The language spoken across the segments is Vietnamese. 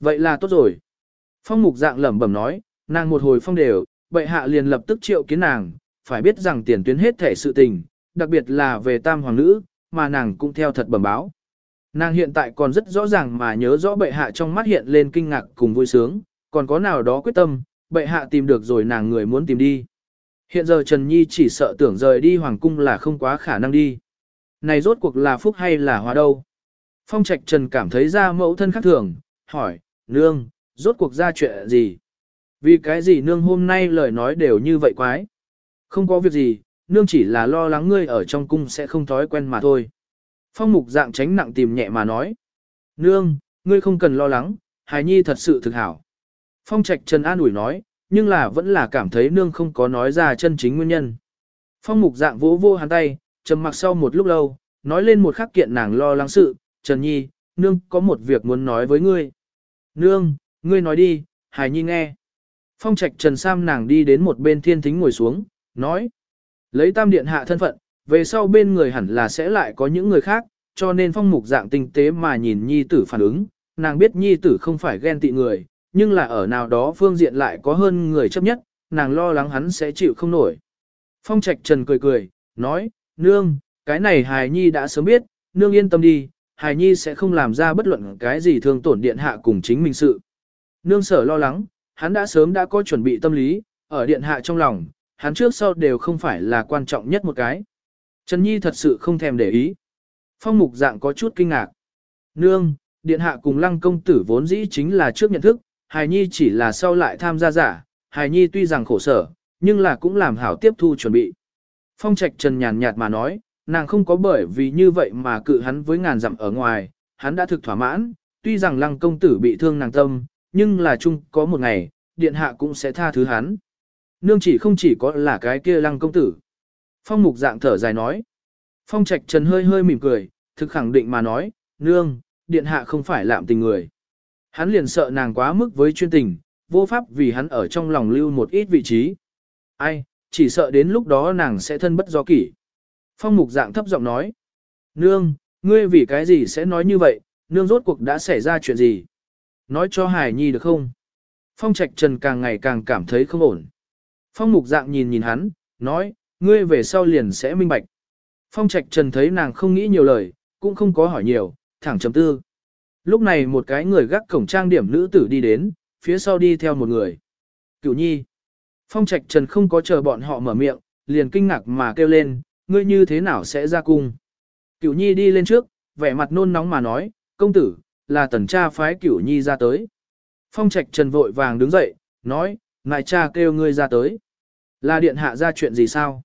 Vậy là tốt rồi. Phong mục dạng lẩm bẩm nói, nàng một hồi phong đều, bệ hạ liền lập tức triệu kiến nàng, phải biết rằng tiền tuyến hết thể sự tình, đặc biệt là về tam hoàng nữ, mà nàng cũng theo thật bẩm báo. Nàng hiện tại còn rất rõ ràng mà nhớ rõ bệ hạ trong mắt hiện lên kinh ngạc cùng vui sướng, còn có nào đó quyết tâm, bệ hạ tìm được rồi nàng người muốn tìm đi. Hiện giờ Trần Nhi chỉ sợ tưởng rời đi hoàng cung là không quá khả năng đi. Này rốt cuộc là phúc hay là hóa đâu? Phong Trạch Trần cảm thấy ra mẫu thân khác thường, hỏi, nương, rốt cuộc ra chuyện gì? Vì cái gì nương hôm nay lời nói đều như vậy quái? Không có việc gì, nương chỉ là lo lắng ngươi ở trong cung sẽ không thói quen mà thôi. Phong mục dạng tránh nặng tìm nhẹ mà nói. Nương, ngươi không cần lo lắng, hài nhi thật sự thực hảo. Phong trạch trần an ủi nói, nhưng là vẫn là cảm thấy nương không có nói ra chân chính nguyên nhân. Phong mục dạng vỗ vô hắn tay, trầm mặc sau một lúc lâu, nói lên một khắc kiện nàng lo lắng sự, Trần Nhi, nương có một việc muốn nói với ngươi. Nương, ngươi nói đi, hài nhi nghe. Phong trạch Trần Sam nàng đi đến một bên thiên thính ngồi xuống, nói. Lấy tam điện hạ thân phận, về sau bên người hẳn là sẽ lại có những người khác, cho nên phong mục dạng tinh tế mà nhìn nhi tử phản ứng, nàng biết nhi tử không phải ghen tị người, nhưng là ở nào đó phương diện lại có hơn người chấp nhất, nàng lo lắng hắn sẽ chịu không nổi. Phong trạch trần cười cười, nói, nương, cái này hài nhi đã sớm biết, nương yên tâm đi, hài nhi sẽ không làm ra bất luận cái gì thương tổn điện hạ cùng chính mình sự. Nương sở lo lắng, hắn đã sớm đã có chuẩn bị tâm lý, ở điện hạ trong lòng, hắn trước sau đều không phải là quan trọng nhất một cái. Trần Nhi thật sự không thèm để ý. Phong mục dạng có chút kinh ngạc. Nương, điện hạ cùng lăng công tử vốn dĩ chính là trước nhận thức, hài nhi chỉ là sau lại tham gia giả, hài nhi tuy rằng khổ sở, nhưng là cũng làm hảo tiếp thu chuẩn bị. Phong trạch trần nhàn nhạt mà nói, nàng không có bởi vì như vậy mà cự hắn với ngàn dặm ở ngoài, hắn đã thực thỏa mãn, tuy rằng lăng công tử bị thương nàng tâm, nhưng là chung có một ngày, điện hạ cũng sẽ tha thứ hắn. Nương chỉ không chỉ có là cái kia lăng công tử. Phong mục dạng thở dài nói. Phong trạch trần hơi hơi mỉm cười, thực khẳng định mà nói, nương, điện hạ không phải lạm tình người. Hắn liền sợ nàng quá mức với chuyên tình, vô pháp vì hắn ở trong lòng lưu một ít vị trí. Ai, chỉ sợ đến lúc đó nàng sẽ thân bất do kỷ. Phong mục dạng thấp giọng nói. Nương, ngươi vì cái gì sẽ nói như vậy, nương rốt cuộc đã xảy ra chuyện gì? Nói cho Hải Nhi được không? Phong trạch trần càng ngày càng cảm thấy không ổn. Phong mục dạng nhìn nhìn hắn, nói, ngươi về sau liền sẽ minh bạch. Phong trạch trần thấy nàng không nghĩ nhiều lời, cũng không có hỏi nhiều, thẳng chấm tư. Lúc này một cái người gác cổng trang điểm nữ tử đi đến, phía sau đi theo một người. Cửu nhi. Phong trạch trần không có chờ bọn họ mở miệng, liền kinh ngạc mà kêu lên, ngươi như thế nào sẽ ra cung. Cửu nhi đi lên trước, vẻ mặt nôn nóng mà nói, công tử, là tần cha phái cửu nhi ra tới. Phong trạch trần vội vàng đứng dậy, nói, ngài cha kêu ngươi ra tới. Là điện hạ ra chuyện gì sao?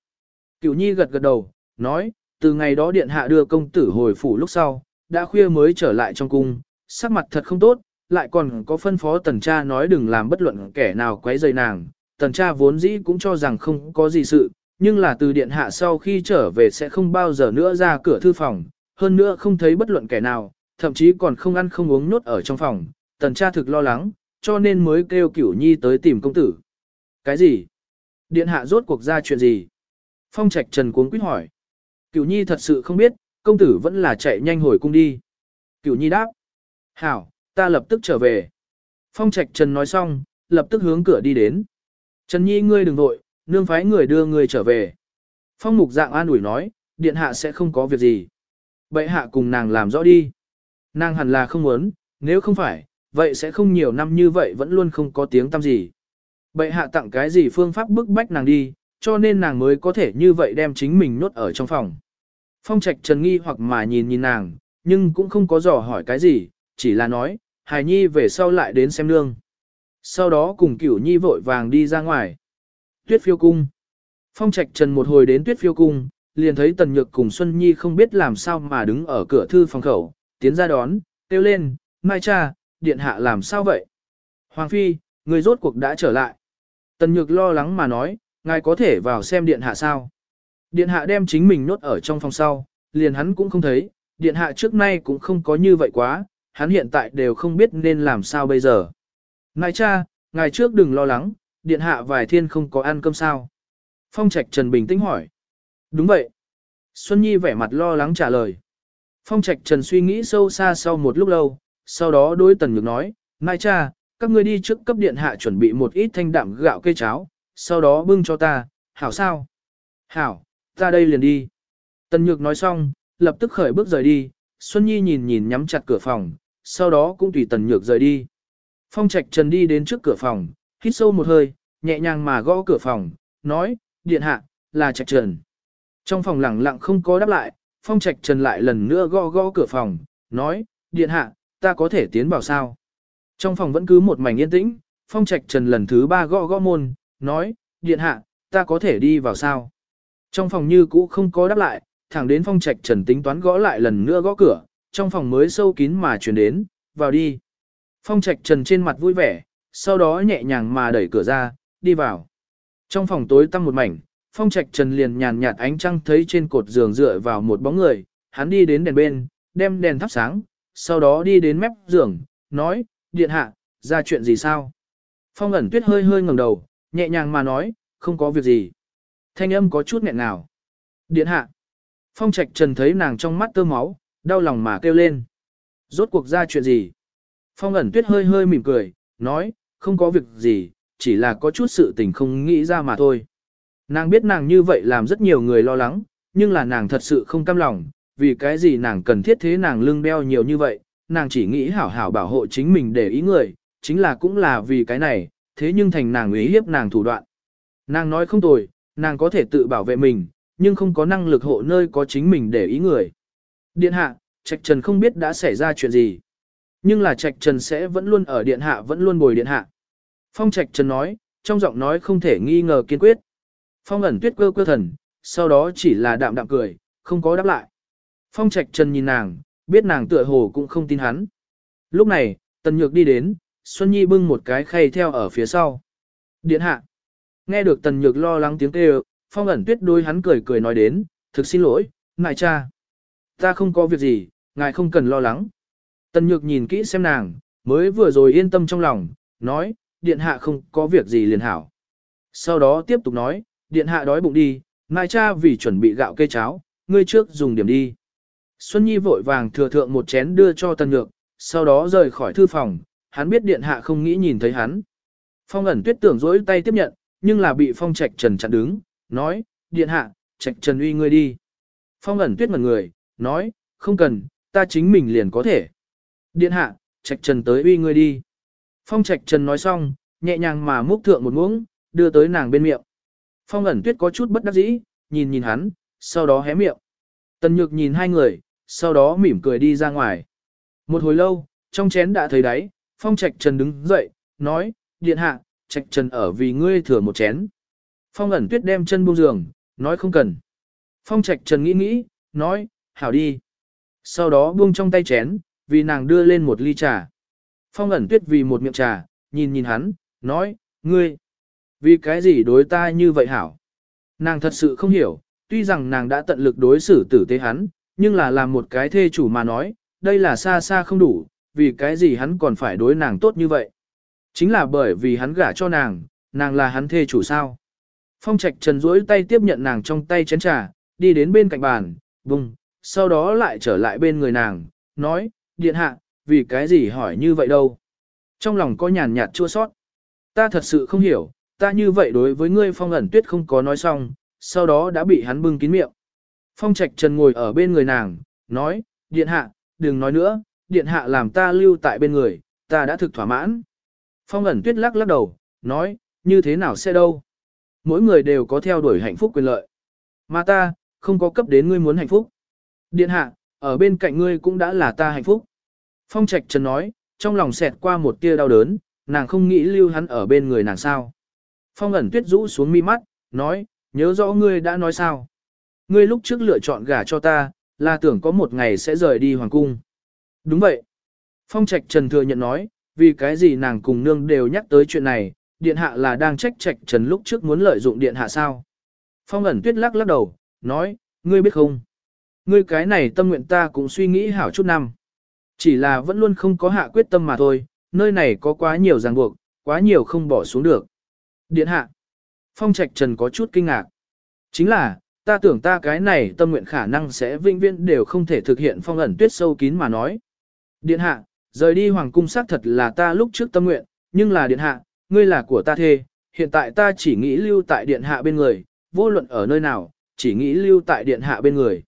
Cửu nhi gật gật đầu, nói, từ ngày đó điện hạ đưa công tử hồi phủ lúc sau, đã khuya mới trở lại trong cung, sắc mặt thật không tốt, lại còn có phân phó tần cha nói đừng làm bất luận kẻ nào quấy rầy nàng. Tần cha vốn dĩ cũng cho rằng không có gì sự, nhưng là từ điện hạ sau khi trở về sẽ không bao giờ nữa ra cửa thư phòng, hơn nữa không thấy bất luận kẻ nào, thậm chí còn không ăn không uống nhốt ở trong phòng. Tần cha thực lo lắng, cho nên mới kêu cửu nhi tới tìm công tử. Cái gì? Điện hạ rốt cuộc ra chuyện gì? Phong trạch trần cuống quýt hỏi. Cửu nhi thật sự không biết, công tử vẫn là chạy nhanh hồi cung đi. Cửu nhi đáp. Hảo, ta lập tức trở về. Phong trạch trần nói xong, lập tức hướng cửa đi đến. Trần nhi ngươi đừng vội, nương phái người đưa người trở về. Phong mục dạng an ủi nói, điện hạ sẽ không có việc gì. Bệ hạ cùng nàng làm rõ đi. Nàng hẳn là không muốn, nếu không phải, vậy sẽ không nhiều năm như vậy vẫn luôn không có tiếng tăm gì. Bệ hạ tặng cái gì phương pháp bức bách nàng đi, cho nên nàng mới có thể như vậy đem chính mình nốt ở trong phòng. Phong trạch trần nghi hoặc mà nhìn nhìn nàng, nhưng cũng không có dò hỏi cái gì, chỉ là nói, hài nhi về sau lại đến xem nương. Sau đó cùng cửu nhi vội vàng đi ra ngoài. Tuyết phiêu cung. Phong trạch trần một hồi đến tuyết phiêu cung, liền thấy tần nhược cùng Xuân Nhi không biết làm sao mà đứng ở cửa thư phòng khẩu, tiến ra đón, kêu lên, mai cha, điện hạ làm sao vậy? Hoàng phi, người rốt cuộc đã trở lại. Tần nhược lo lắng mà nói, ngài có thể vào xem điện hạ sao? Điện hạ đem chính mình nốt ở trong phòng sau, liền hắn cũng không thấy, điện hạ trước nay cũng không có như vậy quá, hắn hiện tại đều không biết nên làm sao bây giờ. Ngài cha, ngài trước đừng lo lắng, điện hạ vài thiên không có ăn cơm sao. Phong Trạch Trần bình tĩnh hỏi. Đúng vậy. Xuân Nhi vẻ mặt lo lắng trả lời. Phong Trạch Trần suy nghĩ sâu xa sau một lúc lâu, sau đó đối Tần Nhược nói, mai cha, các ngươi đi trước cấp điện hạ chuẩn bị một ít thanh đạm gạo cây cháo, sau đó bưng cho ta, hảo sao? Hảo, ta đây liền đi. Tần Nhược nói xong, lập tức khởi bước rời đi, Xuân Nhi nhìn nhìn nhắm chặt cửa phòng, sau đó cũng tùy Tần Nhược rời đi. Phong Trạch Trần đi đến trước cửa phòng, hít sâu một hơi, nhẹ nhàng mà gõ cửa phòng, nói, điện hạ, là Trạch Trần. Trong phòng lặng lặng không có đáp lại, Phong Trạch Trần lại lần nữa gõ gõ cửa phòng, nói, điện hạ, ta có thể tiến vào sao? Trong phòng vẫn cứ một mảnh yên tĩnh, Phong Trạch Trần lần thứ ba gõ gõ môn, nói, điện hạ, ta có thể đi vào sao? Trong phòng như cũ không có đáp lại, thẳng đến Phong Trạch Trần tính toán gõ lại lần nữa gõ cửa, trong phòng mới sâu kín mà truyền đến, vào đi. Phong Trạch Trần trên mặt vui vẻ, sau đó nhẹ nhàng mà đẩy cửa ra, đi vào. Trong phòng tối tăm một mảnh, Phong Trạch Trần liền nhàn nhạt ánh trăng thấy trên cột giường dựa vào một bóng người, hắn đi đến đèn bên, đem đèn thắp sáng, sau đó đi đến mép giường, nói, điện hạ, ra chuyện gì sao? Phong ẩn tuyết hơi hơi ngẩng đầu, nhẹ nhàng mà nói, không có việc gì. Thanh âm có chút nghẹn nào. Điện hạ. Phong Trạch Trần thấy nàng trong mắt tơ máu, đau lòng mà kêu lên. Rốt cuộc ra chuyện gì? Phong ẩn tuyết hơi hơi mỉm cười, nói, không có việc gì, chỉ là có chút sự tình không nghĩ ra mà thôi. Nàng biết nàng như vậy làm rất nhiều người lo lắng, nhưng là nàng thật sự không cam lòng, vì cái gì nàng cần thiết thế nàng lưng đeo nhiều như vậy, nàng chỉ nghĩ hảo hảo bảo hộ chính mình để ý người, chính là cũng là vì cái này, thế nhưng thành nàng ý hiếp nàng thủ đoạn. Nàng nói không tồi, nàng có thể tự bảo vệ mình, nhưng không có năng lực hộ nơi có chính mình để ý người. Điện hạ, Trạch Trần không biết đã xảy ra chuyện gì. Nhưng là Trạch Trần sẽ vẫn luôn ở điện hạ vẫn luôn bồi điện hạ. Phong Trạch Trần nói, trong giọng nói không thể nghi ngờ kiên quyết. Phong ẩn tuyết cơ cơ thần, sau đó chỉ là đạm đạm cười, không có đáp lại. Phong Trạch Trần nhìn nàng, biết nàng tựa hồ cũng không tin hắn. Lúc này, Tần Nhược đi đến, Xuân Nhi bưng một cái khay theo ở phía sau. Điện hạ. Nghe được Tần Nhược lo lắng tiếng kêu, Phong ẩn tuyết đôi hắn cười cười nói đến, thực xin lỗi, ngài cha. Ta không có việc gì, ngài không cần lo lắng. Tần Nhược nhìn kỹ xem nàng, mới vừa rồi yên tâm trong lòng, nói, điện hạ không có việc gì liền hảo. Sau đó tiếp tục nói, điện hạ đói bụng đi, ngài cha vì chuẩn bị gạo cây cháo, ngươi trước dùng điểm đi. Xuân Nhi vội vàng thừa thượng một chén đưa cho Tần Nhược, sau đó rời khỏi thư phòng, hắn biết điện hạ không nghĩ nhìn thấy hắn. Phong ẩn tuyết tưởng dỗi tay tiếp nhận, nhưng là bị phong trạch trần chặn đứng, nói, điện hạ, trạch trần uy ngươi đi. Phong ẩn tuyết ngẩn người, nói, không cần, ta chính mình liền có thể. Điện hạ, trạch trần tới uy ngươi đi. Phong trạch trần nói xong, nhẹ nhàng mà múc thượng một muỗng, đưa tới nàng bên miệng. Phong ẩn tuyết có chút bất đắc dĩ, nhìn nhìn hắn, sau đó hé miệng. Tần nhược nhìn hai người, sau đó mỉm cười đi ra ngoài. Một hồi lâu, trong chén đã thấy đáy, phong trạch trần đứng dậy, nói, điện hạ, trạch trần ở vì ngươi thừa một chén. Phong ẩn tuyết đem chân buông giường, nói không cần. Phong trạch trần nghĩ nghĩ, nói, hảo đi. Sau đó buông trong tay chén, vì nàng đưa lên một ly trà. Phong ẩn tuyết vì một miệng trà, nhìn nhìn hắn, nói, ngươi, vì cái gì đối ta như vậy hảo? Nàng thật sự không hiểu, tuy rằng nàng đã tận lực đối xử tử tế hắn, nhưng là làm một cái thê chủ mà nói, đây là xa xa không đủ, vì cái gì hắn còn phải đối nàng tốt như vậy. Chính là bởi vì hắn gả cho nàng, nàng là hắn thê chủ sao. Phong Trạch Trần duỗi tay tiếp nhận nàng trong tay chén trà, đi đến bên cạnh bàn, vùng, sau đó lại trở lại bên người nàng, nói, điện hạ, vì cái gì hỏi như vậy đâu. Trong lòng có nhàn nhạt chua sót. Ta thật sự không hiểu, ta như vậy đối với ngươi phong ẩn tuyết không có nói xong, sau đó đã bị hắn bưng kín miệng. Phong Trạch Trần ngồi ở bên người nàng, nói, điện hạ, đừng nói nữa, điện hạ làm ta lưu tại bên người, ta đã thực thỏa mãn. Phong ẩn tuyết lắc lắc đầu, nói, như thế nào sẽ đâu. Mỗi người đều có theo đuổi hạnh phúc quyền lợi. Mà ta, không có cấp đến ngươi muốn hạnh phúc. Điện hạ, ở bên cạnh ngươi cũng đã là ta hạnh phúc. Phong Trạch Trần nói, trong lòng xẹt qua một tia đau đớn, nàng không nghĩ lưu hắn ở bên người nàng sao. Phong ẩn tuyết rũ xuống mi mắt, nói, nhớ rõ ngươi đã nói sao. Ngươi lúc trước lựa chọn gả cho ta, là tưởng có một ngày sẽ rời đi hoàng cung. Đúng vậy. Phong Trạch Trần thừa nhận nói, vì cái gì nàng cùng nương đều nhắc tới chuyện này, điện hạ là đang trách Trạch Trần lúc trước muốn lợi dụng điện hạ sao. Phong ẩn tuyết lắc lắc đầu, nói, ngươi biết không? Ngươi cái này tâm nguyện ta cũng suy nghĩ hảo chút năm. Chỉ là vẫn luôn không có hạ quyết tâm mà thôi, nơi này có quá nhiều ràng buộc, quá nhiều không bỏ xuống được. Điện hạ. Phong Trạch Trần có chút kinh ngạc. Chính là, ta tưởng ta cái này tâm nguyện khả năng sẽ vinh viễn đều không thể thực hiện phong ẩn tuyết sâu kín mà nói. Điện hạ, Rời đi hoàng cung xác thật là ta lúc trước tâm nguyện, nhưng là điện hạ, ngươi là của ta thê, hiện tại ta chỉ nghĩ lưu tại điện hạ bên người, vô luận ở nơi nào, chỉ nghĩ lưu tại điện hạ bên người.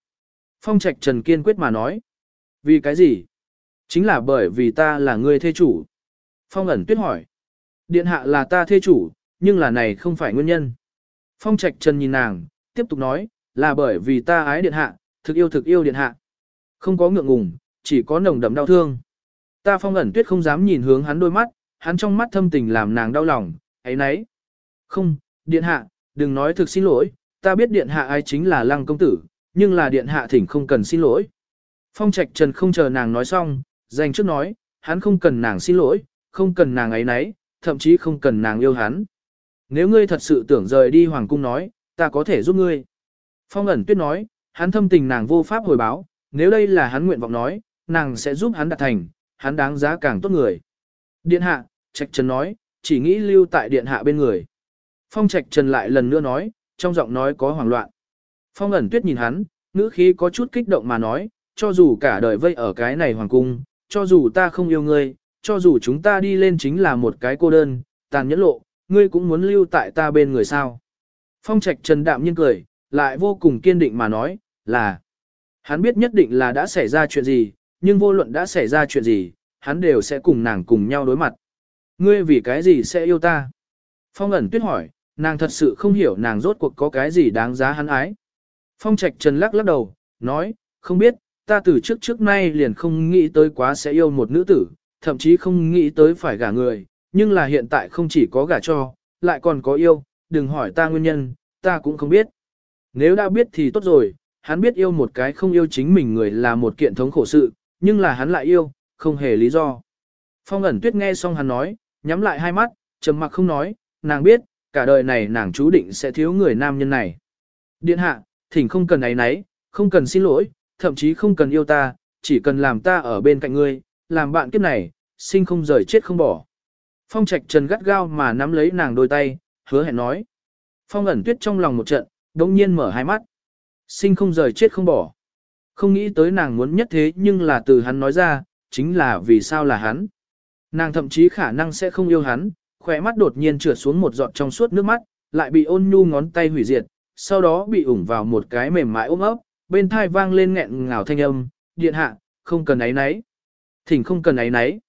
Phong Trạch Trần kiên quyết mà nói. Vì cái gì? Chính là bởi vì ta là người thê chủ. Phong ẩn tuyết hỏi. Điện hạ là ta thê chủ, nhưng là này không phải nguyên nhân. Phong Trạch Trần nhìn nàng, tiếp tục nói, là bởi vì ta ái điện hạ, thực yêu thực yêu điện hạ. Không có ngượng ngùng, chỉ có nồng đậm đau thương. Ta phong ẩn tuyết không dám nhìn hướng hắn đôi mắt, hắn trong mắt thâm tình làm nàng đau lòng, ấy nấy. Không, điện hạ, đừng nói thực xin lỗi, ta biết điện hạ ai chính là lăng công tử, nhưng là điện hạ thỉnh không cần xin lỗi. Phong trạch trần không chờ nàng nói xong, dành trước nói, hắn không cần nàng xin lỗi, không cần nàng ấy nấy, thậm chí không cần nàng yêu hắn. Nếu ngươi thật sự tưởng rời đi hoàng cung nói, ta có thể giúp ngươi. Phong ẩn tuyết nói, hắn thâm tình nàng vô pháp hồi báo, nếu đây là hắn nguyện vọng nói, nàng sẽ giúp hắn đạt thành, hắn đáng giá càng tốt người. Điện hạ, Trạch Trần nói, chỉ nghĩ lưu tại điện hạ bên người. Phong Trạch Trần lại lần nữa nói, trong giọng nói có hoảng loạn. Phong ẩn tuyết nhìn hắn, ngữ khí có chút kích động mà nói, cho dù cả đời vây ở cái này hoàng cung, cho dù ta không yêu ngươi, cho dù chúng ta đi lên chính là một cái cô đơn, tàn nhẫn lộ, ngươi cũng muốn lưu tại ta bên người sao. Phong Trạch Trần đạm nhiên cười, lại vô cùng kiên định mà nói, là, hắn biết nhất định là đã xảy ra chuyện gì, nhưng vô luận đã xảy ra chuyện gì, hắn đều sẽ cùng nàng cùng nhau đối mặt. Ngươi vì cái gì sẽ yêu ta? Phong ẩn tuyết hỏi, nàng thật sự không hiểu nàng rốt cuộc có cái gì đáng giá hắn ái. Phong trạch trần lắc lắc đầu, nói, không biết, ta từ trước trước nay liền không nghĩ tới quá sẽ yêu một nữ tử, thậm chí không nghĩ tới phải gả người, nhưng là hiện tại không chỉ có gả cho, lại còn có yêu, đừng hỏi ta nguyên nhân, ta cũng không biết. Nếu đã biết thì tốt rồi, hắn biết yêu một cái không yêu chính mình người là một kiện thống khổ sự, nhưng là hắn lại yêu, không hề lý do. Phong ẩn tuyết nghe xong hắn nói, nhắm lại hai mắt, trầm mặc không nói, nàng biết, cả đời này nàng chú định sẽ thiếu người nam nhân này. Điện hạ, thỉnh không cần ấy nấy, không cần xin lỗi, thậm chí không cần yêu ta, chỉ cần làm ta ở bên cạnh ngươi, làm bạn kiếp này, sinh không rời chết không bỏ. Phong trạch trần gắt gao mà nắm lấy nàng đôi tay, hứa hẹn nói. Phong ẩn tuyết trong lòng một trận, đống nhiên mở hai mắt. Sinh không rời chết không bỏ. Không nghĩ tới nàng muốn nhất thế nhưng là từ hắn nói ra, chính là vì sao là hắn. Nàng thậm chí khả năng sẽ không yêu hắn, khỏe mắt đột nhiên trượt xuống một giọt trong suốt nước mắt, lại bị ôn nhu ngón tay hủy diệt, sau đó bị ủng vào một cái mềm mại ôm ấp, bên thai vang lên nghẹn ngào thanh âm, điện hạ, không cần ấy nấy. Thỉnh không cần ấy nấy.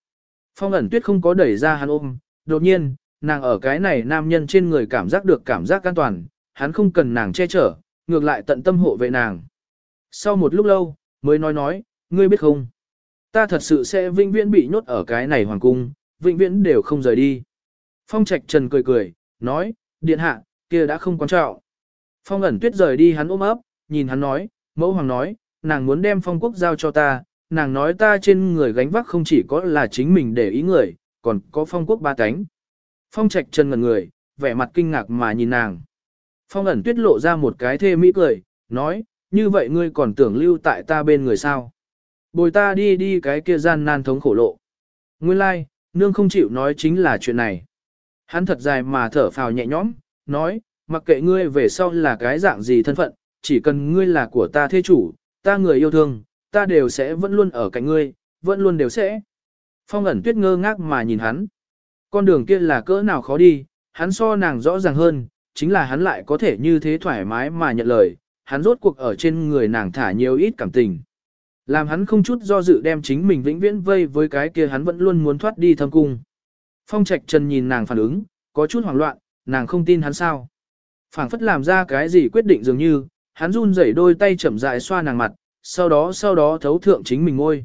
Phong ẩn tuyết không có đẩy ra hắn ôm, đột nhiên, nàng ở cái này nam nhân trên người cảm giác được cảm giác an toàn, hắn không cần nàng che chở, ngược lại tận tâm hộ vệ nàng. Sau một lúc lâu, mới nói nói, ngươi biết không? Ta thật sự sẽ vĩnh viễn bị nhốt ở cái này hoàng cung, vĩnh viễn đều không rời đi. Phong Trạch Trần cười cười, nói, điện hạ, kia đã không quan trọng. Phong ẩn tuyết rời đi hắn ôm ấp, nhìn hắn nói, mẫu hoàng nói, nàng muốn đem phong quốc giao cho ta, nàng nói ta trên người gánh vác không chỉ có là chính mình để ý người, còn có phong quốc ba cánh. Phong Trạch chân ngần người, vẻ mặt kinh ngạc mà nhìn nàng. Phong ẩn tuyết lộ ra một cái thê mỹ cười, nói, như vậy ngươi còn tưởng lưu tại ta bên người sao? Bồi ta đi đi cái kia gian nan thống khổ lộ. Nguyên lai, like, nương không chịu nói chính là chuyện này. Hắn thật dài mà thở phào nhẹ nhõm, nói, mặc kệ ngươi về sau là cái dạng gì thân phận, chỉ cần ngươi là của ta thế chủ, ta người yêu thương, ta đều sẽ vẫn luôn ở cạnh ngươi, vẫn luôn đều sẽ. Phong ẩn tuyết ngơ ngác mà nhìn hắn. Con đường kia là cỡ nào khó đi, hắn so nàng rõ ràng hơn, chính là hắn lại có thể như thế thoải mái mà nhận lời, hắn rốt cuộc ở trên người nàng thả nhiều ít cảm tình. Làm hắn không chút do dự đem chính mình vĩnh viễn vây với cái kia hắn vẫn luôn muốn thoát đi thâm cung. Phong Trạch Trần nhìn nàng phản ứng, có chút hoảng loạn, nàng không tin hắn sao. phảng phất làm ra cái gì quyết định dường như, hắn run rẩy đôi tay chậm rãi xoa nàng mặt, sau đó sau đó thấu thượng chính mình ngôi.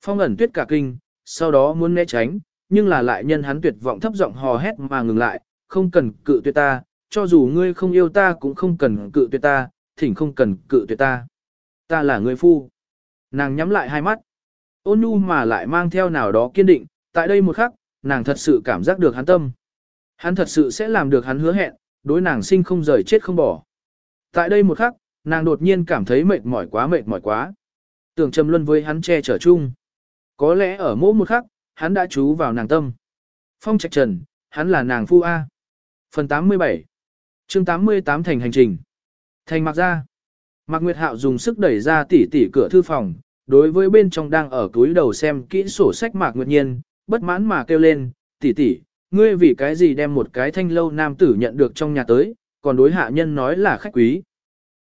Phong ẩn tuyết cả kinh, sau đó muốn né tránh, nhưng là lại nhân hắn tuyệt vọng thấp giọng hò hét mà ngừng lại, không cần cự tuyệt ta, cho dù ngươi không yêu ta cũng không cần cự tuyệt ta, thỉnh không cần cự tuyệt ta. Ta là người phu. Nàng nhắm lại hai mắt. Ôn nhu mà lại mang theo nào đó kiên định, tại đây một khắc, nàng thật sự cảm giác được hắn tâm. Hắn thật sự sẽ làm được hắn hứa hẹn, đối nàng sinh không rời chết không bỏ. Tại đây một khắc, nàng đột nhiên cảm thấy mệt mỏi quá mệt mỏi quá. Tưởng trầm luân với hắn che chở chung. Có lẽ ở mỗi một khắc, hắn đã chú vào nàng tâm. Phong trạch trần, hắn là nàng phu A. Phần 87 chương 88 thành hành trình. Thành mặc ra. Mạc Nguyệt Hạo dùng sức đẩy ra tỉ tỉ cửa thư phòng, đối với bên trong đang ở túi đầu xem kỹ sổ sách Mạc Nguyệt Nhiên, bất mãn mà kêu lên, tỷ tỷ, ngươi vì cái gì đem một cái thanh lâu nam tử nhận được trong nhà tới, còn đối hạ nhân nói là khách quý.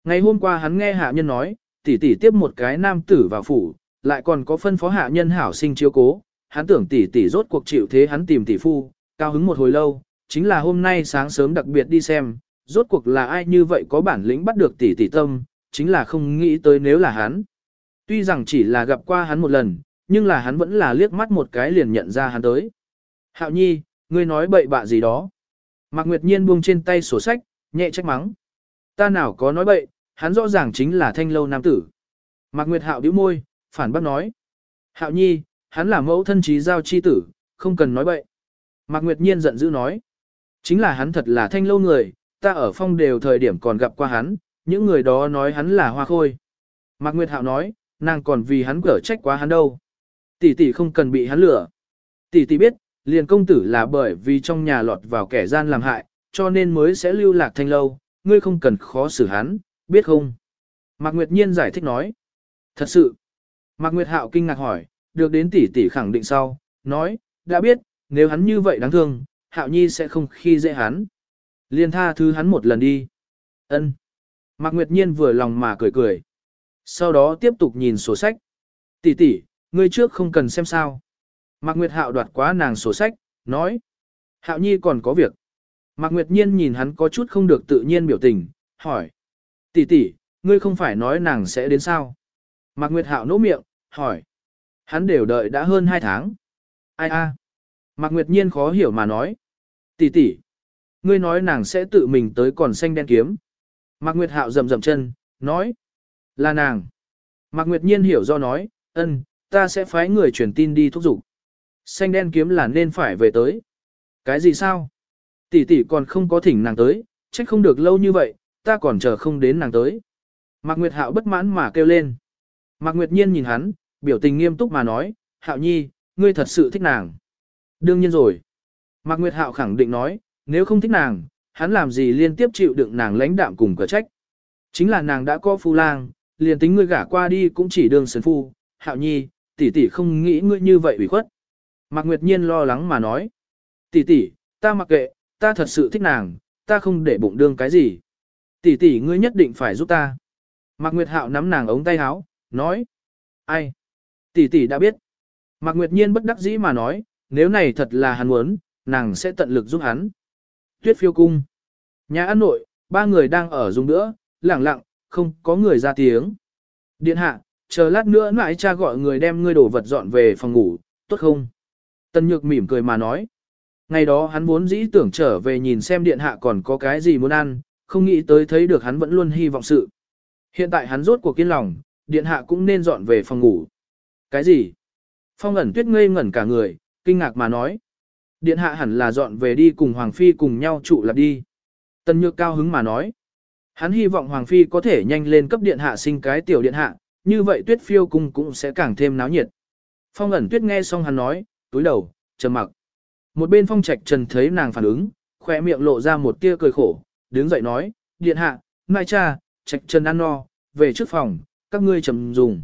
Ngày hôm qua hắn nghe hạ nhân nói, tỷ tỷ tiếp một cái nam tử vào phủ, lại còn có phân phó hạ nhân hảo sinh chiếu cố, hắn tưởng tỷ tỷ rốt cuộc chịu thế hắn tìm tỷ phu, cao hứng một hồi lâu, chính là hôm nay sáng sớm đặc biệt đi xem, rốt cuộc là ai như vậy có bản lĩnh bắt được tỷ tỷ tâm, chính là không nghĩ tới nếu là hắn. Tuy rằng chỉ là gặp qua hắn một lần, nhưng là hắn vẫn là liếc mắt một cái liền nhận ra hắn tới. Hạo nhi, ngươi nói bậy bạ gì đó. Mạc Nguyệt Nhiên buông trên tay sổ sách, nhẹ trách mắng. Ta nào có nói bậy, hắn rõ ràng chính là thanh lâu nam tử. Mạc Nguyệt Hạo bĩu môi, phản bác nói. Hạo nhi, hắn là mẫu thân trí giao chi tử, không cần nói bậy. Mạc Nguyệt Nhiên giận dữ nói. Chính là hắn thật là thanh lâu người, ta ở phong đều thời điểm còn gặp qua hắn, những người đó nói hắn là hoa khôi. Mạc Nguyệt Hạo nói, nàng còn vì hắn cở trách quá hắn đâu. Tỷ tỷ không cần bị hắn lừa. Tỷ tỷ biết, liền công tử là bởi vì trong nhà lọt vào kẻ gian làm hại, cho nên mới sẽ lưu lạc thanh lâu, ngươi không cần khó xử hắn, biết không? Mạc Nguyệt Nhiên giải thích nói. Thật sự. Mạc Nguyệt Hạo kinh ngạc hỏi, được đến tỷ tỷ khẳng định sau, nói, đã biết, nếu hắn như vậy đáng thương, Hạo Nhi sẽ không khi dễ hắn. Liên tha thứ hắn một lần đi. Ân. Mạc Nguyệt Nhiên vừa lòng mà cười cười. Sau đó tiếp tục nhìn sổ sách. Tỷ tỷ, ngươi trước không cần xem sao. Mạc Nguyệt Hạo đoạt quá nàng sổ sách, nói. Hạo Nhi còn có việc. Mạc Nguyệt Nhiên nhìn hắn có chút không được tự nhiên biểu tình, hỏi. Tỷ tỷ, ngươi không phải nói nàng sẽ đến sao? Mạc Nguyệt Hạo nỗ miệng, hỏi. Hắn đều đợi đã hơn hai tháng. Ai a? Mạc Nguyệt Nhiên khó hiểu mà nói. Tỷ tỷ, ngươi nói nàng sẽ tự mình tới còn xanh đen kiếm. Mạc Nguyệt Hạo rầm rầm chân, nói. Là nàng. Mạc Nguyệt Nhiên hiểu do nói, ân, ta sẽ phái người truyền tin đi thúc giục. Xanh đen kiếm là nên phải về tới. Cái gì sao? Tỷ tỷ còn không có thỉnh nàng tới, trách không được lâu như vậy, ta còn chờ không đến nàng tới. Mạc Nguyệt Hạo bất mãn mà kêu lên. Mạc Nguyệt Nhiên nhìn hắn, biểu tình nghiêm túc mà nói, Hạo Nhi, ngươi thật sự thích nàng. Đương nhiên rồi. Mạc Nguyệt Hạo khẳng định nói, nếu không thích nàng, hắn làm gì liên tiếp chịu đựng nàng lãnh đạm cùng cửa trách. Chính là nàng đã có phu lang, liền tính ngươi gả qua đi cũng chỉ đương sơn phu, Hạo Nhi, tỷ tỷ không nghĩ ngươi như vậy ủy khuất. Mạc Nguyệt Nhiên lo lắng mà nói, tỷ tỷ, ta mặc kệ, ta thật sự thích nàng, ta không để bụng đương cái gì. Tỷ tỷ ngươi nhất định phải giúp ta. Mạc Nguyệt Hạo nắm nàng ống tay áo, nói. Ai? Tỷ tỷ đã biết. Mạc Nguyệt Nhiên bất đắc dĩ mà nói, nếu này thật là hắn muốn, nàng sẽ tận lực giúp hắn. Tuyết phiêu cung. Nhà ăn nội, ba người đang ở dùng nữa, lẳng lặng, không có người ra tiếng. Điện hạ, chờ lát nữa lại cha gọi người đem ngươi đổ vật dọn về phòng ngủ, tốt không? Tân Nhược mỉm cười mà nói. Ngày đó hắn vốn dĩ tưởng trở về nhìn xem điện hạ còn có cái gì muốn ăn, không nghĩ tới thấy được hắn vẫn luôn hy vọng sự. Hiện tại hắn rốt cuộc kiên lòng, điện hạ cũng nên dọn về phòng ngủ. Cái gì? Phong ẩn tuyết ngây ngẩn cả người, kinh ngạc mà nói. Điện hạ hẳn là dọn về đi cùng Hoàng Phi cùng nhau trụ lập đi. Tân nhược cao hứng mà nói. Hắn hy vọng Hoàng Phi có thể nhanh lên cấp điện hạ sinh cái tiểu điện hạ, như vậy tuyết phiêu cung cũng sẽ càng thêm náo nhiệt. Phong ẩn tuyết nghe xong hắn nói, túi đầu, trầm mặc. Một bên phong trạch trần thấy nàng phản ứng, khỏe miệng lộ ra một tia cười khổ, đứng dậy nói, điện hạ, mai cha, trạch trần ăn no, về trước phòng, các ngươi trầm dùng.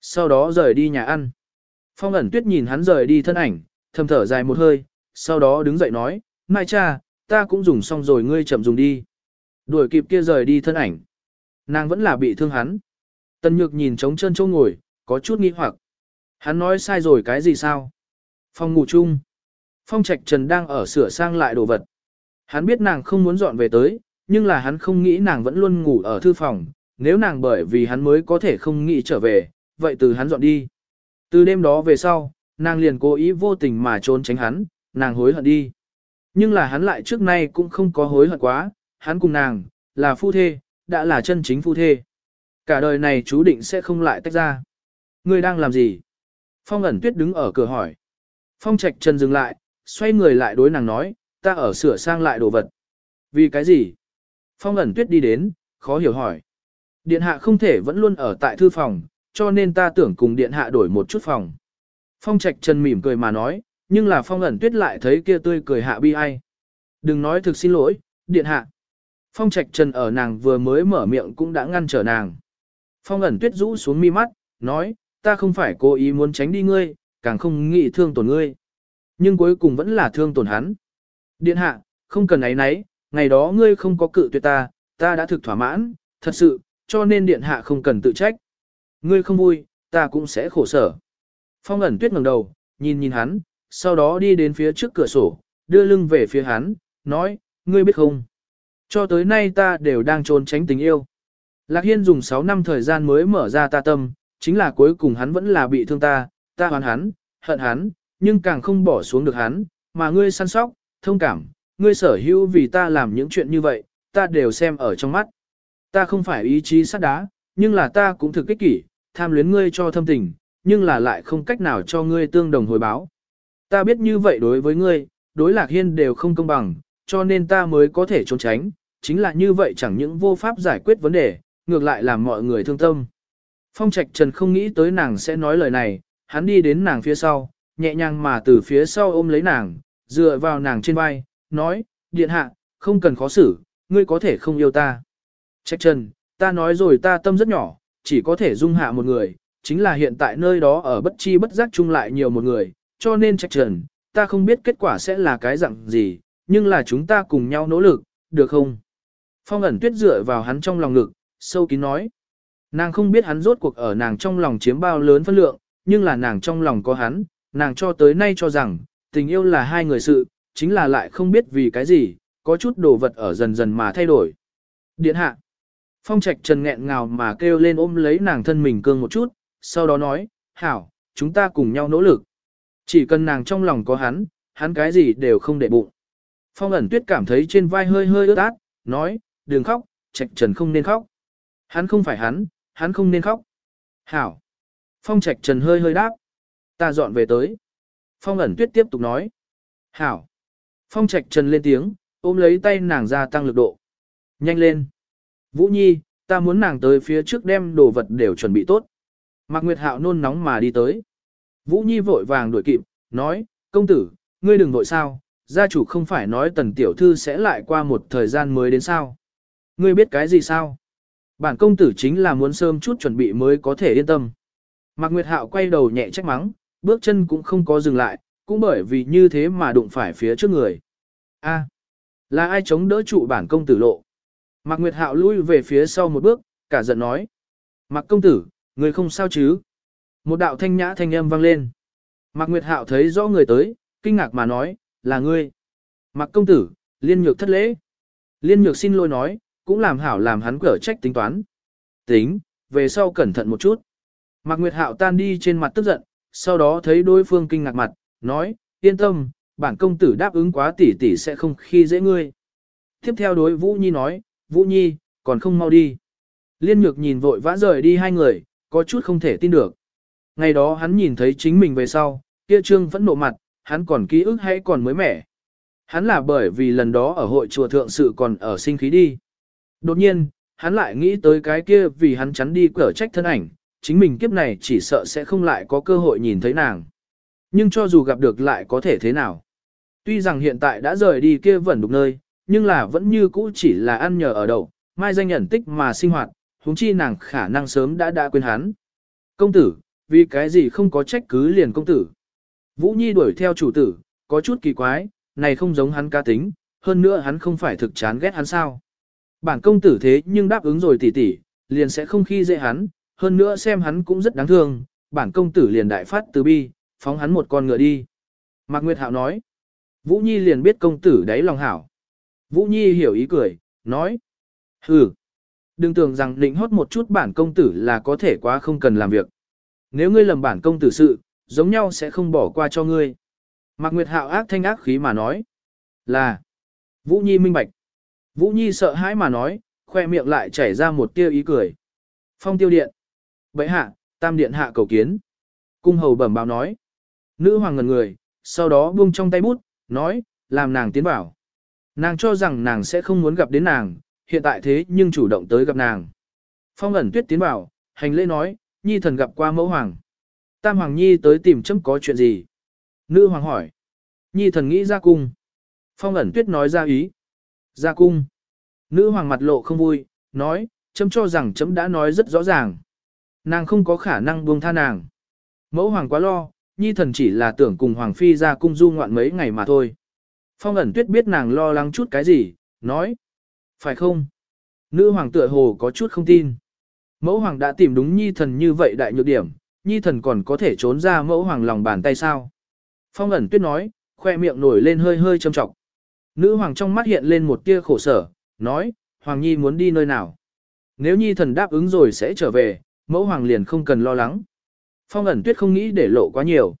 Sau đó rời đi nhà ăn. Phong ẩn tuyết nhìn hắn rời đi thân ảnh, thầm thở dài một hơi, sau đó đứng dậy nói, mai cha, ta cũng dùng xong rồi ngươi chậm dùng đi. Đuổi kịp kia rời đi thân ảnh. Nàng vẫn là bị thương hắn. Tần nhược nhìn trống chân châu ngồi, có chút nghi hoặc. Hắn nói sai rồi cái gì sao? Phòng ngủ chung. Phong Trạch Trần đang ở sửa sang lại đồ vật. Hắn biết nàng không muốn dọn về tới, nhưng là hắn không nghĩ nàng vẫn luôn ngủ ở thư phòng, nếu nàng bởi vì hắn mới có thể không nghĩ trở về, vậy từ hắn dọn đi. Từ đêm đó về sau, nàng liền cố ý vô tình mà trốn tránh hắn, nàng hối hận đi. Nhưng là hắn lại trước nay cũng không có hối hận quá, hắn cùng nàng, là phu thê, đã là chân chính phu thê. Cả đời này chú định sẽ không lại tách ra. Ngươi đang làm gì? Phong ẩn tuyết đứng ở cửa hỏi. Phong trạch trần dừng lại, xoay người lại đối nàng nói, ta ở sửa sang lại đồ vật. Vì cái gì? Phong ẩn tuyết đi đến, khó hiểu hỏi. Điện hạ không thể vẫn luôn ở tại thư phòng, cho nên ta tưởng cùng điện hạ đổi một chút phòng. Phong trạch trần mỉm cười mà nói, nhưng là phong ẩn tuyết lại thấy kia tươi cười hạ bi ai. Đừng nói thực xin lỗi, điện hạ. Phong trạch trần ở nàng vừa mới mở miệng cũng đã ngăn trở nàng. Phong ẩn tuyết rũ xuống mi mắt, nói, ta không phải cố ý muốn tránh đi ngươi, càng không nghĩ thương tổn ngươi. Nhưng cuối cùng vẫn là thương tổn hắn. Điện hạ, không cần ấy nấy, ngày đó ngươi không có cự tuyệt ta, ta đã thực thỏa mãn, thật sự, cho nên điện hạ không cần tự trách. Ngươi không vui, ta cũng sẽ khổ sở. Phong ẩn tuyết ngẩng đầu, nhìn nhìn hắn, sau đó đi đến phía trước cửa sổ, đưa lưng về phía hắn, nói, ngươi biết không? Cho tới nay ta đều đang trốn tránh tình yêu. Lạc Hiên dùng 6 năm thời gian mới mở ra ta tâm, chính là cuối cùng hắn vẫn là bị thương ta, ta hoán hắn, hận hắn, nhưng càng không bỏ xuống được hắn, mà ngươi săn sóc, thông cảm, ngươi sở hữu vì ta làm những chuyện như vậy, ta đều xem ở trong mắt. Ta không phải ý chí sắt đá, nhưng là ta cũng thực kích kỷ, tham luyến ngươi cho thâm tình, nhưng là lại không cách nào cho ngươi tương đồng hồi báo. Ta biết như vậy đối với ngươi, đối lạc hiên đều không công bằng, cho nên ta mới có thể trốn tránh, chính là như vậy chẳng những vô pháp giải quyết vấn đề, ngược lại làm mọi người thương tâm. Phong Trạch Trần không nghĩ tới nàng sẽ nói lời này, hắn đi đến nàng phía sau, nhẹ nhàng mà từ phía sau ôm lấy nàng, dựa vào nàng trên vai, nói, điện hạ, không cần khó xử, ngươi có thể không yêu ta. Trạch Trần, ta nói rồi ta tâm rất nhỏ, chỉ có thể dung hạ một người, chính là hiện tại nơi đó ở bất chi bất giác chung lại nhiều một người, cho nên Trạch Trần, ta không biết kết quả sẽ là cái dạng gì, nhưng là chúng ta cùng nhau nỗ lực, được không? Phong ẩn tuyết dựa vào hắn trong lòng ngực, sâu kín nói. Nàng không biết hắn rốt cuộc ở nàng trong lòng chiếm bao lớn phân lượng, nhưng là nàng trong lòng có hắn, nàng cho tới nay cho rằng, tình yêu là hai người sự, chính là lại không biết vì cái gì, có chút đồ vật ở dần dần mà thay đổi. Điện hạ. Phong trạch trần nghẹn ngào mà kêu lên ôm lấy nàng thân mình cương một chút, sau đó nói, hảo, chúng ta cùng nhau nỗ lực. Chỉ cần nàng trong lòng có hắn, hắn cái gì đều không để bụng. Phong ẩn tuyết cảm thấy trên vai hơi hơi ướt át, nói, đừng khóc, trạch trần không nên khóc. Hắn không phải hắn, hắn không nên khóc. Hảo. Phong trạch trần hơi hơi đáp. Ta dọn về tới. Phong ẩn tuyết tiếp tục nói. Hảo. Phong trạch trần lên tiếng, ôm lấy tay nàng ra tăng lực độ. Nhanh lên. Vũ Nhi, ta muốn nàng tới phía trước đem đồ vật đều chuẩn bị tốt. Mạc Nguyệt Hạo nôn nóng mà đi tới. Vũ Nhi vội vàng đuổi kịp, nói, công tử, ngươi đừng vội sao, gia chủ không phải nói tần tiểu thư sẽ lại qua một thời gian mới đến sao. Ngươi biết cái gì sao? Bản công tử chính là muốn sớm chút chuẩn bị mới có thể yên tâm. Mạc Nguyệt Hạo quay đầu nhẹ trách mắng, bước chân cũng không có dừng lại, cũng bởi vì như thế mà đụng phải phía trước người. A, là ai chống đỡ trụ bản công tử lộ? Mạc Nguyệt Hạo lui về phía sau một bước, cả giận nói. Mạc công tử, người không sao chứ? Một đạo thanh nhã thanh âm vang lên. Mạc Nguyệt Hạo thấy rõ người tới, kinh ngạc mà nói, là ngươi. Mạc công tử, liên nhược thất lễ. Liên nhược xin lỗi nói, cũng làm hảo làm hắn cở trách tính toán. Tính, về sau cẩn thận một chút. Mạc Nguyệt Hạo tan đi trên mặt tức giận, sau đó thấy đối phương kinh ngạc mặt, nói, yên tâm, bản công tử đáp ứng quá tỷ tỷ sẽ không khi dễ ngươi. Tiếp theo đối Vũ Nhi nói, Vũ Nhi, còn không mau đi. Liên nhược nhìn vội vã rời đi hai người, có chút không thể tin được. Ngày đó hắn nhìn thấy chính mình về sau, kia trương vẫn nộ mặt, hắn còn ký ức hay còn mới mẻ. Hắn là bởi vì lần đó ở hội chùa thượng sự còn ở sinh khí đi. Đột nhiên, hắn lại nghĩ tới cái kia vì hắn chắn đi cở trách thân ảnh, chính mình kiếp này chỉ sợ sẽ không lại có cơ hội nhìn thấy nàng. Nhưng cho dù gặp được lại có thể thế nào. Tuy rằng hiện tại đã rời đi kia vẫn đục nơi, nhưng là vẫn như cũ chỉ là ăn nhờ ở đậu, mai danh nhận tích mà sinh hoạt, huống chi nàng khả năng sớm đã đã quên hắn. Công tử, vì cái gì không có trách cứ liền công tử. Vũ Nhi đuổi theo chủ tử, có chút kỳ quái, này không giống hắn ca tính, hơn nữa hắn không phải thực chán ghét hắn sao. Bản công tử thế nhưng đáp ứng rồi tỷ tỷ, liền sẽ không khi dễ hắn, hơn nữa xem hắn cũng rất đáng thương, bản công tử liền đại phát từ bi, phóng hắn một con ngựa đi. Mạc Nguyệt Hạo nói, Vũ Nhi liền biết công tử đáy lòng hảo. Vũ Nhi hiểu ý cười, nói, hừ, đừng tưởng rằng định hót một chút bản công tử là có thể quá không cần làm việc. Nếu ngươi lầm bản công tử sự, giống nhau sẽ không bỏ qua cho ngươi. Mạc Nguyệt Hạo ác thanh ác khí mà nói, là, Vũ Nhi minh bạch. Vũ Nhi sợ hãi mà nói, khoe miệng lại chảy ra một tia ý cười. Phong tiêu điện. Bậy hạ, tam điện hạ cầu kiến. Cung hầu bẩm báo nói. Nữ hoàng ngần người, sau đó buông trong tay bút, nói, làm nàng tiến vào. Nàng cho rằng nàng sẽ không muốn gặp đến nàng, hiện tại thế nhưng chủ động tới gặp nàng. Phong ẩn tuyết tiến vào, hành lễ nói, nhi thần gặp qua mẫu hoàng. Tam hoàng nhi tới tìm chấm có chuyện gì? Nữ hoàng hỏi. Nhi thần nghĩ ra cung. Phong ẩn tuyết nói ra ý. Ra cung. Nữ hoàng mặt lộ không vui, nói, chấm cho rằng chấm đã nói rất rõ ràng. Nàng không có khả năng buông tha nàng. Mẫu hoàng quá lo, nhi thần chỉ là tưởng cùng hoàng phi ra cung du ngoạn mấy ngày mà thôi. Phong ẩn tuyết biết nàng lo lắng chút cái gì, nói. Phải không? Nữ hoàng tựa hồ có chút không tin. Mẫu hoàng đã tìm đúng nhi thần như vậy đại nhược điểm, nhi thần còn có thể trốn ra mẫu hoàng lòng bàn tay sao? Phong ẩn tuyết nói, khoe miệng nổi lên hơi hơi châm trọng. Nữ hoàng trong mắt hiện lên một tia khổ sở, nói, hoàng nhi muốn đi nơi nào? Nếu nhi thần đáp ứng rồi sẽ trở về, mẫu hoàng liền không cần lo lắng. Phong ẩn tuyết không nghĩ để lộ quá nhiều.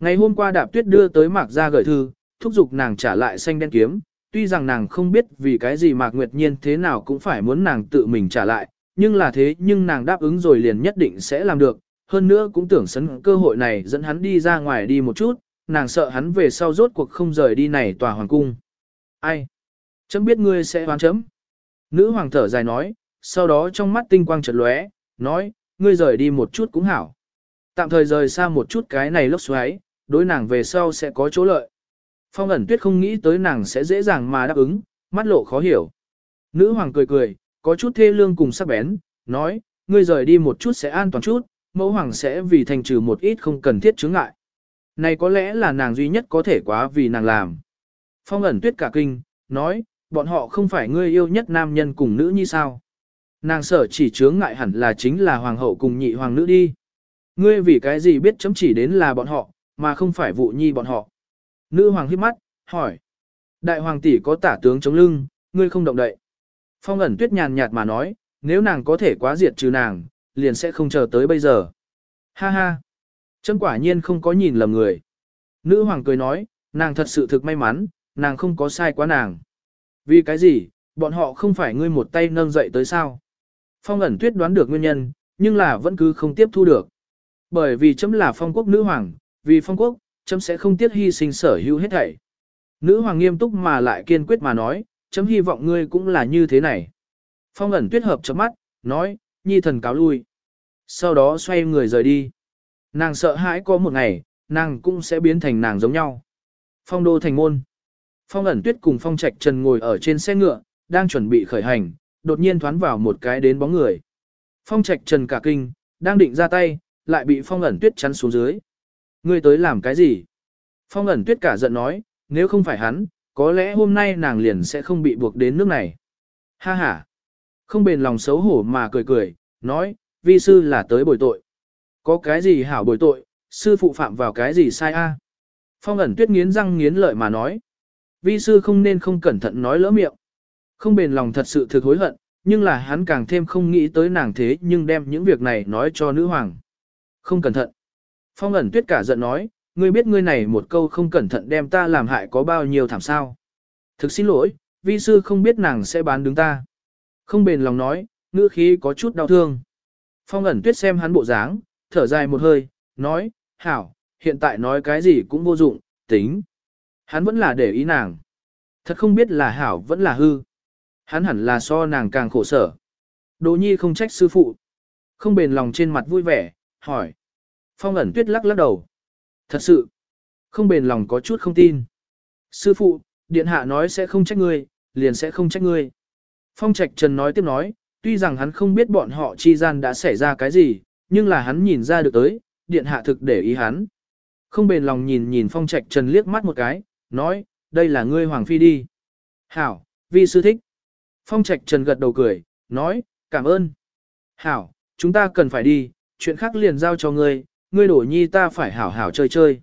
Ngày hôm qua đạp tuyết đưa tới mạc ra gửi thư, thúc giục nàng trả lại xanh đen kiếm, tuy rằng nàng không biết vì cái gì mạc nguyệt nhiên thế nào cũng phải muốn nàng tự mình trả lại, nhưng là thế nhưng nàng đáp ứng rồi liền nhất định sẽ làm được, hơn nữa cũng tưởng sấn cơ hội này dẫn hắn đi ra ngoài đi một chút, nàng sợ hắn về sau rốt cuộc không rời đi này tòa hoàng cung. Ai? Chấm biết ngươi sẽ hoán chấm. Nữ hoàng thở dài nói, sau đó trong mắt tinh quang chợt lóe, nói, ngươi rời đi một chút cũng hảo. Tạm thời rời xa một chút cái này lốc xoáy, đối nàng về sau sẽ có chỗ lợi. Phong ẩn tuyết không nghĩ tới nàng sẽ dễ dàng mà đáp ứng, mắt lộ khó hiểu. Nữ hoàng cười cười, có chút thê lương cùng sắc bén, nói, ngươi rời đi một chút sẽ an toàn chút, mẫu hoàng sẽ vì thành trừ một ít không cần thiết chướng ngại. Này có lẽ là nàng duy nhất có thể quá vì nàng làm. Phong ẩn tuyết cả kinh, nói, bọn họ không phải ngươi yêu nhất nam nhân cùng nữ như sao. Nàng sợ chỉ chướng ngại hẳn là chính là hoàng hậu cùng nhị hoàng nữ đi. Ngươi vì cái gì biết chấm chỉ đến là bọn họ, mà không phải vụ nhi bọn họ. Nữ hoàng hít mắt, hỏi. Đại hoàng tỷ có tả tướng chống lưng, ngươi không động đậy. Phong ẩn tuyết nhàn nhạt mà nói, nếu nàng có thể quá diệt trừ nàng, liền sẽ không chờ tới bây giờ. Ha ha. Chấm quả nhiên không có nhìn lầm người. Nữ hoàng cười nói, nàng thật sự thực may mắn, nàng không có sai quá nàng. Vì cái gì, bọn họ không phải ngươi một tay nâng dậy tới sao? Phong ẩn tuyết đoán được nguyên nhân, nhưng là vẫn cứ không tiếp thu được. Bởi vì chấm là phong quốc nữ hoàng, vì phong quốc, chấm sẽ không tiếc hy sinh sở hữu hết thảy. Nữ hoàng nghiêm túc mà lại kiên quyết mà nói, chấm hy vọng ngươi cũng là như thế này. Phong ẩn tuyết hợp chấm mắt, nói, nhi thần cáo lui. Sau đó xoay người rời đi. Nàng sợ hãi có một ngày, nàng cũng sẽ biến thành nàng giống nhau. Phong đô thành môn. Phong ẩn tuyết cùng phong trạch trần ngồi ở trên xe ngựa, đang chuẩn bị khởi hành, đột nhiên thoán vào một cái đến bóng người. Phong trạch trần cả kinh, đang định ra tay, lại bị phong ẩn tuyết chắn xuống dưới. Ngươi tới làm cái gì? Phong ẩn tuyết cả giận nói, nếu không phải hắn, có lẽ hôm nay nàng liền sẽ không bị buộc đến nước này. Ha ha! Không bền lòng xấu hổ mà cười cười, nói, vi sư là tới bồi tội. Có cái gì hảo bồi tội, sư phụ phạm vào cái gì sai a? Phong ẩn tuyết nghiến răng nghiến lợi mà nói. Vi sư không nên không cẩn thận nói lỡ miệng. Không bền lòng thật sự thực hối hận, nhưng là hắn càng thêm không nghĩ tới nàng thế nhưng đem những việc này nói cho nữ hoàng. Không cẩn thận. Phong ẩn tuyết cả giận nói, ngươi biết ngươi này một câu không cẩn thận đem ta làm hại có bao nhiêu thảm sao. Thực xin lỗi, vi sư không biết nàng sẽ bán đứng ta. Không bền lòng nói, ngữ khí có chút đau thương. Phong ẩn tuyết xem hắn bộ dáng, thở dài một hơi, nói, hảo, hiện tại nói cái gì cũng vô dụng, tính. Hắn vẫn là để ý nàng. Thật không biết là hảo vẫn là hư. Hắn hẳn là so nàng càng khổ sở. Đỗ nhi không trách sư phụ. Không bền lòng trên mặt vui vẻ, hỏi. Phong ẩn tuyết lắc lắc đầu. Thật sự, không bền lòng có chút không tin. Sư phụ, điện hạ nói sẽ không trách ngươi, liền sẽ không trách ngươi. Phong trạch trần nói tiếp nói, tuy rằng hắn không biết bọn họ chi gian đã xảy ra cái gì, nhưng là hắn nhìn ra được tới, điện hạ thực để ý hắn. Không bền lòng nhìn nhìn phong trạch trần liếc mắt một cái, nói, đây là ngươi hoàng phi đi. Hảo, vi sư thích. Phong trạch trần gật đầu cười, nói, cảm ơn. Hảo, chúng ta cần phải đi, chuyện khác liền giao cho ngươi, ngươi đổ nhi ta phải hảo hảo chơi chơi.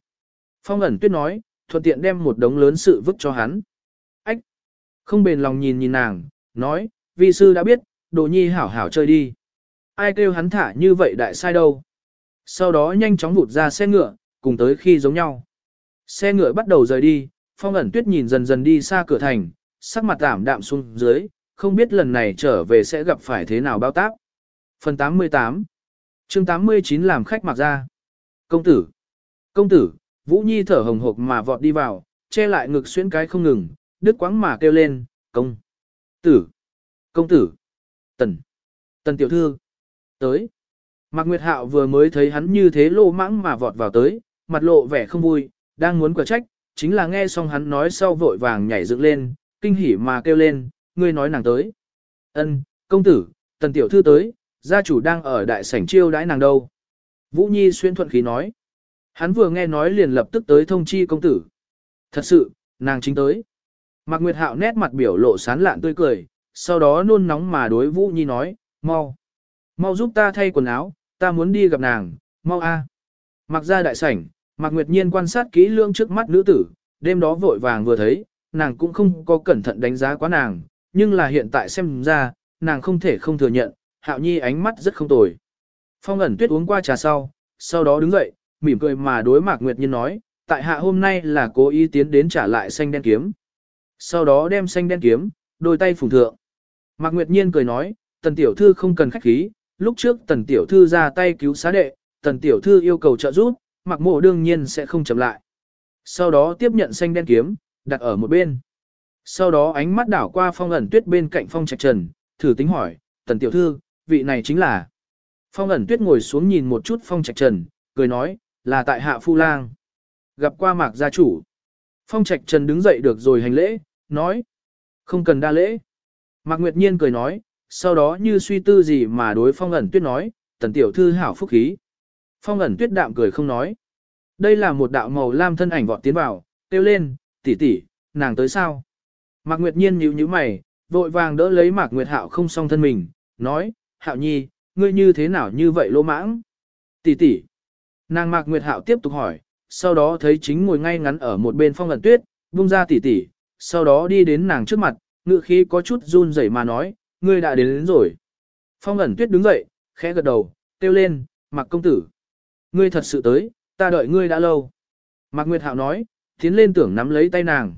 Phong ẩn tuyết nói, thuận tiện đem một đống lớn sự vứt cho hắn. Ách! Không bền lòng nhìn nhìn nàng, nói, vi sư đã biết, đồ nhi hảo hảo chơi đi. Ai kêu hắn thả như vậy đại sai đâu. Sau đó nhanh chóng vụt ra xe ngựa, cùng tới khi giống nhau. Xe ngựa bắt đầu rời đi, phong ẩn tuyết nhìn dần dần đi xa cửa thành, sắc mặt tảm đạm xuống dưới, không biết lần này trở về sẽ gặp phải thế nào bao tác. Phần 88 chương 89 làm khách mặc ra. Công tử! Công tử! Vũ Nhi thở hồng hộc mà vọt đi vào, che lại ngực xuyên cái không ngừng, đứt quãng mà kêu lên, công! Tử! Công tử! Tần! Tần tiểu thư! Tới! Mạc Nguyệt Hạo vừa mới thấy hắn như thế lô mãng mà vọt vào tới, mặt lộ vẻ không vui, đang muốn quả trách, chính là nghe xong hắn nói sau vội vàng nhảy dựng lên, kinh hỉ mà kêu lên, ngươi nói nàng tới. Ân, công tử, tần tiểu thư tới, gia chủ đang ở đại sảnh chiêu đãi nàng đâu. Vũ Nhi xuyên thuận khí nói. Hắn vừa nghe nói liền lập tức tới thông chi công tử. Thật sự, nàng chính tới. Mạc Nguyệt Hạo nét mặt biểu lộ sán lạn tươi cười, sau đó nôn nóng mà đối Vũ Nhi nói, mau. Mau giúp ta thay quần áo, ta muốn đi gặp nàng, mau a. Mặc ra đại sảnh, Mạc Nguyệt Nhiên quan sát kỹ lưỡng trước mắt nữ tử, đêm đó vội vàng vừa thấy, nàng cũng không có cẩn thận đánh giá quá nàng, nhưng là hiện tại xem ra, nàng không thể không thừa nhận, Hạo Nhi ánh mắt rất không tồi. Phong ẩn tuyết uống qua trà sau, sau đó đứng dậy, mỉm cười mà đối Mạc Nguyệt Nhiên nói, tại hạ hôm nay là cố ý tiến đến trả lại xanh đen kiếm. Sau đó đem xanh đen kiếm, đôi tay phùng thượng. Mạc Nguyệt Nhiên cười nói, tần tiểu thư không cần khách khí, lúc trước tần tiểu thư ra tay cứu xá đệ, tần tiểu thư yêu cầu trợ giúp, Mạc mộ đương nhiên sẽ không chậm lại. Sau đó tiếp nhận xanh đen kiếm, đặt ở một bên. Sau đó ánh mắt đảo qua phong ẩn tuyết bên cạnh phong trạch trần, thử tính hỏi, tần tiểu thư, vị này chính là. Phong ẩn tuyết ngồi xuống nhìn một chút phong trạch trần, cười nói, là tại hạ phu lang. Gặp qua mạc gia chủ. Phong trạch trần đứng dậy được rồi hành lễ, nói. Không cần đa lễ. Mạc Nguyệt Nhiên cười nói, sau đó như suy tư gì mà đối phong ẩn tuyết nói, tần tiểu thư hảo phúc khí. Phong ẩn tuyết đạm cười không nói. Đây là một đạo màu lam thân ảnh vọt tiến vào, kêu lên, tỷ tỷ, nàng tới sao? Mạc Nguyệt Nhiên nhíu nhíu mày, vội vàng đỡ lấy Mạc Nguyệt Hạo không song thân mình, nói, Hạo Nhi, ngươi như thế nào như vậy lỗ mãng? Tỷ tỷ. Nàng Mạc Nguyệt Hạo tiếp tục hỏi, sau đó thấy chính ngồi ngay ngắn ở một bên phong ẩn tuyết, buông ra tỷ tỷ, sau đó đi đến nàng trước mặt, ngữ khí có chút run rẩy mà nói, ngươi đã đến, đến rồi. Phong ẩn tuyết đứng dậy, khẽ gật đầu, kêu lên, Mạc công tử. Ngươi thật sự tới, ta đợi ngươi đã lâu. Mạc Nguyệt Hạo nói, tiến lên tưởng nắm lấy tay nàng.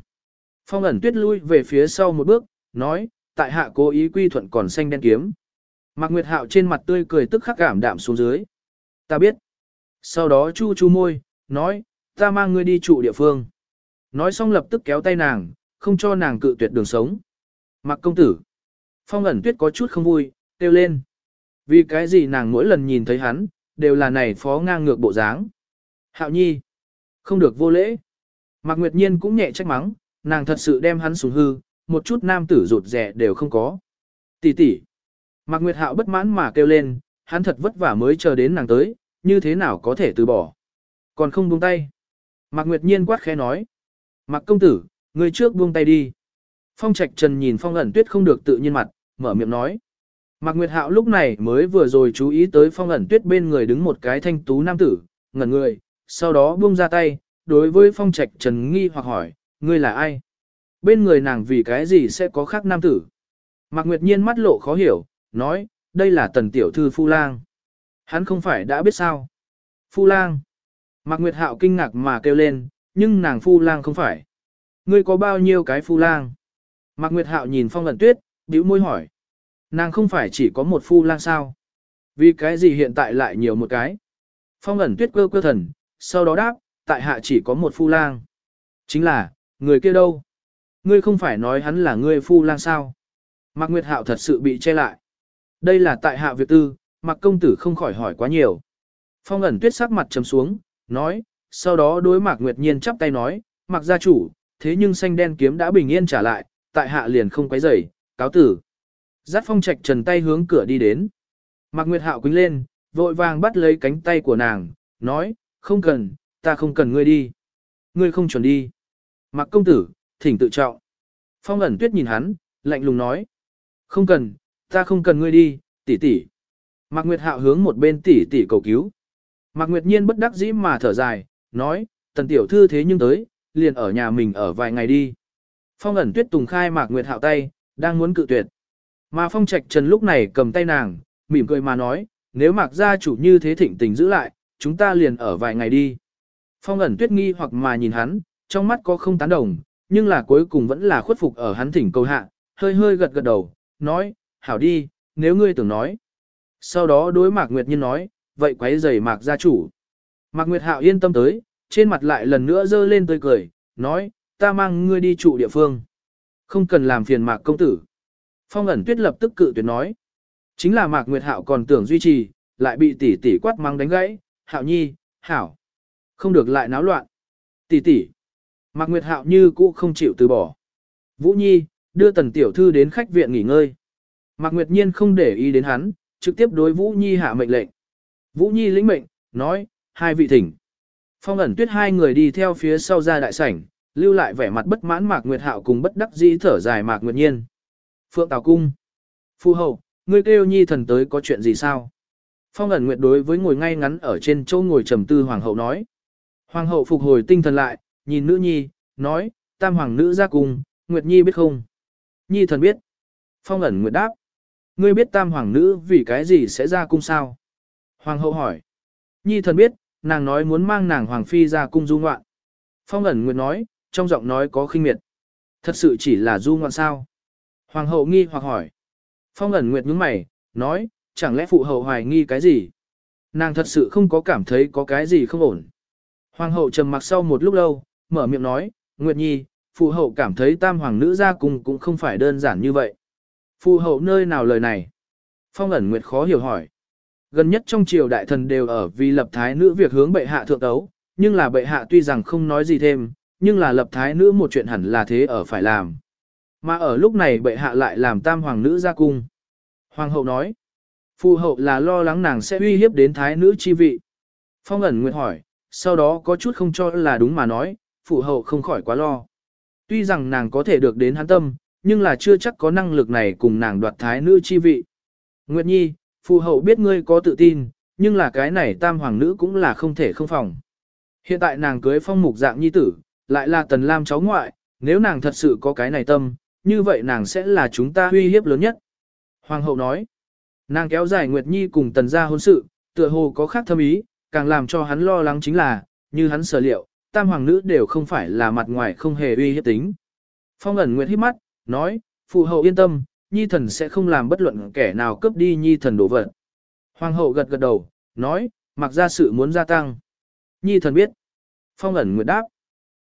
Phong ẩn tuyết lui về phía sau một bước, nói, tại hạ cố ý quy thuận còn xanh đen kiếm. Mạc Nguyệt Hạo trên mặt tươi cười tức khắc cảm đạm xuống dưới. Ta biết. Sau đó chu chu môi, nói, ta mang ngươi đi trụ địa phương. Nói xong lập tức kéo tay nàng, không cho nàng cự tuyệt đường sống. Mạc công tử. Phong ẩn tuyết có chút không vui, kêu lên. Vì cái gì nàng mỗi lần nhìn thấy hắn, đều là này phó ngang ngược bộ dáng. Hạo nhi. Không được vô lễ. Mạc Nguyệt Nhiên cũng nhẹ trách mắng, nàng thật sự đem hắn xuống hư, một chút nam tử rụt rẻ đều không có. Tỷ tỷ. Mạc Nguyệt Hạo bất mãn mà kêu lên, hắn thật vất vả mới chờ đến nàng tới, như thế nào có thể từ bỏ. Còn không buông tay. Mạc Nguyệt Nhiên quát khẽ nói. Mạc công tử, người trước buông tay đi. Phong Trạch Trần nhìn Phong ẩn tuyết không được tự nhiên mặt, mở miệng nói. Mạc Nguyệt Hạo lúc này mới vừa rồi chú ý tới Phong ẩn tuyết bên người đứng một cái thanh tú nam tử, ngẩn người, sau đó buông ra tay, đối với Phong Trạch Trần nghi hoặc hỏi, ngươi là ai? Bên người nàng vì cái gì sẽ có khác nam tử? Mạc Nguyệt Nhiên mắt lộ khó hiểu, nói, đây là tần tiểu thư Phu Lang. Hắn không phải đã biết sao? Phu Lang. Mạc Nguyệt Hạo kinh ngạc mà kêu lên, nhưng nàng Phu Lang không phải. Ngươi có bao nhiêu cái Phu Lang? Mạc Nguyệt Hạo nhìn Phong Ẩn Tuyết, bĩu môi hỏi. Nàng không phải chỉ có một Phu Lang sao? Vì cái gì hiện tại lại nhiều một cái? Phong Ẩn Tuyết cơ cơ thần, sau đó đáp, tại hạ chỉ có một Phu Lang. Chính là, người kia đâu? Ngươi không phải nói hắn là ngươi Phu Lang sao? Mạc Nguyệt Hạo thật sự bị che lại. Đây là tại hạ việc tư, Mạc công tử không khỏi hỏi quá nhiều. Phong ẩn tuyết sắc mặt trầm xuống, nói, sau đó đối Mạc Nguyệt Nhiên chắp tay nói, Mạc gia chủ, thế nhưng xanh đen kiếm đã bình yên trả lại, tại hạ liền không quấy rầy, cáo tử. Giác phong trạch trần tay hướng cửa đi đến. Mạc Nguyệt Hạo quýnh lên, vội vàng bắt lấy cánh tay của nàng, nói, không cần, ta không cần ngươi đi. Ngươi không chuẩn đi. Mạc công tử, thỉnh tự trọng. Phong ẩn tuyết nhìn hắn, lạnh lùng nói. Không cần, ta không cần ngươi đi, tỷ tỷ. Mạc Nguyệt Hạo hướng một bên tỷ tỷ cầu cứu. Mạc Nguyệt Nhiên bất đắc dĩ mà thở dài, nói, tần tiểu thư thế nhưng tới, liền ở nhà mình ở vài ngày đi. Phong ẩn tuyết tùng khai Mạc Nguyệt Hạo tay, đang muốn cự tuyệt. Mà Phong Trạch Trần lúc này cầm tay nàng, mỉm cười mà nói, nếu Mạc gia chủ như thế thịnh tình giữ lại, chúng ta liền ở vài ngày đi. Phong ẩn tuyết nghi hoặc mà nhìn hắn, trong mắt có không tán đồng, nhưng là cuối cùng vẫn là khuất phục ở hắn thỉnh cầu hạ, hơi hơi gật gật đầu, nói, hảo đi, nếu ngươi tưởng nói. Sau đó đối Mạc Nguyệt Nhiên nói, vậy quấy rầy Mạc gia chủ. Mạc Nguyệt Hạo yên tâm tới, trên mặt lại lần nữa dơ lên tươi cười, nói, ta mang ngươi đi trụ địa phương. Không cần làm phiền Mạc công tử. Phong ẩn tuyết lập tức cự tuyệt nói. Chính là Mạc Nguyệt Hạo còn tưởng duy trì, lại bị tỷ tỷ quát mang đánh gãy, Hạo nhi, Hảo. Không được lại náo loạn. Tỷ tỷ. Mạc Nguyệt Hạo như cũ không chịu từ bỏ. Vũ Nhi, đưa tần tiểu thư đến khách viện nghỉ ngơi. Mạc Nguyệt Nhiên không để ý đến hắn, trực tiếp đối Vũ Nhi hạ mệnh lệnh. Vũ Nhi lĩnh mệnh, nói, hai vị thỉnh. Phong ẩn tuyết hai người đi theo phía sau ra đại sảnh, lưu lại vẻ mặt bất mãn Mạc Nguyệt Hạo cùng bất đắc dĩ thở dài Mạc Nguyệt Nhiên. Phượng Tào Cung. Phu hậu, ngươi kêu nhi thần tới có chuyện gì sao? Phong ẩn nguyệt đối với ngồi ngay ngắn ở trên châu ngồi trầm tư hoàng hậu nói. Hoàng hậu phục hồi tinh thần lại, nhìn nữ nhi, nói, tam hoàng nữ ra cùng, Nguyệt Nhi biết không? Nhi thần biết. Phong ẩn nguyệt đáp. Ngươi biết tam hoàng nữ vì cái gì sẽ ra cung sao? Hoàng hậu hỏi. Nhi thần biết, nàng nói muốn mang nàng hoàng phi ra cung du ngoạn. Phong ẩn nguyệt nói, trong giọng nói có khinh miệt. Thật sự chỉ là du ngoạn sao? Hoàng hậu nghi hoặc hỏi. Phong ẩn nguyệt nhướng mày, nói, chẳng lẽ phụ hậu hoài nghi cái gì? Nàng thật sự không có cảm thấy có cái gì không ổn. Hoàng hậu trầm mặc sau một lúc lâu, mở miệng nói, Nguyệt Nhi, phụ hậu cảm thấy tam hoàng nữ ra cùng cũng không phải đơn giản như vậy. Phụ hậu nơi nào lời này? Phong ẩn Nguyệt khó hiểu hỏi. Gần nhất trong triều đại thần đều ở vì lập thái nữ việc hướng bệ hạ thượng tấu, nhưng là bệ hạ tuy rằng không nói gì thêm, nhưng là lập thái nữ một chuyện hẳn là thế ở phải làm. Mà ở lúc này bệ hạ lại làm tam hoàng nữ ra cung. Hoàng hậu nói, phụ hậu là lo lắng nàng sẽ uy hiếp đến thái nữ chi vị. Phong ẩn nguyện hỏi, sau đó có chút không cho là đúng mà nói, phụ hậu không khỏi quá lo. Tuy rằng nàng có thể được đến hắn tâm, nhưng là chưa chắc có năng lực này cùng nàng đoạt thái nữ chi vị. Nguyệt Nhi, phụ hậu biết ngươi có tự tin, nhưng là cái này tam hoàng nữ cũng là không thể không phòng. Hiện tại nàng cưới phong mục dạng nhi tử, lại là tần lam cháu ngoại, nếu nàng thật sự có cái này tâm, như vậy nàng sẽ là chúng ta uy hiếp lớn nhất. Hoàng hậu nói, nàng kéo dài Nguyệt Nhi cùng tần gia hôn sự, tựa hồ có khác thâm ý, càng làm cho hắn lo lắng chính là, như hắn sở liệu, tam hoàng nữ đều không phải là mặt ngoài không hề uy hiếp tính. Phong ẩn Nguyệt hít mắt, nói, phụ hậu yên tâm, Nhi thần sẽ không làm bất luận kẻ nào cướp đi Nhi thần đổ vật. Hoàng hậu gật gật đầu, nói, mặc ra sự muốn gia tăng. Nhi thần biết. Phong ẩn Nguyệt đáp,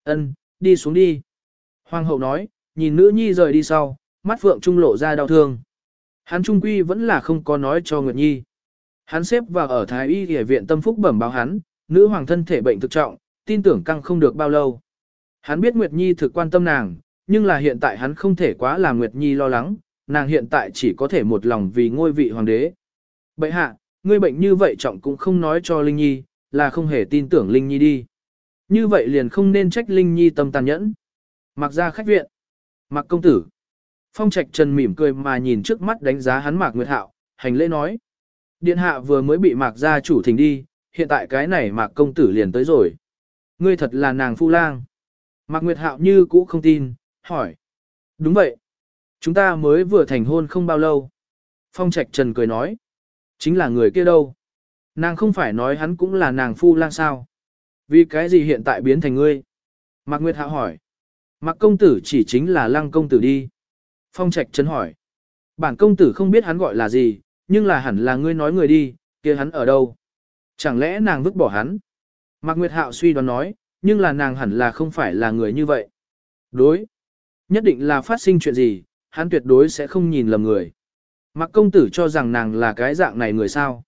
ân, đi xuống đi. Hoàng hậu nói, nhìn nữ nhi rời đi sau, mắt phượng trung lộ ra đau thương. Hắn trung quy vẫn là không có nói cho Nguyệt Nhi. Hắn xếp vào ở Thái Y Y viện tâm phúc bẩm báo hắn, nữ hoàng thân thể bệnh thực trọng, tin tưởng căng không được bao lâu. Hắn biết Nguyệt Nhi thực quan tâm nàng, nhưng là hiện tại hắn không thể quá làm Nguyệt Nhi lo lắng, nàng hiện tại chỉ có thể một lòng vì ngôi vị hoàng đế. Bậy hạ, ngươi bệnh như vậy trọng cũng không nói cho Linh Nhi, là không hề tin tưởng Linh Nhi đi. Như vậy liền không nên trách Linh Nhi tâm tàn nhẫn. Mặc ra khách viện. Mặc công tử. Phong Trạch Trần mỉm cười mà nhìn trước mắt đánh giá hắn Mạc Nguyệt Hạo, hành lễ nói. Điện hạ vừa mới bị Mạc gia chủ thỉnh đi, hiện tại cái này Mạc công tử liền tới rồi. Ngươi thật là nàng phu lang. Mạc Nguyệt Hạo như cũ không tin, hỏi. Đúng vậy. Chúng ta mới vừa thành hôn không bao lâu. Phong Trạch Trần cười nói. Chính là người kia đâu. Nàng không phải nói hắn cũng là nàng phu lang sao. Vì cái gì hiện tại biến thành ngươi? Mạc Nguyệt Hạo hỏi. Mạc công tử chỉ chính là lăng công tử đi. Phong Trạch Trần hỏi. Bản công tử không biết hắn gọi là gì, nhưng là hẳn là ngươi nói người đi, kia hắn ở đâu? Chẳng lẽ nàng vứt bỏ hắn? Mạc Nguyệt Hạo suy đoán nói, nhưng là nàng hẳn là không phải là người như vậy. Đối. Nhất định là phát sinh chuyện gì, hắn tuyệt đối sẽ không nhìn lầm người. Mạc công tử cho rằng nàng là cái dạng này người sao.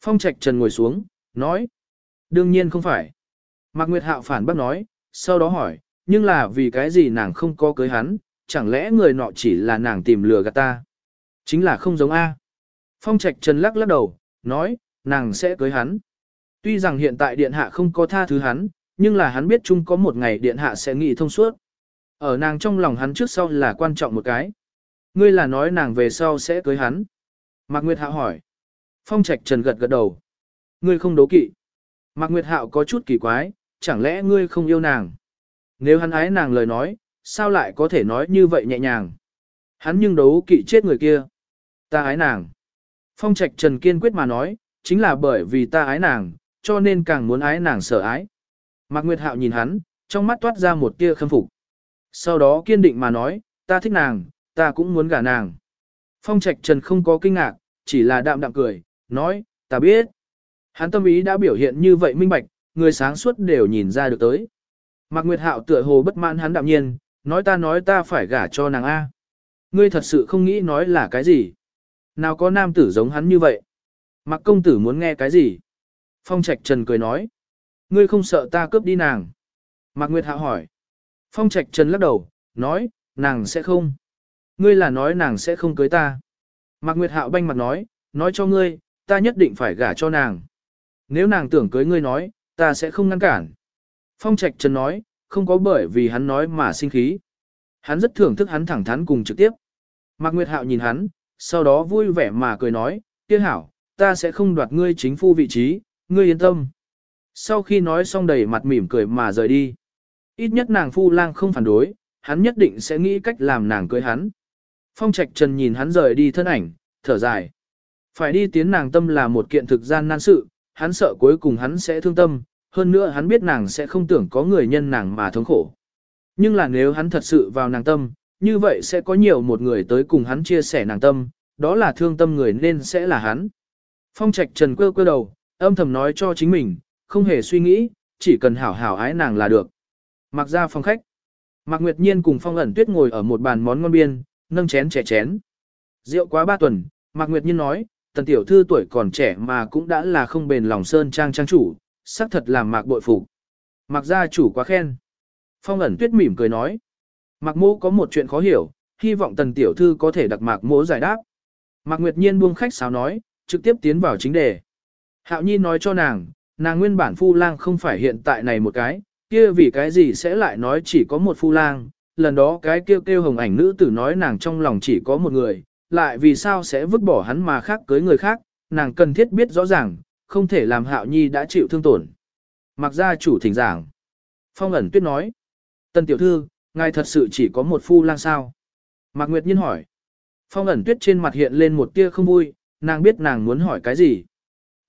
Phong Trạch Trần ngồi xuống, nói. Đương nhiên không phải. Mạc Nguyệt Hạo phản bác nói, sau đó hỏi, nhưng là vì cái gì nàng không có cưới hắn, chẳng lẽ người nọ chỉ là nàng tìm lừa gạt ta? Chính là không giống A. Phong Trạch Trần lắc lắc đầu, nói, nàng sẽ cưới hắn. Tuy rằng hiện tại điện hạ không có tha thứ hắn, nhưng là hắn biết chung có một ngày điện hạ sẽ nghĩ thông suốt. Ở nàng trong lòng hắn trước sau là quan trọng một cái. Ngươi là nói nàng về sau sẽ cưới hắn. Mạc Nguyệt Hạo hỏi. Phong Trạch Trần gật gật đầu. Ngươi không đố kỵ. Mạc Nguyệt Hạo có chút kỳ quái, chẳng lẽ ngươi không yêu nàng? Nếu hắn ái nàng lời nói, sao lại có thể nói như vậy nhẹ nhàng? Hắn nhưng đấu kỵ chết người kia. Ta ái nàng. Phong Trạch Trần kiên quyết mà nói, chính là bởi vì ta ái nàng, cho nên càng muốn ái nàng sợ ái. Mạc Nguyệt Hạo nhìn hắn, trong mắt toát ra một tia khâm phục. Sau đó kiên định mà nói, ta thích nàng, ta cũng muốn gả nàng. Phong Trạch Trần không có kinh ngạc, chỉ là đạm đạm cười, nói, ta biết. Hắn tâm ý đã biểu hiện như vậy minh bạch, người sáng suốt đều nhìn ra được tới. Mạc Nguyệt Hạo tựa hồ bất mãn hắn đạm nhiên, nói ta nói ta phải gả cho nàng A. Ngươi thật sự không nghĩ nói là cái gì. Nào có nam tử giống hắn như vậy. Mạc công tử muốn nghe cái gì? Phong Trạch Trần cười nói. Ngươi không sợ ta cướp đi nàng. Mạc Nguyệt Hạo hỏi. Phong Trạch Trần lắc đầu, nói, nàng sẽ không. Ngươi là nói nàng sẽ không cưới ta. Mạc Nguyệt Hạo banh mặt nói, nói cho ngươi, ta nhất định phải gả cho nàng. Nếu nàng tưởng cưới ngươi nói, ta sẽ không ngăn cản. Phong Trạch Trần nói, không có bởi vì hắn nói mà sinh khí. Hắn rất thưởng thức hắn thẳng thắn cùng trực tiếp. Mạc Nguyệt Hạo nhìn hắn, sau đó vui vẻ mà cười nói, kia hảo, ta sẽ không đoạt ngươi chính phu vị trí, ngươi yên tâm. Sau khi nói xong đầy mặt mỉm cười mà rời đi. Ít nhất nàng phu lang không phản đối, hắn nhất định sẽ nghĩ cách làm nàng cưới hắn. Phong Trạch Trần nhìn hắn rời đi thân ảnh, thở dài. Phải đi tiến nàng tâm là một kiện thực gian nan sự, hắn sợ cuối cùng hắn sẽ thương tâm, hơn nữa hắn biết nàng sẽ không tưởng có người nhân nàng mà thống khổ. Nhưng là nếu hắn thật sự vào nàng tâm, như vậy sẽ có nhiều một người tới cùng hắn chia sẻ nàng tâm, đó là thương tâm người nên sẽ là hắn. Phong Trạch Trần quơ quơ đầu, âm thầm nói cho chính mình, không hề suy nghĩ, chỉ cần hảo hảo ái nàng là được. Mặc ra phòng khách. Mạc Nguyệt Nhiên cùng Phong ẩn tuyết ngồi ở một bàn món ngon biên, nâng chén trẻ chén. Rượu quá ba tuần, Mạc Nguyệt Nhiên nói, tần tiểu thư tuổi còn trẻ mà cũng đã là không bền lòng sơn trang trang chủ, xác thật làm Mạc bội phục. Mạc gia chủ quá khen. Phong ẩn tuyết mỉm cười nói. Mạc mô có một chuyện khó hiểu, hy vọng tần tiểu thư có thể đặc Mạc mô giải đáp. Mạc Nguyệt Nhiên buông khách sáo nói, trực tiếp tiến vào chính đề. Hạo Nhi nói cho nàng, nàng nguyên bản phu lang không phải hiện tại này một cái, kia vì cái gì sẽ lại nói chỉ có một phu lang, lần đó cái kêu kêu hồng ảnh nữ tử nói nàng trong lòng chỉ có một người, lại vì sao sẽ vứt bỏ hắn mà khác cưới người khác, nàng cần thiết biết rõ ràng, không thể làm hạo nhi đã chịu thương tổn. Mặc ra chủ thỉnh giảng. Phong ẩn tuyết nói. Tân tiểu thư, ngài thật sự chỉ có một phu lang sao? Mạc Nguyệt Nhiên hỏi. Phong ẩn tuyết trên mặt hiện lên một tia không vui, nàng biết nàng muốn hỏi cái gì.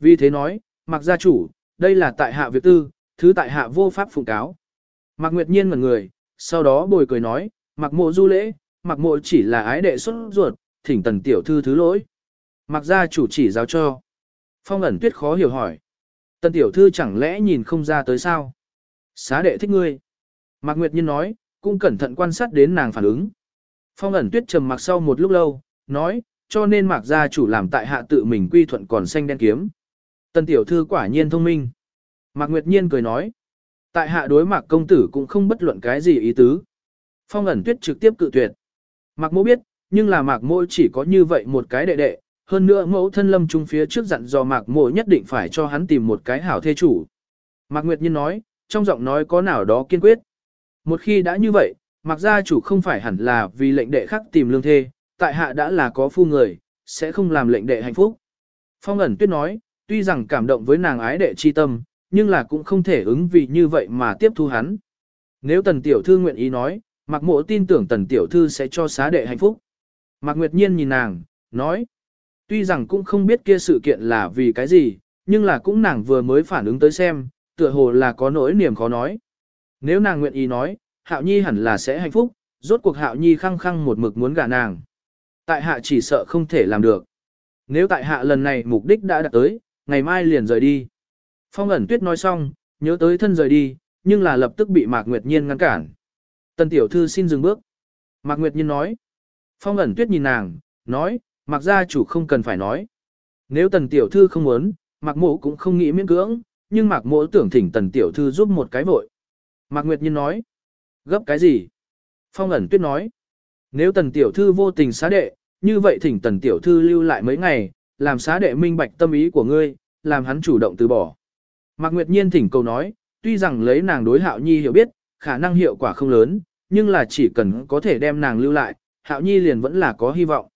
Vì thế nói, mặc gia chủ, đây là tại hạ việc tư, thứ tại hạ vô pháp phụng cáo. Mạc Nguyệt Nhiên ngẩn người, sau đó bồi cười nói, Mạc mộ du lễ, Mạc mộ chỉ là ái đệ xuất ruột, thỉnh tần tiểu thư thứ lỗi. Mạc gia chủ chỉ giáo cho. Phong ẩn tuyết khó hiểu hỏi. Tần tiểu thư chẳng lẽ nhìn không ra tới sao? Xá đệ thích ngươi. Mạc Nguyệt Nhiên nói, cũng cẩn thận quan sát đến nàng phản ứng. Phong ẩn tuyết trầm mặc sau một lúc lâu, nói, cho nên Mạc gia chủ làm tại hạ tự mình quy thuận còn xanh đen kiếm. Tần tiểu thư quả nhiên thông minh. Mạc Nguyệt Nhiên cười nói, tại hạ đối Mạc công tử cũng không bất luận cái gì ý tứ. Phong ẩn tuyết trực tiếp cự tuyệt. Mạc mỗ biết, nhưng là Mạc mỗ chỉ có như vậy một cái đệ đệ, hơn nữa mẫu thân lâm trung phía trước dặn dò Mạc mỗ nhất định phải cho hắn tìm một cái hảo thê chủ. Mạc Nguyệt Nhiên nói, trong giọng nói có nào đó kiên quyết. Một khi đã như vậy, Mạc gia chủ không phải hẳn là vì lệnh đệ khác tìm lương thê, tại hạ đã là có phu người, sẽ không làm lệnh đệ hạnh phúc. Phong ẩn tuyết nói, tuy rằng cảm động với nàng ái đệ chi tâm, nhưng là cũng không thể ứng vì như vậy mà tiếp thu hắn. Nếu tần tiểu thư nguyện ý nói, Mạc mộ tin tưởng tần tiểu thư sẽ cho xá đệ hạnh phúc. Mạc Nguyệt Nhiên nhìn nàng, nói, tuy rằng cũng không biết kia sự kiện là vì cái gì, nhưng là cũng nàng vừa mới phản ứng tới xem, tựa hồ là có nỗi niềm khó nói. Nếu nàng nguyện ý nói, Hạo Nhi hẳn là sẽ hạnh phúc, rốt cuộc Hạo Nhi khăng khăng một mực muốn gả nàng. Tại hạ chỉ sợ không thể làm được. Nếu tại hạ lần này mục đích đã đạt tới, ngày mai liền rời đi. Phong ẩn tuyết nói xong, nhớ tới thân rời đi, nhưng là lập tức bị Mạc Nguyệt Nhiên ngăn cản. Tần tiểu thư xin dừng bước. Mạc Nguyệt Nhiên nói. Phong ẩn tuyết nhìn nàng, nói, Mạc gia chủ không cần phải nói. Nếu tần tiểu thư không muốn, Mạc mộ cũng không nghĩ miễn cưỡng, nhưng Mạc mộ tưởng thỉnh tần tiểu thư giúp một cái vội. Mạc Nguyệt Nhiên nói. Gấp cái gì? Phong ẩn tuyết nói. Nếu tần tiểu thư vô tình xá đệ, như vậy thỉnh tần tiểu thư lưu lại mấy ngày, làm xá đệ minh bạch tâm ý của ngươi, làm hắn chủ động từ bỏ. Mạc Nguyệt Nhiên thỉnh cầu nói, tuy rằng lấy nàng đối hạo nhi hiểu biết, khả năng hiệu quả không lớn, nhưng là chỉ cần có thể đem nàng lưu lại, hạo nhi liền vẫn là có hy vọng.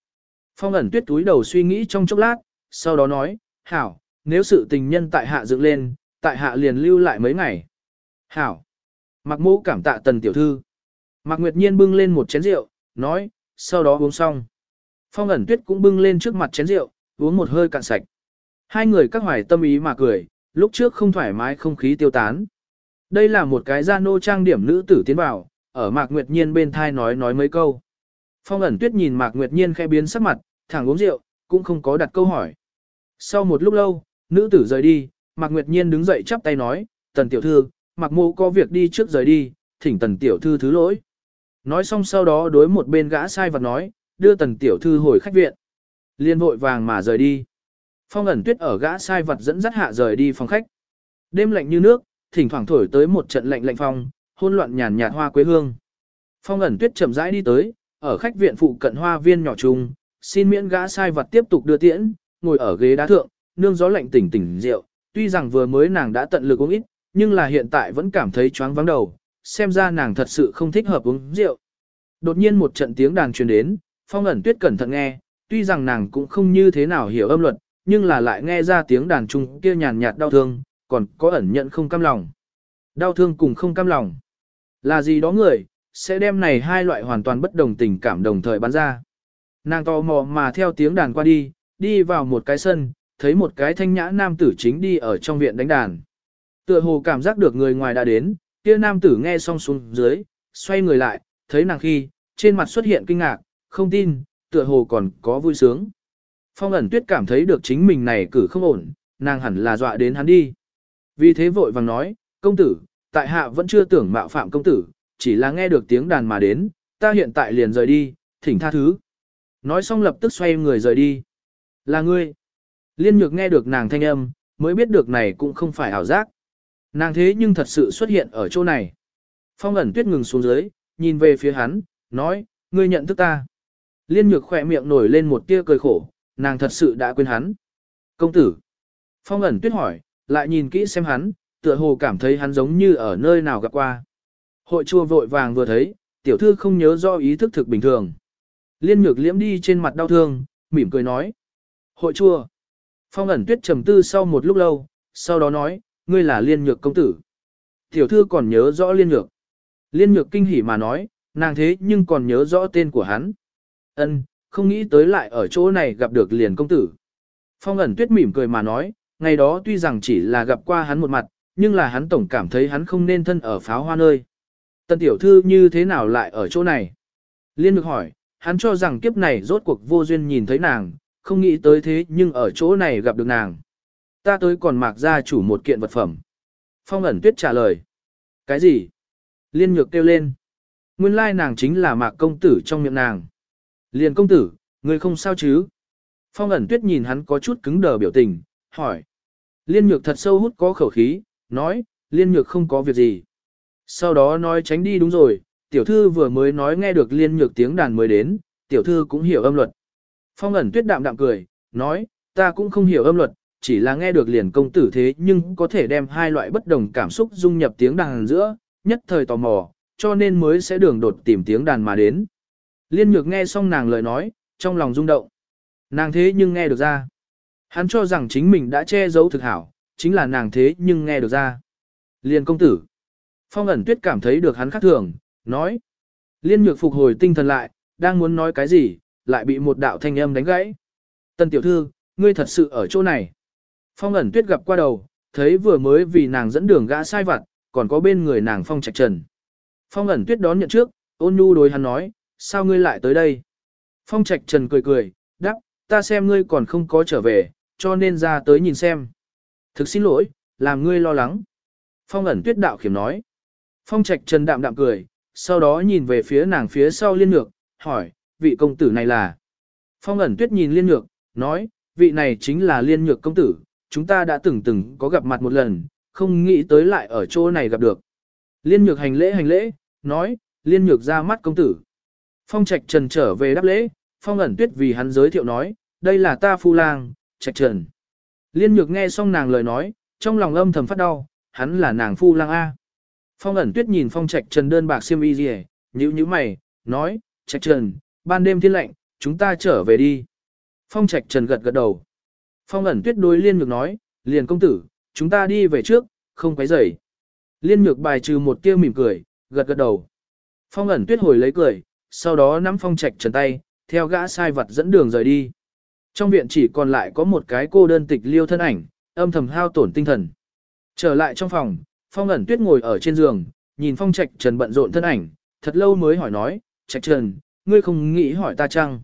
Phong ẩn tuyết túi đầu suy nghĩ trong chốc lát, sau đó nói, hảo, nếu sự tình nhân tại hạ dựng lên, tại hạ liền lưu lại mấy ngày. Hảo. Mạc Mũ cảm tạ tần tiểu thư. Mạc Nguyệt Nhiên bưng lên một chén rượu, nói, sau đó uống xong. Phong ẩn tuyết cũng bưng lên trước mặt chén rượu, uống một hơi cạn sạch. Hai người các hoài tâm ý mà cười, lúc trước không thoải mái không khí tiêu tán. Đây là một cái gia nô trang điểm nữ tử tiến vào, ở Mạc Nguyệt Nhiên bên thai nói nói mấy câu. Phong ẩn tuyết nhìn Mạc Nguyệt Nhiên khẽ biến sắc mặt, thẳng uống rượu, cũng không có đặt câu hỏi. Sau một lúc lâu, nữ tử rời đi, Mạc Nguyệt Nhiên đứng dậy chắp tay nói, tần tiểu thư, Mạc mô có việc đi trước rời đi, thỉnh tần tiểu thư thứ lỗi. Nói xong sau đó đối một bên gã sai vật nói, đưa tần tiểu thư hồi khách viện. Liên vội vàng mà rời đi. Phong ẩn tuyết ở gã sai vật dẫn dắt hạ rời đi phòng khách. Đêm lạnh như nước, thỉnh thoảng thổi tới một trận lạnh lạnh phong, hôn loạn nhàn nhạt hoa quế hương. Phong ẩn tuyết chậm rãi đi tới, ở khách viện phụ cận hoa viên nhỏ trùng, xin miễn gã sai vật tiếp tục đưa tiễn, ngồi ở ghế đá thượng, nương gió lạnh tỉnh tỉnh rượu, tuy rằng vừa mới nàng đã tận lực uống ít, nhưng là hiện tại vẫn cảm thấy choáng vắng đầu, xem ra nàng thật sự không thích hợp uống rượu. Đột nhiên một trận tiếng đàn truyền đến, phong ẩn tuyết cẩn thận nghe, tuy rằng nàng cũng không như thế nào hiểu âm luật, nhưng là lại nghe ra tiếng đàn trung kia nhàn nhạt đau thương, còn có ẩn nhận không cam lòng. Đau thương cùng không cam lòng. Là gì đó người, sẽ đem này hai loại hoàn toàn bất đồng tình cảm đồng thời bắn ra. Nàng tò mò mà theo tiếng đàn qua đi, đi vào một cái sân, thấy một cái thanh nhã nam tử chính đi ở trong viện đánh đàn. Tựa hồ cảm giác được người ngoài đã đến, kia nam tử nghe xong xuống dưới, xoay người lại, thấy nàng khi, trên mặt xuất hiện kinh ngạc, không tin, tựa hồ còn có vui sướng. Phong ẩn tuyết cảm thấy được chính mình này cử không ổn, nàng hẳn là dọa đến hắn đi. Vì thế vội vàng nói, công tử, tại hạ vẫn chưa tưởng mạo phạm công tử, chỉ là nghe được tiếng đàn mà đến, ta hiện tại liền rời đi, thỉnh tha thứ. Nói xong lập tức xoay người rời đi. Là ngươi. Liên nhược nghe được nàng thanh âm, mới biết được này cũng không phải ảo giác. Nàng thế nhưng thật sự xuất hiện ở chỗ này. Phong ẩn tuyết ngừng xuống dưới, nhìn về phía hắn, nói, ngươi nhận thức ta. Liên nhược khỏe miệng nổi lên một tia cười khổ, nàng thật sự đã quên hắn. Công tử. Phong ẩn tuyết hỏi, lại nhìn kỹ xem hắn, tựa hồ cảm thấy hắn giống như ở nơi nào gặp qua. Hội chua vội vàng vừa thấy, tiểu thư không nhớ do ý thức thực bình thường. Liên nhược liễm đi trên mặt đau thương, mỉm cười nói. Hội chua. Phong ẩn tuyết trầm tư sau một lúc lâu, sau đó nói, ngươi là liên nhược công tử. Tiểu thư còn nhớ rõ liên nhược. Liên nhược kinh hỉ mà nói, nàng thế nhưng còn nhớ rõ tên của hắn. Ân, không nghĩ tới lại ở chỗ này gặp được liền công tử. Phong ẩn tuyết mỉm cười mà nói, ngày đó tuy rằng chỉ là gặp qua hắn một mặt, nhưng là hắn tổng cảm thấy hắn không nên thân ở pháo hoa nơi. Tân tiểu thư như thế nào lại ở chỗ này? Liên được hỏi, hắn cho rằng kiếp này rốt cuộc vô duyên nhìn thấy nàng, không nghĩ tới thế nhưng ở chỗ này gặp được nàng. Ta tới còn mạc ra chủ một kiện vật phẩm. Phong ẩn tuyết trả lời. Cái gì? Liên nhược kêu lên. Nguyên lai nàng chính là mạc công tử trong miệng nàng. Liên công tử, người không sao chứ? Phong ẩn tuyết nhìn hắn có chút cứng đờ biểu tình, hỏi. Liên nhược thật sâu hút có khẩu khí, nói, liên nhược không có việc gì. Sau đó nói tránh đi đúng rồi, tiểu thư vừa mới nói nghe được liên nhược tiếng đàn mới đến, tiểu thư cũng hiểu âm luật. Phong ẩn tuyết đạm đạm cười, nói, ta cũng không hiểu âm luật, chỉ là nghe được liền công tử thế nhưng có thể đem hai loại bất đồng cảm xúc dung nhập tiếng đàn giữa, nhất thời tò mò, cho nên mới sẽ đường đột tìm tiếng đàn mà đến. Liên nhược nghe xong nàng lời nói, trong lòng rung động. Nàng thế nhưng nghe được ra. Hắn cho rằng chính mình đã che giấu thực hảo, chính là nàng thế nhưng nghe được ra. Liên công tử. Phong ẩn tuyết cảm thấy được hắn khác thường, nói. Liên nhược phục hồi tinh thần lại, đang muốn nói cái gì, lại bị một đạo thanh âm đánh gãy. Tân tiểu thư, ngươi thật sự ở chỗ này. Phong ẩn tuyết gặp qua đầu, thấy vừa mới vì nàng dẫn đường gã sai vặt, còn có bên người nàng phong trạch trần. Phong ẩn tuyết đón nhận trước, ôn nhu đối hắn nói, sao ngươi lại tới đây? Phong trạch trần cười cười, đáp, ta xem ngươi còn không có trở về, cho nên ra tới nhìn xem. Thực xin lỗi, làm ngươi lo lắng. Phong ẩn tuyết đạo khiểm nói. Phong trạch trần đạm đạm cười, sau đó nhìn về phía nàng phía sau liên nhược, hỏi, vị công tử này là. Phong ẩn tuyết nhìn liên nhược, nói, vị này chính là liên nhược công tử, chúng ta đã từng từng có gặp mặt một lần, không nghĩ tới lại ở chỗ này gặp được. Liên nhược hành lễ hành lễ, nói, liên nhược ra mắt công tử. Phong trạch trần trở về đáp lễ, phong ẩn tuyết vì hắn giới thiệu nói, đây là ta phu lang, trạch trần. Liên nhược nghe xong nàng lời nói, trong lòng âm thầm phát đau, hắn là nàng phu lang A. Phong ẩn tuyết nhìn phong trạch trần đơn bạc xiêm y gì nhữ như mày, nói, trạch trần, ban đêm thiên lạnh, chúng ta trở về đi. Phong trạch trần gật gật đầu. Phong ẩn tuyết đối liên nhược nói, liền công tử, chúng ta đi về trước, không quấy rầy. Liên nhược bài trừ một tia mỉm cười, gật gật đầu. Phong ẩn tuyết hồi lấy cười, sau đó nắm phong trạch trần tay, theo gã sai vật dẫn đường rời đi. Trong viện chỉ còn lại có một cái cô đơn tịch liêu thân ảnh, âm thầm hao tổn tinh thần. Trở lại trong phòng, phong ẩn tuyết ngồi ở trên giường, nhìn phong trạch trần bận rộn thân ảnh, thật lâu mới hỏi nói, trạch trần, ngươi không nghĩ hỏi ta chăng?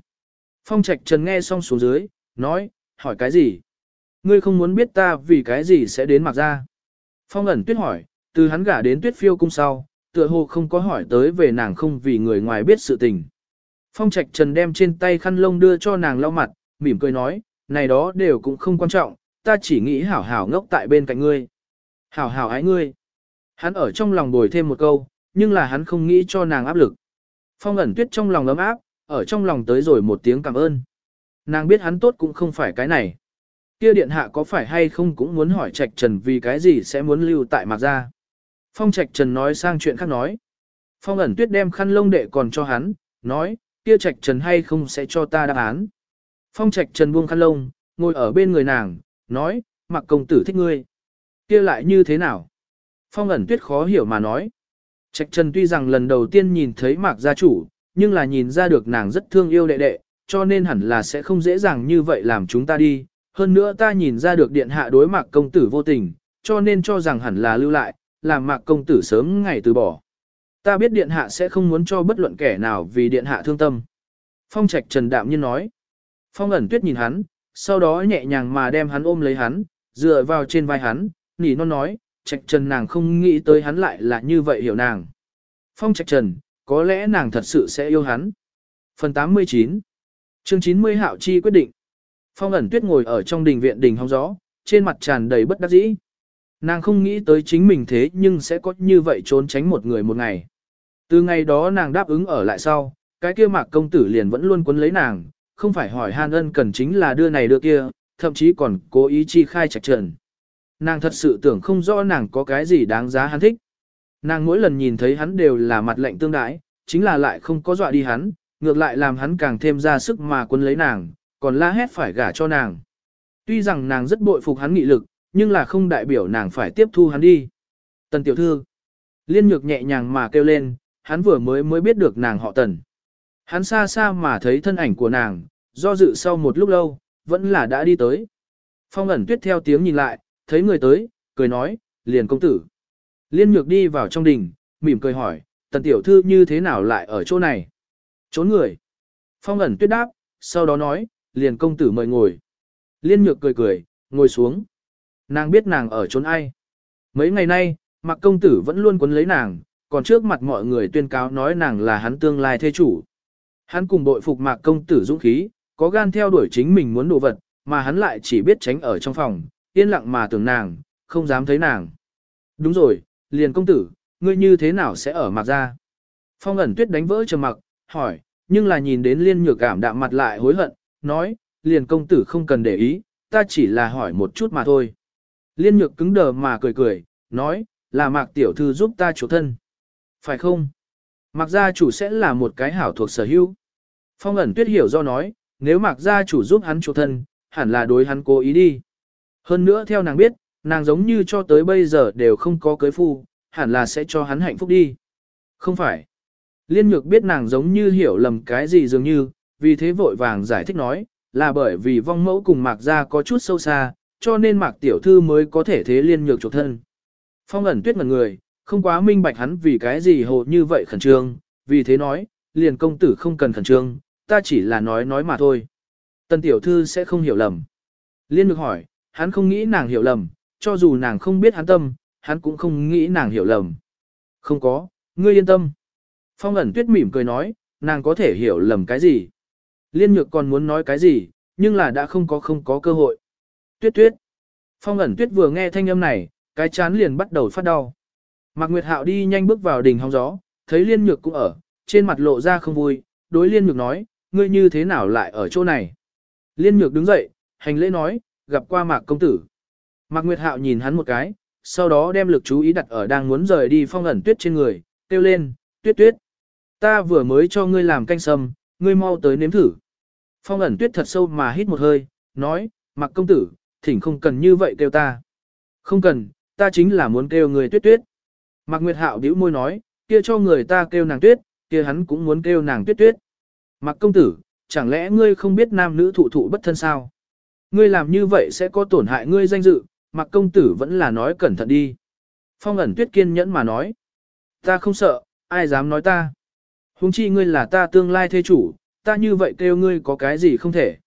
Phong trạch trần nghe xong xuống dưới, nói, hỏi cái gì? Ngươi không muốn biết ta vì cái gì sẽ đến mặc ra. Phong ẩn tuyết hỏi, từ hắn gả đến tuyết phiêu cung sau, tựa hồ không có hỏi tới về nàng không vì người ngoài biết sự tình. Phong trạch trần đem trên tay khăn lông đưa cho nàng lau mặt, mỉm cười nói, này đó đều cũng không quan trọng, ta chỉ nghĩ hảo hảo ngốc tại bên cạnh ngươi. Hảo hảo ái ngươi. Hắn ở trong lòng bồi thêm một câu, nhưng là hắn không nghĩ cho nàng áp lực. Phong ẩn tuyết trong lòng ấm áp, ở trong lòng tới rồi một tiếng cảm ơn. Nàng biết hắn tốt cũng không phải cái này. Kia điện hạ có phải hay không cũng muốn hỏi Trạch Trần vì cái gì sẽ muốn lưu tại Mạc Gia. Phong Trạch Trần nói sang chuyện khác nói. Phong ẩn tuyết đem khăn lông đệ còn cho hắn, nói, kia Trạch Trần hay không sẽ cho ta đáp án. Phong Trạch Trần buông khăn lông, ngồi ở bên người nàng, nói, Mặc công tử thích ngươi. Kia lại như thế nào? Phong ẩn tuyết khó hiểu mà nói. Trạch Trần tuy rằng lần đầu tiên nhìn thấy Mạc gia chủ, nhưng là nhìn ra được nàng rất thương yêu đệ đệ, cho nên hẳn là sẽ không dễ dàng như vậy làm chúng ta đi. Hơn nữa ta nhìn ra được điện hạ đối Mạc công tử vô tình, cho nên cho rằng hẳn là lưu lại, làm Mạc công tử sớm ngày từ bỏ. Ta biết điện hạ sẽ không muốn cho bất luận kẻ nào vì điện hạ thương tâm. Phong Trạch Trần đạm nhiên nói. Phong ẩn tuyết nhìn hắn, sau đó nhẹ nhàng mà đem hắn ôm lấy hắn, dựa vào trên vai hắn, nỉ non nói, Trạch Trần nàng không nghĩ tới hắn lại là như vậy hiểu nàng. Phong Trạch Trần, có lẽ nàng thật sự sẽ yêu hắn. Phần 89 Chương 90 Hạo Chi quyết định Phong ẩn tuyết ngồi ở trong đình viện đình hóng gió, trên mặt tràn đầy bất đắc dĩ. Nàng không nghĩ tới chính mình thế nhưng sẽ có như vậy trốn tránh một người một ngày. Từ ngày đó nàng đáp ứng ở lại sau, cái kia mạc công tử liền vẫn luôn quấn lấy nàng, không phải hỏi han ân cần chính là đưa này đưa kia, thậm chí còn cố ý chi khai trạch trần. Nàng thật sự tưởng không rõ nàng có cái gì đáng giá hắn thích. Nàng mỗi lần nhìn thấy hắn đều là mặt lệnh tương đái, chính là lại không có dọa đi hắn, ngược lại làm hắn càng thêm ra sức mà quấn lấy nàng, còn la hét phải gả cho nàng. Tuy rằng nàng rất bội phục hắn nghị lực, nhưng là không đại biểu nàng phải tiếp thu hắn đi. Tần tiểu thư, liên nhược nhẹ nhàng mà kêu lên, hắn vừa mới mới biết được nàng họ tần. Hắn xa xa mà thấy thân ảnh của nàng, do dự sau một lúc lâu, vẫn là đã đi tới. Phong ẩn tuyết theo tiếng nhìn lại, thấy người tới, cười nói, liền công tử. Liên nhược đi vào trong đình, mỉm cười hỏi, tần tiểu thư như thế nào lại ở chỗ này? Trốn người. Phong ẩn tuyết đáp, sau đó nói, liền công tử mời ngồi. Liên nhược cười cười, ngồi xuống. Nàng biết nàng ở trốn ai. Mấy ngày nay, mặc công tử vẫn luôn quấn lấy nàng, còn trước mặt mọi người tuyên cáo nói nàng là hắn tương lai thê chủ. Hắn cùng bội phục mạc công tử dũng khí, có gan theo đuổi chính mình muốn đồ vật, mà hắn lại chỉ biết tránh ở trong phòng, yên lặng mà tưởng nàng, không dám thấy nàng. Đúng rồi, liền công tử, ngươi như thế nào sẽ ở mặt ra? Phong ẩn tuyết đánh vỡ trầm mặc, hỏi, nhưng là nhìn đến liên nhược cảm đạm mặt lại hối hận, nói, liền công tử không cần để ý, ta chỉ là hỏi một chút mà thôi. Liên nhược cứng đờ mà cười cười, nói, là mạc tiểu thư giúp ta chủ thân. Phải không? Mạc gia chủ sẽ là một cái hảo thuộc sở hữu. Phong ẩn tuyết hiểu do nói, nếu mạc gia chủ giúp hắn chủ thân, hẳn là đối hắn cố ý đi. Hơn nữa theo nàng biết, nàng giống như cho tới bây giờ đều không có cưới phu, hẳn là sẽ cho hắn hạnh phúc đi. Không phải. Liên nhược biết nàng giống như hiểu lầm cái gì dường như, vì thế vội vàng giải thích nói, là bởi vì vong mẫu cùng mạc gia có chút sâu xa, cho nên mạc tiểu thư mới có thể thế liên nhược chuộc thân. Phong ẩn tuyết ngần người, không quá minh bạch hắn vì cái gì hồ như vậy khẩn trương, vì thế nói, liền công tử không cần khẩn trương, ta chỉ là nói nói mà thôi. tân tiểu thư sẽ không hiểu lầm. Liên nhược hỏi, hắn không nghĩ nàng hiểu lầm, cho dù nàng không biết hắn tâm, hắn cũng không nghĩ nàng hiểu lầm. Không có, ngươi yên tâm. Phong ẩn tuyết mỉm cười nói, nàng có thể hiểu lầm cái gì. Liên nhược còn muốn nói cái gì, nhưng là đã không có không có cơ hội. Tuyết tuyết. Phong ẩn tuyết vừa nghe thanh âm này, cái chán liền bắt đầu phát đau. Mạc Nguyệt Hạo đi nhanh bước vào đỉnh hóng gió, thấy liên nhược cũng ở, trên mặt lộ ra không vui, đối liên nhược nói, ngươi như thế nào lại ở chỗ này. Liên nhược đứng dậy, hành lễ nói, gặp qua Mạc công tử. Mạc Nguyệt Hạo nhìn hắn một cái, sau đó đem lực chú ý đặt ở đang muốn rời đi phong ẩn tuyết trên người, kêu lên, tuyết tuyết. Ta vừa mới cho ngươi làm canh sâm, ngươi mau tới nếm thử. Phong ẩn tuyết thật sâu mà hít một hơi, nói, Mạc công tử, thỉnh không cần như vậy kêu ta. Không cần, ta chính là muốn kêu người tuyết tuyết. Mạc Nguyệt Hạo bĩu môi nói, kia cho người ta kêu nàng tuyết, kia hắn cũng muốn kêu nàng tuyết tuyết. Mạc công tử, chẳng lẽ ngươi không biết nam nữ thụ thụ bất thân sao? Ngươi làm như vậy sẽ có tổn hại ngươi danh dự, Mạc công tử vẫn là nói cẩn thận đi. Phong ẩn tuyết kiên nhẫn mà nói. Ta không sợ, ai dám nói ta. Huống chi ngươi là ta tương lai thê chủ, ta như vậy kêu ngươi có cái gì không thể.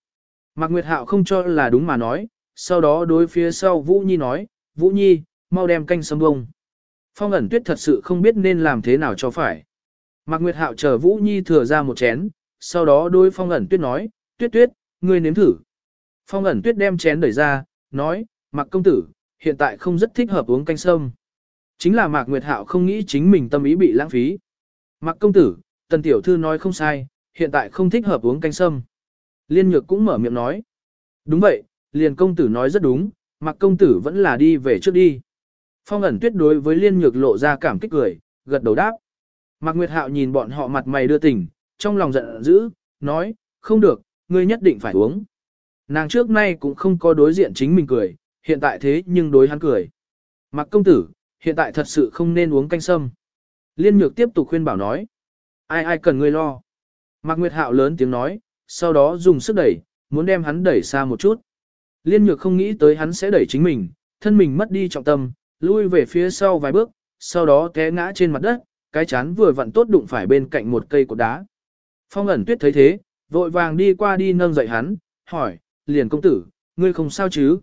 Mạc Nguyệt Hạo không cho là đúng mà nói, sau đó đối phía sau Vũ Nhi nói, Vũ Nhi, mau đem canh sâm bông. Phong ẩn tuyết thật sự không biết nên làm thế nào cho phải. Mạc Nguyệt Hạo chờ Vũ Nhi thừa ra một chén, sau đó đôi phong ẩn tuyết nói, tuyết tuyết, ngươi nếm thử. Phong ẩn tuyết đem chén đẩy ra, nói, Mạc công tử, hiện tại không rất thích hợp uống canh sâm. Chính là Mạc Nguyệt Hạo không nghĩ chính mình tâm ý bị lãng phí. Mạc công tử, tần tiểu thư nói không sai, hiện tại không thích hợp uống canh sâm. Liên nhược cũng mở miệng nói. Đúng vậy, liền công tử nói rất đúng, mặc công tử vẫn là đi về trước đi. Phong ẩn tuyết đối với liên nhược lộ ra cảm kích cười, gật đầu đáp. Mạc Nguyệt Hạo nhìn bọn họ mặt mày đưa tình, trong lòng giận dữ, nói, không được, ngươi nhất định phải uống. Nàng trước nay cũng không có đối diện chính mình cười, hiện tại thế nhưng đối hắn cười. Mạc công tử, hiện tại thật sự không nên uống canh sâm. Liên nhược tiếp tục khuyên bảo nói. Ai ai cần ngươi lo. Mạc Nguyệt Hạo lớn tiếng nói, sau đó dùng sức đẩy, muốn đem hắn đẩy xa một chút. Liên nhược không nghĩ tới hắn sẽ đẩy chính mình, thân mình mất đi trọng tâm, lui về phía sau vài bước, sau đó té ngã trên mặt đất, cái chán vừa vặn tốt đụng phải bên cạnh một cây cột đá. Phong ẩn tuyết thấy thế, vội vàng đi qua đi nâng dậy hắn, hỏi, liền công tử, ngươi không sao chứ?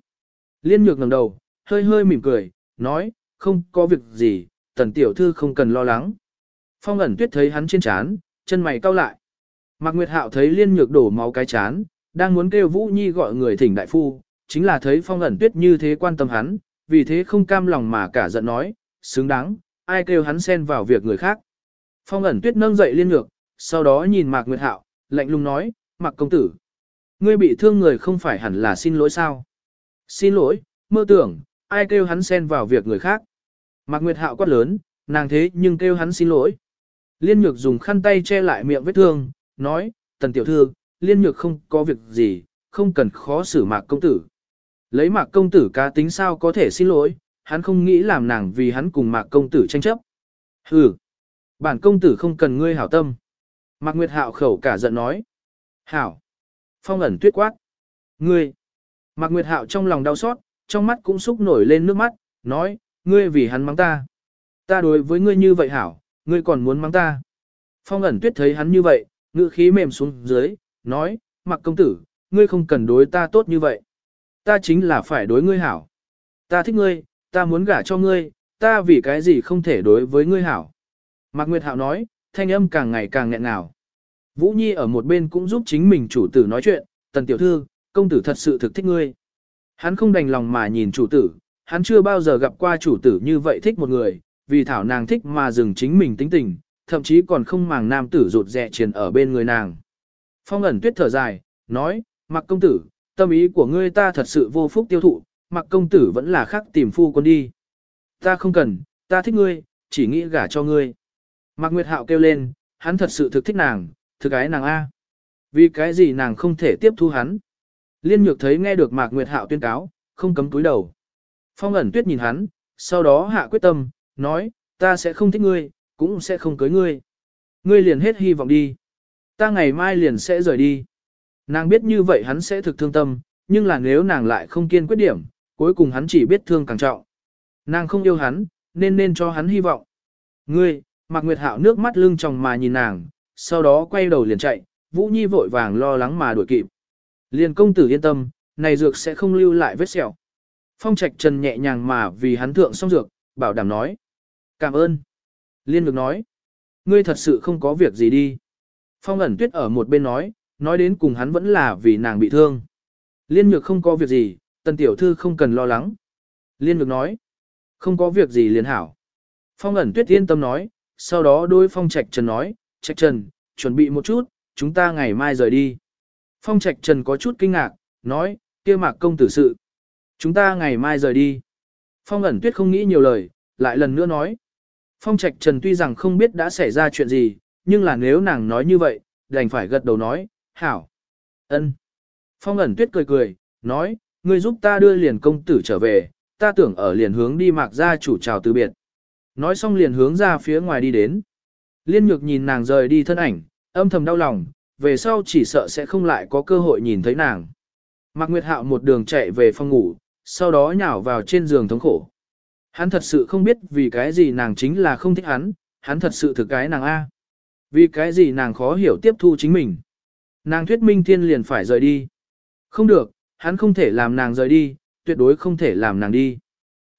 Liên nhược ngẩng đầu, hơi hơi mỉm cười, nói, không có việc gì, tần tiểu thư không cần lo lắng. Phong ẩn tuyết thấy hắn trên chán, chân mày cau lại. Mạc Nguyệt Hạo thấy liên nhược đổ máu cái chán, đang muốn kêu Vũ Nhi gọi người thỉnh đại phu, chính là thấy phong ẩn tuyết như thế quan tâm hắn, vì thế không cam lòng mà cả giận nói, xứng đáng, ai kêu hắn xen vào việc người khác. Phong ẩn tuyết nâng dậy liên ngược, sau đó nhìn Mạc Nguyệt Hạo, lạnh lùng nói, Mạc công tử. Ngươi bị thương người không phải hẳn là xin lỗi sao? Xin lỗi, mơ tưởng, ai kêu hắn xen vào việc người khác. Mạc Nguyệt Hạo quát lớn, nàng thế nhưng kêu hắn xin lỗi. Liên nhược dùng khăn tay che lại miệng vết thương, nói, tần tiểu thư, liên nhược không có việc gì, không cần khó xử Mạc công tử. Lấy Mạc công tử cá tính sao có thể xin lỗi, hắn không nghĩ làm nàng vì hắn cùng Mạc công tử tranh chấp. Hừ, bản công tử không cần ngươi hảo tâm. Mạc Nguyệt Hạo khẩu cả giận nói. Hảo. Phong ẩn tuyết quát. Ngươi. Mạc Nguyệt Hạo trong lòng đau xót, trong mắt cũng xúc nổi lên nước mắt, nói, ngươi vì hắn mắng ta. Ta đối với ngươi như vậy hảo, ngươi còn muốn mắng ta. Phong ẩn tuyết thấy hắn như vậy, ngữ khí mềm xuống dưới, nói, Mạc công tử, ngươi không cần đối ta tốt như vậy. Ta chính là phải đối ngươi hảo. Ta thích ngươi, ta muốn gả cho ngươi, ta vì cái gì không thể đối với ngươi hảo. Mạc Nguyệt Hạo nói, thanh âm càng ngày càng nghẹn ngào. Vũ Nhi ở một bên cũng giúp chính mình chủ tử nói chuyện, tần tiểu thư, công tử thật sự thực thích ngươi. Hắn không đành lòng mà nhìn chủ tử, hắn chưa bao giờ gặp qua chủ tử như vậy thích một người, vì thảo nàng thích mà dừng chính mình tính tình, thậm chí còn không màng nam tử rụt rẹ triền ở bên người nàng. Phong ẩn tuyết thở dài, nói, mặc công tử, tâm ý của ngươi ta thật sự vô phúc tiêu thụ, mặc công tử vẫn là khác tìm phu quân đi. Ta không cần, ta thích ngươi, chỉ nghĩ gả cho ngươi. Mạc Nguyệt Hạo kêu lên, hắn thật sự thực thích nàng, thực ái nàng A. Vì cái gì nàng không thể tiếp thu hắn. Liên nhược thấy nghe được Mạc Nguyệt Hạo tuyên cáo, không cấm túi đầu. Phong ẩn tuyết nhìn hắn, sau đó hạ quyết tâm, nói, ta sẽ không thích ngươi, cũng sẽ không cưới ngươi. Ngươi liền hết hy vọng đi. Ta ngày mai liền sẽ rời đi. Nàng biết như vậy hắn sẽ thực thương tâm, nhưng là nếu nàng lại không kiên quyết điểm, cuối cùng hắn chỉ biết thương càng trọng. Nàng không yêu hắn, nên nên cho hắn hy vọng. Ngươi, Mạc Nguyệt Hạo nước mắt lưng tròng mà nhìn nàng, sau đó quay đầu liền chạy, Vũ Nhi vội vàng lo lắng mà đuổi kịp. Liền công tử yên tâm, này dược sẽ không lưu lại vết sẹo. Phong Trạch Trần nhẹ nhàng mà vì hắn thượng xong dược, bảo đảm nói. Cảm ơn. Liên được nói. Ngươi thật sự không có việc gì đi. Phong ẩn tuyết ở một bên nói, nói đến cùng hắn vẫn là vì nàng bị thương. Liên nhược không có việc gì, tần tiểu thư không cần lo lắng. Liên nhược nói. Không có việc gì liền hảo. Phong ẩn tuyết yên tâm nói, sau đó đôi phong trạch trần nói, trạch trần, chuẩn bị một chút, chúng ta ngày mai rời đi. Phong trạch trần có chút kinh ngạc, nói, kia mạc công tử sự. Chúng ta ngày mai rời đi. Phong ẩn tuyết không nghĩ nhiều lời, lại lần nữa nói. Phong trạch trần tuy rằng không biết đã xảy ra chuyện gì, nhưng là nếu nàng nói như vậy, đành phải gật đầu nói, hảo. ân. Phong ẩn tuyết cười cười, nói, ngươi giúp ta đưa liền công tử trở về, ta tưởng ở liền hướng đi mạc ra chủ chào từ biệt. Nói xong liền hướng ra phía ngoài đi đến. Liên nhược nhìn nàng rời đi thân ảnh, âm thầm đau lòng, về sau chỉ sợ sẽ không lại có cơ hội nhìn thấy nàng. Mạc Nguyệt Hạo một đường chạy về phòng ngủ, sau đó nhào vào trên giường thống khổ. Hắn thật sự không biết vì cái gì nàng chính là không thích hắn, hắn thật sự thực cái nàng A. Vì cái gì nàng khó hiểu tiếp thu chính mình. Nàng thuyết minh thiên liền phải rời đi. Không được, hắn không thể làm nàng rời đi, tuyệt đối không thể làm nàng đi.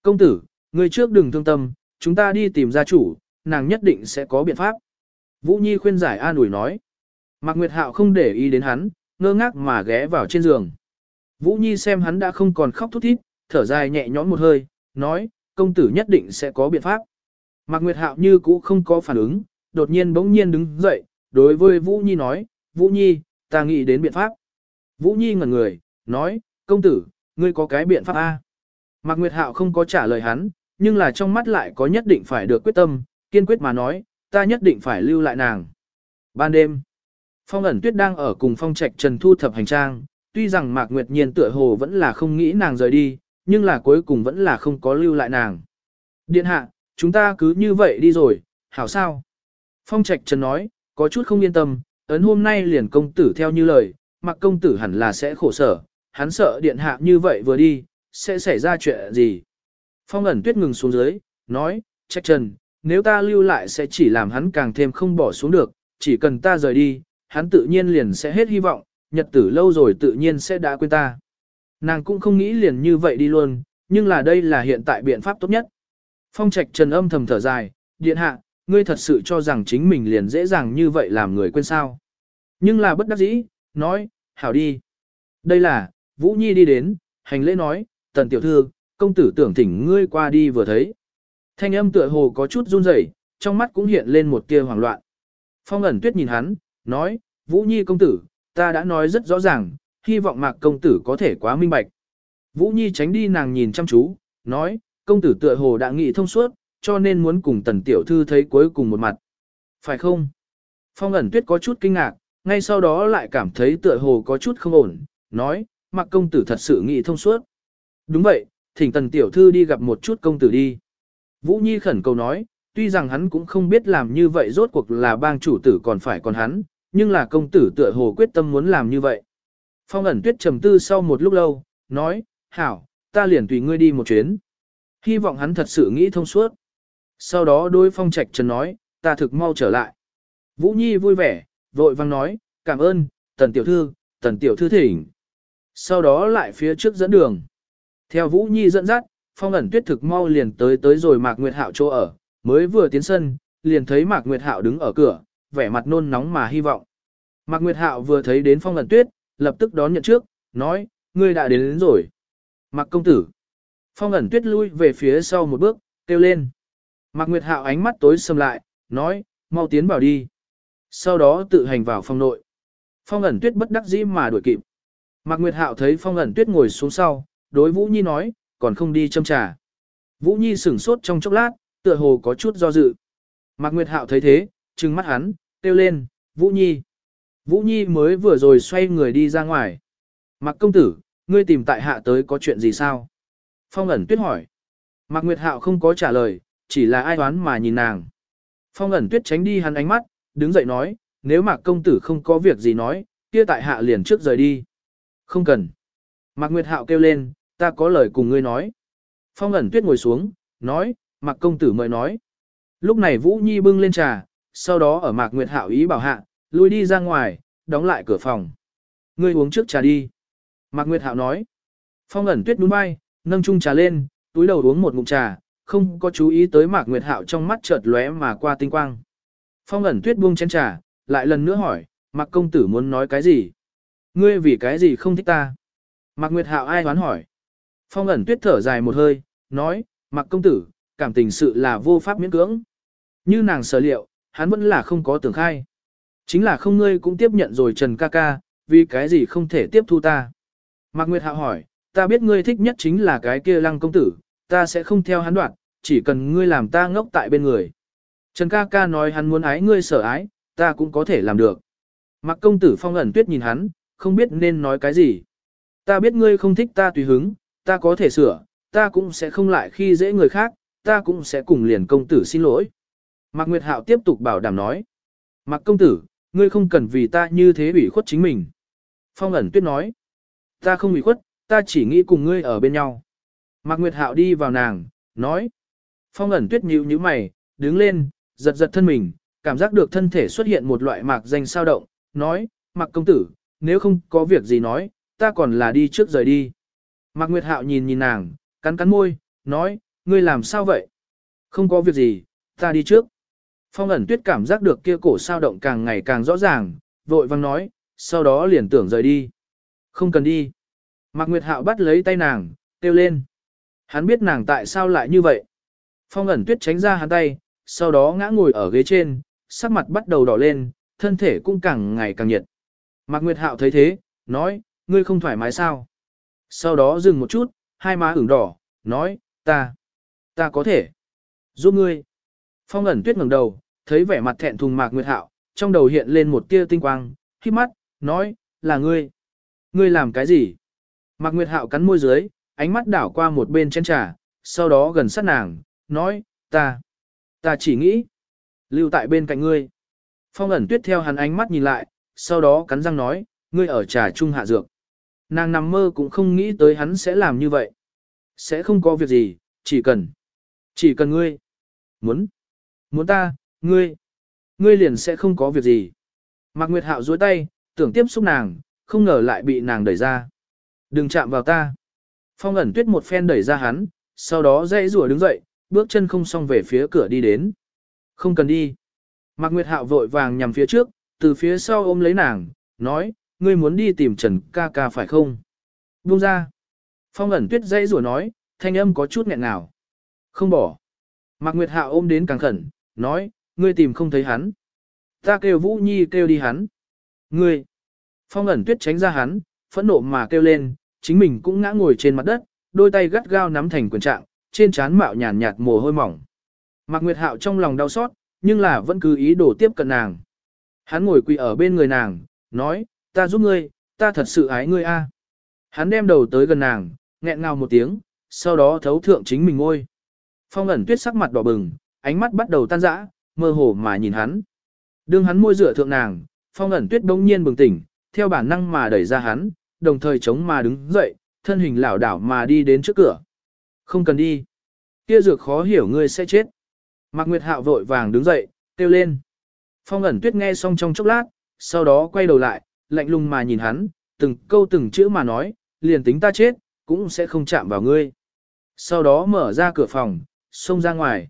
Công tử, người trước đừng thương tâm, chúng ta đi tìm gia chủ, nàng nhất định sẽ có biện pháp. Vũ Nhi khuyên giải an ủi nói. Mạc Nguyệt Hạo không để ý đến hắn, ngơ ngác mà ghé vào trên giường. Vũ Nhi xem hắn đã không còn khóc thút thít, thở dài nhẹ nhõm một hơi, nói, công tử nhất định sẽ có biện pháp. Mạc Nguyệt Hạo như cũ không có phản ứng, đột nhiên bỗng nhiên đứng dậy, đối với Vũ Nhi nói, Vũ Nhi, ta nghĩ đến biện pháp. Vũ Nhi ngẩn người, nói, công tử, ngươi có cái biện pháp A. Mạc Nguyệt Hạo không có trả lời hắn, nhưng là trong mắt lại có nhất định phải được quyết tâm, kiên quyết mà nói, ta nhất định phải lưu lại nàng. Ban đêm, Phong ẩn tuyết đang ở cùng Phong Trạch Trần thu thập hành trang, tuy rằng Mạc Nguyệt Nhiên tựa hồ vẫn là không nghĩ nàng rời đi, nhưng là cuối cùng vẫn là không có lưu lại nàng. Điện hạ, chúng ta cứ như vậy đi rồi, hảo sao? Phong Trạch Trần nói, có chút không yên tâm, ấn hôm nay liền công tử theo như lời, mặc công tử hẳn là sẽ khổ sở, hắn sợ điện hạ như vậy vừa đi, sẽ xảy ra chuyện gì. Phong ẩn tuyết ngừng xuống dưới, nói, trách Trần, nếu ta lưu lại sẽ chỉ làm hắn càng thêm không bỏ xuống được, chỉ cần ta rời đi, hắn tự nhiên liền sẽ hết hy vọng, nhật tử lâu rồi tự nhiên sẽ đã quên ta. Nàng cũng không nghĩ liền như vậy đi luôn, nhưng là đây là hiện tại biện pháp tốt nhất. Phong trạch trần âm thầm thở dài, điện hạ, ngươi thật sự cho rằng chính mình liền dễ dàng như vậy làm người quên sao. Nhưng là bất đắc dĩ, nói, hảo đi. Đây là, Vũ Nhi đi đến, hành lễ nói, tần tiểu thư, công tử tưởng thỉnh ngươi qua đi vừa thấy. Thanh âm tựa hồ có chút run rẩy, trong mắt cũng hiện lên một tia hoảng loạn. Phong ẩn tuyết nhìn hắn, nói, Vũ Nhi công tử, ta đã nói rất rõ ràng, hy vọng mạc công tử có thể quá minh bạch. Vũ Nhi tránh đi nàng nhìn chăm chú, nói, công tử tựa hồ đã nghĩ thông suốt, cho nên muốn cùng tần tiểu thư thấy cuối cùng một mặt. Phải không? Phong ẩn tuyết có chút kinh ngạc, ngay sau đó lại cảm thấy tựa hồ có chút không ổn, nói, mặc công tử thật sự nghĩ thông suốt. Đúng vậy, thỉnh tần tiểu thư đi gặp một chút công tử đi. Vũ Nhi khẩn cầu nói, tuy rằng hắn cũng không biết làm như vậy rốt cuộc là bang chủ tử còn phải còn hắn, nhưng là công tử tựa hồ quyết tâm muốn làm như vậy. Phong ẩn tuyết trầm tư sau một lúc lâu, nói, hảo, ta liền tùy ngươi đi một chuyến. Hy vọng hắn thật sự nghĩ thông suốt. Sau đó đôi phong trạch trần nói, ta thực mau trở lại. Vũ Nhi vui vẻ, vội vang nói, cảm ơn, tần tiểu thư, tần tiểu thư thỉnh. Sau đó lại phía trước dẫn đường. Theo Vũ Nhi dẫn dắt, phong ẩn tuyết thực mau liền tới tới rồi Mạc Nguyệt Hạo chỗ ở, mới vừa tiến sân, liền thấy Mạc Nguyệt Hạo đứng ở cửa, vẻ mặt nôn nóng mà hy vọng. Mạc Nguyệt Hạo vừa thấy đến phong ẩn tuyết, lập tức đón nhận trước, nói, ngươi đã đến, đến rồi. Mạc công tử. Phong ẩn tuyết lui về phía sau một bước, kêu lên. Mạc Nguyệt Hạo ánh mắt tối sầm lại, nói, mau tiến vào đi. Sau đó tự hành vào phòng nội. Phong ẩn tuyết bất đắc dĩ mà đuổi kịp. Mạc Nguyệt Hạo thấy phong ẩn tuyết ngồi xuống sau, đối Vũ Nhi nói, còn không đi châm trà. Vũ Nhi sửng sốt trong chốc lát, tựa hồ có chút do dự. Mạc Nguyệt Hạo thấy thế, trừng mắt hắn, kêu lên, Vũ Nhi. Vũ Nhi mới vừa rồi xoay người đi ra ngoài. Mạc công tử, ngươi tìm tại hạ tới có chuyện gì sao? Phong ẩn tuyết hỏi. Mạc Nguyệt Hạo không có trả lời, chỉ là ai đoán mà nhìn nàng. Phong ẩn tuyết tránh đi hắn ánh mắt, đứng dậy nói, nếu Mạc công tử không có việc gì nói, kia tại hạ liền trước rời đi. Không cần. Mạc Nguyệt Hạo kêu lên, ta có lời cùng ngươi nói. Phong ẩn tuyết ngồi xuống, nói, Mạc công tử mời nói. Lúc này Vũ Nhi bưng lên trà, sau đó ở Mạc Nguyệt Hạo ý bảo hạ, lui đi ra ngoài, đóng lại cửa phòng. Ngươi uống trước trà đi. Mạc Nguyệt Hạo nói. Phong ẩn tuyết đúng bay, nâng chung trà lên, túi đầu uống một ngụm trà, không có chú ý tới Mạc Nguyệt Hạo trong mắt chợt lóe mà qua tinh quang. Phong ẩn tuyết buông chén trà, lại lần nữa hỏi, Mạc công tử muốn nói cái gì? Ngươi vì cái gì không thích ta? Mạc Nguyệt Hạo ai đoán hỏi. Phong ẩn tuyết thở dài một hơi, nói, Mạc công tử, cảm tình sự là vô pháp miễn cưỡng. Như nàng sở liệu, hắn vẫn là không có tưởng khai. Chính là không ngươi cũng tiếp nhận rồi Trần ca ca, vì cái gì không thể tiếp thu ta. Mạc Nguyệt Hạo hỏi, ta biết ngươi thích nhất chính là cái kia lăng công tử, ta sẽ không theo hắn đoạn, chỉ cần ngươi làm ta ngốc tại bên người. Trần ca ca nói hắn muốn ái ngươi sở ái, ta cũng có thể làm được. Mặc công tử phong ẩn tuyết nhìn hắn, không biết nên nói cái gì. Ta biết ngươi không thích ta tùy hứng, ta có thể sửa, ta cũng sẽ không lại khi dễ người khác, ta cũng sẽ cùng liền công tử xin lỗi. Mạc Nguyệt Hạo tiếp tục bảo đảm nói. Mạc công tử, ngươi không cần vì ta như thế ủy khuất chính mình. Phong ẩn tuyết nói. Ta không ủy khuất, ta chỉ nghĩ cùng ngươi ở bên nhau. Mạc Nguyệt Hạo đi vào nàng, nói. Phong ẩn tuyết nhíu nhíu mày, đứng lên, giật giật thân mình, cảm giác được thân thể xuất hiện một loại mạc danh sao động, nói, Mạc công tử, nếu không có việc gì nói, ta còn là đi trước rời đi. Mạc Nguyệt Hạo nhìn nhìn nàng, cắn cắn môi, nói, ngươi làm sao vậy? Không có việc gì, ta đi trước. Phong ẩn tuyết cảm giác được kia cổ sao động càng ngày càng rõ ràng, vội vang nói, sau đó liền tưởng rời đi. Không cần đi. Mạc Nguyệt Hạo bắt lấy tay nàng, kêu lên. Hắn biết nàng tại sao lại như vậy. Phong ẩn tuyết tránh ra hắn tay, sau đó ngã ngồi ở ghế trên, sắc mặt bắt đầu đỏ lên, thân thể cũng càng ngày càng nhiệt. Mạc Nguyệt Hạo thấy thế, nói, ngươi không thoải mái sao? Sau đó dừng một chút, hai má ửng đỏ, nói, ta, ta có thể giúp ngươi. Phong ẩn tuyết ngẩng đầu, thấy vẻ mặt thẹn thùng Mạc Nguyệt Hạo, trong đầu hiện lên một tia tinh quang, khi mắt, nói, là ngươi. Ngươi làm cái gì? Mạc Nguyệt Hạo cắn môi dưới, ánh mắt đảo qua một bên chén trà, sau đó gần sát nàng, nói, ta, ta chỉ nghĩ, lưu tại bên cạnh ngươi. Phong ẩn tuyết theo hắn ánh mắt nhìn lại, sau đó cắn răng nói, ngươi ở trà trung hạ dược. Nàng nằm mơ cũng không nghĩ tới hắn sẽ làm như vậy. Sẽ không có việc gì, chỉ cần, chỉ cần ngươi, muốn, muốn ta, ngươi, ngươi liền sẽ không có việc gì. Mạc Nguyệt Hạo duỗi tay, tưởng tiếp xúc nàng, không ngờ lại bị nàng đẩy ra. Đừng chạm vào ta. Phong ẩn tuyết một phen đẩy ra hắn, sau đó dãy rùa đứng dậy, bước chân không xong về phía cửa đi đến. Không cần đi. Mạc Nguyệt Hạo vội vàng nhằm phía trước, từ phía sau ôm lấy nàng, nói, ngươi muốn đi tìm Trần ca ca phải không? Buông ra. Phong ẩn tuyết dây rùa nói, thanh âm có chút nghẹn nào Không bỏ. Mạc Nguyệt Hạo ôm đến càng khẩn, nói, ngươi tìm không thấy hắn. Ta kêu Vũ Nhi kêu đi hắn. Ngươi. Phong ẩn tuyết tránh ra hắn, phẫn nộ mà kêu lên, chính mình cũng ngã ngồi trên mặt đất, đôi tay gắt gao nắm thành quyền trạng, trên trán mạo nhàn nhạt mồ hôi mỏng. Mạc Nguyệt Hạo trong lòng đau xót, nhưng là vẫn cứ ý đồ tiếp cận nàng. Hắn ngồi quỳ ở bên người nàng, nói, ta giúp ngươi, ta thật sự ái ngươi a. Hắn đem đầu tới gần nàng, nghẹn ngào một tiếng, sau đó thấu thượng chính mình ngôi. Phong ẩn tuyết sắc mặt đỏ bừng, ánh mắt bắt đầu tan rã, mơ hồ mà nhìn hắn. Đương hắn môi rửa thượng nàng, phong ẩn tuyết đông nhiên bừng tỉnh, theo bản năng mà đẩy ra hắn, đồng thời chống mà đứng dậy, thân hình lảo đảo mà đi đến trước cửa. Không cần đi. Kia dược khó hiểu ngươi sẽ chết. Mạc Nguyệt Hạo vội vàng đứng dậy, kêu lên. Phong ẩn tuyết nghe xong trong chốc lát, sau đó quay đầu lại, lạnh lùng mà nhìn hắn, từng câu từng chữ mà nói, liền tính ta chết, cũng sẽ không chạm vào ngươi. Sau đó mở ra cửa phòng, xông ra ngoài.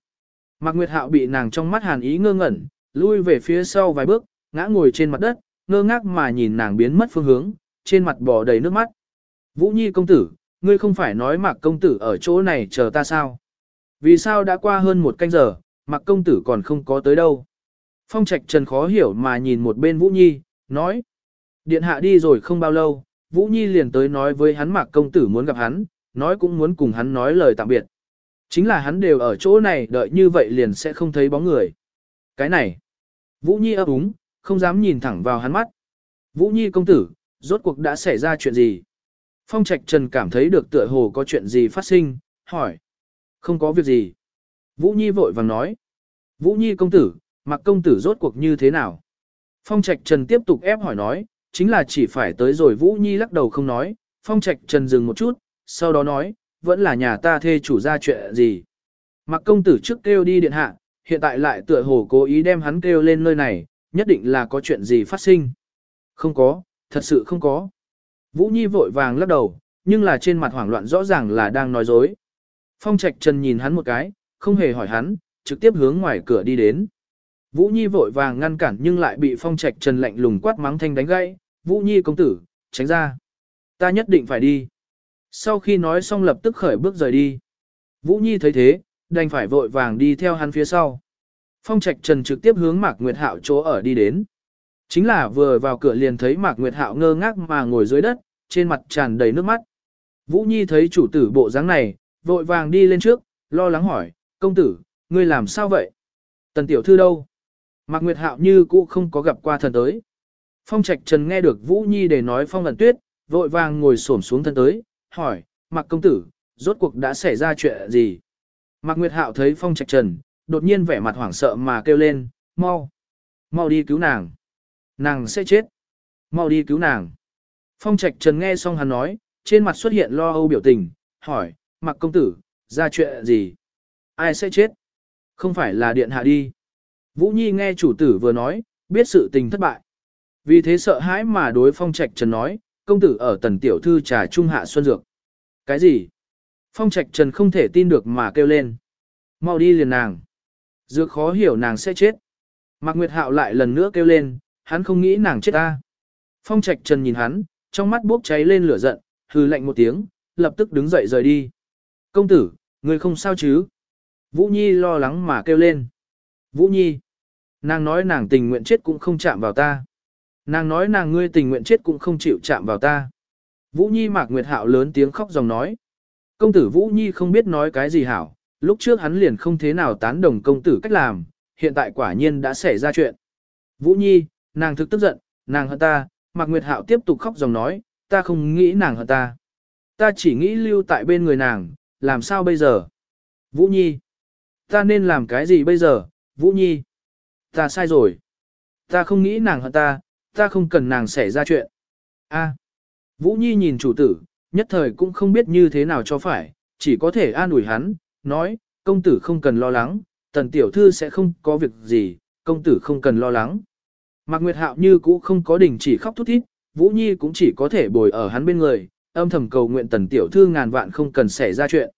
Mạc Nguyệt Hạo bị nàng trong mắt hàn ý ngơ ngẩn, lui về phía sau vài bước, ngã ngồi trên mặt đất, ngơ ngác mà nhìn nàng biến mất phương hướng, trên mặt bò đầy nước mắt. Vũ Nhi công tử, ngươi không phải nói Mạc công tử ở chỗ này chờ ta sao? Vì sao đã qua hơn một canh giờ, Mạc công tử còn không có tới đâu? Phong Trạch Trần khó hiểu mà nhìn một bên Vũ Nhi, nói. Điện hạ đi rồi không bao lâu, Vũ Nhi liền tới nói với hắn Mạc công tử muốn gặp hắn, nói cũng muốn cùng hắn nói lời tạm biệt. Chính là hắn đều ở chỗ này đợi như vậy liền sẽ không thấy bóng người. Cái này, Vũ Nhi ấp úng, không dám nhìn thẳng vào hắn mắt. Vũ Nhi công tử, rốt cuộc đã xảy ra chuyện gì? Phong Trạch Trần cảm thấy được tựa hồ có chuyện gì phát sinh, hỏi. Không có việc gì. Vũ Nhi vội vàng nói. Vũ Nhi công tử, mặc công tử rốt cuộc như thế nào? Phong Trạch Trần tiếp tục ép hỏi nói, chính là chỉ phải tới rồi Vũ Nhi lắc đầu không nói. Phong Trạch Trần dừng một chút, sau đó nói, vẫn là nhà ta thê chủ ra chuyện gì. Mặc công tử trước kêu đi điện hạ, hiện tại lại tựa hồ cố ý đem hắn kêu lên nơi này, nhất định là có chuyện gì phát sinh. Không có, thật sự không có. Vũ Nhi vội vàng lắc đầu, nhưng là trên mặt hoảng loạn rõ ràng là đang nói dối. Phong Trạch Trần nhìn hắn một cái, không hề hỏi hắn, trực tiếp hướng ngoài cửa đi đến. Vũ Nhi vội vàng ngăn cản nhưng lại bị Phong Trạch Trần lạnh lùng quát mắng thanh đánh gãy. Vũ Nhi công tử, tránh ra. Ta nhất định phải đi. Sau khi nói xong lập tức khởi bước rời đi. Vũ Nhi thấy thế, đành phải vội vàng đi theo hắn phía sau. Phong Trạch Trần trực tiếp hướng Mạc Nguyệt Hạo chỗ ở đi đến. Chính là vừa vào cửa liền thấy Mạc Nguyệt Hạo ngơ ngác mà ngồi dưới đất, trên mặt tràn đầy nước mắt. Vũ Nhi thấy chủ tử bộ dáng này, vội vàng đi lên trước, lo lắng hỏi, công tử, ngươi làm sao vậy? Tần tiểu thư đâu? Mạc Nguyệt Hạo như cũ không có gặp qua thần tới. Phong Trạch Trần nghe được Vũ Nhi để nói Phong Lần Tuyết, vội vàng ngồi xổm xuống thân tới, hỏi, Mạc công tử, rốt cuộc đã xảy ra chuyện gì? Mạc Nguyệt Hạo thấy Phong Trạch Trần, đột nhiên vẻ mặt hoảng sợ mà kêu lên, mau, mau đi cứu nàng. Nàng sẽ chết. Mau đi cứu nàng. Phong Trạch Trần nghe xong hắn nói, trên mặt xuất hiện lo âu biểu tình, hỏi, mặc công tử, ra chuyện gì? Ai sẽ chết? Không phải là điện hạ đi. Vũ Nhi nghe chủ tử vừa nói, biết sự tình thất bại. Vì thế sợ hãi mà đối Phong Trạch Trần nói, công tử ở tần tiểu thư trà trung hạ xuân dược. Cái gì? Phong Trạch Trần không thể tin được mà kêu lên. Mau đi liền nàng. Dược khó hiểu nàng sẽ chết. Mạc Nguyệt Hạo lại lần nữa kêu lên, hắn không nghĩ nàng chết ta. Phong Trạch Trần nhìn hắn, trong mắt bốc cháy lên lửa giận, hừ lạnh một tiếng, lập tức đứng dậy rời đi. Công tử, người không sao chứ? Vũ Nhi lo lắng mà kêu lên. Vũ Nhi, nàng nói nàng tình nguyện chết cũng không chạm vào ta. Nàng nói nàng ngươi tình nguyện chết cũng không chịu chạm vào ta. Vũ Nhi Mạc Nguyệt Hạo lớn tiếng khóc dòng nói. Công tử Vũ Nhi không biết nói cái gì hảo, lúc trước hắn liền không thế nào tán đồng công tử cách làm, hiện tại quả nhiên đã xảy ra chuyện. Vũ Nhi, nàng thực tức giận, nàng hận ta, Mạc Nguyệt Hạo tiếp tục khóc dòng nói, ta không nghĩ nàng hận ta. Ta chỉ nghĩ lưu tại bên người nàng, làm sao bây giờ? Vũ Nhi, ta nên làm cái gì bây giờ? Vũ Nhi, ta sai rồi. Ta không nghĩ nàng hận ta, ta không cần nàng xảy ra chuyện. A. Vũ Nhi nhìn chủ tử, nhất thời cũng không biết như thế nào cho phải, chỉ có thể an ủi hắn, nói, công tử không cần lo lắng, tần tiểu thư sẽ không có việc gì, công tử không cần lo lắng. Mạc Nguyệt Hạo như cũ không có đình chỉ khóc thút thít, Vũ Nhi cũng chỉ có thể bồi ở hắn bên người, âm thầm cầu nguyện tần tiểu thư ngàn vạn không cần xảy ra chuyện.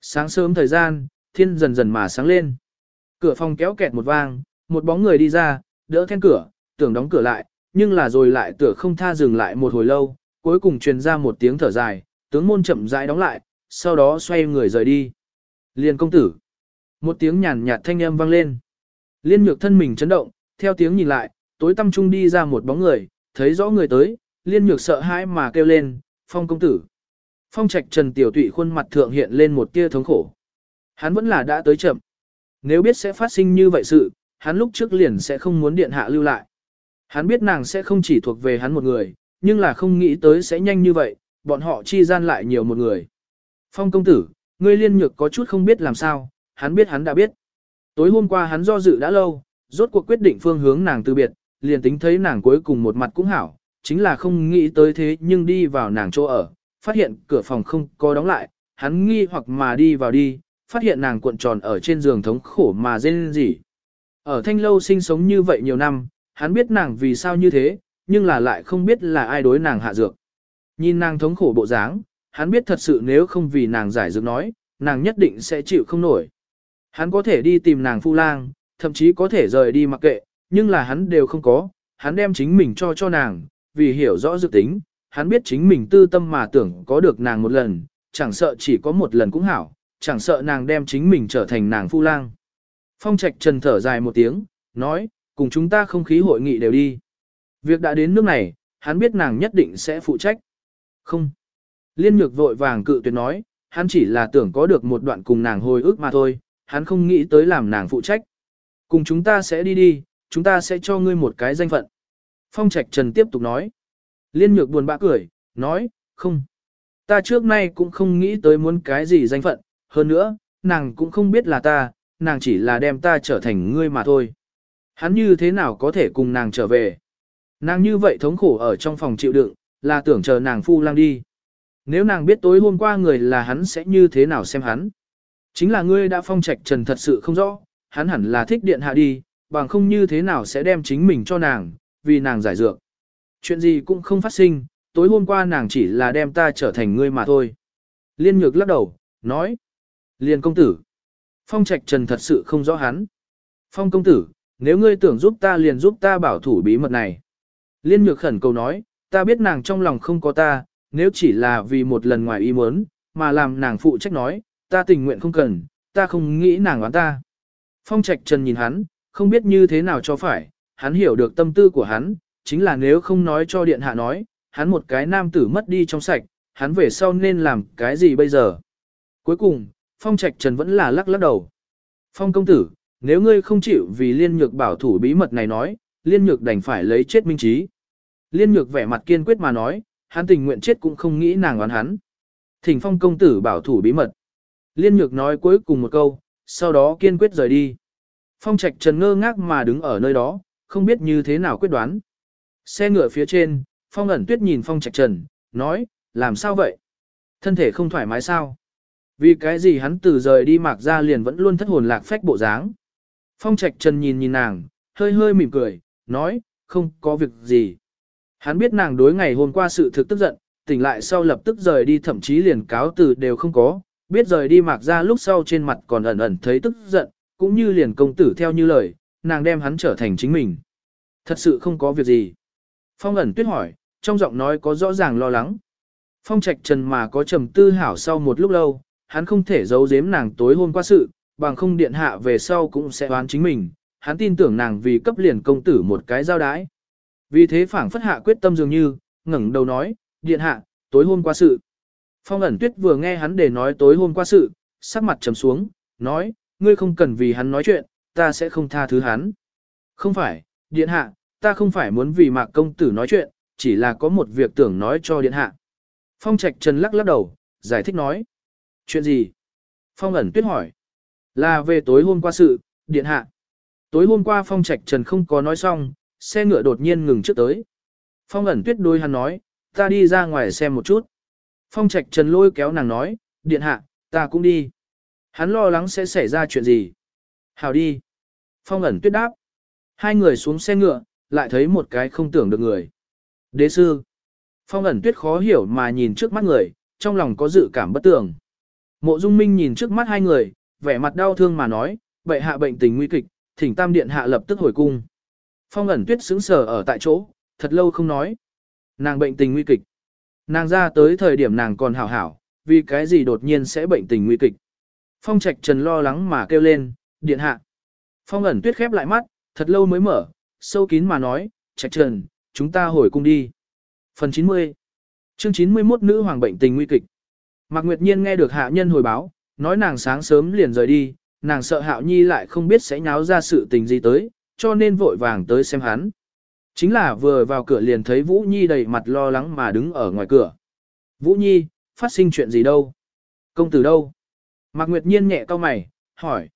Sáng sớm thời gian, thiên dần dần mà sáng lên. Cửa phòng kéo kẹt một vang, một bóng người đi ra, đỡ then cửa, tưởng đóng cửa lại, nhưng là rồi lại tựa không tha dừng lại một hồi lâu, cuối cùng truyền ra một tiếng thở dài, tướng môn chậm rãi đóng lại, sau đó xoay người rời đi. Liên công tử. Một tiếng nhàn nhạt thanh âm vang lên. Liên nhược thân mình chấn động, theo tiếng nhìn lại, tối tăm trung đi ra một bóng người, thấy rõ người tới, liên nhược sợ hãi mà kêu lên, phong công tử. Phong trạch trần tiểu tụy khuôn mặt thượng hiện lên một tia thống khổ. Hắn vẫn là đã tới chậm. Nếu biết sẽ phát sinh như vậy sự, hắn lúc trước liền sẽ không muốn điện hạ lưu lại. Hắn biết nàng sẽ không chỉ thuộc về hắn một người, nhưng là không nghĩ tới sẽ nhanh như vậy, bọn họ chi gian lại nhiều một người. Phong công tử, ngươi liên nhược có chút không biết làm sao, hắn biết hắn đã biết. Tối hôm qua hắn do dự đã lâu, rốt cuộc quyết định phương hướng nàng từ biệt, liền tính thấy nàng cuối cùng một mặt cũng hảo, chính là không nghĩ tới thế nhưng đi vào nàng chỗ ở, phát hiện cửa phòng không có đóng lại, hắn nghi hoặc mà đi vào đi, phát hiện nàng cuộn tròn ở trên giường thống khổ mà rên rỉ. Ở thanh lâu sinh sống như vậy nhiều năm, hắn biết nàng vì sao như thế, nhưng là lại không biết là ai đối nàng hạ dược. Nhìn nàng thống khổ bộ dáng, hắn biết thật sự nếu không vì nàng giải dược nói, nàng nhất định sẽ chịu không nổi. Hắn có thể đi tìm nàng phu lang, thậm chí có thể rời đi mặc kệ, nhưng là hắn đều không có, hắn đem chính mình cho cho nàng, vì hiểu rõ dự tính, hắn biết chính mình tư tâm mà tưởng có được nàng một lần, chẳng sợ chỉ có một lần cũng hảo, chẳng sợ nàng đem chính mình trở thành nàng phu lang. Phong Trạch Trần thở dài một tiếng, nói, cùng chúng ta không khí hội nghị đều đi. Việc đã đến nước này, hắn biết nàng nhất định sẽ phụ trách. Không. Liên nhược vội vàng cự tuyệt nói, hắn chỉ là tưởng có được một đoạn cùng nàng hồi ức mà thôi, hắn không nghĩ tới làm nàng phụ trách. Cùng chúng ta sẽ đi đi, chúng ta sẽ cho ngươi một cái danh phận. Phong Trạch Trần tiếp tục nói. Liên nhược buồn bã cười, nói, không. Ta trước nay cũng không nghĩ tới muốn cái gì danh phận, hơn nữa, nàng cũng không biết là ta, nàng chỉ là đem ta trở thành ngươi mà thôi. Hắn như thế nào có thể cùng nàng trở về? Nàng như vậy thống khổ ở trong phòng chịu đựng, là tưởng chờ nàng phu lang đi. Nếu nàng biết tối hôm qua người là hắn sẽ như thế nào xem hắn. Chính là ngươi đã phong trạch trần thật sự không rõ, hắn hẳn là thích điện hạ đi, bằng không như thế nào sẽ đem chính mình cho nàng, vì nàng giải dược. Chuyện gì cũng không phát sinh, tối hôm qua nàng chỉ là đem ta trở thành ngươi mà thôi. Liên nhược lắc đầu, nói. Liên công tử. Phong trạch trần thật sự không rõ hắn. Phong công tử, nếu ngươi tưởng giúp ta liền giúp ta bảo thủ bí mật này. Liên nhược khẩn cầu nói, ta biết nàng trong lòng không có ta, nếu chỉ là vì một lần ngoài ý muốn, mà làm nàng phụ trách nói, ta tình nguyện không cần, ta không nghĩ nàng oán ta. Phong trạch trần nhìn hắn, không biết như thế nào cho phải, hắn hiểu được tâm tư của hắn, chính là nếu không nói cho điện hạ nói, hắn một cái nam tử mất đi trong sạch, hắn về sau nên làm cái gì bây giờ. Cuối cùng, Phong Trạch Trần vẫn là lắc lắc đầu. Phong công tử, nếu ngươi không chịu vì liên nhược bảo thủ bí mật này nói, liên nhược đành phải lấy chết minh trí. Liên nhược vẻ mặt kiên quyết mà nói, hắn tình nguyện chết cũng không nghĩ nàng oán hắn. Thỉnh phong công tử bảo thủ bí mật. Liên nhược nói cuối cùng một câu, sau đó kiên quyết rời đi. Phong trạch trần ngơ ngác mà đứng ở nơi đó, không biết như thế nào quyết đoán. Xe ngựa phía trên, phong ẩn tuyết nhìn phong trạch trần, nói, làm sao vậy? Thân thể không thoải mái sao? Vì cái gì hắn từ rời đi mạc ra liền vẫn luôn thất hồn lạc phách bộ dáng. Phong trạch trần nhìn nhìn nàng, hơi hơi mỉm cười, nói, không có việc gì. Hắn biết nàng đối ngày hôm qua sự thực tức giận, tỉnh lại sau lập tức rời đi thậm chí liền cáo từ đều không có, biết rời đi mạc ra lúc sau trên mặt còn ẩn ẩn thấy tức giận, cũng như liền công tử theo như lời, nàng đem hắn trở thành chính mình. Thật sự không có việc gì. Phong ẩn tuyết hỏi, trong giọng nói có rõ ràng lo lắng. Phong trạch trần mà có trầm tư hảo sau một lúc lâu, hắn không thể giấu giếm nàng tối hôm qua sự, bằng không điện hạ về sau cũng sẽ oán chính mình, hắn tin tưởng nàng vì cấp liền công tử một cái giao đái. Vì thế phảng phất hạ quyết tâm dường như, ngẩng đầu nói, điện hạ, tối hôm qua sự. Phong ẩn tuyết vừa nghe hắn để nói tối hôm qua sự, sắc mặt trầm xuống, nói, ngươi không cần vì hắn nói chuyện, ta sẽ không tha thứ hắn. Không phải, điện hạ, ta không phải muốn vì mạc công tử nói chuyện, chỉ là có một việc tưởng nói cho điện hạ. Phong trạch trần lắc lắc đầu, giải thích nói. Chuyện gì? Phong ẩn tuyết hỏi. Là về tối hôm qua sự, điện hạ. Tối hôm qua phong trạch trần không có nói xong, xe ngựa đột nhiên ngừng trước tới. Phong ẩn tuyết đôi hắn nói, ta đi ra ngoài xem một chút. Phong trạch trần lôi kéo nàng nói, điện hạ, ta cũng đi. Hắn lo lắng sẽ xảy ra chuyện gì. Hào đi. Phong ẩn tuyết đáp. Hai người xuống xe ngựa, lại thấy một cái không tưởng được người. Đế sư. Phong ẩn tuyết khó hiểu mà nhìn trước mắt người, trong lòng có dự cảm bất tường. Mộ dung minh nhìn trước mắt hai người, vẻ mặt đau thương mà nói, bệ hạ bệnh tình nguy kịch, thỉnh tam điện hạ lập tức hồi cung. Phong ẩn tuyết sững sờ ở tại chỗ, thật lâu không nói. Nàng bệnh tình nguy kịch. Nàng ra tới thời điểm nàng còn hảo hảo, vì cái gì đột nhiên sẽ bệnh tình nguy kịch. Phong trạch trần lo lắng mà kêu lên, điện hạ. Phong ẩn tuyết khép lại mắt, thật lâu mới mở, sâu kín mà nói, trạch trần, chúng ta hồi cung đi. Phần 90 Chương 91 Nữ Hoàng bệnh tình nguy kịch Mạc Nguyệt Nhiên nghe được hạ nhân hồi báo, nói nàng sáng sớm liền rời đi, nàng sợ hạo nhi lại không biết sẽ nháo ra sự tình gì tới, cho nên vội vàng tới xem hắn. Chính là vừa vào cửa liền thấy Vũ Nhi đầy mặt lo lắng mà đứng ở ngoài cửa. Vũ Nhi, phát sinh chuyện gì đâu? Công tử đâu? Mạc Nguyệt Nhiên nhẹ cau mày, hỏi.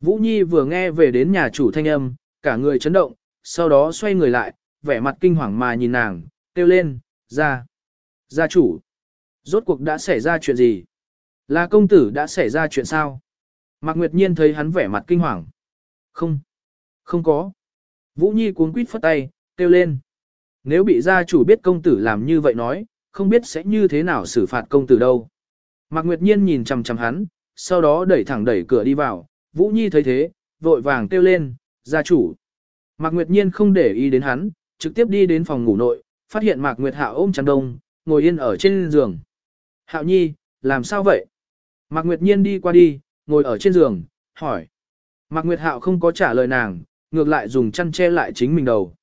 Vũ Nhi vừa nghe về đến nhà chủ thanh âm, cả người chấn động, sau đó xoay người lại, vẻ mặt kinh hoàng mà nhìn nàng, kêu lên, ra. Gia chủ. Rốt cuộc đã xảy ra chuyện gì? Là công tử đã xảy ra chuyện sao? Mạc Nguyệt Nhiên thấy hắn vẻ mặt kinh hoàng. Không. Không có. Vũ Nhi cuống quýt phất tay, kêu lên. Nếu bị gia chủ biết công tử làm như vậy nói, không biết sẽ như thế nào xử phạt công tử đâu. Mạc Nguyệt Nhiên nhìn chằm chằm hắn, sau đó đẩy thẳng đẩy cửa đi vào, Vũ Nhi thấy thế, vội vàng kêu lên, gia chủ. Mạc Nguyệt Nhiên không để ý đến hắn, trực tiếp đi đến phòng ngủ nội, phát hiện Mạc Nguyệt Hạo ôm chăn đông, ngồi yên ở trên giường. Hạo Nhi, làm sao vậy? Mạc Nguyệt Nhiên đi qua đi, ngồi ở trên giường, hỏi. Mạc Nguyệt Hạo không có trả lời nàng, ngược lại dùng chăn che lại chính mình đầu.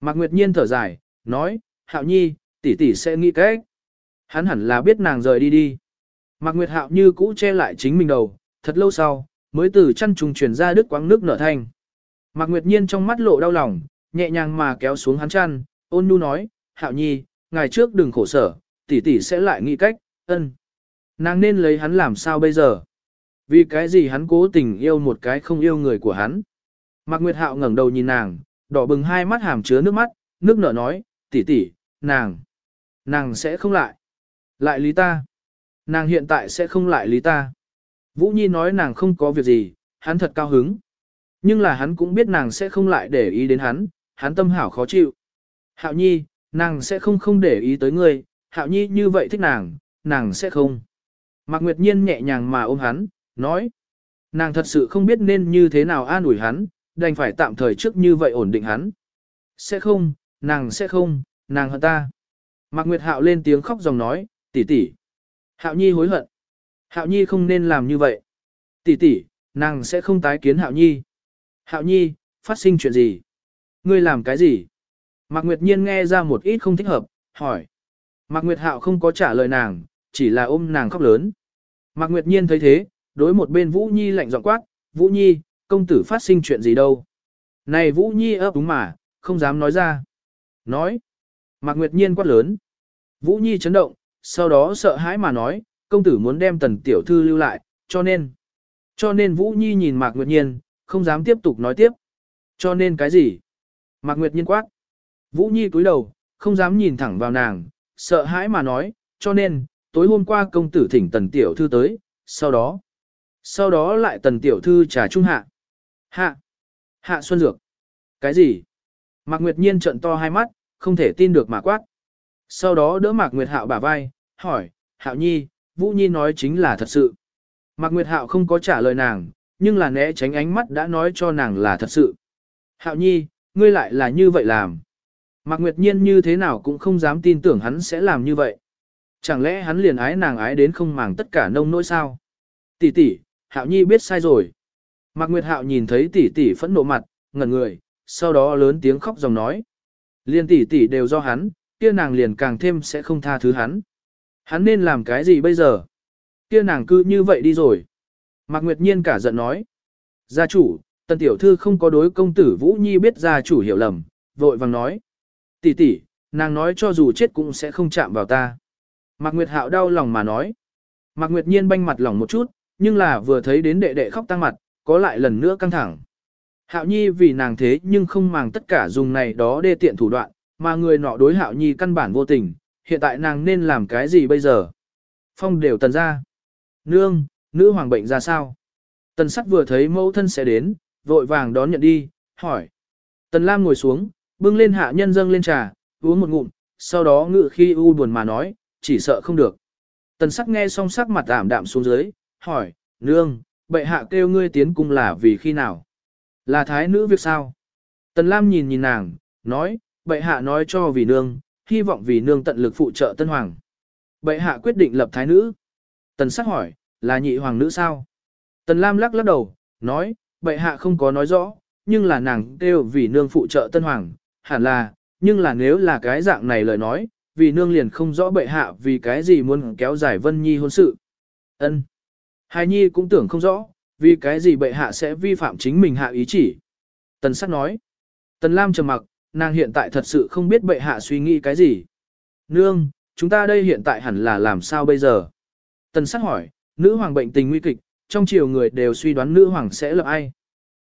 Mạc Nguyệt Nhiên thở dài, nói, Hạo Nhi, tỷ tỷ sẽ nghĩ cách. Hắn hẳn là biết nàng rời đi đi. Mạc Nguyệt Hạo như cũ che lại chính mình đầu, thật lâu sau, mới từ chăn trùng truyền ra đứt quãng nước nở thanh. Mạc Nguyệt Nhiên trong mắt lộ đau lòng, nhẹ nhàng mà kéo xuống hắn chăn, ôn nhu nói, Hạo Nhi, ngày trước đừng khổ sở, tỷ tỷ sẽ lại nghĩ cách, ân. Nàng nên lấy hắn làm sao bây giờ? Vì cái gì hắn cố tình yêu một cái không yêu người của hắn? Mạc Nguyệt Hạo ngẩng đầu nhìn nàng, đỏ bừng hai mắt hàm chứa nước mắt, nước nở nói, tỷ tỷ, nàng, nàng sẽ không lại. Lại lý ta. Nàng hiện tại sẽ không lại lý ta. Vũ Nhi nói nàng không có việc gì, hắn thật cao hứng. Nhưng là hắn cũng biết nàng sẽ không lại để ý đến hắn, hắn tâm hảo khó chịu. Hạo Nhi, nàng sẽ không không để ý tới ngươi, Hạo Nhi như vậy thích nàng, nàng sẽ không. Mạc Nguyệt Nhiên nhẹ nhàng mà ôm hắn, nói. Nàng thật sự không biết nên như thế nào an ủi hắn, đành phải tạm thời trước như vậy ổn định hắn. Sẽ không, nàng sẽ không, nàng hận ta. Mạc Nguyệt Hạo lên tiếng khóc dòng nói, tỷ tỷ. Hạo Nhi hối hận. Hạo Nhi không nên làm như vậy. Tỷ tỷ, nàng sẽ không tái kiến Hạo Nhi. Hạo Nhi, phát sinh chuyện gì? Ngươi làm cái gì? Mạc Nguyệt Nhiên nghe ra một ít không thích hợp, hỏi. Mạc Nguyệt Hạo không có trả lời nàng, chỉ là ôm nàng khóc lớn. Mạc Nguyệt Nhiên thấy thế, đối một bên Vũ Nhi lạnh giọng quát, Vũ Nhi, công tử phát sinh chuyện gì đâu. Này Vũ Nhi ấp Đúng mà, không dám nói ra. Nói. Mạc Nguyệt Nhiên quát lớn. Vũ Nhi chấn động, sau đó sợ hãi mà nói, công tử muốn đem tần tiểu thư lưu lại, cho nên. Cho nên Vũ Nhi nhìn Mạc Nguyệt Nhiên, không dám tiếp tục nói tiếp. Cho nên cái gì? Mạc Nguyệt Nhiên quát. Vũ Nhi cúi đầu, không dám nhìn thẳng vào nàng, sợ hãi mà nói, cho nên, tối hôm qua công tử thỉnh tần tiểu thư tới, sau đó. Sau đó lại tần tiểu thư trà trung hạ. Hạ. Hạ Xuân Dược. Cái gì? Mạc Nguyệt Nhiên trận to hai mắt, không thể tin được mà quát. Sau đó đỡ Mạc Nguyệt Hạo bả vai, hỏi, Hạo Nhi, Vũ Nhi nói chính là thật sự. Mạc Nguyệt Hạo không có trả lời nàng, nhưng là né tránh ánh mắt đã nói cho nàng là thật sự. Hạo Nhi, ngươi lại là như vậy làm. Mạc Nguyệt Nhiên như thế nào cũng không dám tin tưởng hắn sẽ làm như vậy. Chẳng lẽ hắn liền ái nàng ái đến không màng tất cả nông nỗi sao? Tỷ tỷ, Hạo Nhi biết sai rồi. Mạc Nguyệt Hạo nhìn thấy tỷ tỷ phẫn nộ mặt, ngẩn người, sau đó lớn tiếng khóc dòng nói. Liên tỷ tỷ đều do hắn, kia nàng liền càng thêm sẽ không tha thứ hắn. Hắn nên làm cái gì bây giờ? Kia nàng cứ như vậy đi rồi. Mạc Nguyệt Nhiên cả giận nói. Gia chủ, tần tiểu thư không có đối công tử Vũ Nhi biết gia chủ hiểu lầm, vội vàng nói. tỷ tỷ, nàng nói cho dù chết cũng sẽ không chạm vào ta. Mạc Nguyệt Hạo đau lòng mà nói. Mạc Nguyệt Nhiên banh mặt lòng một chút, nhưng là vừa thấy đến đệ đệ khóc tăng mặt, có lại lần nữa căng thẳng. Hạo Nhi vì nàng thế nhưng không màng tất cả dùng này đó đê tiện thủ đoạn, mà người nọ đối Hạo Nhi căn bản vô tình, hiện tại nàng nên làm cái gì bây giờ? Phong đều tần ra. Nương, nữ hoàng bệnh ra sao? Tần sắt vừa thấy mẫu thân sẽ đến, vội vàng đón nhận đi, hỏi. Tần Lam ngồi xuống, bưng lên hạ nhân dâng lên trà, uống một ngụm, sau đó ngự khi u buồn mà nói, chỉ sợ không được. Tần sắc nghe xong sắc mặt ảm đạm xuống dưới, hỏi, nương, bệ hạ kêu ngươi tiến cung là vì khi nào? Là thái nữ việc sao? Tần Lam nhìn nhìn nàng, nói, bệ hạ nói cho vì nương, hy vọng vì nương tận lực phụ trợ tân hoàng. Bệ hạ quyết định lập thái nữ. Tần sắc hỏi, là nhị hoàng nữ sao? Tần Lam lắc lắc đầu, nói, bệ hạ không có nói rõ, nhưng là nàng kêu vì nương phụ trợ tân hoàng, hẳn là, nhưng là nếu là cái dạng này lời nói, vì nương liền không rõ bệ hạ vì cái gì muốn kéo dài Vân Nhi hôn sự. Ân. Hai Nhi cũng tưởng không rõ, vì cái gì bệ hạ sẽ vi phạm chính mình hạ ý chỉ. Tần sắc nói. Tần Lam trầm mặc, nàng hiện tại thật sự không biết bệ hạ suy nghĩ cái gì. Nương, chúng ta đây hiện tại hẳn là làm sao bây giờ? Tần sắc hỏi, nữ hoàng bệnh tình nguy kịch, trong chiều người đều suy đoán nữ hoàng sẽ lập ai.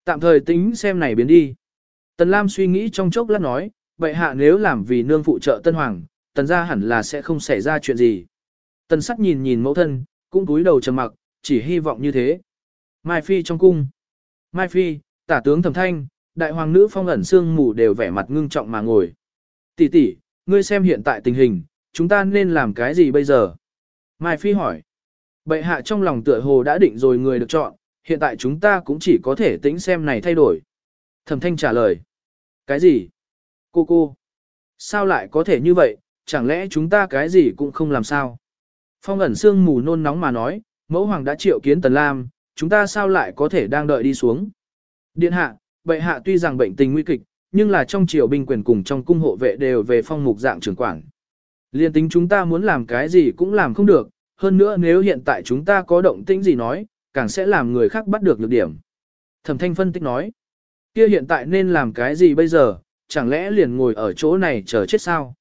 Tạm thời tính xem này biến đi. Tần Lam suy nghĩ trong chốc lát nói, bệ hạ nếu làm vì nương phụ trợ tân hoàng, tần gia hẳn là sẽ không xảy ra chuyện gì. Tần sắc nhìn nhìn mẫu thân, cũng cúi đầu trầm mặc, chỉ hy vọng như thế. Mai Phi trong cung. Mai Phi, tả tướng thẩm thanh, đại hoàng nữ phong ẩn xương mù đều vẻ mặt ngưng trọng mà ngồi. Tỷ tỷ, ngươi xem hiện tại tình hình, chúng ta nên làm cái gì bây giờ? Mai Phi hỏi. Bệ hạ trong lòng tựa hồ đã định rồi người được chọn, hiện tại chúng ta cũng chỉ có thể tính xem này thay đổi. Thẩm thanh trả lời. Cái gì? Cô cô. Sao lại có thể như vậy, chẳng lẽ chúng ta cái gì cũng không làm sao? Phong ẩn sương mù nôn nóng mà nói, mẫu hoàng đã triệu kiến Tần Lam, chúng ta sao lại có thể đang đợi đi xuống? Điện hạ, bệ hạ tuy rằng bệnh tình nguy kịch, nhưng là trong triều binh quyền cùng trong cung hộ vệ đều về phong mục dạng trưởng quản. Liên tính chúng ta muốn làm cái gì cũng làm không được, hơn nữa nếu hiện tại chúng ta có động tĩnh gì nói, càng sẽ làm người khác bắt được nhược điểm. Thẩm thanh phân tích nói, kia hiện tại nên làm cái gì bây giờ, chẳng lẽ liền ngồi ở chỗ này chờ chết sao?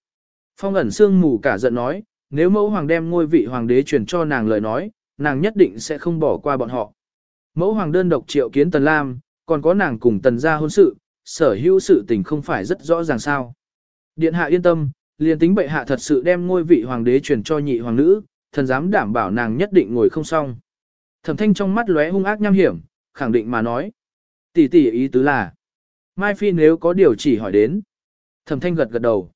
Phong ẩn xương mù cả giận nói, nếu mẫu hoàng đem ngôi vị hoàng đế truyền cho nàng lời nói, nàng nhất định sẽ không bỏ qua bọn họ. Mẫu hoàng đơn độc triệu kiến Tần Lam, còn có nàng cùng Tần gia hôn sự, sở hữu sự tình không phải rất rõ ràng sao. Điện hạ yên tâm, liền tính bệ hạ thật sự đem ngôi vị hoàng đế truyền cho nhị hoàng nữ, thần dám đảm bảo nàng nhất định ngồi không xong. Thẩm thanh trong mắt lóe hung ác nham hiểm, khẳng định mà nói. Tỷ tỷ ý tứ là, Mai Phi nếu có điều chỉ hỏi đến. Thẩm thanh gật gật đầu.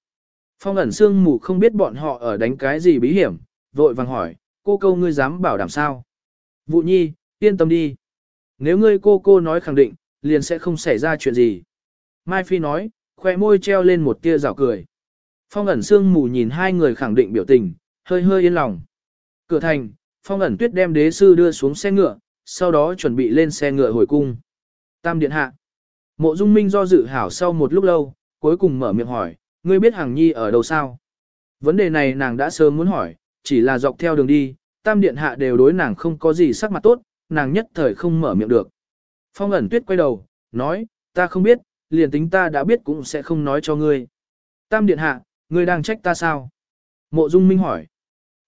Phong ẩn sương mù không biết bọn họ ở đánh cái gì bí hiểm, vội vàng hỏi, cô câu ngươi dám bảo đảm sao? Vụ nhi, yên tâm đi. Nếu ngươi cô cô nói khẳng định, liền sẽ không xảy ra chuyện gì. Mai Phi nói, khoe môi treo lên một tia rào cười. Phong ẩn sương mù nhìn hai người khẳng định biểu tình, hơi hơi yên lòng. Cửa thành, phong ẩn tuyết đem đế sư đưa xuống xe ngựa, sau đó chuẩn bị lên xe ngựa hồi cung. Tam điện hạ. Mộ dung minh do dự hảo sau một lúc lâu, cuối cùng mở miệng hỏi, ngươi biết hàng nhi ở đâu sao? Vấn đề này nàng đã sớm muốn hỏi, chỉ là dọc theo đường đi, tam điện hạ đều đối nàng không có gì sắc mặt tốt, nàng nhất thời không mở miệng được. Phong ẩn tuyết quay đầu, nói, ta không biết, liền tính ta đã biết cũng sẽ không nói cho ngươi. Tam điện hạ, ngươi đang trách ta sao? Mộ dung minh hỏi.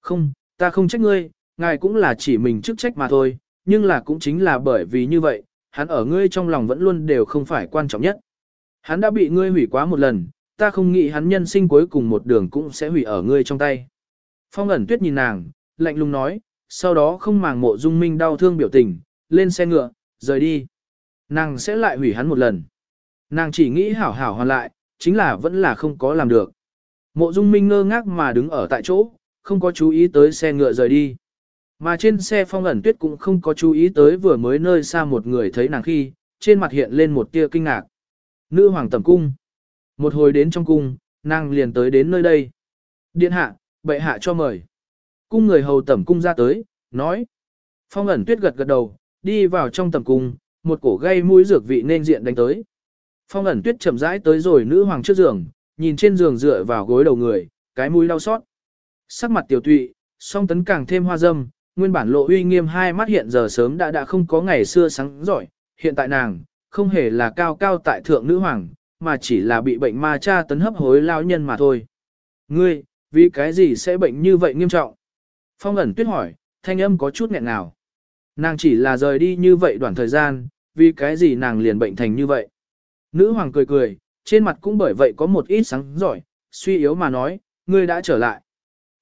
Không, ta không trách ngươi, ngài cũng là chỉ mình chức trách mà thôi, nhưng là cũng chính là bởi vì như vậy, hắn ở ngươi trong lòng vẫn luôn đều không phải quan trọng nhất. Hắn đã bị ngươi hủy quá một lần, ta không nghĩ hắn nhân sinh cuối cùng một đường cũng sẽ hủy ở ngươi trong tay. Phong ẩn tuyết nhìn nàng, lạnh lùng nói, sau đó không màng mộ dung minh đau thương biểu tình, lên xe ngựa, rời đi. Nàng sẽ lại hủy hắn một lần. Nàng chỉ nghĩ hảo hảo hoàn lại, chính là vẫn là không có làm được. Mộ dung minh ngơ ngác mà đứng ở tại chỗ, không có chú ý tới xe ngựa rời đi. Mà trên xe phong ẩn tuyết cũng không có chú ý tới vừa mới nơi xa một người thấy nàng khi, trên mặt hiện lên một tia kinh ngạc. Nữ hoàng tẩm cung. Một hồi đến trong cung, nàng liền tới đến nơi đây. Điện hạ, bệ hạ cho mời. Cung người hầu tẩm cung ra tới, nói. Phong ẩn tuyết gật gật đầu, đi vào trong tẩm cung, một cổ gây mũi dược vị nên diện đánh tới. Phong ẩn tuyết chậm rãi tới rồi nữ hoàng trước giường, nhìn trên giường dựa vào gối đầu người, cái mũi đau xót. Sắc mặt tiểu tụy, song tấn càng thêm hoa dâm, nguyên bản lộ uy nghiêm hai mắt hiện giờ sớm đã đã không có ngày xưa sáng giỏi, hiện tại nàng, không hề là cao cao tại thượng nữ hoàng, mà chỉ là bị bệnh ma cha tấn hấp hối lao nhân mà thôi. Ngươi, vì cái gì sẽ bệnh như vậy nghiêm trọng? Phong ẩn tuyết hỏi, thanh âm có chút nghẹn nào. Nàng chỉ là rời đi như vậy đoạn thời gian, vì cái gì nàng liền bệnh thành như vậy? Nữ hoàng cười cười, trên mặt cũng bởi vậy có một ít sáng giỏi, suy yếu mà nói, ngươi đã trở lại.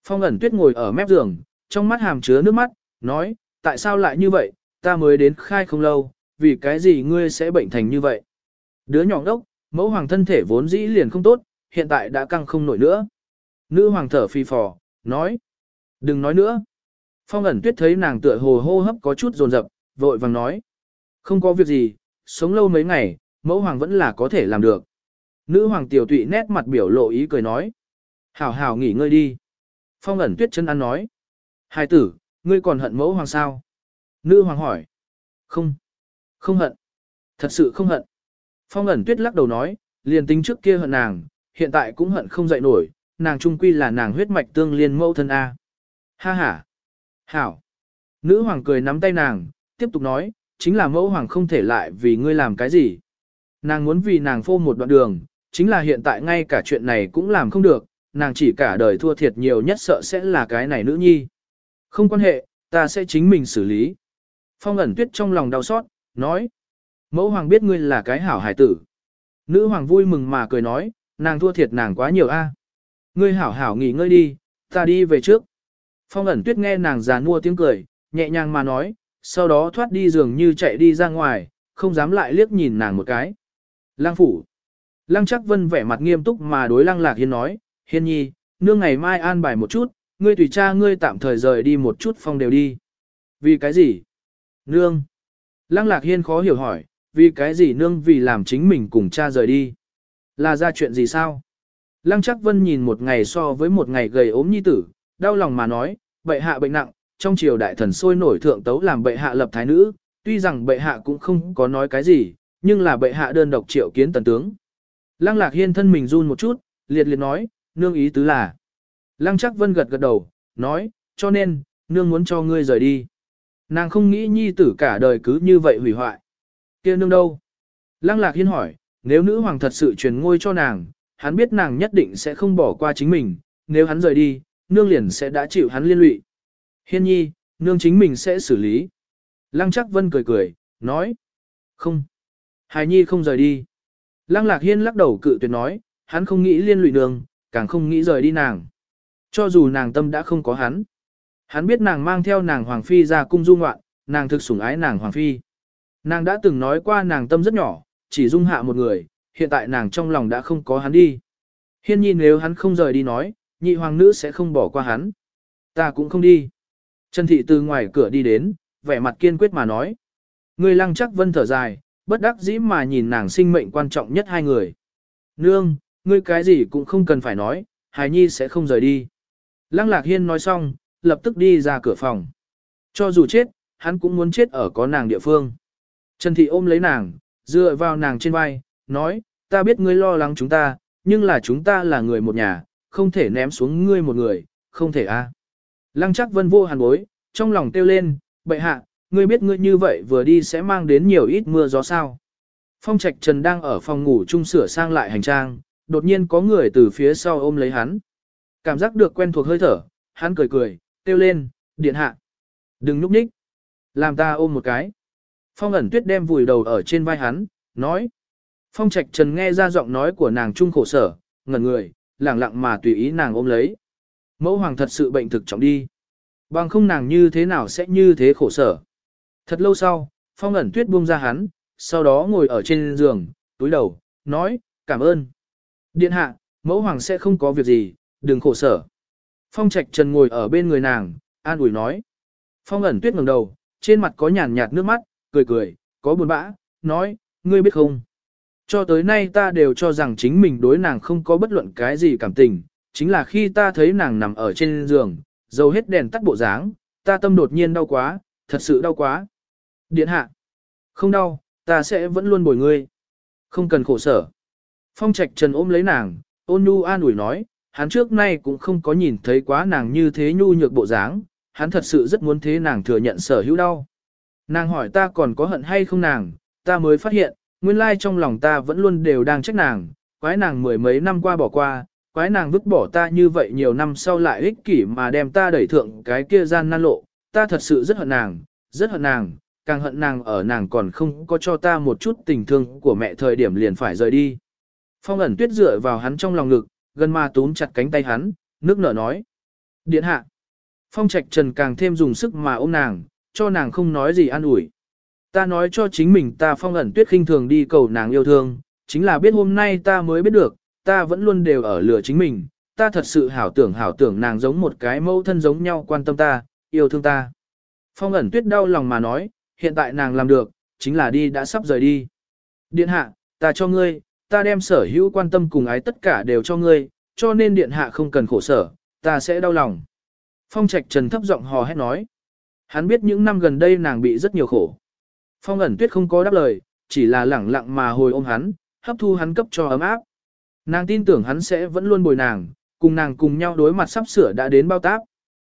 Phong ẩn tuyết ngồi ở mép giường, trong mắt hàm chứa nước mắt, nói, tại sao lại như vậy, ta mới đến khai không lâu, vì cái gì ngươi sẽ bệnh thành như vậy. Đứa nhỏ đốc, mẫu hoàng thân thể vốn dĩ liền không tốt, hiện tại đã căng không nổi nữa. Nữ hoàng thở phi phò, nói, đừng nói nữa. Phong ẩn tuyết thấy nàng tựa hồ hô hấp có chút dồn rập, vội vàng nói, không có việc gì, sống lâu mấy ngày, mẫu hoàng vẫn là có thể làm được. Nữ hoàng tiểu tụy nét mặt biểu lộ ý cười nói, hảo hảo nghỉ ngơi đi. Phong ẩn tuyết chân ăn nói, hai tử, ngươi còn hận mẫu hoàng sao? Nữ hoàng hỏi, không, không hận, thật sự không hận. Phong ẩn tuyết lắc đầu nói, liền tính trước kia hận nàng, hiện tại cũng hận không dậy nổi, nàng trung quy là nàng huyết mạch tương liên mẫu thân A. Ha ha. Hảo. Nữ hoàng cười nắm tay nàng, tiếp tục nói, chính là mẫu hoàng không thể lại vì ngươi làm cái gì. Nàng muốn vì nàng phô một đoạn đường, chính là hiện tại ngay cả chuyện này cũng làm không được, nàng chỉ cả đời thua thiệt nhiều nhất sợ sẽ là cái này nữ nhi. Không quan hệ, ta sẽ chính mình xử lý. Phong ẩn tuyết trong lòng đau xót, nói. Mẫu hoàng biết ngươi là cái hảo hải tử. Nữ hoàng vui mừng mà cười nói, nàng thua thiệt nàng quá nhiều a. Ngươi hảo hảo nghỉ ngơi đi, ta đi về trước. Phong ẩn tuyết nghe nàng già nua tiếng cười, nhẹ nhàng mà nói, sau đó thoát đi giường như chạy đi ra ngoài, không dám lại liếc nhìn nàng một cái. Lang phủ. Lăng chắc vân vẻ mặt nghiêm túc mà đối lăng lạc hiên nói, hiên nhi, nương ngày mai an bài một chút, ngươi tùy cha ngươi tạm thời rời đi một chút phong đều đi. Vì cái gì? Nương. Lăng lạc hiên khó hiểu hỏi, vì cái gì nương vì làm chính mình cùng cha rời đi? Là ra chuyện gì sao? Lăng chắc vân nhìn một ngày so với một ngày gầy ốm nhi tử, đau lòng mà nói, bệ hạ bệnh nặng, trong triều đại thần sôi nổi thượng tấu làm bệ hạ lập thái nữ, tuy rằng bệ hạ cũng không có nói cái gì, nhưng là bệ hạ đơn độc triệu kiến tần tướng. Lăng lạc hiên thân mình run một chút, liệt liệt nói, nương ý tứ là. Lăng chắc vân gật gật đầu, nói, cho nên, nương muốn cho ngươi rời đi. Nàng không nghĩ nhi tử cả đời cứ như vậy hủy hoại. kia nương đâu? Lăng lạc hiên hỏi, nếu nữ hoàng thật sự truyền ngôi cho nàng, hắn biết nàng nhất định sẽ không bỏ qua chính mình, nếu hắn rời đi, nương liền sẽ đã chịu hắn liên lụy. Hiên nhi, nương chính mình sẽ xử lý. Lăng chắc vân cười cười, nói. Không. Hài nhi không rời đi. Lăng lạc hiên lắc đầu cự tuyệt nói, hắn không nghĩ liên lụy nương, càng không nghĩ rời đi nàng. Cho dù nàng tâm đã không có hắn. Hắn biết nàng mang theo nàng Hoàng Phi ra cung du ngoạn, nàng thực sủng ái nàng Hoàng Phi. Nàng đã từng nói qua nàng tâm rất nhỏ, chỉ dung hạ một người, hiện tại nàng trong lòng đã không có hắn đi. Hiên nhi nếu hắn không rời đi nói, nhị hoàng nữ sẽ không bỏ qua hắn. Ta cũng không đi. Trần thị từ ngoài cửa đi đến, vẻ mặt kiên quyết mà nói. Người lăng chắc vân thở dài, bất đắc dĩ mà nhìn nàng sinh mệnh quan trọng nhất hai người. Nương, ngươi cái gì cũng không cần phải nói, hài nhi sẽ không rời đi. Lăng lạc hiên nói xong, lập tức đi ra cửa phòng. Cho dù chết, hắn cũng muốn chết ở có nàng địa phương. Trần thị ôm lấy nàng, dựa vào nàng trên vai, nói, ta biết ngươi lo lắng chúng ta, nhưng là chúng ta là người một nhà, không thể ném xuống ngươi một người, không thể a. Lăng chắc vân vô hàn bối, trong lòng kêu lên, bệ hạ, ngươi biết ngươi như vậy vừa đi sẽ mang đến nhiều ít mưa gió sao. Phong Trạch Trần đang ở phòng ngủ chung sửa sang lại hành trang, đột nhiên có người từ phía sau ôm lấy hắn. Cảm giác được quen thuộc hơi thở, hắn cười cười, kêu lên, điện hạ. Đừng núp ních. Làm ta ôm một cái. Phong ẩn tuyết đem vùi đầu ở trên vai hắn, nói. Phong Trạch Trần nghe ra giọng nói của nàng trung khổ sở, ngẩn người, lẳng lặng mà tùy ý nàng ôm lấy. Mẫu hoàng thật sự bệnh thực trọng đi. Bằng không nàng như thế nào sẽ như thế khổ sở. Thật lâu sau, phong ẩn tuyết buông ra hắn, sau đó ngồi ở trên giường, túi đầu, nói, cảm ơn. Điện hạ, mẫu hoàng sẽ không có việc gì, đừng khổ sở. Phong trạch trần ngồi ở bên người nàng, an ủi nói. Phong ẩn tuyết ngẩng đầu, trên mặt có nhàn nhạt nước mắt, cười cười, có buồn bã, nói, ngươi biết không? Cho tới nay ta đều cho rằng chính mình đối nàng không có bất luận cái gì cảm tình, chính là khi ta thấy nàng nằm ở trên giường, dầu hết đèn tắt bộ dáng, ta tâm đột nhiên đau quá, thật sự đau quá. Điện hạ, không đau, ta sẽ vẫn luôn bồi ngươi. Không cần khổ sở. Phong trạch trần ôm lấy nàng, ôn nhu an ủi nói, hắn trước nay cũng không có nhìn thấy quá nàng như thế nhu nhược bộ dáng, hắn thật sự rất muốn thế nàng thừa nhận sở hữu đau. Nàng hỏi ta còn có hận hay không nàng, ta mới phát hiện, nguyên lai trong lòng ta vẫn luôn đều đang trách nàng, quái nàng mười mấy năm qua bỏ qua, quái nàng vứt bỏ ta như vậy nhiều năm sau lại ích kỷ mà đem ta đẩy thượng cái kia gian nan lộ, ta thật sự rất hận nàng, rất hận nàng, càng hận nàng ở nàng còn không có cho ta một chút tình thương của mẹ thời điểm liền phải rời đi. Phong ẩn tuyết dựa vào hắn trong lòng ngực, gần ma túm chặt cánh tay hắn, nước nở nói. Điện hạ. Phong trạch trần càng thêm dùng sức mà ôm nàng, cho nàng không nói gì an ủi. Ta nói cho chính mình ta phong ẩn tuyết khinh thường đi cầu nàng yêu thương, chính là biết hôm nay ta mới biết được, ta vẫn luôn đều ở lửa chính mình, ta thật sự hảo tưởng hảo tưởng nàng giống một cái mẫu thân giống nhau quan tâm ta, yêu thương ta. Phong ẩn tuyết đau lòng mà nói, hiện tại nàng làm được, chính là đi đã sắp rời đi. Điện hạ, ta cho ngươi, ta đem sở hữu quan tâm cùng ái tất cả đều cho ngươi, cho nên điện hạ không cần khổ sở, ta sẽ đau lòng. Phong trạch trần thấp giọng hò hét nói. Hắn biết những năm gần đây nàng bị rất nhiều khổ. Phong ẩn tuyết không có đáp lời, chỉ là lẳng lặng mà hồi ôm hắn, hấp thu hắn cấp cho ấm áp. Nàng tin tưởng hắn sẽ vẫn luôn bồi nàng, cùng nàng cùng nhau đối mặt sắp sửa đã đến bao táp.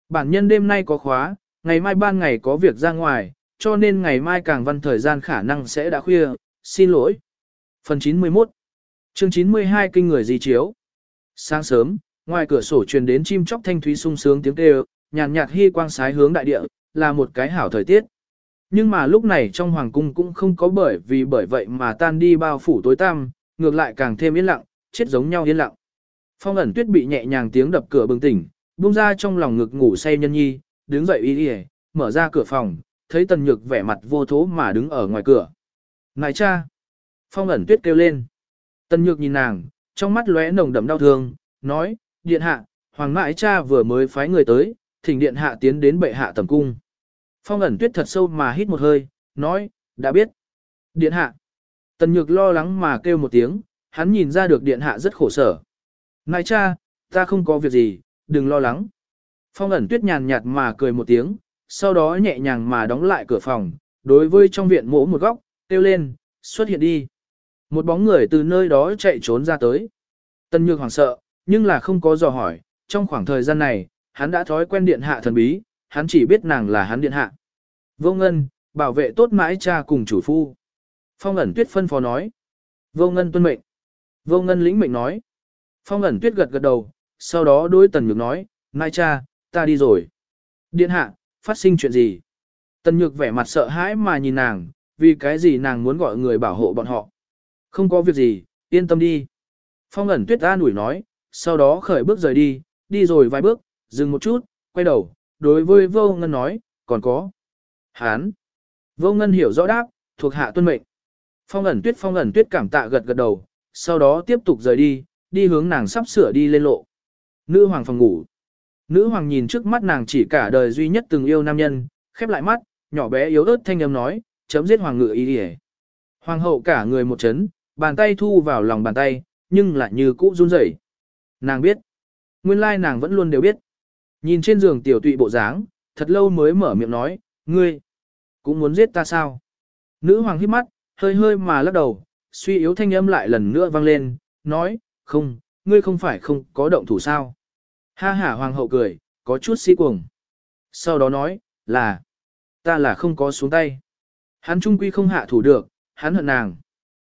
Bản nhân đêm nay có khóa, ngày mai ban ngày có việc ra ngoài, cho nên ngày mai càng văn thời gian khả năng sẽ đã khuya, xin lỗi. Phần 91 Chương 92 Kinh người di chiếu Sáng sớm, ngoài cửa sổ truyền đến chim chóc thanh thúy sung sướng tiếng kêu, nhàn nhạt hy quang sái hướng đại địa, là một cái hảo thời tiết. Nhưng mà lúc này trong hoàng cung cũng không có bởi vì bởi vậy mà tan đi bao phủ tối tăm, ngược lại càng thêm yên lặng, chết giống nhau yên lặng. Phong ẩn tuyết bị nhẹ nhàng tiếng đập cửa bừng tỉnh, buông ra trong lòng ngực ngủ say nhân nhi, đứng dậy y y, mở ra cửa phòng, thấy tần nhược vẻ mặt vô thố mà đứng ở ngoài cửa. Ngài cha! Phong ẩn tuyết kêu lên. Tần nhược nhìn nàng, trong mắt lóe nồng đậm đau thương, nói, điện hạ, hoàng mãi cha vừa mới phái người tới, thỉnh điện hạ tiến đến bệ hạ tầm cung. Phong ẩn tuyết thật sâu mà hít một hơi, nói, đã biết. Điện hạ. Tần nhược lo lắng mà kêu một tiếng, hắn nhìn ra được điện hạ rất khổ sở. Ngài cha, ta không có việc gì, đừng lo lắng. Phong ẩn tuyết nhàn nhạt mà cười một tiếng, sau đó nhẹ nhàng mà đóng lại cửa phòng, đối với trong viện mỗ một góc, kêu lên, xuất hiện đi. Một bóng người từ nơi đó chạy trốn ra tới. Tân Nhược hoảng sợ, nhưng là không có dò hỏi, trong khoảng thời gian này, hắn đã thói quen điện hạ thần bí, hắn chỉ biết nàng là hắn điện hạ. Vô Ngân, bảo vệ tốt mãi cha cùng chủ phu. Phong ẩn tuyết phân phó nói. Vô Ngân tuân mệnh. Vô Ngân lĩnh mệnh nói. Phong ẩn tuyết gật gật đầu, sau đó đối Tần Nhược nói, Mai cha, ta đi rồi. Điện hạ, phát sinh chuyện gì? Tần Nhược vẻ mặt sợ hãi mà nhìn nàng, vì cái gì nàng muốn gọi người bảo hộ bọn họ. Không có việc gì, yên tâm đi. Phong ẩn tuyết ta nủi nói, sau đó khởi bước rời đi, đi rồi vài bước, dừng một chút, quay đầu, đối với vô ngân nói, còn có. Hán. Vô ngân hiểu rõ đáp, thuộc hạ tuân mệnh. Phong ẩn tuyết phong ẩn tuyết cảm tạ gật gật đầu, sau đó tiếp tục rời đi, đi hướng nàng sắp sửa đi lên lộ. Nữ hoàng phòng ngủ. Nữ hoàng nhìn trước mắt nàng chỉ cả đời duy nhất từng yêu nam nhân, khép lại mắt, nhỏ bé yếu ớt thanh âm nói, chấm giết hoàng ngự ý đi Hoàng hậu cả người một chấn, bàn tay thu vào lòng bàn tay, nhưng lại như cũ run rẩy. Nàng biết. Nguyên lai nàng vẫn luôn đều biết. Nhìn trên giường tiểu tụy bộ dáng, thật lâu mới mở miệng nói, ngươi, cũng muốn giết ta sao? Nữ hoàng hít mắt, hơi hơi mà lắc đầu, suy yếu thanh âm lại lần nữa vang lên, nói, không, ngươi không phải không có động thủ sao? Ha ha hoàng hậu cười, có chút si cuồng. Sau đó nói, là, ta là không có xuống tay. Hắn trung quy không hạ thủ được, hắn hận nàng.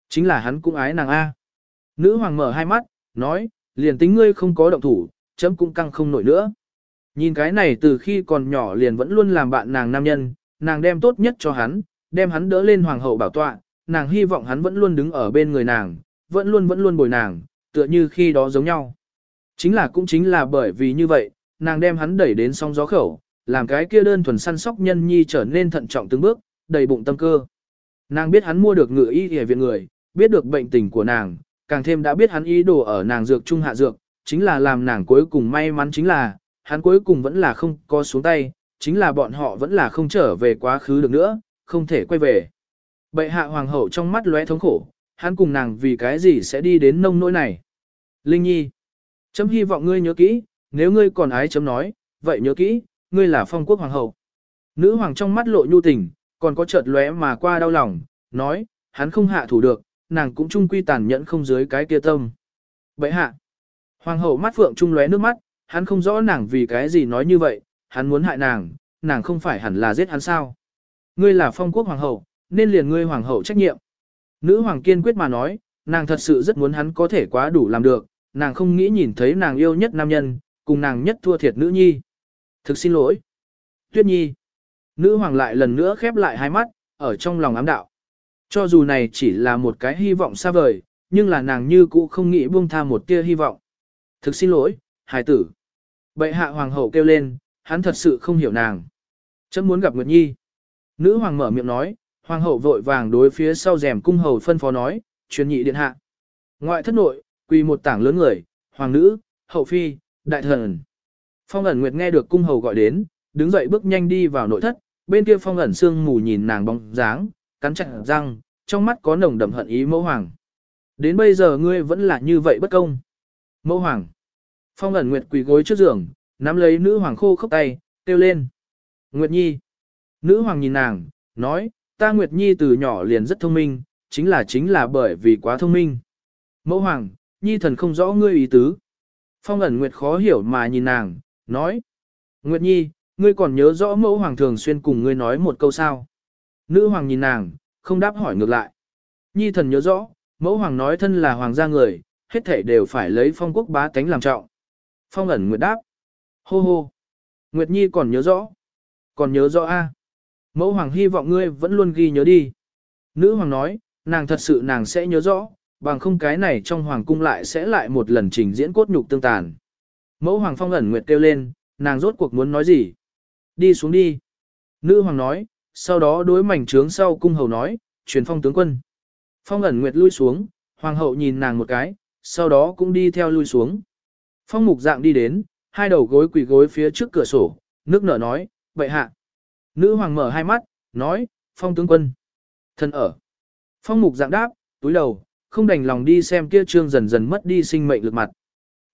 Chính là hắn cũng ái nàng A. Nữ hoàng mở hai mắt, nói, liền tính ngươi không có động thủ, chấm cũng căng không nổi nữa. Nhìn cái này từ khi còn nhỏ liền vẫn luôn làm bạn nàng nam nhân, nàng đem tốt nhất cho hắn, đem hắn đỡ lên hoàng hậu bảo tọa, nàng hy vọng hắn vẫn luôn đứng ở bên người nàng, vẫn luôn vẫn luôn bồi nàng, tựa như khi đó giống nhau. Chính là cũng chính là bởi vì như vậy, nàng đem hắn đẩy đến song gió khẩu, làm cái kia đơn thuần săn sóc nhân nhi trở nên thận trọng từng bước, đầy bụng tâm cơ. Nàng biết hắn mua được ngựa y hề viện người, biết được bệnh tình của nàng, càng thêm đã biết hắn ý đồ ở nàng dược trung hạ dược, chính là làm nàng cuối cùng may mắn chính là, hắn cuối cùng vẫn là không có xuống tay, chính là bọn họ vẫn là không trở về quá khứ được nữa, không thể quay về. Bệ hạ hoàng hậu trong mắt lóe thống khổ, hắn cùng nàng vì cái gì sẽ đi đến nông nỗi này. Linh Nhi, chấm hy vọng ngươi nhớ kỹ, nếu ngươi còn ái chấm nói, vậy nhớ kỹ, ngươi là phong quốc hoàng hậu. Nữ hoàng trong mắt lộ nhu tình, còn có chợt lóe mà qua đau lòng, nói, hắn không hạ thủ được, nàng cũng trung quy tàn nhẫn không dưới cái kia tâm. Bệ hạ, Hoàng hậu mắt phượng trung lóe nước mắt, hắn không rõ nàng vì cái gì nói như vậy, hắn muốn hại nàng, nàng không phải hẳn là giết hắn sao. Ngươi là phong quốc hoàng hậu, nên liền ngươi hoàng hậu trách nhiệm. Nữ hoàng kiên quyết mà nói, nàng thật sự rất muốn hắn có thể quá đủ làm được, nàng không nghĩ nhìn thấy nàng yêu nhất nam nhân, cùng nàng nhất thua thiệt nữ nhi. Thực xin lỗi. Tuyết nhi. Nữ hoàng lại lần nữa khép lại hai mắt, ở trong lòng ám đạo. Cho dù này chỉ là một cái hy vọng xa vời, nhưng là nàng như cũ không nghĩ buông tha một tia hy vọng. Thực xin lỗi, hài tử. Bệ hạ hoàng hậu kêu lên, hắn thật sự không hiểu nàng. Chấm muốn gặp Nguyệt Nhi. Nữ hoàng mở miệng nói, hoàng hậu vội vàng đối phía sau rèm cung hầu phân phó nói, truyền nhị điện hạ. Ngoại thất nội, quỳ một tảng lớn người, hoàng nữ, hậu phi, đại thần. Phong ẩn Nguyệt nghe được cung hầu gọi đến, đứng dậy bước nhanh đi vào nội thất, bên kia phong ẩn sương mù nhìn nàng bóng dáng, cắn chặt răng, trong mắt có nồng đậm hận ý mẫu hoàng. Đến bây giờ ngươi vẫn là như vậy bất công. Mẫu hoàng. Phong ẩn Nguyệt quỳ gối trước giường, nắm lấy nữ hoàng khô khốc tay, kêu lên. Nguyệt Nhi. Nữ hoàng nhìn nàng, nói, ta Nguyệt Nhi từ nhỏ liền rất thông minh, chính là chính là bởi vì quá thông minh. Mẫu hoàng, Nhi thần không rõ ngươi ý tứ. Phong ẩn Nguyệt khó hiểu mà nhìn nàng, nói. Nguyệt Nhi, ngươi còn nhớ rõ mẫu hoàng thường xuyên cùng ngươi nói một câu sao. Nữ hoàng nhìn nàng, không đáp hỏi ngược lại. Nhi thần nhớ rõ, mẫu hoàng nói thân là hoàng gia người, hết thể đều phải lấy phong quốc bá tánh làm trọng. Phong ẩn Nguyệt đáp. Hô hô. Nguyệt Nhi còn nhớ rõ. Còn nhớ rõ a. Mẫu hoàng hy vọng ngươi vẫn luôn ghi nhớ đi. Nữ hoàng nói, nàng thật sự nàng sẽ nhớ rõ, bằng không cái này trong hoàng cung lại sẽ lại một lần trình diễn cốt nhục tương tàn. Mẫu hoàng phong ẩn nguyệt kêu lên, nàng rốt cuộc muốn nói gì? Đi xuống đi. Nữ hoàng nói, sau đó đối mảnh trướng sau cung hầu nói, truyền phong tướng quân. Phong ẩn nguyệt lui xuống, hoàng hậu nhìn nàng một cái, sau đó cũng đi theo lui xuống. Phong mục dạng đi đến, hai đầu gối quỳ gối phía trước cửa sổ, nước nở nói, vậy hạ. Nữ hoàng mở hai mắt, nói, phong tướng quân. Thân ở. Phong mục dạng đáp, túi đầu, không đành lòng đi xem kia trương dần dần mất đi sinh mệnh lực mặt.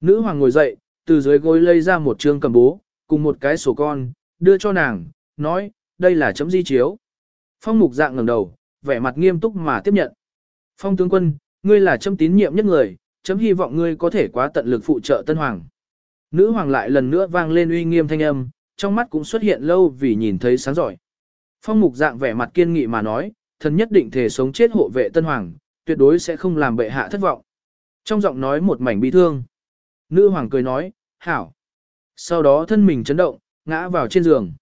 Nữ hoàng ngồi dậy, từ dưới gối lấy ra một trương cầm bố, cùng một cái sổ con, đưa cho nàng, nói, đây là chấm di chiếu. Phong mục dạng ngẩng đầu, vẻ mặt nghiêm túc mà tiếp nhận. Phong tướng quân, ngươi là chấm tín nhiệm nhất người, chấm hy vọng ngươi có thể quá tận lực phụ trợ tân hoàng. Nữ hoàng lại lần nữa vang lên uy nghiêm thanh âm, trong mắt cũng xuất hiện lâu vì nhìn thấy sáng giỏi. Phong mục dạng vẻ mặt kiên nghị mà nói, thần nhất định thể sống chết hộ vệ tân hoàng, tuyệt đối sẽ không làm bệ hạ thất vọng. Trong giọng nói một mảnh bi thương. Nữ hoàng cười nói, hảo. Sau đó thân mình chấn động, ngã vào trên giường.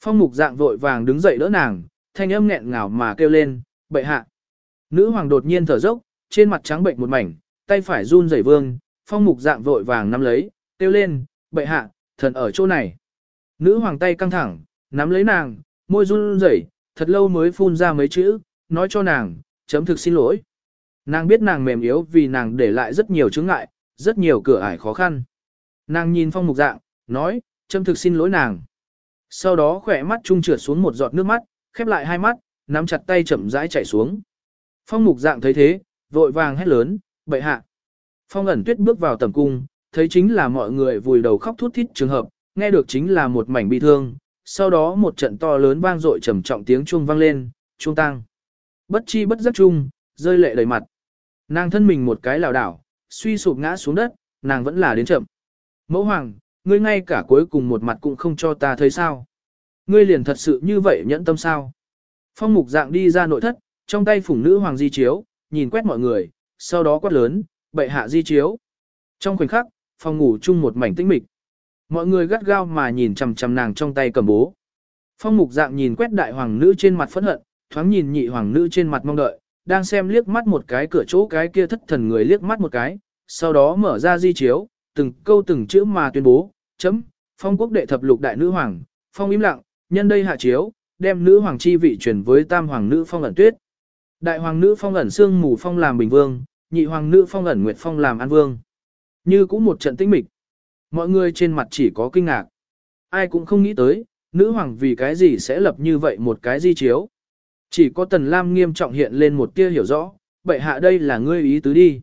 Phong mục dạng vội vàng đứng dậy đỡ nàng, thanh âm nghẹn ngào mà kêu lên, bệ hạ. Nữ hoàng đột nhiên thở dốc, trên mặt trắng bệnh một mảnh, tay phải run rẩy vương, phong mục dạng vội vàng nắm lấy, kêu lên, bệ hạ, thần ở chỗ này. Nữ hoàng tay căng thẳng, nắm lấy nàng, môi run rẩy, thật lâu mới phun ra mấy chữ, nói cho nàng, chấm thực xin lỗi. Nàng biết nàng mềm yếu vì nàng để lại rất nhiều chướng ngại, rất nhiều cửa ải khó khăn. Nàng nhìn phong mục dạng, nói, chấm thực xin lỗi nàng. Sau đó khỏe mắt trung trượt xuống một giọt nước mắt, khép lại hai mắt, nắm chặt tay chậm rãi chảy xuống. Phong mục dạng thấy thế, vội vàng hét lớn, bệ hạ. Phong ẩn tuyết bước vào tầm cung, thấy chính là mọi người vùi đầu khóc thút thít trường hợp, nghe được chính là một mảnh bi thương, sau đó một trận to lớn vang dội trầm trọng tiếng chuông vang lên, chuông tang. Bất chi bất giác chung, rơi lệ đầy mặt. Nàng thân mình một cái lảo đảo, suy sụp ngã xuống đất, nàng vẫn là đến chậm. Mẫu hoàng, ngươi ngay cả cuối cùng một mặt cũng không cho ta thấy sao. Ngươi liền thật sự như vậy nhẫn tâm sao. Phong mục dạng đi ra nội thất, trong tay phủng nữ hoàng di chiếu, nhìn quét mọi người, sau đó quát lớn, bệ hạ di chiếu. Trong khoảnh khắc, phòng ngủ chung một mảnh tĩnh mịch. Mọi người gắt gao mà nhìn chằm chằm nàng trong tay cầm bố. Phong mục dạng nhìn quét đại hoàng nữ trên mặt phẫn hận, thoáng nhìn nhị hoàng nữ trên mặt mong đợi, đang xem liếc mắt một cái cửa chỗ cái kia thất thần người liếc mắt một cái, sau đó mở ra di chiếu, từng câu từng chữ mà tuyên bố, chấm, phong quốc đệ thập lục đại nữ hoàng, phong im lặng, nhân đây hạ chiếu, đem nữ hoàng chi vị truyền với tam hoàng nữ phong ẩn tuyết. Đại hoàng nữ phong ẩn xương mù phong làm bình vương, nhị hoàng nữ phong ẩn nguyệt phong làm an vương. Như cũng một trận tĩnh mịch. Mọi người trên mặt chỉ có kinh ngạc. Ai cũng không nghĩ tới, nữ hoàng vì cái gì sẽ lập như vậy một cái di chiếu. Chỉ có tần lam nghiêm trọng hiện lên một tia hiểu rõ, bệ hạ đây là ngươi ý tứ đi.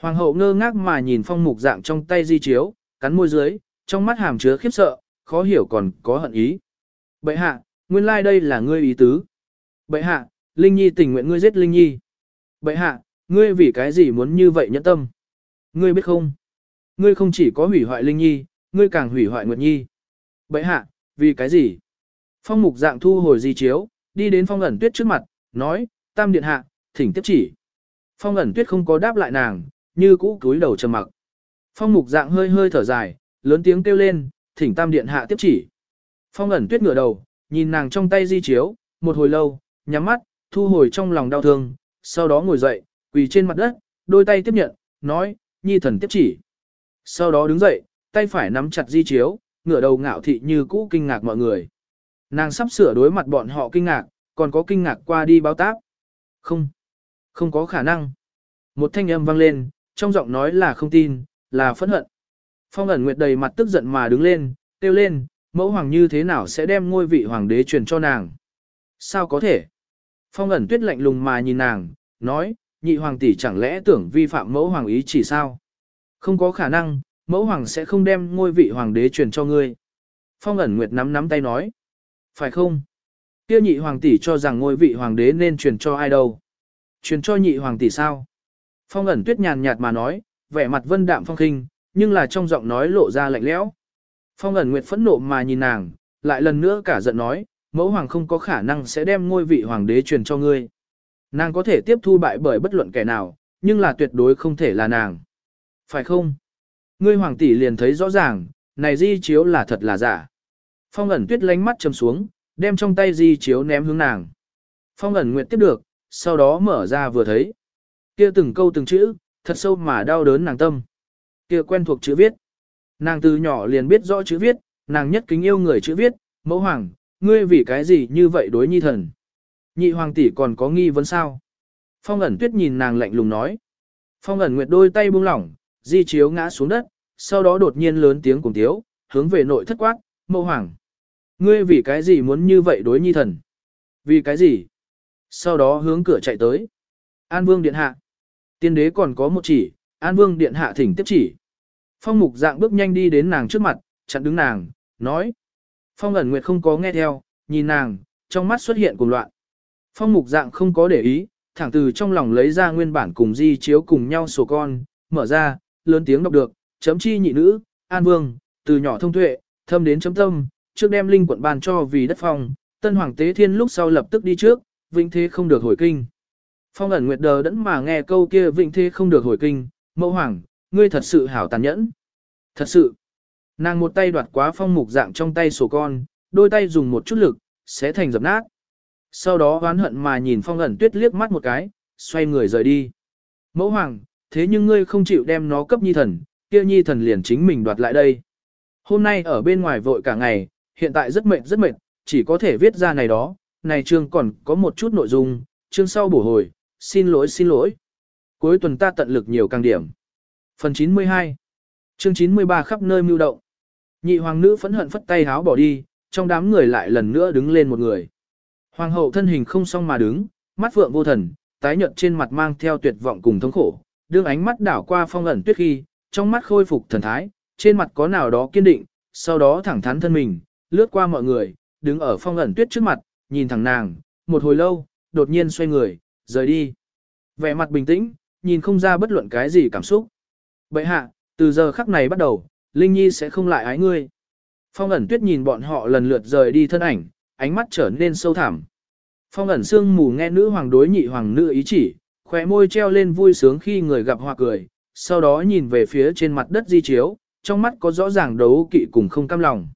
Hoàng hậu ngơ ngác mà nhìn phong mục dạng trong tay di chiếu, cắn môi dưới, trong mắt hàm chứa khiếp sợ, khó hiểu còn có hận ý. Bệ hạ, nguyên lai like đây là ngươi ý tứ. Bệ hạ, Linh Nhi tình nguyện ngươi giết Linh Nhi. Bệ hạ, ngươi vì cái gì muốn như vậy nhẫn tâm? Ngươi biết không? ngươi không chỉ có hủy hoại Linh Nhi, ngươi càng hủy hoại Nguyệt Nhi. Bệ hạ, vì cái gì? Phong mục dạng thu hồi di chiếu, đi đến phong ẩn tuyết trước mặt, nói, tam điện hạ, thỉnh tiếp chỉ. Phong ẩn tuyết không có đáp lại nàng, như cũ cúi đầu trầm mặc. Phong mục dạng hơi hơi thở dài, lớn tiếng kêu lên, thỉnh tam điện hạ tiếp chỉ. Phong ẩn tuyết ngửa đầu, nhìn nàng trong tay di chiếu, một hồi lâu, nhắm mắt, thu hồi trong lòng đau thương, sau đó ngồi dậy, quỳ trên mặt đất, đôi tay tiếp nhận, nói, nhi thần tiếp chỉ. Sau đó đứng dậy, tay phải nắm chặt di chiếu, ngửa đầu ngạo thị như cũ kinh ngạc mọi người. Nàng sắp sửa đối mặt bọn họ kinh ngạc, còn có kinh ngạc qua đi báo tác. Không, không có khả năng. Một thanh âm vang lên, trong giọng nói là không tin, là phẫn hận. Phong ẩn nguyệt đầy mặt tức giận mà đứng lên, kêu lên, mẫu hoàng như thế nào sẽ đem ngôi vị hoàng đế truyền cho nàng. Sao có thể? Phong ẩn tuyết lạnh lùng mà nhìn nàng, nói, nhị hoàng tỷ chẳng lẽ tưởng vi phạm mẫu hoàng ý chỉ sao? Không có khả năng, mẫu hoàng sẽ không đem ngôi vị hoàng đế truyền cho ngươi. Phong ẩn nguyệt nắm nắm tay nói, phải không? Kia nhị hoàng tỷ cho rằng ngôi vị hoàng đế nên truyền cho ai đâu? Truyền cho nhị hoàng tỷ sao? Phong ẩn tuyết nhàn nhạt mà nói, vẻ mặt vân đạm phong khinh, nhưng là trong giọng nói lộ ra lạnh lẽo. Phong ẩn nguyệt phẫn nộ mà nhìn nàng, lại lần nữa cả giận nói, mẫu hoàng không có khả năng sẽ đem ngôi vị hoàng đế truyền cho ngươi. Nàng có thể tiếp thu bại bởi bất luận kẻ nào, nhưng là tuyệt đối không thể là nàng. Phải không? Ngươi hoàng tỷ liền thấy rõ ràng, này di chiếu là thật là giả. Phong ẩn tuyết lánh mắt chầm xuống, đem trong tay di chiếu ném hướng nàng. Phong ẩn nguyện tiếp được, sau đó mở ra vừa thấy. Kia từng câu từng chữ, thật sâu mà đau đớn nàng tâm. Kia quen thuộc chữ viết. Nàng từ nhỏ liền biết rõ chữ viết, nàng nhất kính yêu người chữ viết, mẫu hoàng, ngươi vì cái gì như vậy đối nhi thần. Nhị hoàng tỷ còn có nghi vấn sao? Phong ẩn tuyết nhìn nàng lạnh lùng nói. Phong ẩn nguyệt đôi tay buông lỏng, di chiếu ngã xuống đất, sau đó đột nhiên lớn tiếng cùng tiếu, hướng về nội thất quát, mâu hoàng. Ngươi vì cái gì muốn như vậy đối nhi thần? Vì cái gì? Sau đó hướng cửa chạy tới. An vương điện hạ. Tiên đế còn có một chỉ, An vương điện hạ thỉnh tiếp chỉ. Phong mục dạng bước nhanh đi đến nàng trước mặt, chặn đứng nàng, nói. Phong ẩn nguyệt không có nghe theo, nhìn nàng, trong mắt xuất hiện cùng loạn. Phong mục dạng không có để ý, thẳng từ trong lòng lấy ra nguyên bản cùng di chiếu cùng nhau sổ con, mở ra, lớn tiếng đọc được, chấm chi nhị nữ, an vương, từ nhỏ thông tuệ, thâm đến chấm tâm, trước đem linh quận bàn cho vì đất phong, tân hoàng tế thiên lúc sau lập tức đi trước, vĩnh thế không được hồi kinh. Phong ẩn nguyệt đờ đẫn mà nghe câu kia vĩnh thế không được hồi kinh, mẫu hoàng, ngươi thật sự hảo tàn nhẫn. Thật sự, nàng một tay đoạt quá phong mục dạng trong tay sổ con, đôi tay dùng một chút lực, sẽ thành dập nát. Sau đó oán hận mà nhìn phong ẩn tuyết liếc mắt một cái, xoay người rời đi. Mẫu hoàng, thế nhưng ngươi không chịu đem nó cấp nhi thần, kia nhi thần liền chính mình đoạt lại đây. Hôm nay ở bên ngoài vội cả ngày, hiện tại rất mệt rất mệt, chỉ có thể viết ra này đó, này chương còn có một chút nội dung, chương sau bổ hồi, xin lỗi xin lỗi. Cuối tuần ta tận lực nhiều càng điểm. Phần 92 Chương 93 khắp nơi mưu động. Nhị hoàng nữ phẫn hận phất tay háo bỏ đi, trong đám người lại lần nữa đứng lên một người. Hoàng hậu thân hình không song mà đứng, mắt phượng vô thần, tái nhợt trên mặt mang theo tuyệt vọng cùng thống khổ, đương ánh mắt đảo qua phong ẩn tuyết khi, trong mắt khôi phục thần thái, trên mặt có nào đó kiên định, sau đó thẳng thắn thân mình, lướt qua mọi người, đứng ở phong ẩn tuyết trước mặt, nhìn thẳng nàng, một hồi lâu, đột nhiên xoay người, rời đi. Vẻ mặt bình tĩnh, nhìn không ra bất luận cái gì cảm xúc. Bệ hạ, từ giờ khắc này bắt đầu, Linh Nhi sẽ không lại ái ngươi. Phong ẩn tuyết nhìn bọn họ lần lượt rời đi thân ảnh, ánh mắt trở nên sâu thẳm. Phong ẩn sương mù nghe nữ hoàng đối nhị hoàng nữ ý chỉ, khỏe môi treo lên vui sướng khi người gặp hoa cười, sau đó nhìn về phía trên mặt đất di chiếu, trong mắt có rõ ràng đấu kỵ cùng không cam lòng.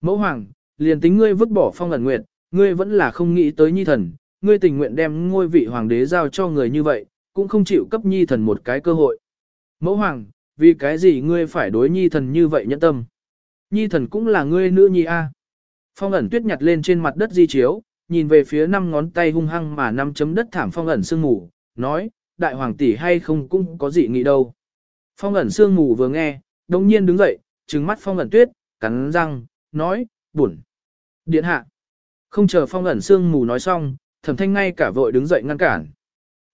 Mẫu hoàng, liền tính ngươi vứt bỏ phong ẩn nguyện, ngươi vẫn là không nghĩ tới nhi thần, ngươi tình nguyện đem ngôi vị hoàng đế giao cho người như vậy, cũng không chịu cấp nhi thần một cái cơ hội. Mẫu hoàng, vì cái gì ngươi phải đối nhi thần như vậy nhẫn tâm? Nhi thần cũng là ngươi nữ nhi a. Phong ẩn tuyết nhặt lên trên mặt đất di chiếu, nhìn về phía năm ngón tay hung hăng mà năm chấm đất thảm phong ẩn sương ngủ nói, đại hoàng tỷ hay không cũng có gì nghĩ đâu. Phong ẩn sương ngủ vừa nghe, đồng nhiên đứng dậy, trừng mắt phong ẩn tuyết, cắn răng, nói, buồn. Điện hạ. Không chờ phong ẩn sương mù nói xong, thẩm thanh ngay cả vội đứng dậy ngăn cản.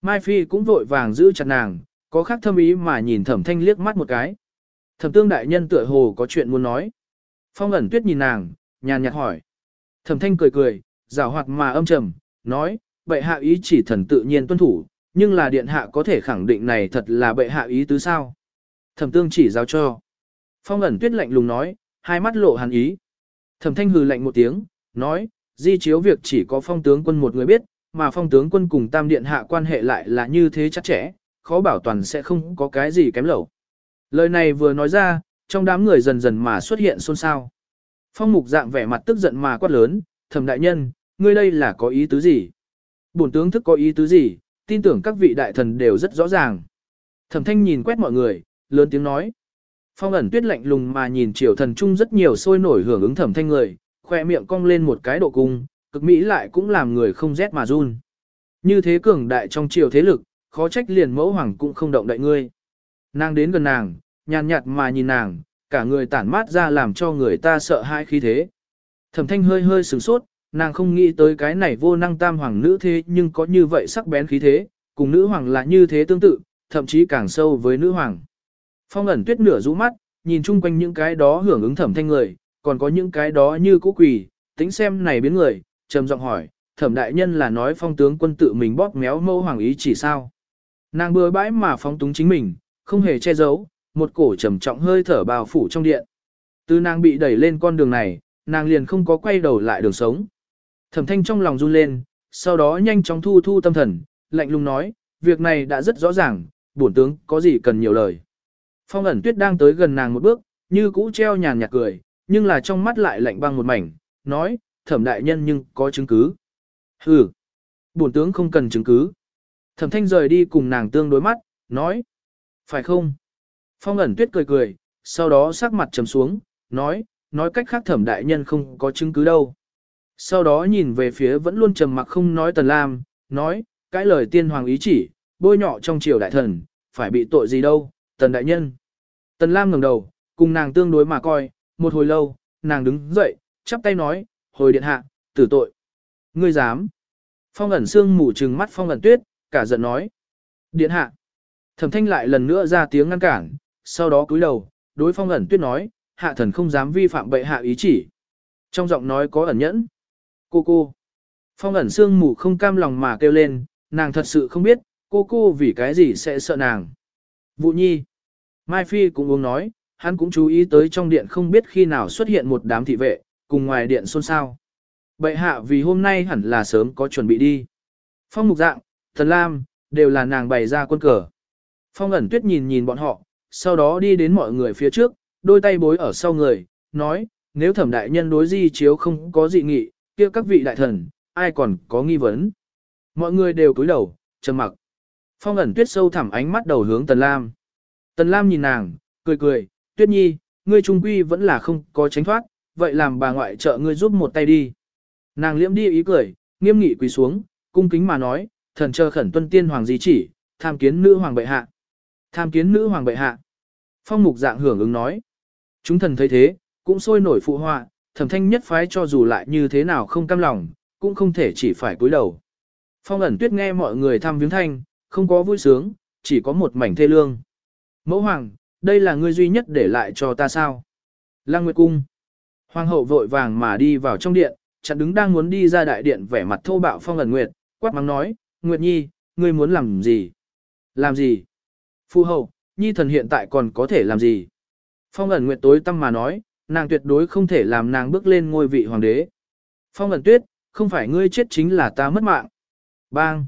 Mai Phi cũng vội vàng giữ chặt nàng, có khác thâm ý mà nhìn thẩm thanh liếc mắt một cái. Thẩm tương đại nhân tựa hồ có chuyện muốn nói. Phong ẩn tuyết nhìn nàng, nhàn nhạt hỏi. Thẩm thanh cười cười, rào hoạt mà âm trầm, nói, bệ hạ ý chỉ thần tự nhiên tuân thủ, nhưng là điện hạ có thể khẳng định này thật là bệ hạ ý tứ sao. Thẩm tương chỉ giao cho. Phong ẩn tuyết lạnh lùng nói, hai mắt lộ hàn ý. Thẩm thanh hừ lạnh một tiếng, nói, di chiếu việc chỉ có phong tướng quân một người biết, mà phong tướng quân cùng tam điện hạ quan hệ lại là như thế chắc chẽ, khó bảo toàn sẽ không có cái gì kém lẩu. Lời này vừa nói ra, trong đám người dần dần mà xuất hiện xôn xao. Phong mục dạng vẻ mặt tức giận mà quát lớn, thẩm đại nhân, ngươi đây là có ý tứ gì? Bổn tướng thức có ý tứ gì, tin tưởng các vị đại thần đều rất rõ ràng. Thẩm thanh nhìn quét mọi người, lớn tiếng nói. Phong ẩn tuyết lạnh lùng mà nhìn triều thần trung rất nhiều sôi nổi hưởng ứng thẩm thanh người, khoe miệng cong lên một cái độ cung, cực mỹ lại cũng làm người không rét mà run. Như thế cường đại trong triều thế lực, khó trách liền mẫu hoàng cũng không động đậy ngươi. Nàng đến gần nàng, nhàn nhạt mà nhìn nàng, cả người tản mát ra làm cho người ta sợ hãi khí thế. Thẩm thanh hơi hơi sửng sốt, nàng không nghĩ tới cái này vô năng tam hoàng nữ thế nhưng có như vậy sắc bén khí thế, cùng nữ hoàng là như thế tương tự, thậm chí càng sâu với nữ hoàng. Phong ẩn tuyết nửa rũ mắt, nhìn chung quanh những cái đó hưởng ứng thẩm thanh người, còn có những cái đó như cũ quỷ, tính xem này biến người, trầm giọng hỏi, thẩm đại nhân là nói phong tướng quân tự mình bóp méo mâu hoàng ý chỉ sao. Nàng bừa bãi mà phóng túng chính mình, không hề che giấu, một cổ trầm trọng hơi thở bao phủ trong điện. Từ nàng bị đẩy lên con đường này, nàng liền không có quay đầu lại đường sống. Thẩm thanh trong lòng run lên, sau đó nhanh chóng thu thu tâm thần, lạnh lùng nói, việc này đã rất rõ ràng, bổn tướng có gì cần nhiều lời. Phong ẩn tuyết đang tới gần nàng một bước, như cũ treo nhàn nhạt cười, nhưng là trong mắt lại lạnh băng một mảnh, nói, thẩm đại nhân nhưng có chứng cứ. Ừ, bổn tướng không cần chứng cứ. Thẩm thanh rời đi cùng nàng tương đối mắt, nói, phải không? Phong ẩn tuyết cười cười, sau đó sắc mặt trầm xuống, nói, nói cách khác thẩm đại nhân không có chứng cứ đâu. Sau đó nhìn về phía vẫn luôn trầm mặc không nói Tần Lam, nói, cái lời tiên hoàng ý chỉ, bôi nhọ trong triều đại thần, phải bị tội gì đâu, Tần đại nhân. Tần Lam ngẩng đầu, cùng nàng tương đối mà coi, một hồi lâu, nàng đứng dậy, chắp tay nói, hồi điện hạ, tử tội. Ngươi dám. Phong ẩn xương mù trừng mắt phong ẩn tuyết, cả giận nói. Điện hạ. Thẩm thanh lại lần nữa ra tiếng ngăn cản, sau đó cúi đầu, đối phong ẩn tuyết nói, hạ thần không dám vi phạm bệ hạ ý chỉ. Trong giọng nói có ẩn nhẫn. Cô cô. Phong ẩn sương mù không cam lòng mà kêu lên, nàng thật sự không biết, cô cô vì cái gì sẽ sợ nàng. Vụ nhi. Mai Phi cũng uống nói, hắn cũng chú ý tới trong điện không biết khi nào xuất hiện một đám thị vệ, cùng ngoài điện xôn xao. Bệ hạ vì hôm nay hẳn là sớm có chuẩn bị đi. Phong mục dạng, thần lam, đều là nàng bày ra quân cờ. Phong ẩn tuyết nhìn nhìn bọn họ, sau đó đi đến mọi người phía trước, đôi tay bối ở sau người, nói, nếu thẩm đại nhân đối di chiếu không có dị nghị, kia các vị đại thần, ai còn có nghi vấn. Mọi người đều cúi đầu, trầm mặc. Phong ẩn tuyết sâu thẳm ánh mắt đầu hướng Tần Lam. Tần Lam nhìn nàng, cười cười, tuyết nhi, ngươi trung quy vẫn là không có tránh thoát, vậy làm bà ngoại trợ ngươi giúp một tay đi. Nàng liễm đi ý cười, nghiêm nghị quỳ xuống, cung kính mà nói, thần chờ khẩn tuân tiên hoàng di chỉ, tham kiến nữ hoàng bệ hạ. Tham kiến nữ hoàng bệ hạ. Phong mục dạng hưởng ứng nói. Chúng thần thấy thế, cũng sôi nổi phụ họa, thẩm thanh nhất phái cho dù lại như thế nào không cam lòng, cũng không thể chỉ phải cúi đầu. Phong ẩn tuyết nghe mọi người thăm viếng thanh, không có vui sướng, chỉ có một mảnh thê lương. Mẫu hoàng, đây là ngươi duy nhất để lại cho ta sao? Lăng Nguyệt Cung. Hoàng hậu vội vàng mà đi vào trong điện, chặn đứng đang muốn đi ra đại điện vẻ mặt thô bạo phong ẩn Nguyệt, quát mắng nói, Nguyệt Nhi, ngươi muốn làm gì? Làm gì? Phu hậu, Nhi thần hiện tại còn có thể làm gì? Phong ẩn Nguyệt tối tâm mà nói, nàng tuyệt đối không thể làm nàng bước lên ngôi vị hoàng đế. Phong ẩn tuyết, không phải ngươi chết chính là ta mất mạng. Bang!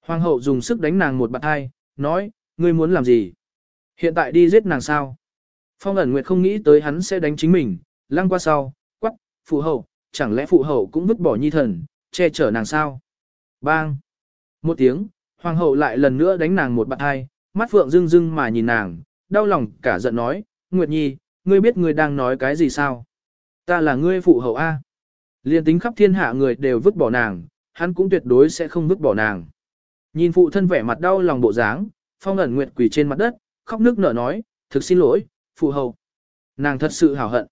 Hoàng hậu dùng sức đánh nàng một bạn hai, nói, ngươi muốn làm gì? Hiện tại đi giết nàng sao? Phong ẩn nguyệt không nghĩ tới hắn sẽ đánh chính mình, lăng qua sau, quắc, phụ hậu, chẳng lẽ phụ hậu cũng vứt bỏ nhi thần, che chở nàng sao? Bang! Một tiếng, hoàng hậu lại lần nữa đánh nàng một bạn hai, mắt phượng rưng rưng mà nhìn nàng, đau lòng cả giận nói, Nguyệt Nhi, ngươi biết ngươi đang nói cái gì sao? Ta là ngươi phụ hậu A. Liên tính khắp thiên hạ người đều vứt bỏ nàng, hắn cũng tuyệt đối sẽ không vứt bỏ nàng. Nhìn phụ thân vẻ mặt đau lòng bộ dáng, phong ẩn nguyệt quỳ trên mặt đất, khóc nước nở nói, thực xin lỗi, phụ hậu. Nàng thật sự hào hận.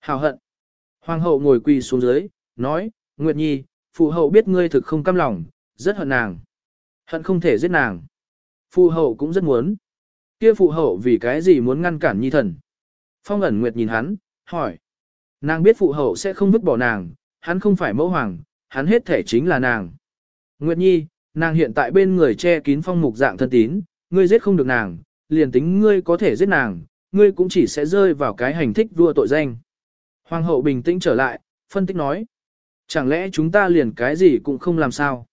Hào hận. Hoàng hậu ngồi quỳ xuống dưới, nói, Nguyệt Nhi, phụ hậu biết ngươi thực không căm lòng, rất hận nàng. Hận không thể giết nàng. Phụ hậu cũng rất muốn. Kia phụ hậu vì cái gì muốn ngăn cản nhi thần. Phong ẩn Nguyệt nhìn hắn, hỏi. Nàng biết phụ hậu sẽ không vứt bỏ nàng, hắn không phải mẫu hoàng, hắn hết thể chính là nàng. Nguyệt Nhi, nàng hiện tại bên người che kín phong mục dạng thân tín, ngươi giết không được nàng, liền tính ngươi có thể giết nàng, ngươi cũng chỉ sẽ rơi vào cái hành thích vua tội danh. Hoàng hậu bình tĩnh trở lại, phân tích nói. Chẳng lẽ chúng ta liền cái gì cũng không làm sao?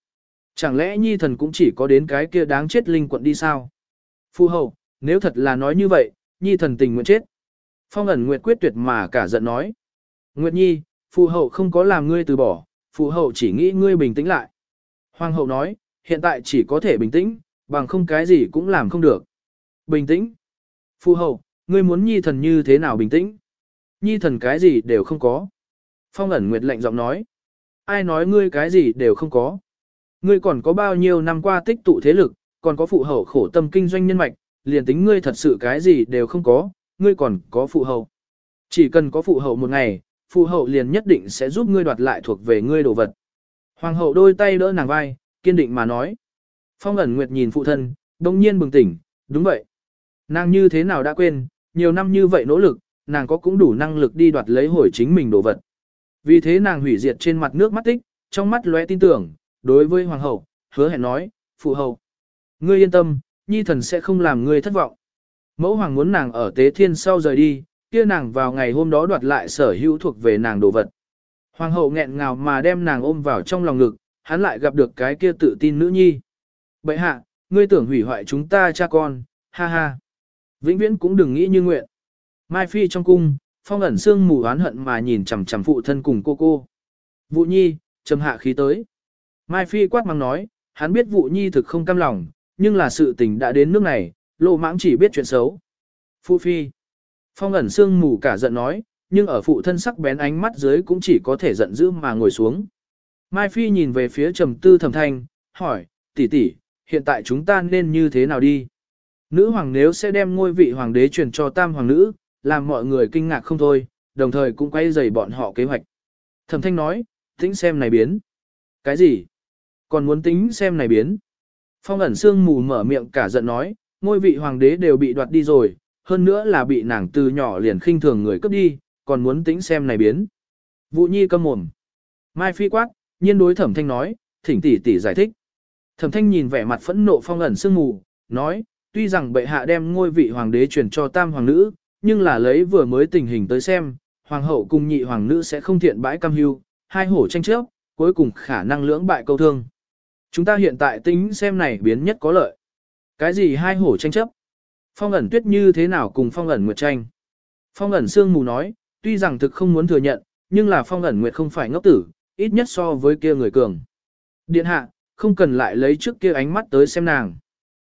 Chẳng lẽ nhi thần cũng chỉ có đến cái kia đáng chết linh quận đi sao? Phu hậu, nếu thật là nói như vậy, nhi thần tình nguyện chết. Phong ẩn Nguyệt quyết tuyệt mà cả giận nói. Nguyệt nhi, phu hậu không có làm ngươi từ bỏ, phu hậu chỉ nghĩ ngươi bình tĩnh lại. Hoàng hậu nói, hiện tại chỉ có thể bình tĩnh, bằng không cái gì cũng làm không được. Bình tĩnh. Phu hậu, ngươi muốn nhi thần như thế nào bình tĩnh? Nhi thần cái gì đều không có. Phong ẩn Nguyệt lạnh giọng nói. Ai nói ngươi cái gì đều không có? Ngươi còn có bao nhiêu năm qua tích tụ thế lực, còn có phụ hậu khổ tâm kinh doanh nhân mạch, liền tính ngươi thật sự cái gì đều không có, ngươi còn có phụ hậu. Chỉ cần có phụ hậu một ngày, phụ hậu liền nhất định sẽ giúp ngươi đoạt lại thuộc về ngươi đồ vật. Hoàng hậu đôi tay đỡ nàng vai, kiên định mà nói. Phong ẩn nguyệt nhìn phụ thân, đồng nhiên bừng tỉnh, đúng vậy. Nàng như thế nào đã quên, nhiều năm như vậy nỗ lực, nàng có cũng đủ năng lực đi đoạt lấy hồi chính mình đồ vật. Vì thế nàng hủy diệt trên mặt nước mắt tích, trong mắt lóe tin tưởng, đối với hoàng hậu, hứa hẹn nói, phụ hậu. Ngươi yên tâm, nhi thần sẽ không làm ngươi thất vọng. Mẫu hoàng muốn nàng ở tế thiên sau rời đi, kia nàng vào ngày hôm đó đoạt lại sở hữu thuộc về nàng đồ vật. Hoàng hậu nghẹn ngào mà đem nàng ôm vào trong lòng ngực, hắn lại gặp được cái kia tự tin nữ nhi. Bậy hạ, ngươi tưởng hủy hoại chúng ta cha con, ha ha. Vĩnh viễn cũng đừng nghĩ như nguyện. Mai Phi trong cung, phong ẩn sương mù oán hận mà nhìn chằm chằm phụ thân cùng cô cô. vũ nhi, trầm hạ khí tới. Mai Phi quát mắng nói, hắn biết vụ nhi thực không cam lòng, nhưng là sự tình đã đến nước này, lộ mãng chỉ biết chuyện xấu. Phụ Phi. Phong ẩn xương mù cả giận nói, nhưng ở phụ thân sắc bén ánh mắt dưới cũng chỉ có thể giận dữ mà ngồi xuống. Mai Phi nhìn về phía trầm tư thầm thanh, hỏi, tỷ tỷ, hiện tại chúng ta nên như thế nào đi? Nữ hoàng nếu sẽ đem ngôi vị hoàng đế truyền cho tam hoàng nữ, làm mọi người kinh ngạc không thôi, đồng thời cũng quay dày bọn họ kế hoạch. Thẩm thanh nói, tính xem này biến. Cái gì? Còn muốn tính xem này biến. Phong ẩn sương mù mở miệng cả giận nói, ngôi vị hoàng đế đều bị đoạt đi rồi, hơn nữa là bị nàng từ nhỏ liền khinh thường người cướp đi, còn muốn tính xem này biến. vũ nhi câm mồm. Mai phi quát, nhiên đối thẩm thanh nói, thỉnh tỷ tỷ giải thích. Thẩm thanh nhìn vẻ mặt phẫn nộ phong ẩn sương mù, nói, tuy rằng bệ hạ đem ngôi vị hoàng đế truyền cho tam hoàng nữ, nhưng là lấy vừa mới tình hình tới xem, hoàng hậu cùng nhị hoàng nữ sẽ không thiện bãi cam hưu, hai hổ tranh chấp, cuối cùng khả năng lưỡng bại câu thương. Chúng ta hiện tại tính xem này biến nhất có lợi. Cái gì hai hổ tranh chấp? Phong ẩn tuyết như thế nào cùng phong ẩn nguyệt tranh? Phong ẩn sương mù nói, tuy rằng thực không muốn thừa nhận, nhưng là phong ẩn nguyệt không phải ngốc tử, ít nhất so với kia người cường. Điện hạ, không cần lại lấy trước kia ánh mắt tới xem nàng.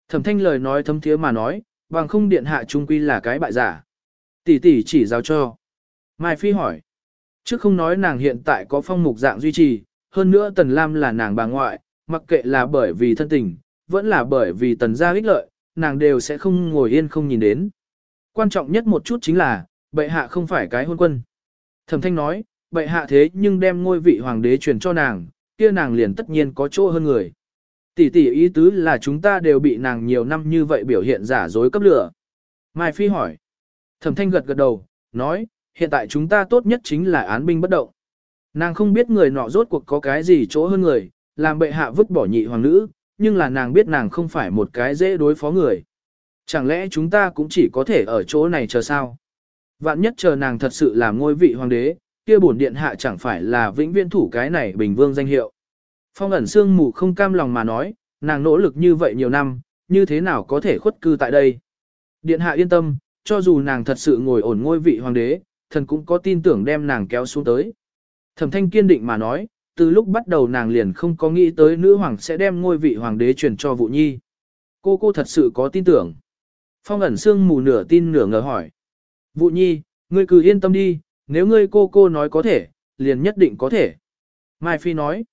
Thẩm thanh lời nói thấm thiế mà nói, bằng không điện hạ trung quy là cái bại giả. Tỷ tỷ chỉ giao cho. Mai Phi hỏi. Trước không nói nàng hiện tại có phong mục dạng duy trì, hơn nữa Tần Lam là nàng bà ngoại, mặc kệ là bởi vì thân tình, vẫn là bởi vì Tần gia ích lợi, nàng đều sẽ không ngồi yên không nhìn đến. Quan trọng nhất một chút chính là, bệ hạ không phải cái hôn quân. Thẩm thanh nói, bệ hạ thế nhưng đem ngôi vị hoàng đế truyền cho nàng, kia nàng liền tất nhiên có chỗ hơn người. Tỷ tỷ ý tứ là chúng ta đều bị nàng nhiều năm như vậy biểu hiện giả dối cấp lửa. Mai Phi hỏi. Thẩm thanh gật gật đầu, nói, hiện tại chúng ta tốt nhất chính là án binh bất động. Nàng không biết người nọ rốt cuộc có cái gì chỗ hơn người, làm bệ hạ vứt bỏ nhị hoàng nữ, nhưng là nàng biết nàng không phải một cái dễ đối phó người. Chẳng lẽ chúng ta cũng chỉ có thể ở chỗ này chờ sao? Vạn nhất chờ nàng thật sự làm ngôi vị hoàng đế, kia bổn điện hạ chẳng phải là vĩnh viễn thủ cái này bình vương danh hiệu. Phong ẩn sương mù không cam lòng mà nói, nàng nỗ lực như vậy nhiều năm, như thế nào có thể khuất cư tại đây. Điện hạ yên tâm, cho dù nàng thật sự ngồi ổn ngôi vị hoàng đế, thần cũng có tin tưởng đem nàng kéo xuống tới. Thẩm thanh kiên định mà nói, từ lúc bắt đầu nàng liền không có nghĩ tới nữ hoàng sẽ đem ngôi vị hoàng đế truyền cho vũ nhi. Cô cô thật sự có tin tưởng. Phong ẩn sương mù nửa tin nửa ngờ hỏi. vũ nhi, ngươi cứ yên tâm đi, nếu ngươi cô cô nói có thể, liền nhất định có thể. Mai Phi nói.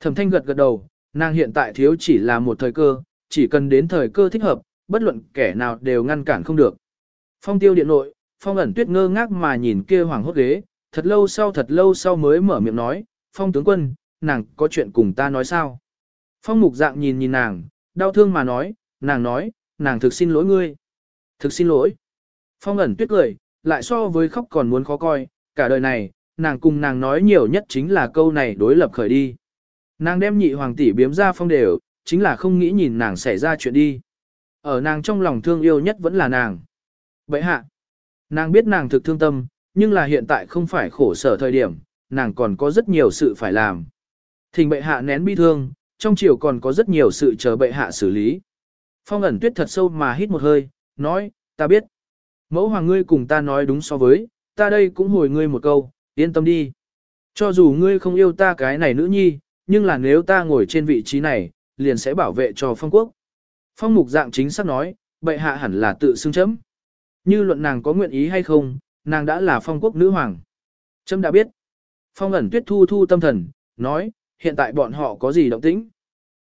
Thẩm thanh gật gật đầu, nàng hiện tại thiếu chỉ là một thời cơ, chỉ cần đến thời cơ thích hợp, bất luận kẻ nào đều ngăn cản không được. Phong tiêu điện nội, phong ẩn tuyết ngơ ngác mà nhìn kia hoàng hốt ghế, thật lâu sau thật lâu sau mới mở miệng nói, phong tướng quân, nàng có chuyện cùng ta nói sao? Phong mục dạng nhìn nhìn nàng, đau thương mà nói, nàng nói, nàng thực xin lỗi ngươi. Thực xin lỗi. Phong ẩn tuyết cười, lại so với khóc còn muốn khó coi, cả đời này, nàng cùng nàng nói nhiều nhất chính là câu này đối lập khởi đi. Nàng đem nhị hoàng tỷ biếm ra phong đều, chính là không nghĩ nhìn nàng xảy ra chuyện đi. Ở nàng trong lòng thương yêu nhất vẫn là nàng. Vậy hạ, Nàng biết nàng thực thương tâm, nhưng là hiện tại không phải khổ sở thời điểm, nàng còn có rất nhiều sự phải làm. Thình bệ hạ nén bi thương, trong chiều còn có rất nhiều sự chờ bệ hạ xử lý. Phong ẩn tuyết thật sâu mà hít một hơi, nói, ta biết. Mẫu hoàng ngươi cùng ta nói đúng so với, ta đây cũng hồi ngươi một câu, yên tâm đi. Cho dù ngươi không yêu ta cái này nữ nhi, nhưng là nếu ta ngồi trên vị trí này, liền sẽ bảo vệ cho phong quốc. Phong mục dạng chính xác nói, bệ hạ hẳn là tự xưng chấm. Như luận nàng có nguyện ý hay không, nàng đã là phong quốc nữ hoàng. Chấm đã biết. Phong ẩn tuyết thu thu tâm thần, nói, hiện tại bọn họ có gì động tĩnh.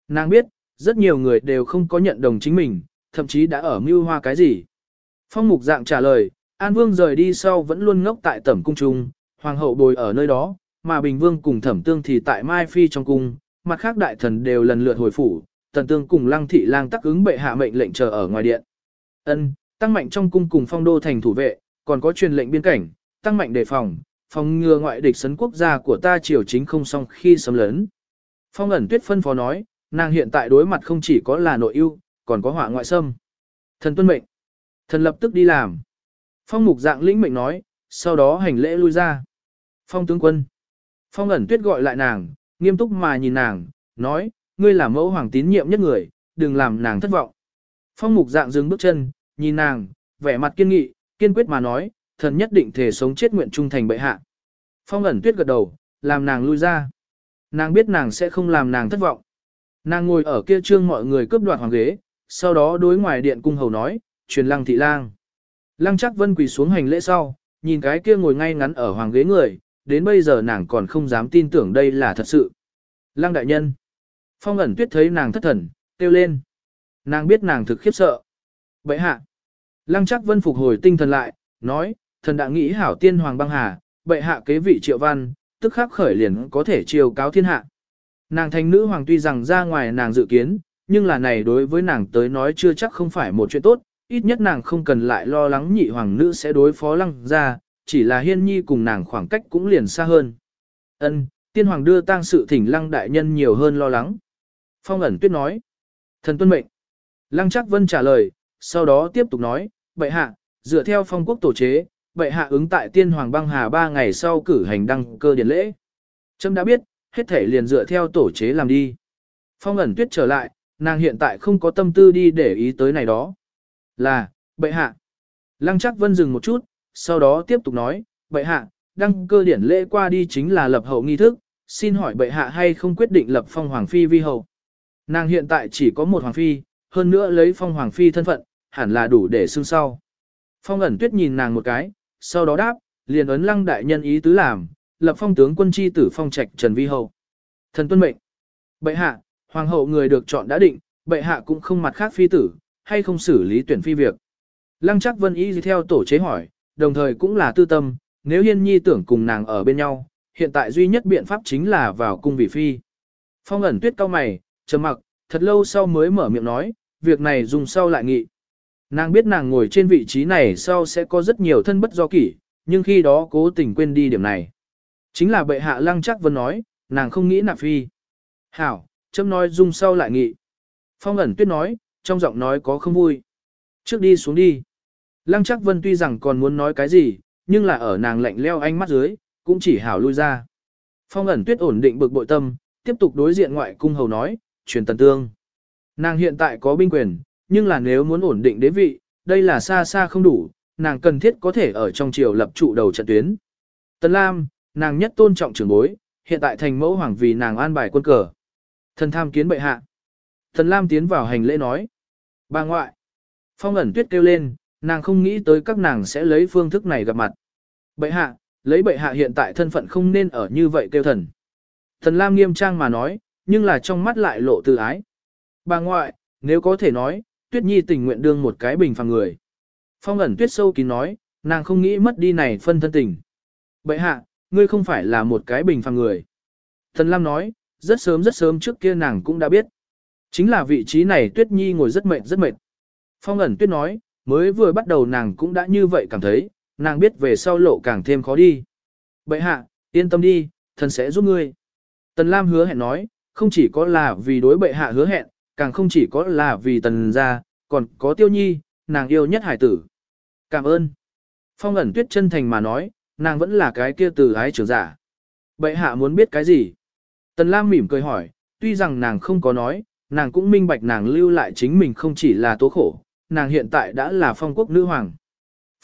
Nàng biết, rất nhiều người đều không có nhận đồng chính mình, thậm chí đã ở mưu hoa cái gì. Phong mục dạng trả lời, An Vương rời đi sau vẫn luôn ngốc tại tẩm cung trung, hoàng hậu bồi ở nơi đó, mà Bình Vương cùng thẩm tương thì tại Mai Phi trong cung, mặt khác đại thần đều lần lượt hồi phủ, tần tương cùng lăng thị lang tắc ứng bệ hạ mệnh lệnh chờ ở ngoài điện. Ân, tăng mạnh trong cung cùng phong đô thành thủ vệ, còn có truyền lệnh biên cảnh, tăng mạnh đề phòng, phòng ngừa ngoại địch sấn quốc gia của ta triều chính không xong khi xâm lấn. Phong ẩn tuyết phân phó nói, nàng hiện tại đối mặt không chỉ có là nội ưu, còn có họa ngoại xâm. Thần tuân mệnh. Thần lập tức đi làm. Phong mục dạng lĩnh mệnh nói, sau đó hành lễ lui ra. Phong tướng quân. Phong ẩn tuyết gọi lại nàng, nghiêm túc mà nhìn nàng, nói, ngươi là mẫu hoàng tín nhiệm nhất người, đừng làm nàng thất vọng. Phong mục dạng dừng bước chân, nhìn nàng, vẻ mặt kiên nghị, kiên quyết mà nói, thần nhất định thể sống chết nguyện trung thành bệ hạ. Phong ẩn tuyết gật đầu, làm nàng lui ra. Nàng biết nàng sẽ không làm nàng thất vọng. Nàng ngồi ở kia trương mọi người cướp đoạt hoàng ghế, sau đó đối ngoài điện cung hầu nói, truyền lăng thị lang. Lăng chắc vân quỳ xuống hành lễ sau, nhìn cái kia ngồi ngay ngắn ở hoàng ghế người, đến bây giờ nàng còn không dám tin tưởng đây là thật sự. Lăng đại nhân. Phong ẩn tuyết thấy nàng thất thần, kêu lên. Nàng biết nàng thực khiếp sợ. Vậy hạ. Lăng chắc vân phục hồi tinh thần lại, nói, thần đã nghĩ hảo tiên hoàng băng hà, bệ hạ kế vị triệu văn, tức khắc khởi liền có thể chiều cáo thiên hạ. Nàng thành nữ hoàng tuy rằng ra ngoài nàng dự kiến, nhưng là này đối với nàng tới nói chưa chắc không phải một chuyện tốt, ít nhất nàng không cần lại lo lắng nhị hoàng nữ sẽ đối phó lăng ra, chỉ là hiên nhi cùng nàng khoảng cách cũng liền xa hơn. Ân, tiên hoàng đưa tang sự thỉnh lăng đại nhân nhiều hơn lo lắng. Phong ẩn tuyết nói. Thần tuân mệnh. Lăng chắc vân trả lời, sau đó tiếp tục nói, bệ hạ, dựa theo phong quốc tổ chế, bệ hạ ứng tại tiên hoàng băng hà ba ngày sau cử hành đăng cơ điển lễ. Trâm đã biết, hết thể liền dựa theo tổ chế làm đi. Phong ẩn tuyết trở lại, nàng hiện tại không có tâm tư đi để ý tới này đó. Là, bệ hạ. Lăng chắc vân dừng một chút, sau đó tiếp tục nói, bệ hạ, đăng cơ điển lễ qua đi chính là lập hậu nghi thức, xin hỏi bệ hạ hay không quyết định lập phong hoàng phi vi hậu. Nàng hiện tại chỉ có một hoàng phi, hơn nữa lấy phong hoàng phi thân phận, hẳn là đủ để xưng sau. Phong ẩn tuyết nhìn nàng một cái, sau đó đáp, liền ấn lăng đại nhân ý tứ làm, lập phong tướng quân chi tử phong trạch Trần Vi Hậu. Thần tuân mệnh. Bệ hạ, hoàng hậu người được chọn đã định, bệ hạ cũng không mặt khác phi tử, hay không xử lý tuyển phi việc. Lăng chắc vân ý theo tổ chế hỏi, đồng thời cũng là tư tâm, nếu hiên nhi tưởng cùng nàng ở bên nhau, hiện tại duy nhất biện pháp chính là vào cung vị phi. Phong ẩn tuyết cao mày, trầm mặc, thật lâu sau mới mở miệng nói, việc này dùng sau lại nghị. Nàng biết nàng ngồi trên vị trí này sau sẽ có rất nhiều thân bất do kỷ, nhưng khi đó cố tình quên đi điểm này. Chính là bệ hạ lăng chắc vân nói, nàng không nghĩ nạp phi. Hảo, chấm nói dung sau lại nghị. Phong ẩn tuyết nói, trong giọng nói có không vui. Trước đi xuống đi. Lăng chắc vân tuy rằng còn muốn nói cái gì, nhưng là ở nàng lạnh leo ánh mắt dưới, cũng chỉ hảo lui ra. Phong ẩn tuyết ổn định bực bội tâm, tiếp tục đối diện ngoại cung hầu nói, truyền tần tương. Nàng hiện tại có binh quyền, nhưng là nếu muốn ổn định đế vị, đây là xa xa không đủ, nàng cần thiết có thể ở trong triều lập trụ đầu trận tuyến. Tần Lam, nàng nhất tôn trọng trưởng bối, hiện tại thành mẫu hoàng vì nàng an bài quân cờ. Thần tham kiến bệ hạ. Tần Lam tiến vào hành lễ nói. Bà ngoại. Phong ẩn tuyết kêu lên, nàng không nghĩ tới các nàng sẽ lấy phương thức này gặp mặt. Bệ hạ, lấy bệ hạ hiện tại thân phận không nên ở như vậy kêu thần. Thần Lam nghiêm trang mà nói, nhưng là trong mắt lại lộ từ ái. Bà ngoại, nếu có thể nói, Tuyết Nhi tình nguyện đương một cái bình phàm người. Phong ẩn tuyết sâu kín nói, nàng không nghĩ mất đi này phân thân tình. Bậy hạ, ngươi không phải là một cái bình phàm người. Thần Lam nói, rất sớm rất sớm trước kia nàng cũng đã biết. Chính là vị trí này Tuyết Nhi ngồi rất mệt rất mệt. Phong ẩn tuyết nói, mới vừa bắt đầu nàng cũng đã như vậy cảm thấy, nàng biết về sau lộ càng thêm khó đi. Bậy hạ, yên tâm đi, thần sẽ giúp ngươi. Tần Lam hứa hẹn nói, không chỉ có là vì đối bệ hạ hứa hẹn, càng không chỉ có là vì tần gia, còn có tiêu nhi, nàng yêu nhất hải tử. Cảm ơn. Phong ẩn tuyết chân thành mà nói, nàng vẫn là cái kia từ ái trưởng giả. Bệ hạ muốn biết cái gì? Tần Lam mỉm cười hỏi, tuy rằng nàng không có nói, nàng cũng minh bạch nàng lưu lại chính mình không chỉ là tố khổ, nàng hiện tại đã là phong quốc nữ hoàng.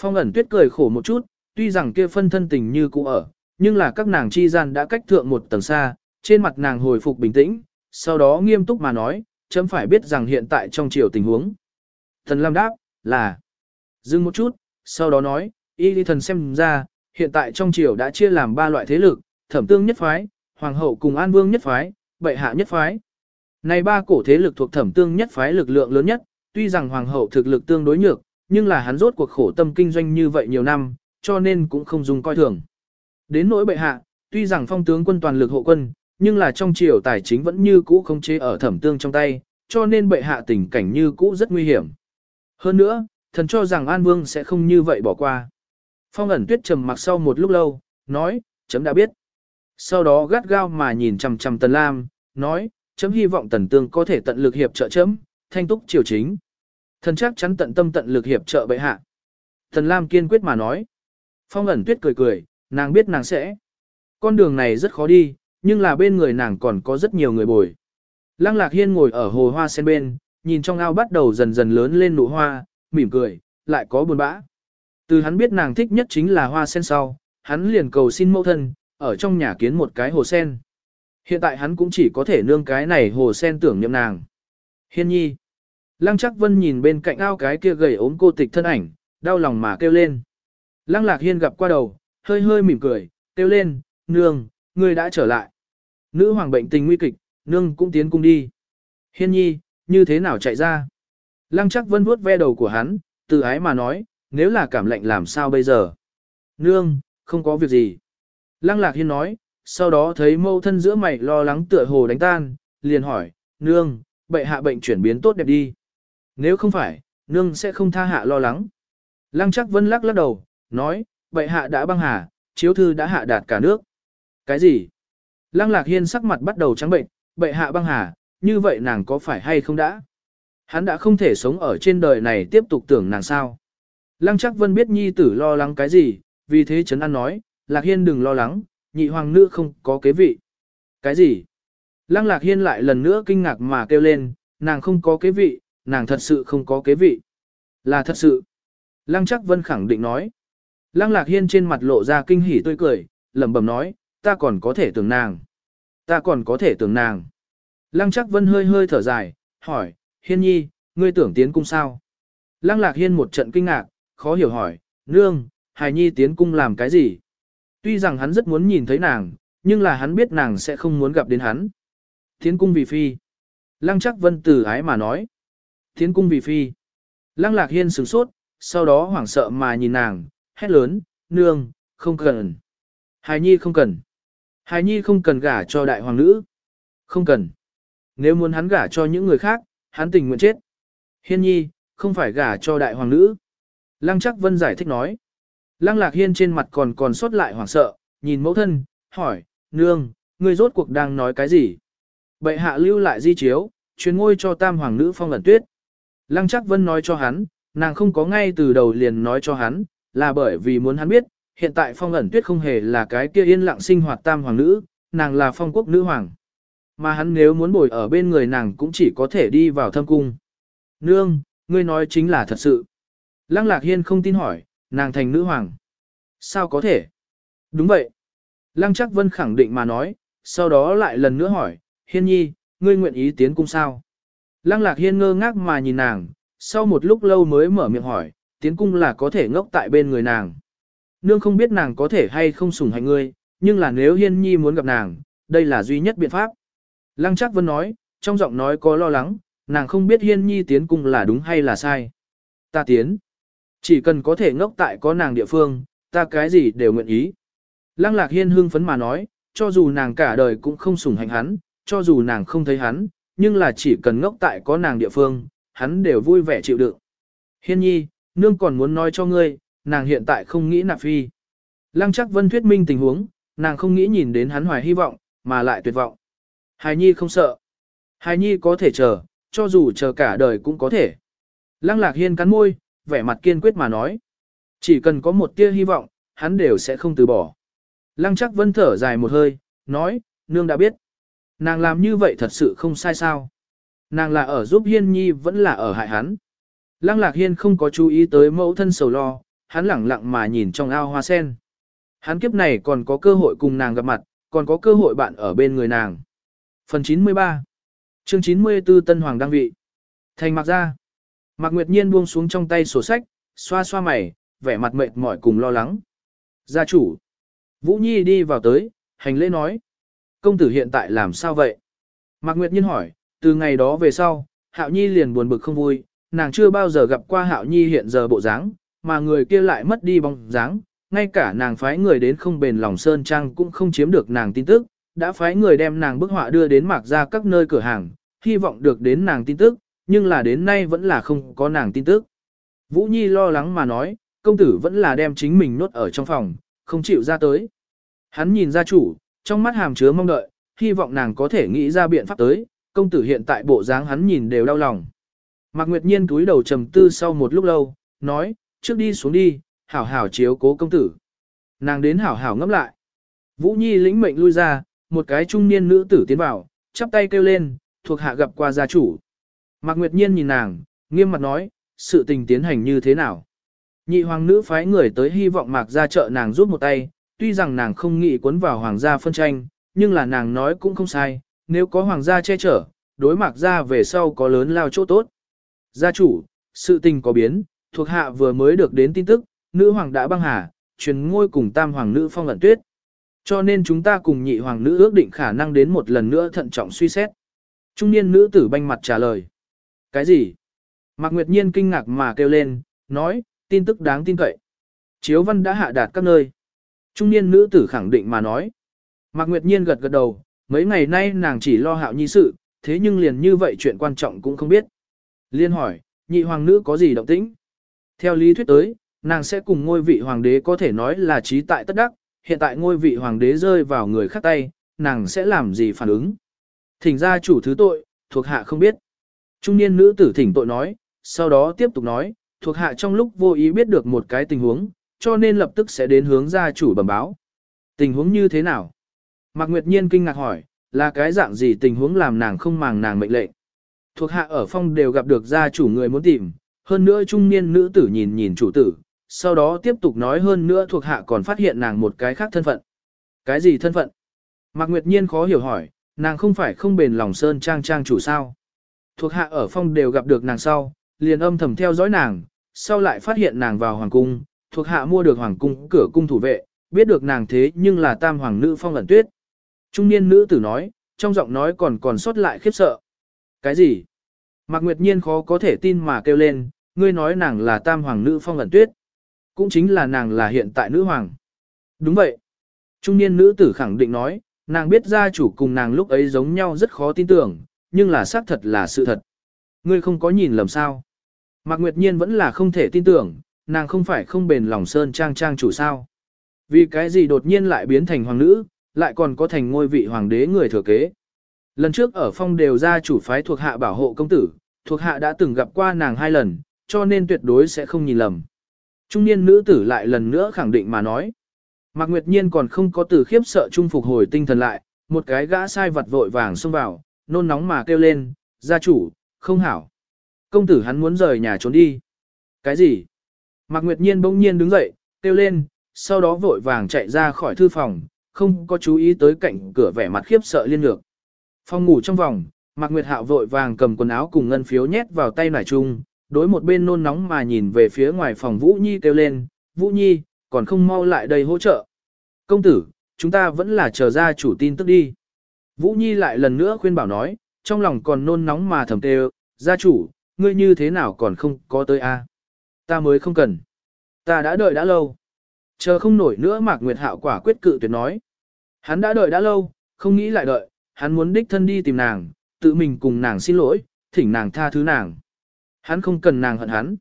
Phong ẩn tuyết cười khổ một chút, tuy rằng kia phân thân tình như cũ ở, nhưng là các nàng chi gian đã cách thượng một tầng xa, trên mặt nàng hồi phục bình tĩnh, sau đó nghiêm túc mà nói, chấm phải biết rằng hiện tại trong triều tình huống. Thần Lam đáp, là, dừng một chút, sau đó nói, y đi thần xem ra, hiện tại trong triều đã chia làm ba loại thế lực, thẩm tương nhất phái, hoàng hậu cùng an vương nhất phái, bệ hạ nhất phái. Này ba cổ thế lực thuộc thẩm tương nhất phái lực lượng lớn nhất, tuy rằng hoàng hậu thực lực tương đối nhược, nhưng là hắn rốt cuộc khổ tâm kinh doanh như vậy nhiều năm, cho nên cũng không dùng coi thường. Đến nỗi bệ hạ, tuy rằng phong tướng quân toàn lực hộ quân, nhưng là trong triều tài chính vẫn như cũ không chế ở thẩm tương trong tay, cho nên bệ hạ tình cảnh như cũ rất nguy hiểm. Hơn nữa, thần cho rằng An Vương sẽ không như vậy bỏ qua. Phong ẩn tuyết trầm mặc sau một lúc lâu, nói, chấm đã biết. Sau đó gắt gao mà nhìn chầm chầm Tần Lam, nói, chấm hy vọng Tần Tương có thể tận lực hiệp trợ chấm, thanh túc triều chính. Thần chắc chắn tận tâm tận lực hiệp trợ bệ hạ. Tần Lam kiên quyết mà nói. Phong ẩn tuyết cười cười, nàng biết nàng sẽ. Con đường này rất khó đi, nhưng là bên người nàng còn có rất nhiều người bồi. Lăng Lạc Hiên ngồi ở hồ hoa sen bên, nhìn trong ao bắt đầu dần dần lớn lên nụ hoa, mỉm cười, lại có buồn bã. Từ hắn biết nàng thích nhất chính là hoa sen sau, hắn liền cầu xin mẫu thân, ở trong nhà kiến một cái hồ sen. Hiện tại hắn cũng chỉ có thể nương cái này hồ sen tưởng niệm nàng. Hiên nhi. Lăng chắc vân nhìn bên cạnh ao cái kia gầy ốm cô tịch thân ảnh, đau lòng mà kêu lên. Lăng lạc hiên gặp qua đầu, hơi hơi mỉm cười, kêu lên, nương, ngươi đã trở lại. Nữ hoàng bệnh tình nguy kịch, nương cũng tiến cung đi. Hiên nhi, như thế nào chạy ra? Lăng chắc vân vuốt ve đầu của hắn, từ ái mà nói, nếu là cảm lạnh làm sao bây giờ? Nương, không có việc gì. Lăng lạc hiên nói, sau đó thấy mâu thân giữa mày lo lắng tựa hồ đánh tan, liền hỏi, nương, bệ hạ bệnh chuyển biến tốt đẹp đi. Nếu không phải, nương sẽ không tha hạ lo lắng. Lăng chắc vân lắc lắc đầu, nói, bệ hạ đã băng hà, chiếu thư đã hạ đạt cả nước. Cái gì? Lăng lạc hiên sắc mặt bắt đầu trắng bệnh, bệ hạ băng hà, như vậy nàng có phải hay không đã? Hắn đã không thể sống ở trên đời này tiếp tục tưởng nàng sao. Lăng chắc vân biết nhi tử lo lắng cái gì, vì thế Trấn An nói, Lạc Hiên đừng lo lắng, nhị hoàng nữ không có kế vị. Cái gì? Lăng Lạc Hiên lại lần nữa kinh ngạc mà kêu lên, nàng không có kế vị, nàng thật sự không có kế vị. Là thật sự. Lăng chắc vân khẳng định nói. Lăng Lạc Hiên trên mặt lộ ra kinh hỉ tươi cười, lẩm bẩm nói, ta còn có thể tưởng nàng. Ta còn có thể tưởng nàng. Lăng chắc vân hơi hơi thở dài, hỏi, Hiên nhi, ngươi tưởng tiến cung sao? Lăng Lạc Hiên một trận kinh ngạc, khó hiểu hỏi, nương, hài nhi tiến cung làm cái gì? Tuy rằng hắn rất muốn nhìn thấy nàng, nhưng là hắn biết nàng sẽ không muốn gặp đến hắn. Tiến cung vì phi. Lăng chắc vân từ ái mà nói. Tiến cung vì phi. Lăng lạc hiên sửng sốt, sau đó hoảng sợ mà nhìn nàng, hét lớn, nương, không cần. Hài nhi không cần. Hài nhi không cần gả cho đại hoàng nữ. Không cần. Nếu muốn hắn gả cho những người khác, hắn tình nguyện chết. Hiên nhi, không phải gả cho đại hoàng nữ. Lăng chắc vân giải thích nói. Lăng lạc hiên trên mặt còn còn sót lại hoảng sợ, nhìn mẫu thân, hỏi, nương, ngươi rốt cuộc đang nói cái gì? Bệ hạ lưu lại di chiếu, truyền ngôi cho tam hoàng nữ phong ẩn tuyết. Lăng chắc vân nói cho hắn, nàng không có ngay từ đầu liền nói cho hắn, là bởi vì muốn hắn biết, hiện tại phong ẩn tuyết không hề là cái kia yên lặng sinh hoạt tam hoàng nữ, nàng là phong quốc nữ hoàng. Mà hắn nếu muốn bồi ở bên người nàng cũng chỉ có thể đi vào thâm cung. Nương, ngươi nói chính là thật sự. Lăng lạc hiên không tin hỏi, nàng thành nữ hoàng. Sao có thể? Đúng vậy. Lăng chắc vân khẳng định mà nói, sau đó lại lần nữa hỏi, hiên nhi, ngươi nguyện ý tiến cung sao? Lăng lạc hiên ngơ ngác mà nhìn nàng, sau một lúc lâu mới mở miệng hỏi, tiến cung là có thể ngốc tại bên người nàng. Nương không biết nàng có thể hay không sủng hạnh ngươi, nhưng là nếu hiên nhi muốn gặp nàng, đây là duy nhất biện pháp. Lăng Trác vân nói, trong giọng nói có lo lắng, nàng không biết hiên nhi tiến cung là đúng hay là sai. Ta tiến. Chỉ cần có thể ngốc tại có nàng địa phương, ta cái gì đều nguyện ý. Lăng lạc hiên hưng phấn mà nói, cho dù nàng cả đời cũng không sủng hạnh hắn, cho dù nàng không thấy hắn, nhưng là chỉ cần ngốc tại có nàng địa phương, hắn đều vui vẻ chịu đựng. Hiên nhi, nương còn muốn nói cho ngươi, nàng hiện tại không nghĩ nạp phi. Lăng chắc vân thuyết minh tình huống, nàng không nghĩ nhìn đến hắn hoài hy vọng, mà lại tuyệt vọng. Hài nhi không sợ. Hài nhi có thể chờ, cho dù chờ cả đời cũng có thể. Lăng lạc hiên cắn môi, vẻ mặt kiên quyết mà nói. Chỉ cần có một tia hy vọng, hắn đều sẽ không từ bỏ. Lăng chắc vân thở dài một hơi, nói, nương đã biết. Nàng làm như vậy thật sự không sai sao. Nàng là ở giúp Hiên Nhi vẫn là ở hại hắn. Lăng lạc hiên không có chú ý tới mẫu thân sầu lo, hắn lẳng lặng mà nhìn trong ao hoa sen. Hắn kiếp này còn có cơ hội cùng nàng gặp mặt, còn có cơ hội bạn ở bên người nàng. Phần 93 Chương 94 Tân Hoàng đăng vị Thành mặc ra Mạc Nguyệt Nhiên buông xuống trong tay sổ sách, xoa xoa mày, vẻ mặt mệt mỏi cùng lo lắng. Gia chủ Vũ Nhi đi vào tới, hành lễ nói. Công tử hiện tại làm sao vậy? Mạc Nguyệt Nhiên hỏi, từ ngày đó về sau, Hạo Nhi liền buồn bực không vui, nàng chưa bao giờ gặp qua Hạo Nhi hiện giờ bộ dáng, mà người kia lại mất đi bóng dáng, ngay cả nàng phái người đến không bền lòng sơn trang cũng không chiếm được nàng tin tức, đã phái người đem nàng bức họa đưa đến mạc ra các nơi cửa hàng, hy vọng được đến nàng tin tức, nhưng là đến nay vẫn là không có nàng tin tức. Vũ Nhi lo lắng mà nói, công tử vẫn là đem chính mình nốt ở trong phòng, không chịu ra tới. Hắn nhìn ra chủ, trong mắt hàm chứa mong đợi, hy vọng nàng có thể nghĩ ra biện pháp tới, công tử hiện tại bộ dáng hắn nhìn đều đau lòng. Mạc Nguyệt Nhiên túi đầu trầm tư sau một lúc lâu, nói, trước đi xuống đi, hảo hảo chiếu cố công tử. Nàng đến hảo hảo ngẫm lại. Vũ Nhi lĩnh mệnh lui ra, một cái trung niên nữ tử tiến vào, chắp tay kêu lên, thuộc hạ gặp qua gia chủ. Mạc Nguyệt Nhiên nhìn nàng, nghiêm mặt nói, sự tình tiến hành như thế nào. Nhị hoàng nữ phái người tới hy vọng Mạc ra trợ nàng giúp một tay, tuy rằng nàng không nghĩ cuốn vào hoàng gia phân tranh, nhưng là nàng nói cũng không sai, nếu có hoàng gia che chở, đối Mạc ra về sau có lớn lao chỗ tốt. Gia chủ, sự tình có biến, thuộc hạ vừa mới được đến tin tức, nữ hoàng đã băng hà, truyền ngôi cùng tam hoàng nữ phong lận tuyết. Cho nên chúng ta cùng nhị hoàng nữ ước định khả năng đến một lần nữa thận trọng suy xét. Trung niên nữ tử banh mặt trả lời. Cái gì? Mạc Nguyệt Nhiên kinh ngạc mà kêu lên, nói, tin tức đáng tin cậy. Chiếu văn đã hạ đạt các nơi. Trung niên nữ tử khẳng định mà nói. Mạc Nguyệt Nhiên gật gật đầu, mấy ngày nay nàng chỉ lo hạo nhi sự, thế nhưng liền như vậy chuyện quan trọng cũng không biết. Liên hỏi, nhị hoàng nữ có gì động tĩnh? Theo lý thuyết tới, nàng sẽ cùng ngôi vị hoàng đế có thể nói là trí tại tất đắc, hiện tại ngôi vị hoàng đế rơi vào người khác tay, nàng sẽ làm gì phản ứng? Thỉnh ra chủ thứ tội, thuộc hạ không biết. Trung niên nữ tử thỉnh tội nói, sau đó tiếp tục nói, thuộc hạ trong lúc vô ý biết được một cái tình huống, cho nên lập tức sẽ đến hướng gia chủ bẩm báo. Tình huống như thế nào? Mạc Nguyệt Nhiên kinh ngạc hỏi, là cái dạng gì tình huống làm nàng không màng nàng mệnh lệnh? Thuộc hạ ở phong đều gặp được gia chủ người muốn tìm, hơn nữa trung niên nữ tử nhìn nhìn chủ tử, sau đó tiếp tục nói hơn nữa thuộc hạ còn phát hiện nàng một cái khác thân phận. Cái gì thân phận? Mạc Nguyệt Nhiên khó hiểu hỏi, nàng không phải không bền lòng sơn trang trang chủ sao? Thuộc hạ ở phong đều gặp được nàng sau, liền âm thầm theo dõi nàng, sau lại phát hiện nàng vào hoàng cung, thuộc hạ mua được hoàng cung cửa cung thủ vệ, biết được nàng thế nhưng là tam hoàng nữ phong ẩn tuyết. Trung niên nữ tử nói, trong giọng nói còn còn sót lại khiếp sợ. Cái gì? Mạc Nguyệt Nhiên khó có thể tin mà kêu lên, ngươi nói nàng là tam hoàng nữ phong ẩn tuyết. Cũng chính là nàng là hiện tại nữ hoàng. Đúng vậy. Trung niên nữ tử khẳng định nói, nàng biết gia chủ cùng nàng lúc ấy giống nhau rất khó tin tưởng, nhưng là xác thật là sự thật. Ngươi không có nhìn lầm sao. Mạc Nguyệt Nhiên vẫn là không thể tin tưởng, nàng không phải không bền lòng sơn trang trang chủ sao. Vì cái gì đột nhiên lại biến thành hoàng nữ, lại còn có thành ngôi vị hoàng đế người thừa kế. Lần trước ở phong đều gia chủ phái thuộc hạ bảo hộ công tử, thuộc hạ đã từng gặp qua nàng hai lần, cho nên tuyệt đối sẽ không nhìn lầm. Trung niên nữ tử lại lần nữa khẳng định mà nói. Mạc Nguyệt Nhiên còn không có từ khiếp sợ trung phục hồi tinh thần lại, một cái gã sai vặt vội vàng xông vào, nôn nóng mà kêu lên, gia chủ, không hảo. Công tử hắn muốn rời nhà trốn đi. Cái gì? Mạc Nguyệt Nhiên bỗng nhiên đứng dậy, kêu lên, sau đó vội vàng chạy ra khỏi thư phòng, không có chú ý tới cạnh cửa vẻ mặt khiếp sợ liên lược. Phòng ngủ trong vòng, Mạc Nguyệt Hạo vội vàng cầm quần áo cùng ngân phiếu nhét vào tay nải chung, đối một bên nôn nóng mà nhìn về phía ngoài phòng Vũ Nhi kêu lên, Vũ Nhi, còn không mau lại đây hỗ trợ. Công tử, chúng ta vẫn là chờ ra chủ tin tức đi. Vũ Nhi lại lần nữa khuyên bảo nói, trong lòng còn nôn nóng mà thầm tê gia chủ, ngươi như thế nào còn không có tới a? Ta mới không cần. Ta đã đợi đã lâu. Chờ không nổi nữa Mạc Nguyệt Hạo quả quyết cự tuyệt nói. Hắn đã đợi đã lâu, không nghĩ lại đợi, hắn muốn đích thân đi tìm nàng, tự mình cùng nàng xin lỗi, thỉnh nàng tha thứ nàng. Hắn không cần nàng hận hắn.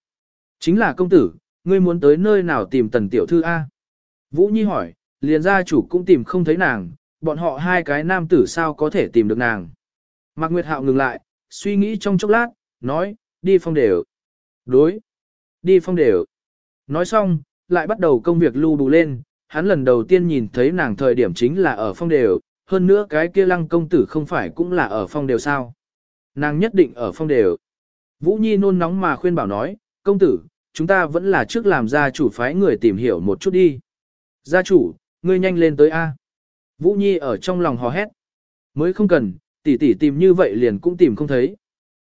Chính là công tử, ngươi muốn tới nơi nào tìm tần tiểu thư A. Vũ Nhi hỏi, liền gia chủ cũng tìm không thấy nàng, bọn họ hai cái nam tử sao có thể tìm được nàng. Mạc Nguyệt Hạo ngừng lại, suy nghĩ trong chốc lát, nói, đi phong đều. Đối. Đi phong đều. Nói xong, lại bắt đầu công việc lưu đủ lên, hắn lần đầu tiên nhìn thấy nàng thời điểm chính là ở phong đều, hơn nữa cái kia lăng công tử không phải cũng là ở phong đều sao. Nàng nhất định ở phong đều. Vũ Nhi nôn nóng mà khuyên bảo nói, công tử, chúng ta vẫn là trước làm gia chủ phái người tìm hiểu một chút đi. Gia chủ, ngươi nhanh lên tới A. Vũ Nhi ở trong lòng hò hét. Mới không cần, tỷ tỷ tìm như vậy liền cũng tìm không thấy.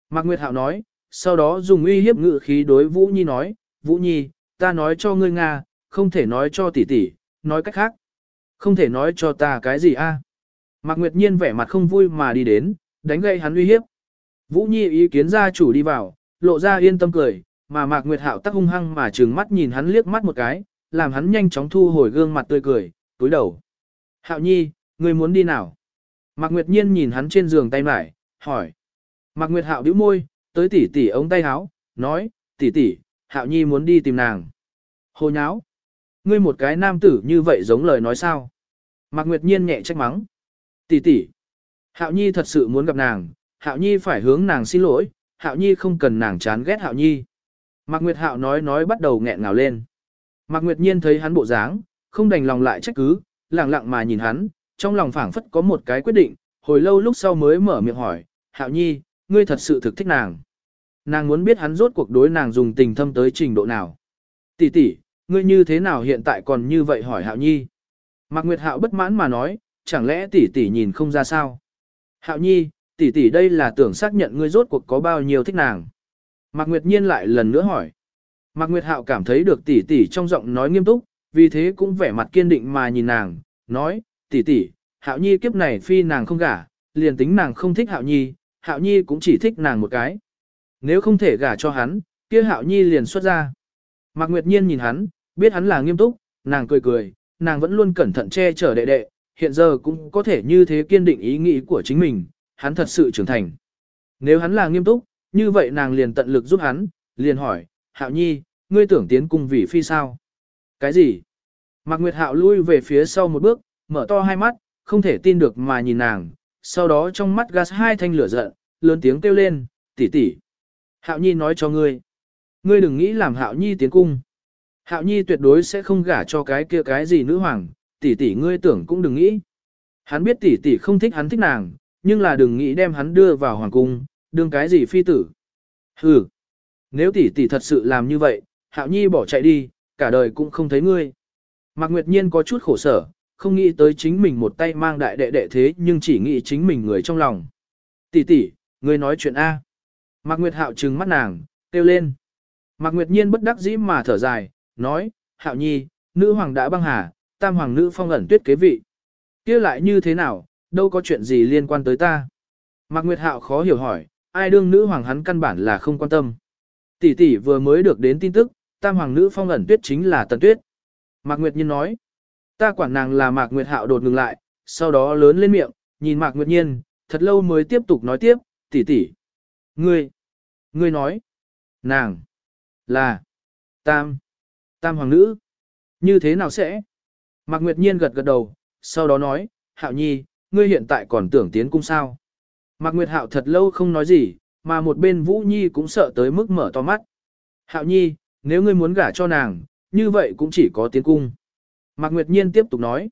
Mạc Nguyệt Hạo nói, sau đó dùng uy hiếp ngự khí đối Vũ Nhi nói, Vũ Nhi, ta nói cho ngươi Nga, không thể nói cho tỷ tỷ, nói cách khác. Không thể nói cho ta cái gì a? Mạc Nguyệt Nhiên vẻ mặt không vui mà đi đến, đánh gậy hắn uy hiếp. Vũ Nhi ý kiến gia chủ đi vào, lộ ra yên tâm cười, mà Mạc Nguyệt Hạo tắc hung hăng mà trừng mắt nhìn hắn liếc mắt một cái, làm hắn nhanh chóng thu hồi gương mặt tươi cười, túi đầu. Hạo Nhi, ngươi muốn đi nào? Mạc Nguyệt Nhiên nhìn hắn trên giường tay mải, hỏi. Mạc Nguyệt Hạo bĩu môi, tới tỉ tỉ ống tay áo, nói, tỉ tỉ, Hạo Nhi muốn đi tìm nàng. Hồ nháo. Ngươi một cái nam tử như vậy giống lời nói sao? Mạc Nguyệt Nhiên nhẹ trách mắng. Tỷ tỷ, Hạo Nhi thật sự muốn gặp nàng, Hạo Nhi phải hướng nàng xin lỗi, Hạo Nhi không cần nàng chán ghét Hạo Nhi. Mạc Nguyệt Hạo nói nói bắt đầu nghẹn ngào lên. Mạc Nguyệt Nhiên thấy hắn bộ dáng, không đành lòng lại trách cứ, lặng lặng mà nhìn hắn, trong lòng phảng phất có một cái quyết định, hồi lâu lúc sau mới mở miệng hỏi, Hạo Nhi, ngươi thật sự thực thích nàng. Nàng muốn biết hắn rốt cuộc đối nàng dùng tình thâm tới trình độ nào. Tỷ tỷ, ngươi như thế nào hiện tại còn như vậy hỏi Hạo Nhi. Mạc Nguyệt Hạo bất mãn mà nói, chẳng lẽ tỷ tỷ nhìn không ra sao? Hạo Nhi, tỷ tỷ đây là tưởng xác nhận ngươi rốt cuộc có bao nhiêu thích nàng. Mạc Nguyệt Nhiên lại lần nữa hỏi. Mạc Nguyệt Hạo cảm thấy được tỷ tỷ trong giọng nói nghiêm túc, vì thế cũng vẻ mặt kiên định mà nhìn nàng, nói, tỷ tỷ, Hạo Nhi kiếp này phi nàng không gả, liền tính nàng không thích Hạo Nhi, Hạo Nhi cũng chỉ thích nàng một cái. Nếu không thể gả cho hắn, kia Hạo Nhi liền xuất ra. Mạc Nguyệt Nhiên nhìn hắn, biết hắn là nghiêm túc, nàng cười cười, nàng vẫn luôn cẩn thận che chở đệ đệ, hiện giờ cũng có thể như thế kiên định ý nghĩ của chính mình, hắn thật sự trưởng thành. Nếu hắn là nghiêm túc, như vậy nàng liền tận lực giúp hắn, liền hỏi, Hạo Nhi, ngươi tưởng tiến cung vì phi sao? Cái gì? Mạc Nguyệt Hạo lui về phía sau một bước, mở to hai mắt, không thể tin được mà nhìn nàng, sau đó trong mắt gas hai thanh lửa giận, lớn tiếng kêu lên, tỷ tỷ. Hạo Nhi nói cho ngươi, ngươi đừng nghĩ làm Hạo Nhi tiến cung. Hạo Nhi tuyệt đối sẽ không gả cho cái kia cái gì nữ hoàng, tỷ tỷ ngươi tưởng cũng đừng nghĩ. Hắn biết tỷ tỷ không thích hắn thích nàng, nhưng là đừng nghĩ đem hắn đưa vào hoàng cung, đương cái gì phi tử. Hừ, nếu tỷ tỷ thật sự làm như vậy, Hạo Nhi bỏ chạy đi, cả đời cũng không thấy ngươi. Mạc Nguyệt Nhiên có chút khổ sở, không nghĩ tới chính mình một tay mang đại đệ đệ thế nhưng chỉ nghĩ chính mình người trong lòng. Tỷ tỷ, ngươi nói chuyện A. Mạc Nguyệt Hạo trừng mắt nàng, kêu lên. Mạc Nguyệt Nhiên bất đắc dĩ mà thở dài, nói, Hạo Nhi, nữ hoàng đã băng hà, tam hoàng nữ phong ẩn tuyết kế vị. kia lại như thế nào, đâu có chuyện gì liên quan tới ta. Mạc Nguyệt Hạo khó hiểu hỏi, ai đương nữ hoàng hắn căn bản là không quan tâm. Tỷ tỷ vừa mới được đến tin tức, tam hoàng nữ phong ẩn tuyết chính là tần tuyết. Mạc Nguyệt Nhiên nói, ta quản nàng là Mạc Nguyệt Hạo đột ngừng lại, sau đó lớn lên miệng, nhìn Mạc Nguyệt Nhiên, thật lâu mới tiếp tục nói tiếp, tỷ tỷ. Ngươi, ngươi nói, nàng, là, tam, tam hoàng nữ. Như thế nào sẽ? Mạc Nguyệt Nhiên gật gật đầu, sau đó nói, Hạo Nhi, ngươi hiện tại còn tưởng tiến cung sao? Mạc Nguyệt Hạo thật lâu không nói gì, mà một bên Vũ Nhi cũng sợ tới mức mở to mắt. Hạo Nhi, nếu ngươi muốn gả cho nàng, như vậy cũng chỉ có tiến cung. Mạc Nguyệt Nhiên tiếp tục nói.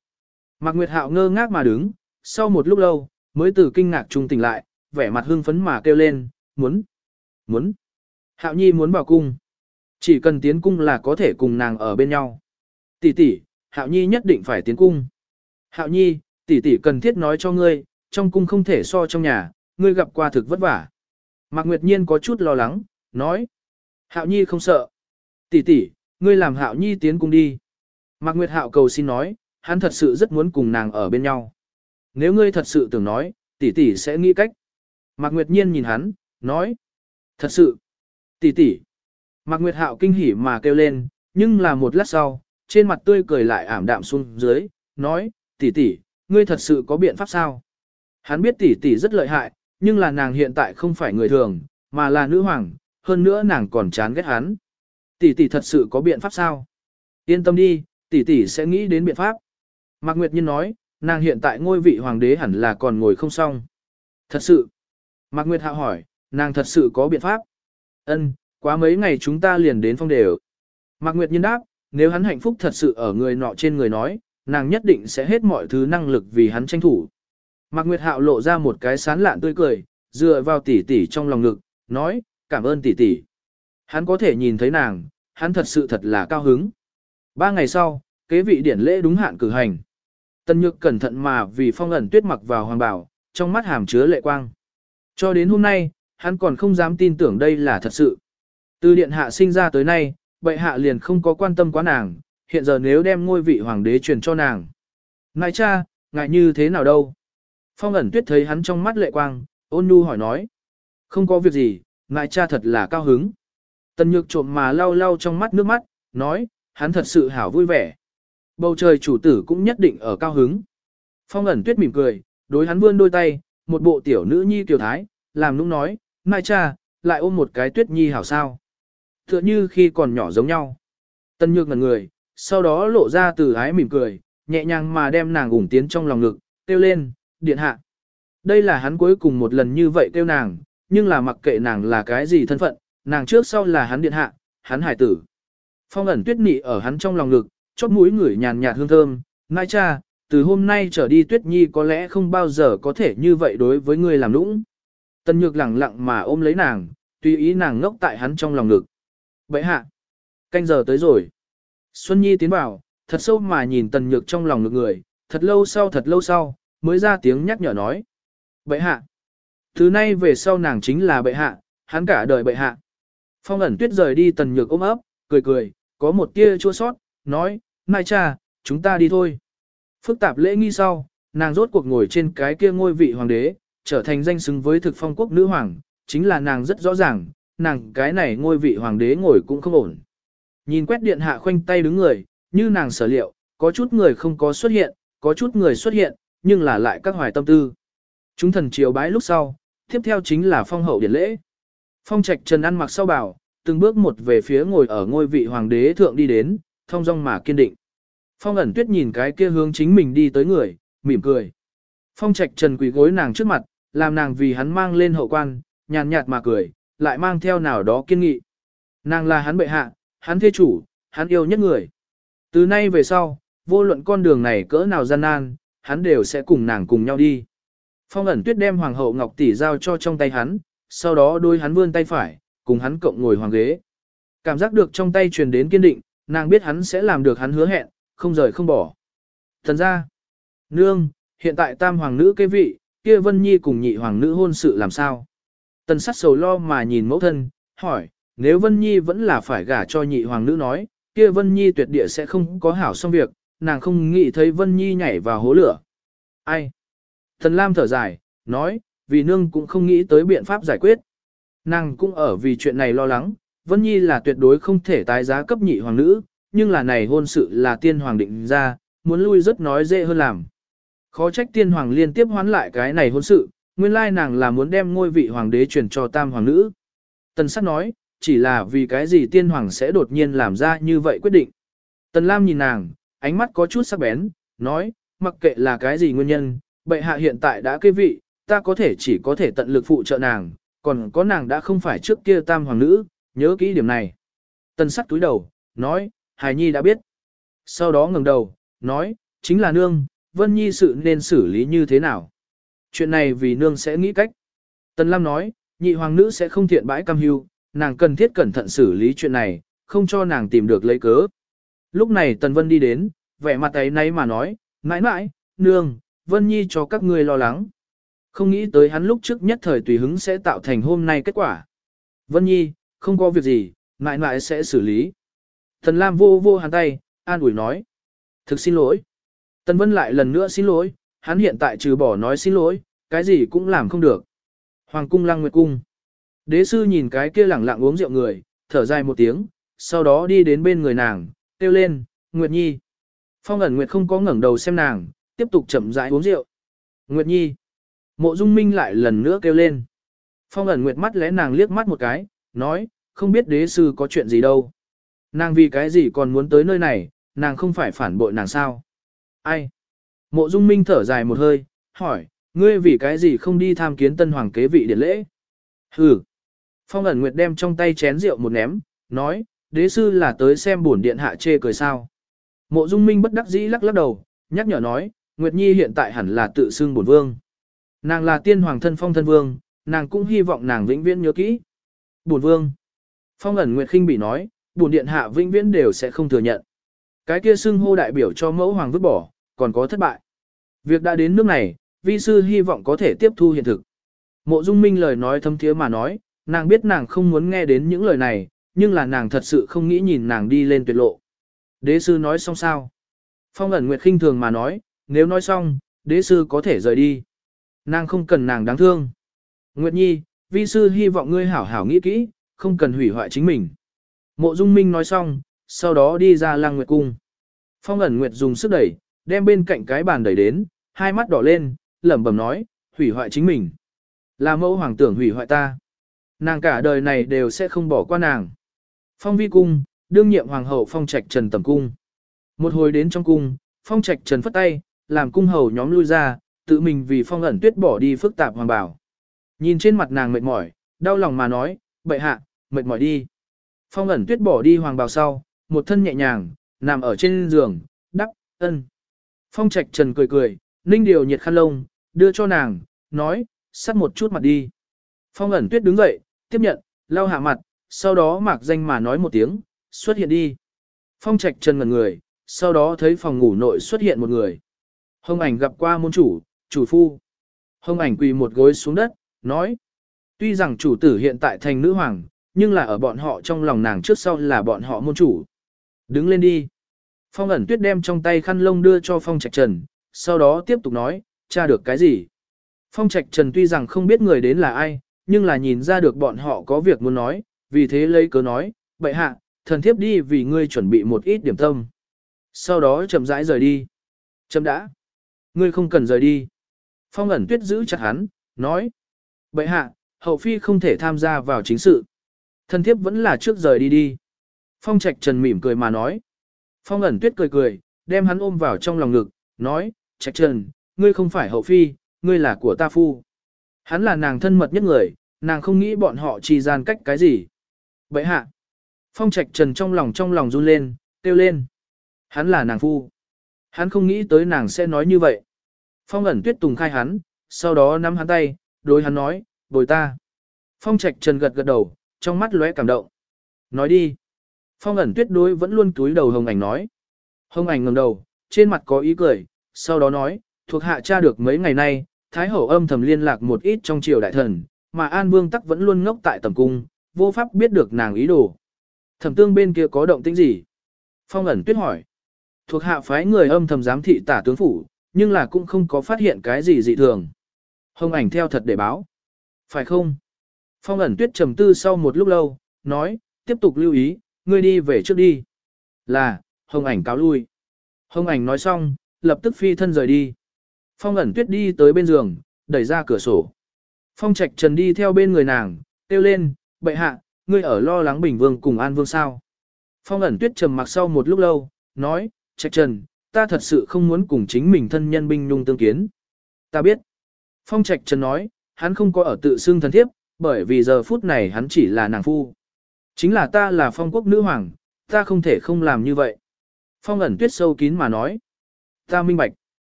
Mạc Nguyệt Hạo ngơ ngác mà đứng, sau một lúc lâu, mới từ kinh ngạc trung tỉnh lại, vẻ mặt hưng phấn mà kêu lên, muốn, muốn. Hạo Nhi muốn vào cung. Chỉ cần tiến cung là có thể cùng nàng ở bên nhau. Tỷ tỷ, Hạo Nhi nhất định phải tiến cung. Hạo Nhi, tỷ tỷ cần thiết nói cho ngươi, trong cung không thể so trong nhà, ngươi gặp qua thực vất vả. Mạc Nguyệt Nhiên có chút lo lắng, nói. Hạo Nhi không sợ. Tỷ tỷ, ngươi làm Hạo Nhi tiến cung đi. Mạc Nguyệt Hạo cầu xin nói, hắn thật sự rất muốn cùng nàng ở bên nhau. Nếu ngươi thật sự tưởng nói, tỷ tỷ sẽ nghĩ cách. Mạc Nguyệt Nhiên nhìn hắn, nói. Thật sự. Tỷ tỷ. Mạc Nguyệt Hạo kinh hỉ mà kêu lên, nhưng là một lát sau, trên mặt tươi cười lại ảm đạm xuống dưới, nói, tỷ tỷ, ngươi thật sự có biện pháp sao? Hắn biết tỷ tỷ rất lợi hại, nhưng là nàng hiện tại không phải người thường, mà là nữ hoàng, hơn nữa nàng còn chán ghét hắn. Tỷ tỷ thật sự có biện pháp sao? Yên tâm đi, tỷ tỷ sẽ nghĩ đến biện pháp. Mạc Nguyệt Nhiên nói, nàng hiện tại ngôi vị hoàng đế hẳn là còn ngồi không xong. Thật sự. Mạc Nguyệt Hạo hỏi, nàng thật sự có biện pháp. Ân, quá mấy ngày chúng ta liền đến phong đều. Mạc Nguyệt Nhiên đáp, nếu hắn hạnh phúc thật sự ở người nọ trên người nói, nàng nhất định sẽ hết mọi thứ năng lực vì hắn tranh thủ. Mạc Nguyệt Hạo lộ ra một cái sán lạn tươi cười, dựa vào tỷ tỷ trong lòng ngực, nói, cảm ơn tỷ tỷ. Hắn có thể nhìn thấy nàng, hắn thật sự thật là cao hứng. Ba ngày sau, kế vị điển lễ đúng hạn cử hành. Tân Nhược cẩn thận mà vì phong ẩn tuyết mặc vào hoàng bảo, trong mắt hàm chứa lệ quang. Cho đến hôm nay, hắn còn không dám tin tưởng đây là thật sự. Từ điện hạ sinh ra tới nay, bệ hạ liền không có quan tâm quá nàng, hiện giờ nếu đem ngôi vị hoàng đế truyền cho nàng. Ngài cha, ngài như thế nào đâu? Phong ẩn tuyết thấy hắn trong mắt lệ quang, ôn nhu hỏi nói. Không có việc gì, ngài cha thật là cao hứng. Tần nhược trộm mà lau lau trong mắt nước mắt, nói, hắn thật sự hảo vui vẻ. Bầu trời chủ tử cũng nhất định ở cao hứng. Phong ẩn tuyết mỉm cười, đối hắn vươn đôi tay, một bộ tiểu nữ nhi kiều thái, làm nũng nói, mai cha, lại ôm một cái tuyết nhi hảo sao. Tựa như khi còn nhỏ giống nhau. Tân nhược ngần người, sau đó lộ ra từ ái mỉm cười, nhẹ nhàng mà đem nàng ủng tiến trong lòng ngực, kêu lên, điện hạ. Đây là hắn cuối cùng một lần như vậy kêu nàng, nhưng là mặc kệ nàng là cái gì thân phận, nàng trước sau là hắn điện hạ, hắn hải tử. Phong ẩn tuyết nị ở hắn trong lòng ngực, chóp mũi ngửi nhàn nhạt hương thơm, nai cha, từ hôm nay trở đi tuyết nhi có lẽ không bao giờ có thể như vậy đối với ngươi làm nũng. Tân nhược lẳng lặng mà ôm lấy nàng, tùy ý nàng ngốc tại hắn trong lòng ngực. Vậy hạ, canh giờ tới rồi. Xuân Nhi tiến vào, thật sâu mà nhìn tần nhược trong lòng ngực người, thật lâu sau thật lâu sau, mới ra tiếng nhắc nhở nói. Bệ hạ. Thứ nay về sau nàng chính là bệ hạ, hắn cả đời bệ hạ. Phong ẩn tuyết rời đi tần nhược ôm ấp, cười cười, có một tia chua sót, nói, Mai cha, chúng ta đi thôi. Phức tạp lễ nghi sau, nàng rốt cuộc ngồi trên cái kia ngôi vị hoàng đế, trở thành danh xứng với thực phong quốc nữ hoàng, chính là nàng rất rõ ràng, nàng cái này ngôi vị hoàng đế ngồi cũng không ổn. Nhìn quét điện hạ khoanh tay đứng người, như nàng sở liệu, có chút người không có xuất hiện, có chút người xuất hiện, nhưng là lại các hoài tâm tư. Chúng thần triều bái lúc sau, tiếp theo chính là phong hậu điện lễ. Phong trạch trần ăn mặc sau bảo, từng bước một về phía ngồi ở ngôi vị hoàng đế thượng đi đến, thông dong mà kiên định. Phong ẩn tuyết nhìn cái kia hướng chính mình đi tới người, mỉm cười. Phong trạch trần quỳ gối nàng trước mặt, làm nàng vì hắn mang lên hậu quan, nhàn nhạt mà cười, lại mang theo nào đó kiên nghị. Nàng là hắn bệ hạ, hắn thê chủ, hắn yêu nhất người. Từ nay về sau, vô luận con đường này cỡ nào gian nan, hắn đều sẽ cùng nàng cùng nhau đi. Phong ẩn tuyết đem hoàng hậu ngọc tỷ giao cho trong tay hắn, sau đó đôi hắn vươn tay phải, cùng hắn cộng ngồi hoàng ghế. Cảm giác được trong tay truyền đến kiên định, nàng biết hắn sẽ làm được hắn hứa hẹn, không rời không bỏ. Thần ra, nương, hiện tại tam hoàng nữ kế vị, kia Vân Nhi cùng nhị hoàng nữ hôn sự làm sao? Tần sát sầu lo mà nhìn mẫu thân, hỏi, nếu Vân Nhi vẫn là phải gả cho nhị hoàng nữ nói, kia Vân Nhi tuyệt địa sẽ không có hảo xong việc, nàng không nghĩ thấy Vân Nhi nhảy vào hố lửa. Ai? Thần Lam thở dài, nói, vì nương cũng không nghĩ tới biện pháp giải quyết. Nàng cũng ở vì chuyện này lo lắng, Vân Nhi là tuyệt đối không thể tái giá cấp nhị hoàng nữ, nhưng là này hôn sự là tiên hoàng định ra, muốn lui rất nói dễ hơn làm. Khó trách tiên hoàng liên tiếp hoán lại cái này hôn sự, nguyên lai nàng là muốn đem ngôi vị hoàng đế truyền cho tam hoàng nữ. Tần Sát nói, chỉ là vì cái gì tiên hoàng sẽ đột nhiên làm ra như vậy quyết định. Tần Lam nhìn nàng, ánh mắt có chút sắc bén, nói, mặc kệ là cái gì nguyên nhân, bệ hạ hiện tại đã kế vị, ta có thể chỉ có thể tận lực phụ trợ nàng, còn có nàng đã không phải trước kia tam hoàng nữ, nhớ kỹ điểm này. Tần sắc túi đầu, nói, Hải Nhi đã biết. Sau đó ngẩng đầu, nói, chính là nương, Vân Nhi sự nên xử lý như thế nào. Chuyện này vì nương sẽ nghĩ cách. Tần Lam nói, nhị hoàng nữ sẽ không thiện bãi cam hưu, nàng cần thiết cẩn thận xử lý chuyện này, không cho nàng tìm được lấy cớ. Lúc này Tần Vân đi đến, vẻ mặt ấy nay mà nói, mãi mãi, nương, Vân Nhi cho các ngươi lo lắng. Không nghĩ tới hắn lúc trước nhất thời tùy hứng sẽ tạo thành hôm nay kết quả. Vân Nhi, không có việc gì, mãi mãi sẽ xử lý. Tần Lam vô vô hắn tay, an ủi nói. Thực xin lỗi. Tần Vân lại lần nữa xin lỗi, hắn hiện tại trừ bỏ nói xin lỗi, cái gì cũng làm không được. Hoàng cung lăng nguyệt cung. Đế sư nhìn cái kia lẳng lặng uống rượu người, thở dài một tiếng, sau đó đi đến bên người nàng, kêu lên, Nguyệt Nhi. Phong ẩn Nguyệt không có ngẩng đầu xem nàng, tiếp tục chậm rãi uống rượu. Nguyệt Nhi. Mộ Dung Minh lại lần nữa kêu lên. Phong ẩn Nguyệt mắt lẽ nàng liếc mắt một cái, nói, không biết đế sư có chuyện gì đâu. Nàng vì cái gì còn muốn tới nơi này, nàng không phải phản bội nàng sao? Ai? Mộ Dung Minh thở dài một hơi, hỏi, ngươi vì cái gì không đi tham kiến tân hoàng kế vị điện lễ? Hừ. Phong ẩn Nguyệt đem trong tay chén rượu một ném, nói, đế sư là tới xem bổn điện hạ chê cười sao. Mộ dung minh bất đắc dĩ lắc lắc đầu, nhắc nhở nói, Nguyệt Nhi hiện tại hẳn là tự xưng bổn vương. Nàng là tiên hoàng thân phong thân vương, nàng cũng hy vọng nàng vĩnh viễn nhớ kỹ. Bổn vương. Phong ẩn Nguyệt khinh bị nói, bổn điện hạ vĩnh viễn đều sẽ không thừa nhận. Cái kia xưng hô đại biểu cho mẫu hoàng vứt bỏ, còn có thất bại. Việc đã đến nước này, vi sư hy vọng có thể tiếp thu hiện thực. Mộ Dung Minh lời nói thâm thiế mà nói, nàng biết nàng không muốn nghe đến những lời này, nhưng là nàng thật sự không nghĩ nhìn nàng đi lên tuyệt lộ. Đế sư nói xong sao? Phong ẩn Nguyệt khinh thường mà nói, nếu nói xong, đế sư có thể rời đi. Nàng không cần nàng đáng thương. Nguyệt Nhi, vi sư hy vọng ngươi hảo hảo nghĩ kỹ, không cần hủy hoại chính mình. Mộ Dung Minh nói xong, sau đó đi ra lăng nguyệt cung. Phong ẩn Nguyệt dùng sức đẩy, đem bên cạnh cái bàn đẩy đến, hai mắt đỏ lên, lẩm bẩm nói, hủy hoại chính mình. Là mẫu hoàng tưởng hủy hoại ta. Nàng cả đời này đều sẽ không bỏ qua nàng. Phong vi cung, đương nhiệm hoàng hậu phong trạch trần tầm cung. Một hồi đến trong cung, phong trạch trần phất tay, làm cung hầu nhóm lui ra, tự mình vì phong ẩn tuyết bỏ đi phức tạp hoàng bảo. Nhìn trên mặt nàng mệt mỏi, đau lòng mà nói, bệ hạ, mệt mỏi đi. Phong ẩn tuyết bỏ đi hoàng bào sau, một thân nhẹ nhàng, nằm ở trên giường, đắp, ân. Phong trạch trần cười cười, ninh điều nhiệt khăn lông, đưa cho nàng, nói, sắt một chút mặt đi. Phong ẩn tuyết đứng dậy, tiếp nhận, lau hạ mặt, sau đó mạc danh mà nói một tiếng, xuất hiện đi. Phong trạch trần ngẩn người, sau đó thấy phòng ngủ nội xuất hiện một người. Hồng ảnh gặp qua môn chủ, chủ phu. Hồng ảnh quỳ một gối xuống đất, nói. Tuy rằng chủ tử hiện tại thành nữ hoàng, nhưng là ở bọn họ trong lòng nàng trước sau là bọn họ môn chủ. Đứng lên đi. Phong ẩn tuyết đem trong tay khăn lông đưa cho Phong Trạch Trần, sau đó tiếp tục nói, tra được cái gì. Phong Trạch Trần tuy rằng không biết người đến là ai, nhưng là nhìn ra được bọn họ có việc muốn nói, vì thế lấy cớ nói, bệ hạ, thần thiếp đi vì ngươi chuẩn bị một ít điểm tâm. Sau đó chậm rãi rời đi. Chậm đã. Ngươi không cần rời đi. Phong ẩn tuyết giữ chặt hắn, nói. Bệ hạ, hậu phi không thể tham gia vào chính sự. Thần thiếp vẫn là trước rời đi đi. Phong trạch trần mỉm cười mà nói. Phong ẩn tuyết cười cười, đem hắn ôm vào trong lòng ngực, nói, trạch trần, ngươi không phải hậu phi, ngươi là của ta phu. Hắn là nàng thân mật nhất người, nàng không nghĩ bọn họ chỉ gian cách cái gì. Bệ hạ. Phong trạch trần trong lòng trong lòng run lên, kêu lên. Hắn là nàng phu. Hắn không nghĩ tới nàng sẽ nói như vậy. Phong ẩn tuyết tùng khai hắn, sau đó nắm hắn tay, đối hắn nói, bồi ta. Phong trạch trần gật gật đầu, trong mắt lóe cảm động. Nói đi. Phong ẩn tuyết đối vẫn luôn túi đầu hồng ảnh nói. Hồng ảnh ngẩng đầu, trên mặt có ý cười, sau đó nói, thuộc hạ tra được mấy ngày nay, Thái hậu âm thầm liên lạc một ít trong triều đại thần, mà An Vương tắc vẫn luôn ngốc tại tầm cung, vô pháp biết được nàng ý đồ. Thẩm tương bên kia có động tĩnh gì? Phong ẩn tuyết hỏi. Thuộc hạ phái người âm thầm giám thị tả tướng phủ, nhưng là cũng không có phát hiện cái gì dị thường. Hồng ảnh theo thật để báo. Phải không? Phong ẩn tuyết trầm tư sau một lúc lâu, nói, tiếp tục lưu ý, ngươi đi về trước đi. Là, hồng ảnh cáo lui. Hồng ảnh nói xong, lập tức phi thân rời đi. Phong ẩn tuyết đi tới bên giường, đẩy ra cửa sổ. Phong trạch trần đi theo bên người nàng, kêu lên, bệ hạ, ngươi ở lo lắng bình vương cùng an vương sao. Phong ẩn tuyết trầm mặc sau một lúc lâu, nói, trạch trần, ta thật sự không muốn cùng chính mình thân nhân binh nhung tương kiến. Ta biết. Phong trạch trần nói, hắn không có ở tự xưng thân thiếp, bởi vì giờ phút này hắn chỉ là nàng phu. Chính là ta là phong quốc nữ hoàng, ta không thể không làm như vậy. Phong ẩn tuyết sâu kín mà nói. Ta minh bạch.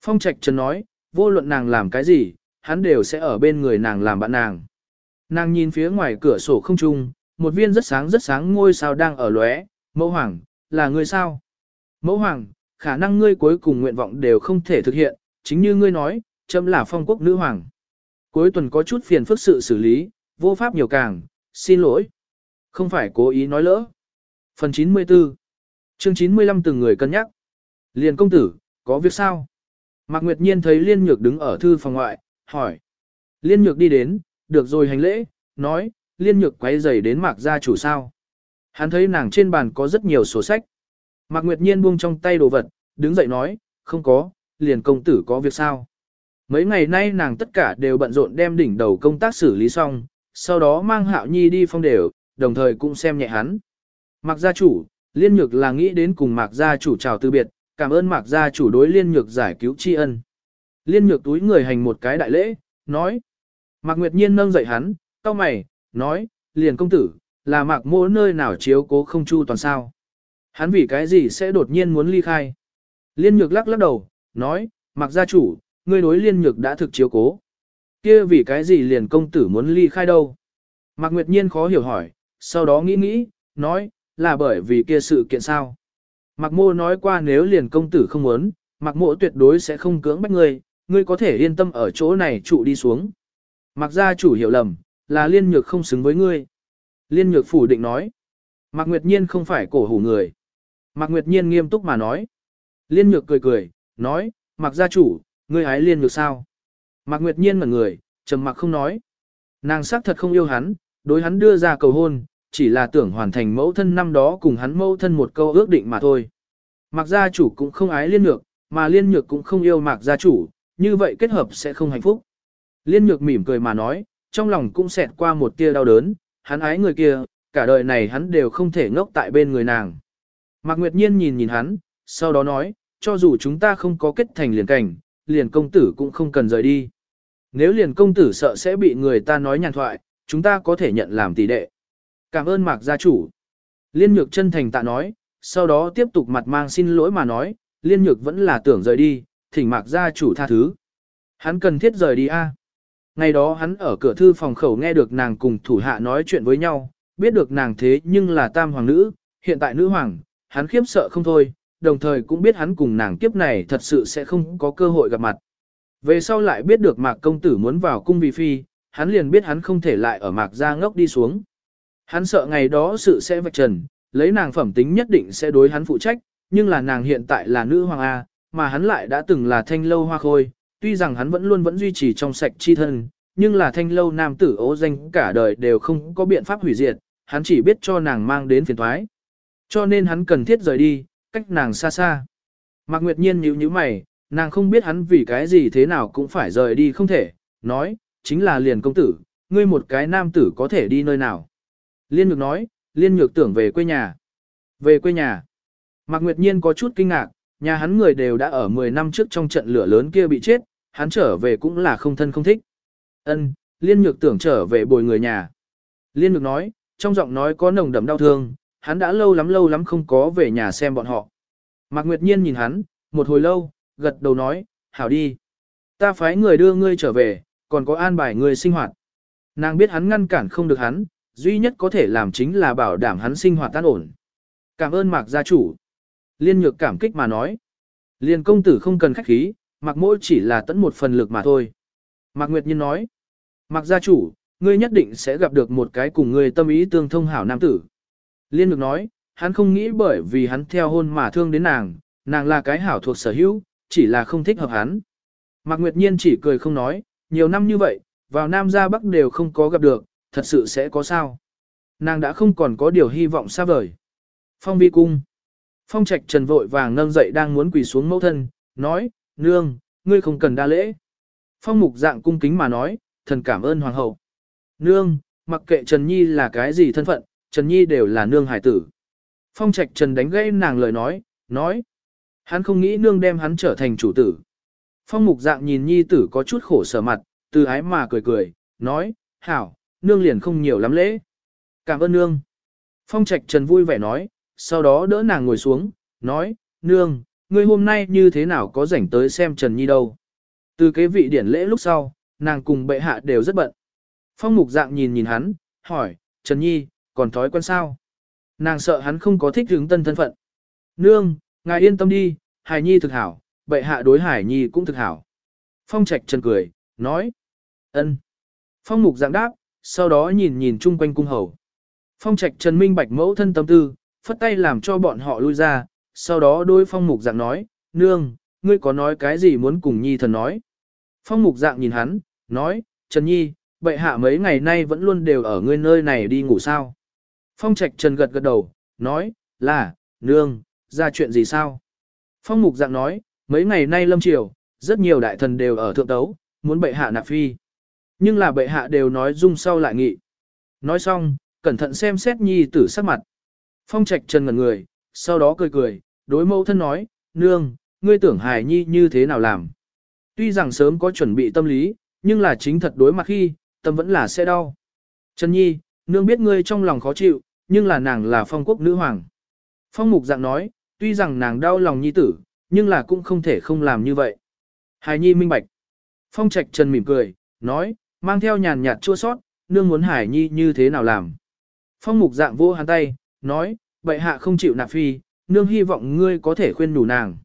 Phong trạch trần nói, vô luận nàng làm cái gì, hắn đều sẽ ở bên người nàng làm bạn nàng. Nàng nhìn phía ngoài cửa sổ không trung, một viên rất sáng rất sáng ngôi sao đang ở lóe, mẫu hoàng, là người sao? Mẫu hoàng, khả năng ngươi cuối cùng nguyện vọng đều không thể thực hiện, chính như ngươi nói, chấm là phong quốc nữ hoàng. Cuối tuần có chút phiền phức sự xử lý, vô pháp nhiều càng, xin lỗi. Không phải cố ý nói lỡ. Phần 94 Chương 95 từng người cân nhắc. Liền công tử, có việc sao? Mạc Nguyệt Nhiên thấy Liên Nhược đứng ở thư phòng ngoại, hỏi. Liên Nhược đi đến, được rồi hành lễ, nói, Liên Nhược quay giày đến Mạc gia chủ sao. Hắn thấy nàng trên bàn có rất nhiều sổ sách. Mạc Nguyệt Nhiên buông trong tay đồ vật, đứng dậy nói, không có, liền công tử có việc sao. Mấy ngày nay nàng tất cả đều bận rộn đem đỉnh đầu công tác xử lý xong, sau đó mang Hạo Nhi đi phong đều, đồng thời cũng xem nhẹ hắn. Mạc gia chủ, liên nhược là nghĩ đến cùng Mạc gia chủ chào từ biệt, cảm ơn Mạc gia chủ đối liên nhược giải cứu tri ân. Liên nhược túi người hành một cái đại lễ, nói. Mạc Nguyệt Nhiên nâng dậy hắn, cao mày, nói, liền công tử, là mạc mỗ nơi nào chiếu cố không chu toàn sao. Hắn vì cái gì sẽ đột nhiên muốn ly khai. Liên nhược lắc lắc đầu, nói, mạc gia chủ, ngươi đối liên nhược đã thực chiếu cố. kia vì cái gì liền công tử muốn ly khai đâu. Mạc Nguyệt Nhiên khó hiểu hỏi, sau đó nghĩ nghĩ, nói, là bởi vì kia sự kiện sao. Mạc Mô nói qua nếu liền công tử không muốn, Mạc Mộ tuyệt đối sẽ không cưỡng bách ngươi, ngươi có thể yên tâm ở chỗ này trụ đi xuống. Mạc gia chủ hiểu lầm, là liên nhược không xứng với ngươi. Liên nhược phủ định nói. Mạc Nguyệt Nhiên không phải cổ hủ người. Mạc Nguyệt Nhiên nghiêm túc mà nói. Liên nhược cười cười, nói, Mạc gia chủ, ngươi hái liên nhược sao? Mạc Nguyệt Nhiên ngẩn người, trầm mặc không nói. Nàng xác thật không yêu hắn, đối hắn đưa ra cầu hôn, chỉ là tưởng hoàn thành mẫu thân năm đó cùng hắn mẫu thân một câu ước định mà thôi. Mạc gia chủ cũng không ái liên nhược, mà liên nhược cũng không yêu mạc gia chủ, như vậy kết hợp sẽ không hạnh phúc. Liên nhược mỉm cười mà nói, trong lòng cũng xẹt qua một tia đau đớn, hắn ái người kia, cả đời này hắn đều không thể ngốc tại bên người nàng. Mạc Nguyệt Nhiên nhìn nhìn hắn, sau đó nói, cho dù chúng ta không có kết thành liền cảnh, liền công tử cũng không cần rời đi. Nếu liền công tử sợ sẽ bị người ta nói nhàn thoại, chúng ta có thể nhận làm tỷ đệ. Cảm ơn Mạc gia chủ. Liên nhược chân thành tạ nói, sau đó tiếp tục mặt mang xin lỗi mà nói, liên nhược vẫn là tưởng rời đi, thỉnh Mạc gia chủ tha thứ. Hắn cần thiết rời đi a. Ngày đó hắn ở cửa thư phòng khẩu nghe được nàng cùng thủ hạ nói chuyện với nhau, biết được nàng thế nhưng là tam hoàng nữ, hiện tại nữ hoàng, hắn khiếp sợ không thôi, đồng thời cũng biết hắn cùng nàng kiếp này thật sự sẽ không có cơ hội gặp mặt. Về sau lại biết được mạc công tử muốn vào cung vì phi, hắn liền biết hắn không thể lại ở mạc gia ngốc đi xuống. Hắn sợ ngày đó sự sẽ vạch trần, lấy nàng phẩm tính nhất định sẽ đối hắn phụ trách, nhưng là nàng hiện tại là nữ hoàng A, mà hắn lại đã từng là thanh lâu hoa khôi, tuy rằng hắn vẫn luôn vẫn duy trì trong sạch chi thân, nhưng là thanh lâu nam tử ố danh cả đời đều không có biện pháp hủy diệt, hắn chỉ biết cho nàng mang đến phiền thoái. Cho nên hắn cần thiết rời đi, cách nàng xa xa. Mạc Nguyệt Nhiên nhíu nhíu mày, nàng không biết hắn vì cái gì thế nào cũng phải rời đi không thể, nói, chính là liền công tử, ngươi một cái nam tử có thể đi nơi nào. Liên Nhược nói, Liên Nhược tưởng về quê nhà. Về quê nhà. Mạc Nguyệt Nhiên có chút kinh ngạc, nhà hắn người đều đã ở 10 năm trước trong trận lửa lớn kia bị chết, hắn trở về cũng là không thân không thích. Ân, Liên Nhược tưởng trở về bồi người nhà. Liên Nhược nói, trong giọng nói có nồng đậm đau thương, hắn đã lâu lắm lâu lắm không có về nhà xem bọn họ. Mạc Nguyệt Nhiên nhìn hắn, một hồi lâu, gật đầu nói, hảo đi. Ta phái người đưa ngươi trở về, còn có an bài ngươi sinh hoạt. Nàng biết hắn ngăn cản không được hắn, duy nhất có thể làm chính là bảo đảm hắn sinh hoạt tan ổn. Cảm ơn Mạc gia chủ. Liên nhược cảm kích mà nói. Liên công tử không cần khách khí, Mạc mỗi chỉ là tận một phần lực mà thôi. Mạc Nguyệt Nhiên nói. Mạc gia chủ, ngươi nhất định sẽ gặp được một cái cùng ngươi tâm ý tương thông hảo nam tử. Liên nhược nói, hắn không nghĩ bởi vì hắn theo hôn mà thương đến nàng, nàng là cái hảo thuộc sở hữu, chỉ là không thích hợp hắn. Mạc Nguyệt Nhiên chỉ cười không nói, nhiều năm như vậy, vào Nam ra Bắc đều không có gặp được, thật sự sẽ có sao. Nàng đã không còn có điều hy vọng xa vời. Phong vi cung. Phong trạch trần vội vàng nâng dậy đang muốn quỳ xuống mẫu thân, nói, nương, ngươi không cần đa lễ. Phong mục dạng cung kính mà nói, thần cảm ơn hoàng hậu. Nương, mặc kệ Trần Nhi là cái gì thân phận, Trần Nhi đều là nương hải tử. Phong trạch Trần đánh gãy nàng lời nói, nói. Hắn không nghĩ nương đem hắn trở thành chủ tử. Phong mục dạng nhìn Nhi tử có chút khổ sở mặt, từ ái mà cười cười, nói, hảo, nương liền không nhiều lắm lễ. Cảm ơn nương. Phong trạch Trần vui vẻ nói, sau đó đỡ nàng ngồi xuống, nói, nương, ngươi hôm nay như thế nào có rảnh tới xem Trần Nhi đâu. Từ cái vị điển lễ lúc sau, nàng cùng bệ hạ đều rất bận. Phong mục dạng nhìn nhìn hắn, hỏi, Trần Nhi, còn thói quen sao? Nàng sợ hắn không có thích hướng tân thân phận. Nương, ngài yên tâm đi, Hải Nhi thực hảo, bệ hạ đối Hải Nhi cũng thực hảo. Phong trạch Trần cười, nói, ân. Phong mục dạng đáp, sau đó nhìn nhìn chung quanh cung hầu. Phong trạch Trần minh bạch mẫu thân tâm tư, phất tay làm cho bọn họ lui ra, sau đó đôi phong mục dạng nói, nương, ngươi có nói cái gì muốn cùng nhi thần nói. Phong mục dạng nhìn hắn, nói, Trần Nhi, bệ hạ mấy ngày nay vẫn luôn đều ở ngươi nơi này đi ngủ sao. Phong trạch Trần gật gật đầu, nói, là, nương, ra chuyện gì sao? Phong mục dạng nói, mấy ngày nay lâm triều, rất nhiều đại thần đều ở thượng tấu, muốn bệ hạ nạp phi. Nhưng là bệ hạ đều nói dung sau lại nghị. Nói xong, cẩn thận xem xét nhi tử sắc mặt. Phong trạch trần ngẩn người, sau đó cười cười, đối mẫu thân nói, nương, ngươi tưởng hài nhi như thế nào làm. Tuy rằng sớm có chuẩn bị tâm lý, nhưng là chính thật đối mặt khi, tâm vẫn là sẽ đau. Trần nhi, nương biết ngươi trong lòng khó chịu, nhưng là nàng là phong quốc nữ hoàng. Phong mục dạng nói, tuy rằng nàng đau lòng nhi tử, nhưng là cũng không thể không làm như vậy. hài nhi minh bạch. Phong trạch trần mỉm cười, nói, mang theo nhàn nhạt chua sót, nương muốn hải nhi như thế nào làm. Phong mục dạng vô hắn tay, nói, bệ hạ không chịu nạp phi, nương hy vọng ngươi có thể khuyên đủ nàng.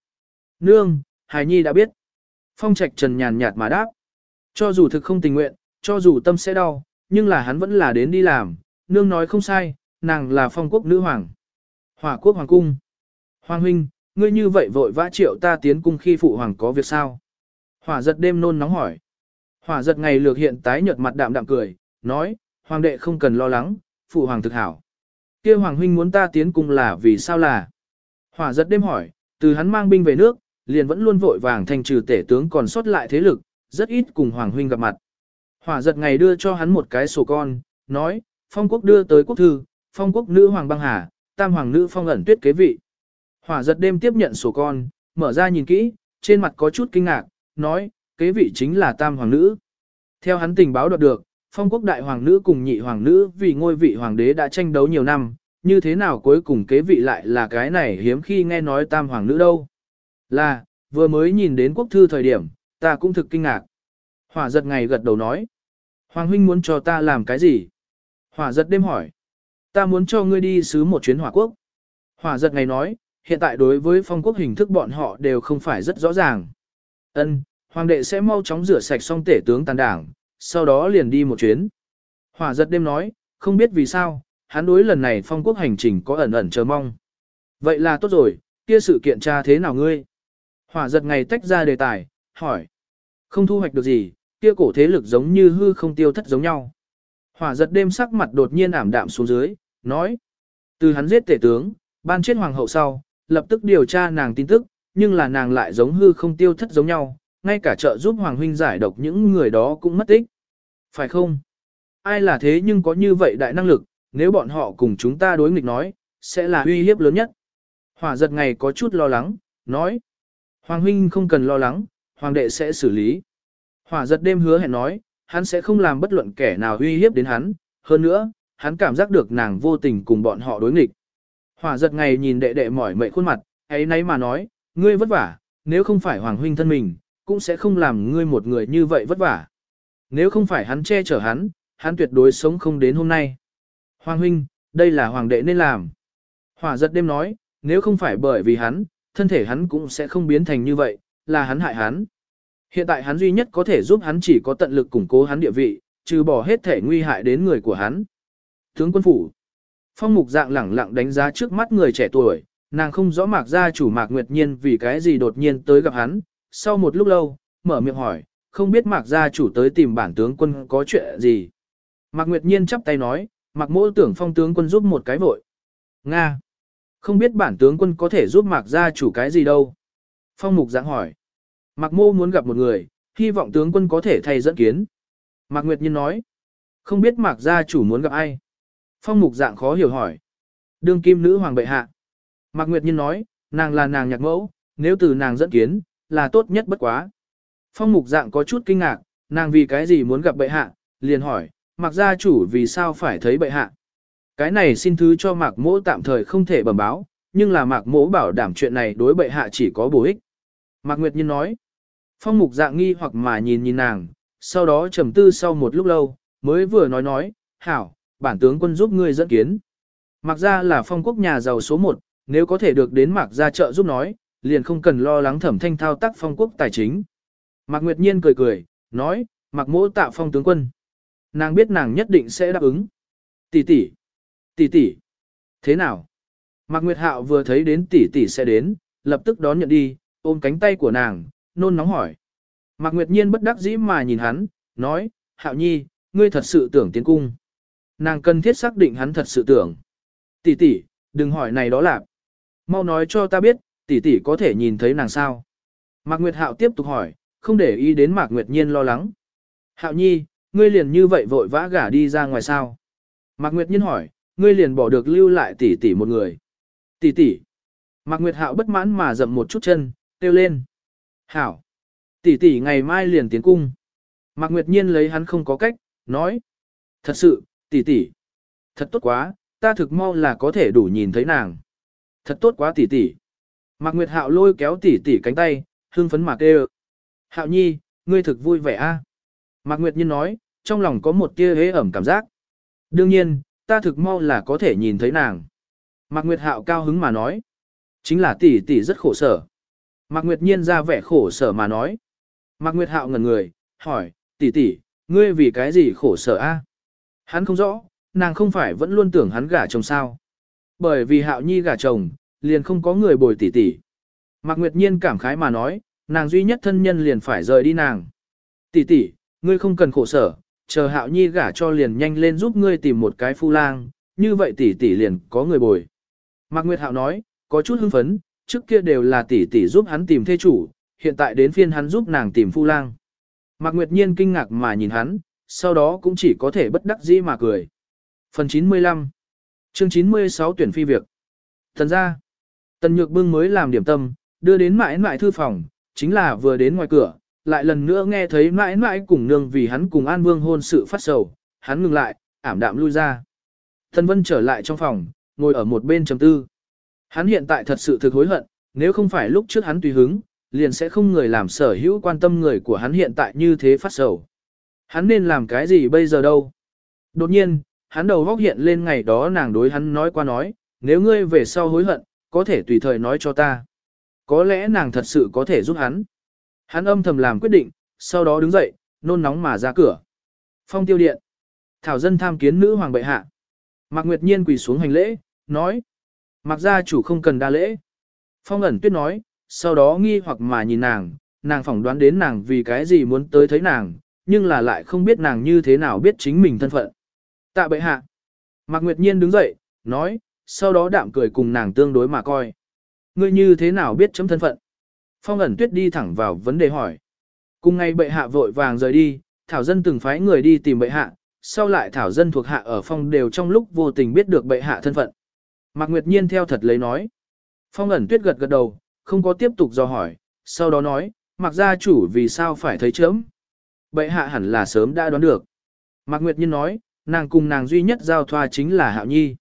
Nương, hải nhi đã biết. Phong trạch trần nhàn nhạt mà đáp. Cho dù thực không tình nguyện, cho dù tâm sẽ đau, nhưng là hắn vẫn là đến đi làm, nương nói không sai, nàng là phong quốc nữ hoàng. Hỏa quốc hoàng cung. Hoàng huynh, ngươi như vậy vội vã triệu ta tiến cung khi phụ hoàng có việc sao? Hỏa giật đêm nôn nóng hỏi. Hỏa giật ngày lược hiện tái nhợt mặt đạm đạm cười, nói, hoàng đệ không cần lo lắng, phụ hoàng thực hảo. kia hoàng huynh muốn ta tiến cung là vì sao là? Hỏa giật đêm hỏi, từ hắn mang binh về nước, liền vẫn luôn vội vàng thành trừ tể tướng còn sót lại thế lực, rất ít cùng hoàng huynh gặp mặt. Hỏa giật ngày đưa cho hắn một cái sổ con, nói, phong quốc đưa tới quốc thư, phong quốc nữ hoàng băng hà, tam hoàng nữ phong ẩn tuyết kế vị. Hỏa giật đêm tiếp nhận sổ con, mở ra nhìn kỹ, trên mặt có chút kinh ngạc, nói, kế vị chính là tam hoàng nữ. Theo hắn tình báo đoạt được, phong quốc đại hoàng nữ cùng nhị hoàng nữ vì ngôi vị hoàng đế đã tranh đấu nhiều năm, như thế nào cuối cùng kế vị lại là cái này hiếm khi nghe nói tam hoàng nữ đâu. Là, vừa mới nhìn đến quốc thư thời điểm, ta cũng thực kinh ngạc. Hỏa giật ngày gật đầu nói. Hoàng huynh muốn cho ta làm cái gì? Hỏa giật đêm hỏi. Ta muốn cho ngươi đi sứ một chuyến hỏa quốc. Hỏa giật ngày nói, hiện tại đối với phong quốc hình thức bọn họ đều không phải rất rõ ràng. Ân, hoàng đệ sẽ mau chóng rửa sạch xong tể tướng tàn đảng, sau đó liền đi một chuyến. Hỏa giật đêm nói, không biết vì sao, hắn đối lần này phong quốc hành trình có ẩn ẩn chờ mong. Vậy là tốt rồi, kia sự kiện tra thế nào ngươi? Hỏa giật ngày tách ra đề tài, hỏi. Không thu hoạch được gì, kia cổ thế lực giống như hư không tiêu thất giống nhau. Hỏa giật đêm sắc mặt đột nhiên ảm đạm xuống dưới, nói. Từ hắn giết tể tướng, ban chết hoàng hậu sau, lập tức điều tra nàng tin tức, nhưng là nàng lại giống hư không tiêu thất giống nhau, ngay cả trợ giúp hoàng huynh giải độc những người đó cũng mất tích. Phải không? Ai là thế nhưng có như vậy đại năng lực, nếu bọn họ cùng chúng ta đối nghịch nói, sẽ là uy hiếp lớn nhất. Hỏa giật ngày có chút lo lắng, nói. Hoàng huynh không cần lo lắng, hoàng đệ sẽ xử lý. Hỏa giật đêm hứa hẹn nói, hắn sẽ không làm bất luận kẻ nào uy hiếp đến hắn, hơn nữa, hắn cảm giác được nàng vô tình cùng bọn họ đối nghịch. Hỏa giật ngày nhìn đệ đệ mỏi mệt khuôn mặt, ấy nấy mà nói, ngươi vất vả, nếu không phải hoàng huynh thân mình, cũng sẽ không làm ngươi một người như vậy vất vả. Nếu không phải hắn che chở hắn, hắn tuyệt đối sống không đến hôm nay. Hoàng huynh, đây là hoàng đệ nên làm. Hỏa giật đêm nói, nếu không phải bởi vì hắn, thân thể hắn cũng sẽ không biến thành như vậy, là hắn hại hắn. Hiện tại hắn duy nhất có thể giúp hắn chỉ có tận lực củng cố hắn địa vị, trừ bỏ hết thể nguy hại đến người của hắn. Tướng quân phủ. Phong mục dạng lẳng lặng đánh giá trước mắt người trẻ tuổi, nàng không rõ mạc gia chủ mạc nguyệt nhiên vì cái gì đột nhiên tới gặp hắn. Sau một lúc lâu, mở miệng hỏi, không biết mạc gia chủ tới tìm bản tướng quân có chuyện gì. Mạc nguyệt nhiên chắp tay nói, mạc mỗ tưởng phong tướng quân giúp một cái vội. Nga. Không biết bản tướng quân có thể giúp mạc gia chủ cái gì đâu. Phong mục dạng hỏi. Mạc mô muốn gặp một người, hy vọng tướng quân có thể thay dẫn kiến. Mạc Nguyệt Nhiên nói. Không biết mạc gia chủ muốn gặp ai. Phong mục dạng khó hiểu hỏi. Đương kim nữ hoàng bệ hạ. Mạc Nguyệt Nhiên nói, nàng là nàng nhạc mẫu, nếu từ nàng dẫn kiến, là tốt nhất bất quá. Phong mục dạng có chút kinh ngạc, nàng vì cái gì muốn gặp bệ hạ, liền hỏi, Mặc gia chủ vì sao phải thấy bệ hạ. Cái này xin thứ cho mạc mỗ tạm thời không thể bẩm báo, nhưng là mạc mỗ bảo đảm chuyện này đối bệ hạ chỉ có bổ ích. Mạc Nguyệt Nhiên nói, phong mục dạng nghi hoặc mà nhìn nhìn nàng, sau đó trầm tư sau một lúc lâu, mới vừa nói nói, hảo, bản tướng quân giúp ngươi dẫn kiến. Mạc gia là phong quốc nhà giàu số một, nếu có thể được đến mạc gia trợ giúp nói, liền không cần lo lắng thẩm thanh thao tác phong quốc tài chính. Mạc Nguyệt Nhiên cười cười, nói, mạc mỗ tạo phong tướng quân. Nàng biết nàng nhất định sẽ đáp ứng. Tỷ tỷ, tỷ tỷ, thế nào? Mạc Nguyệt Hạo vừa thấy đến tỷ tỷ sẽ đến, lập tức đón nhận đi, ôm cánh tay của nàng, nôn nóng hỏi. Mạc Nguyệt Nhiên bất đắc dĩ mà nhìn hắn, nói, Hạo Nhi, ngươi thật sự tưởng tiến cung. Nàng cần thiết xác định hắn thật sự tưởng. Tỷ tỷ, đừng hỏi này đó là. Mau nói cho ta biết, tỷ tỷ có thể nhìn thấy nàng sao. Mạc Nguyệt Hạo tiếp tục hỏi, không để ý đến Mạc Nguyệt Nhiên lo lắng. Hạo Nhi, ngươi liền như vậy vội vã gả đi ra ngoài sao? Mạc Nguyệt Nhiên hỏi, ngươi liền bỏ được lưu lại tỷ tỷ một người. Tỷ tỷ. Mạc Nguyệt Hạo bất mãn mà dậm một chút chân, kêu lên. Hảo. Tỷ tỷ ngày mai liền tiến cung. Mạc Nguyệt Nhiên lấy hắn không có cách, nói. Thật sự, tỷ tỷ. Thật tốt quá, ta thực mau là có thể đủ nhìn thấy nàng. Thật tốt quá tỷ tỷ. Mạc Nguyệt Hạo lôi kéo tỷ tỷ cánh tay, hương phấn mà kêu. Hạo nhi, ngươi thực vui vẻ a. Mạc Nguyệt Nhiên nói, trong lòng có một tia hế ẩm cảm giác. Đương nhiên, ta thực mau là có thể nhìn thấy nàng. Mạc Nguyệt Hạo cao hứng mà nói. Chính là tỷ tỷ rất khổ sở. Mạc Nguyệt Nhiên ra vẻ khổ sở mà nói. Mạc Nguyệt Hạo ngẩn người, hỏi, tỷ tỷ, ngươi vì cái gì khổ sở a? Hắn không rõ, nàng không phải vẫn luôn tưởng hắn gả chồng sao. Bởi vì Hạo Nhi gả chồng, liền không có người bồi tỷ tỷ. Mạc Nguyệt Nhiên cảm khái mà nói, nàng duy nhất thân nhân liền phải rời đi nàng. Tỷ tỷ, ngươi không cần khổ sở, chờ Hạo Nhi gả cho liền nhanh lên giúp ngươi tìm một cái phu lang, như vậy tỷ tỷ liền có người bồi. Mạc Nguyệt Hạo nói, có chút hưng phấn, trước kia đều là tỷ tỷ giúp hắn tìm thê chủ, hiện tại đến phiên hắn giúp nàng tìm phu lang. Mạc Nguyệt Nhiên kinh ngạc mà nhìn hắn, sau đó cũng chỉ có thể bất đắc dĩ mà cười. Phần 95 Chương 96 tuyển phi việc Thần ra, Tần Nhược Bưng mới làm điểm tâm, đưa đến mãi mãi thư phòng, chính là vừa đến ngoài cửa, lại lần nữa nghe thấy mãi mãi cùng nương vì hắn cùng An Vương hôn sự phát sầu, hắn ngừng lại, ảm đạm lui ra. Thần Vân trở lại trong phòng, ngồi ở một bên trầm tư. Hắn hiện tại thật sự thực hối hận, nếu không phải lúc trước hắn tùy hứng, liền sẽ không người làm sở hữu quan tâm người của hắn hiện tại như thế phát sầu. Hắn nên làm cái gì bây giờ đâu? Đột nhiên, hắn đầu góc hiện lên ngày đó nàng đối hắn nói qua nói, nếu ngươi về sau hối hận, có thể tùy thời nói cho ta. Có lẽ nàng thật sự có thể giúp hắn. Hắn âm thầm làm quyết định, sau đó đứng dậy, nôn nóng mà ra cửa. Phong tiêu điện. Thảo dân tham kiến nữ hoàng bệ hạ. Mạc Nguyệt Nhiên quỳ xuống hành lễ, nói. Mạc gia chủ không cần đa lễ. Phong ẩn tuyết nói, sau đó nghi hoặc mà nhìn nàng, nàng phỏng đoán đến nàng vì cái gì muốn tới thấy nàng, nhưng là lại không biết nàng như thế nào biết chính mình thân phận. Tạ bệ hạ. Mạc Nguyệt Nhiên đứng dậy, nói, sau đó đạm cười cùng nàng tương đối mà coi. Ngươi như thế nào biết chấm thân phận? Phong ẩn tuyết đi thẳng vào vấn đề hỏi. Cùng ngày bệ hạ vội vàng rời đi, Thảo Dân từng phái người đi tìm bệ hạ, sau lại Thảo Dân thuộc hạ ở phong đều trong lúc vô tình biết được bệ hạ thân phận. Mạc Nguyệt Nhiên theo thật lấy nói. Phong ẩn tuyết gật gật đầu, không có tiếp tục do hỏi, sau đó nói, Mạc gia chủ vì sao phải thấy chấm? Bệ hạ hẳn là sớm đã đoán được. Mạc Nguyệt Nhiên nói, nàng cùng nàng duy nhất giao thoa chính là Hạo Nhi.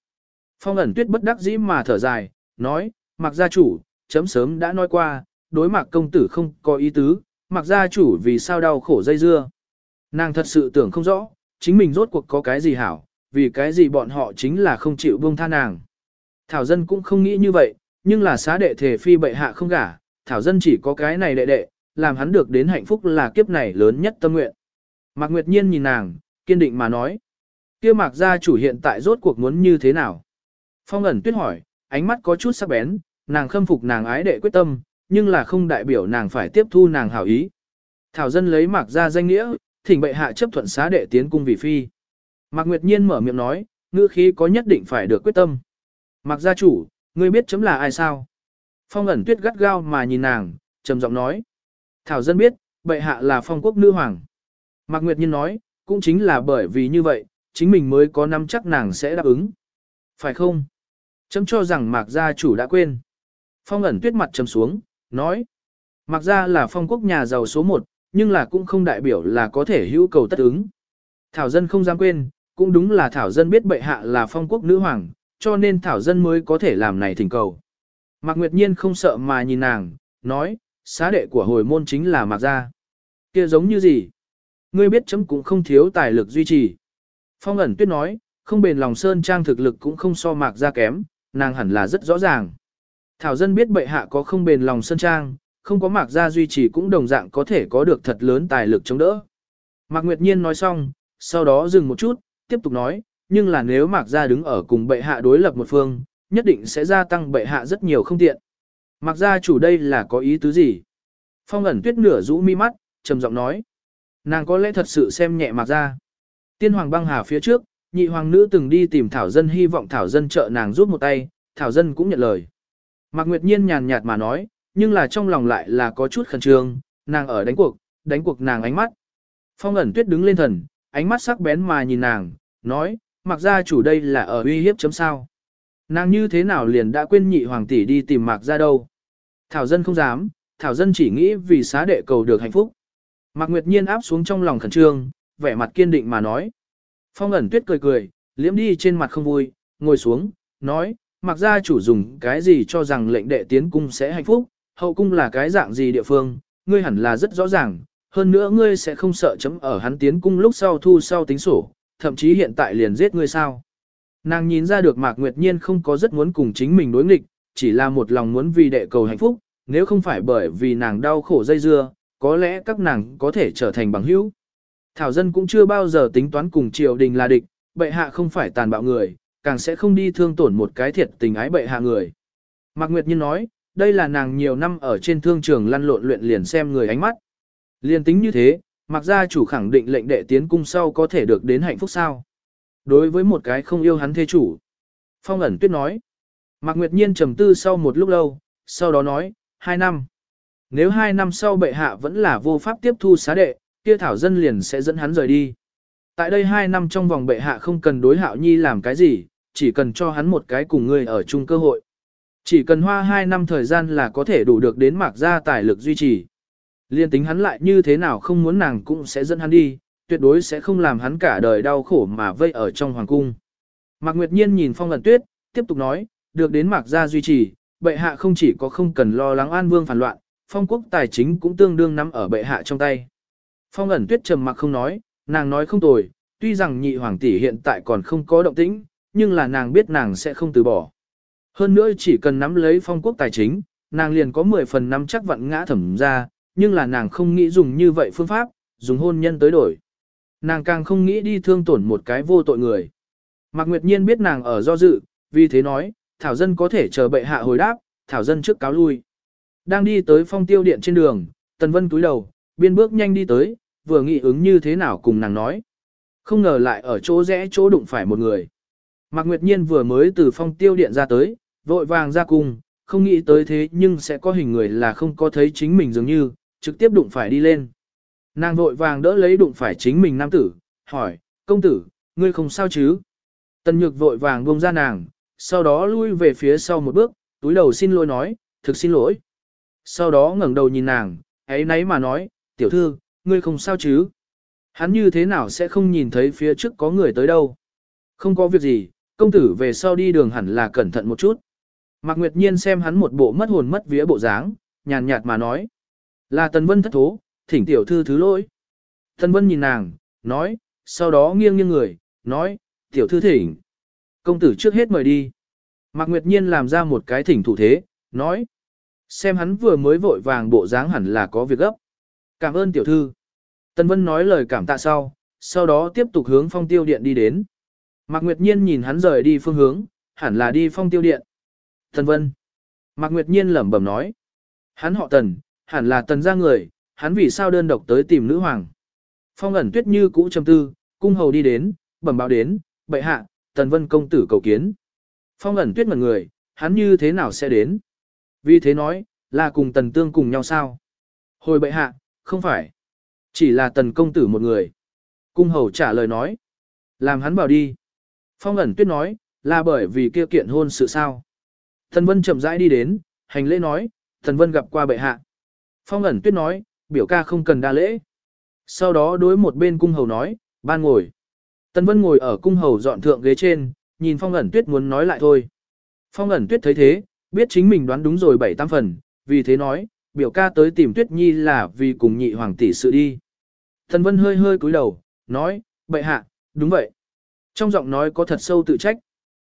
Phong ẩn tuyết bất đắc dĩ mà thở dài, nói, Mặc gia chủ, chấm sớm đã nói qua, đối mặt công tử không có ý tứ, Mặc gia chủ vì sao đau khổ dây dưa. Nàng thật sự tưởng không rõ, chính mình rốt cuộc có cái gì hảo, vì cái gì bọn họ chính là không chịu buông tha nàng. Thảo dân cũng không nghĩ như vậy, nhưng là xá đệ thể phi bệ hạ không gả, Thảo dân chỉ có cái này đệ đệ, làm hắn được đến hạnh phúc là kiếp này lớn nhất tâm nguyện. Mạc Nguyệt Nhiên nhìn nàng, kiên định mà nói. kia Mạc gia chủ hiện tại rốt cuộc muốn như thế nào? Phong ẩn tuyết hỏi, ánh mắt có chút sắc bén, nàng khâm phục nàng ái đệ quyết tâm, nhưng là không đại biểu nàng phải tiếp thu nàng hảo ý. Thảo dân lấy Mạc gia danh nghĩa, thỉnh bệ hạ chấp thuận xá đệ tiến cung vị phi. Mạc Nguyệt Nhiên mở miệng nói, ngữ khí có nhất định phải được quyết tâm. Mạc gia chủ, ngươi biết chấm là ai sao? Phong ẩn tuyết gắt gao mà nhìn nàng, trầm giọng nói. Thảo dân biết, bệ hạ là phong quốc nữ hoàng. Mạc Nguyệt Nhiên nói, cũng chính là bởi vì như vậy, chính mình mới có nắm chắc nàng sẽ đáp ứng. Phải không? Chấm cho rằng Mạc gia chủ đã quên. Phong ẩn tuyết mặt trầm xuống, nói. Mạc gia là phong quốc nhà giàu số một, nhưng là cũng không đại biểu là có thể hữu cầu tất ứng. Thảo dân không dám quên, cũng đúng là Thảo dân biết bệ hạ là phong quốc nữ hoàng, cho nên Thảo dân mới có thể làm này thỉnh cầu. Mạc Nguyệt Nhiên không sợ mà nhìn nàng, nói, xá đệ của hồi môn chính là Mạc Gia. kia giống như gì? Ngươi biết chấm cũng không thiếu tài lực duy trì. Phong ẩn tuyết nói, không bền lòng sơn trang thực lực cũng không so Mạc Gia kém, nàng hẳn là rất rõ ràng. Thảo dân biết bệ hạ có không bền lòng sơn trang, không có Mạc Gia duy trì cũng đồng dạng có thể có được thật lớn tài lực chống đỡ. Mạc Nguyệt Nhiên nói xong, sau đó dừng một chút, tiếp tục nói, nhưng là nếu Mạc Gia đứng ở cùng bệ hạ đối lập một phương, nhất định sẽ gia tăng bệ hạ rất nhiều không tiện. Mạc Gia chủ đây là có ý tứ gì? Phong ẩn tuyết nửa rũ mi mắt, trầm giọng nói. Nàng có lẽ thật sự xem nhẹ Mạc Gia. Tiên hoàng băng hà phía trước, nhị hoàng nữ từng đi tìm Thảo Dân hy vọng Thảo Dân trợ nàng giúp một tay, Thảo Dân cũng nhận lời. Mạc Nguyệt Nhiên nhàn nhạt mà nói, nhưng là trong lòng lại là có chút khẩn trương, nàng ở đánh cuộc, đánh cuộc nàng ánh mắt. Phong ẩn tuyết đứng lên thần, ánh mắt sắc bén mà nhìn nàng, nói, mặc gia chủ đây là ở uy hiếp chấm sao. Nàng như thế nào liền đã quên nhị hoàng tỷ đi tìm mạc gia đâu. Thảo dân không dám, thảo dân chỉ nghĩ vì xá đệ cầu được hạnh phúc. Mạc Nguyệt Nhiên áp xuống trong lòng khẩn trương, vẻ mặt kiên định mà nói. Phong ẩn tuyết cười cười, liễm đi trên mặt không vui, ngồi xuống, nói, mặc ra chủ dùng cái gì cho rằng lệnh đệ tiến cung sẽ hạnh phúc, hậu cung là cái dạng gì địa phương, ngươi hẳn là rất rõ ràng, hơn nữa ngươi sẽ không sợ chấm ở hắn tiến cung lúc sau thu sau tính sổ, thậm chí hiện tại liền giết ngươi sao. Nàng nhìn ra được Mạc Nguyệt Nhiên không có rất muốn cùng chính mình đối nghịch, chỉ là một lòng muốn vì đệ cầu hạnh phúc, nếu không phải bởi vì nàng đau khổ dây dưa, có lẽ các nàng có thể trở thành bằng hữu. Thảo dân cũng chưa bao giờ tính toán cùng triều đình là địch, bệ hạ không phải tàn bạo người, càng sẽ không đi thương tổn một cái thiệt tình ái bệ hạ người. Mạc Nguyệt Nhiên nói, đây là nàng nhiều năm ở trên thương trường lăn lộn luyện liền xem người ánh mắt. Liên tính như thế, Mạc gia chủ khẳng định lệnh đệ tiến cung sau có thể được đến hạnh phúc sao. Đối với một cái không yêu hắn thê chủ. Phong ẩn tuyết nói. Mạc Nguyệt Nhiên trầm tư sau một lúc lâu, sau đó nói, hai năm. Nếu hai năm sau bệ hạ vẫn là vô pháp tiếp thu xá đệ, kia thảo dân liền sẽ dẫn hắn rời đi. Tại đây hai năm trong vòng bệ hạ không cần đối hạo nhi làm cái gì, chỉ cần cho hắn một cái cùng người ở chung cơ hội. Chỉ cần hoa hai năm thời gian là có thể đủ được đến mạc gia tài lực duy trì. Liên tính hắn lại như thế nào không muốn nàng cũng sẽ dẫn hắn đi, tuyệt đối sẽ không làm hắn cả đời đau khổ mà vây ở trong hoàng cung. Mạc Nguyệt Nhiên nhìn phong lần tuyết, tiếp tục nói, được đến mạc gia duy trì, bệ hạ không chỉ có không cần lo lắng an vương phản loạn, phong quốc tài chính cũng tương đương nắm ở bệ hạ trong tay. Phong ẩn tuyết trầm mặc không nói, nàng nói không tồi, tuy rằng nhị hoàng tỷ hiện tại còn không có động tĩnh, nhưng là nàng biết nàng sẽ không từ bỏ. Hơn nữa chỉ cần nắm lấy phong quốc tài chính, nàng liền có 10 phần năm chắc vặn ngã thẩm ra, nhưng là nàng không nghĩ dùng như vậy phương pháp, dùng hôn nhân tới đổi. Nàng càng không nghĩ đi thương tổn một cái vô tội người. Mạc Nguyệt Nhiên biết nàng ở do dự, vì thế nói, Thảo Dân có thể chờ bệ hạ hồi đáp, Thảo Dân trước cáo lui. Đang đi tới phong tiêu điện trên đường, Tần Vân túi đầu, biên bước nhanh đi tới, vừa nghĩ ứng như thế nào cùng nàng nói. Không ngờ lại ở chỗ rẽ chỗ đụng phải một người. Mạc Nguyệt Nhiên vừa mới từ phong tiêu điện ra tới, vội vàng ra cung, không nghĩ tới thế nhưng sẽ có hình người là không có thấy chính mình dường như, trực tiếp đụng phải đi lên. Nàng vội vàng đỡ lấy đụng phải chính mình nam tử, hỏi, công tử, ngươi không sao chứ? Tần nhược vội vàng buông ra nàng, sau đó lui về phía sau một bước, túi đầu xin lỗi nói, thực xin lỗi. Sau đó ngẩng đầu nhìn nàng, ấy nấy mà nói, tiểu thư, ngươi không sao chứ? Hắn như thế nào sẽ không nhìn thấy phía trước có người tới đâu? Không có việc gì, công tử về sau đi đường hẳn là cẩn thận một chút. Mạc Nguyệt Nhiên xem hắn một bộ mất hồn mất vía bộ dáng, nhàn nhạt mà nói. Là Tần Vân thất thố, thỉnh tiểu thư thứ lỗi. Tần Vân nhìn nàng, nói, sau đó nghiêng nghiêng người, nói, tiểu thư thỉnh. Công tử trước hết mời đi. Mạc Nguyệt Nhiên làm ra một cái thỉnh thủ thế, nói. Xem hắn vừa mới vội vàng bộ dáng hẳn là có việc gấp. Cảm ơn tiểu thư. Tần Vân nói lời cảm tạ sau, sau đó tiếp tục hướng phong tiêu điện đi đến. Mạc Nguyệt Nhiên nhìn hắn rời đi phương hướng, hẳn là đi phong tiêu điện. Tần Vân. Mạc Nguyệt Nhiên lẩm bẩm nói. Hắn họ Tần, hẳn là Tần ra người, hắn vì sao đơn độc tới tìm nữ hoàng. Phong ẩn tuyết như cũ trầm tư, cung hầu đi đến, bẩm báo đến, bệ hạ, Tần Vân công tử cầu kiến. Phong ẩn tuyết mật người, hắn như thế nào sẽ đến? Vì thế nói, là cùng Tần Tương cùng nhau sao? Hồi bệ hạ, không phải. Chỉ là Tần công tử một người. Cung hầu trả lời nói. Làm hắn bảo đi. Phong ẩn tuyết nói, là bởi vì kia kiện hôn sự sao. Thần Vân chậm rãi đi đến, hành lễ nói, Thần Vân gặp qua bệ hạ. Phong ẩn tuyết nói, biểu ca không cần đa lễ. Sau đó đối một bên cung hầu nói, ban ngồi. Tần Vân ngồi ở cung hầu dọn thượng ghế trên, nhìn Phong ẩn tuyết muốn nói lại thôi. Phong ẩn tuyết thấy thế, biết chính mình đoán đúng rồi bảy tam phần, vì thế nói, biểu ca tới tìm tuyết nhi là vì cùng nhị hoàng tỷ sự đi. thần Vân hơi hơi cúi đầu, nói, bệ hạ, đúng vậy. Trong giọng nói có thật sâu tự trách.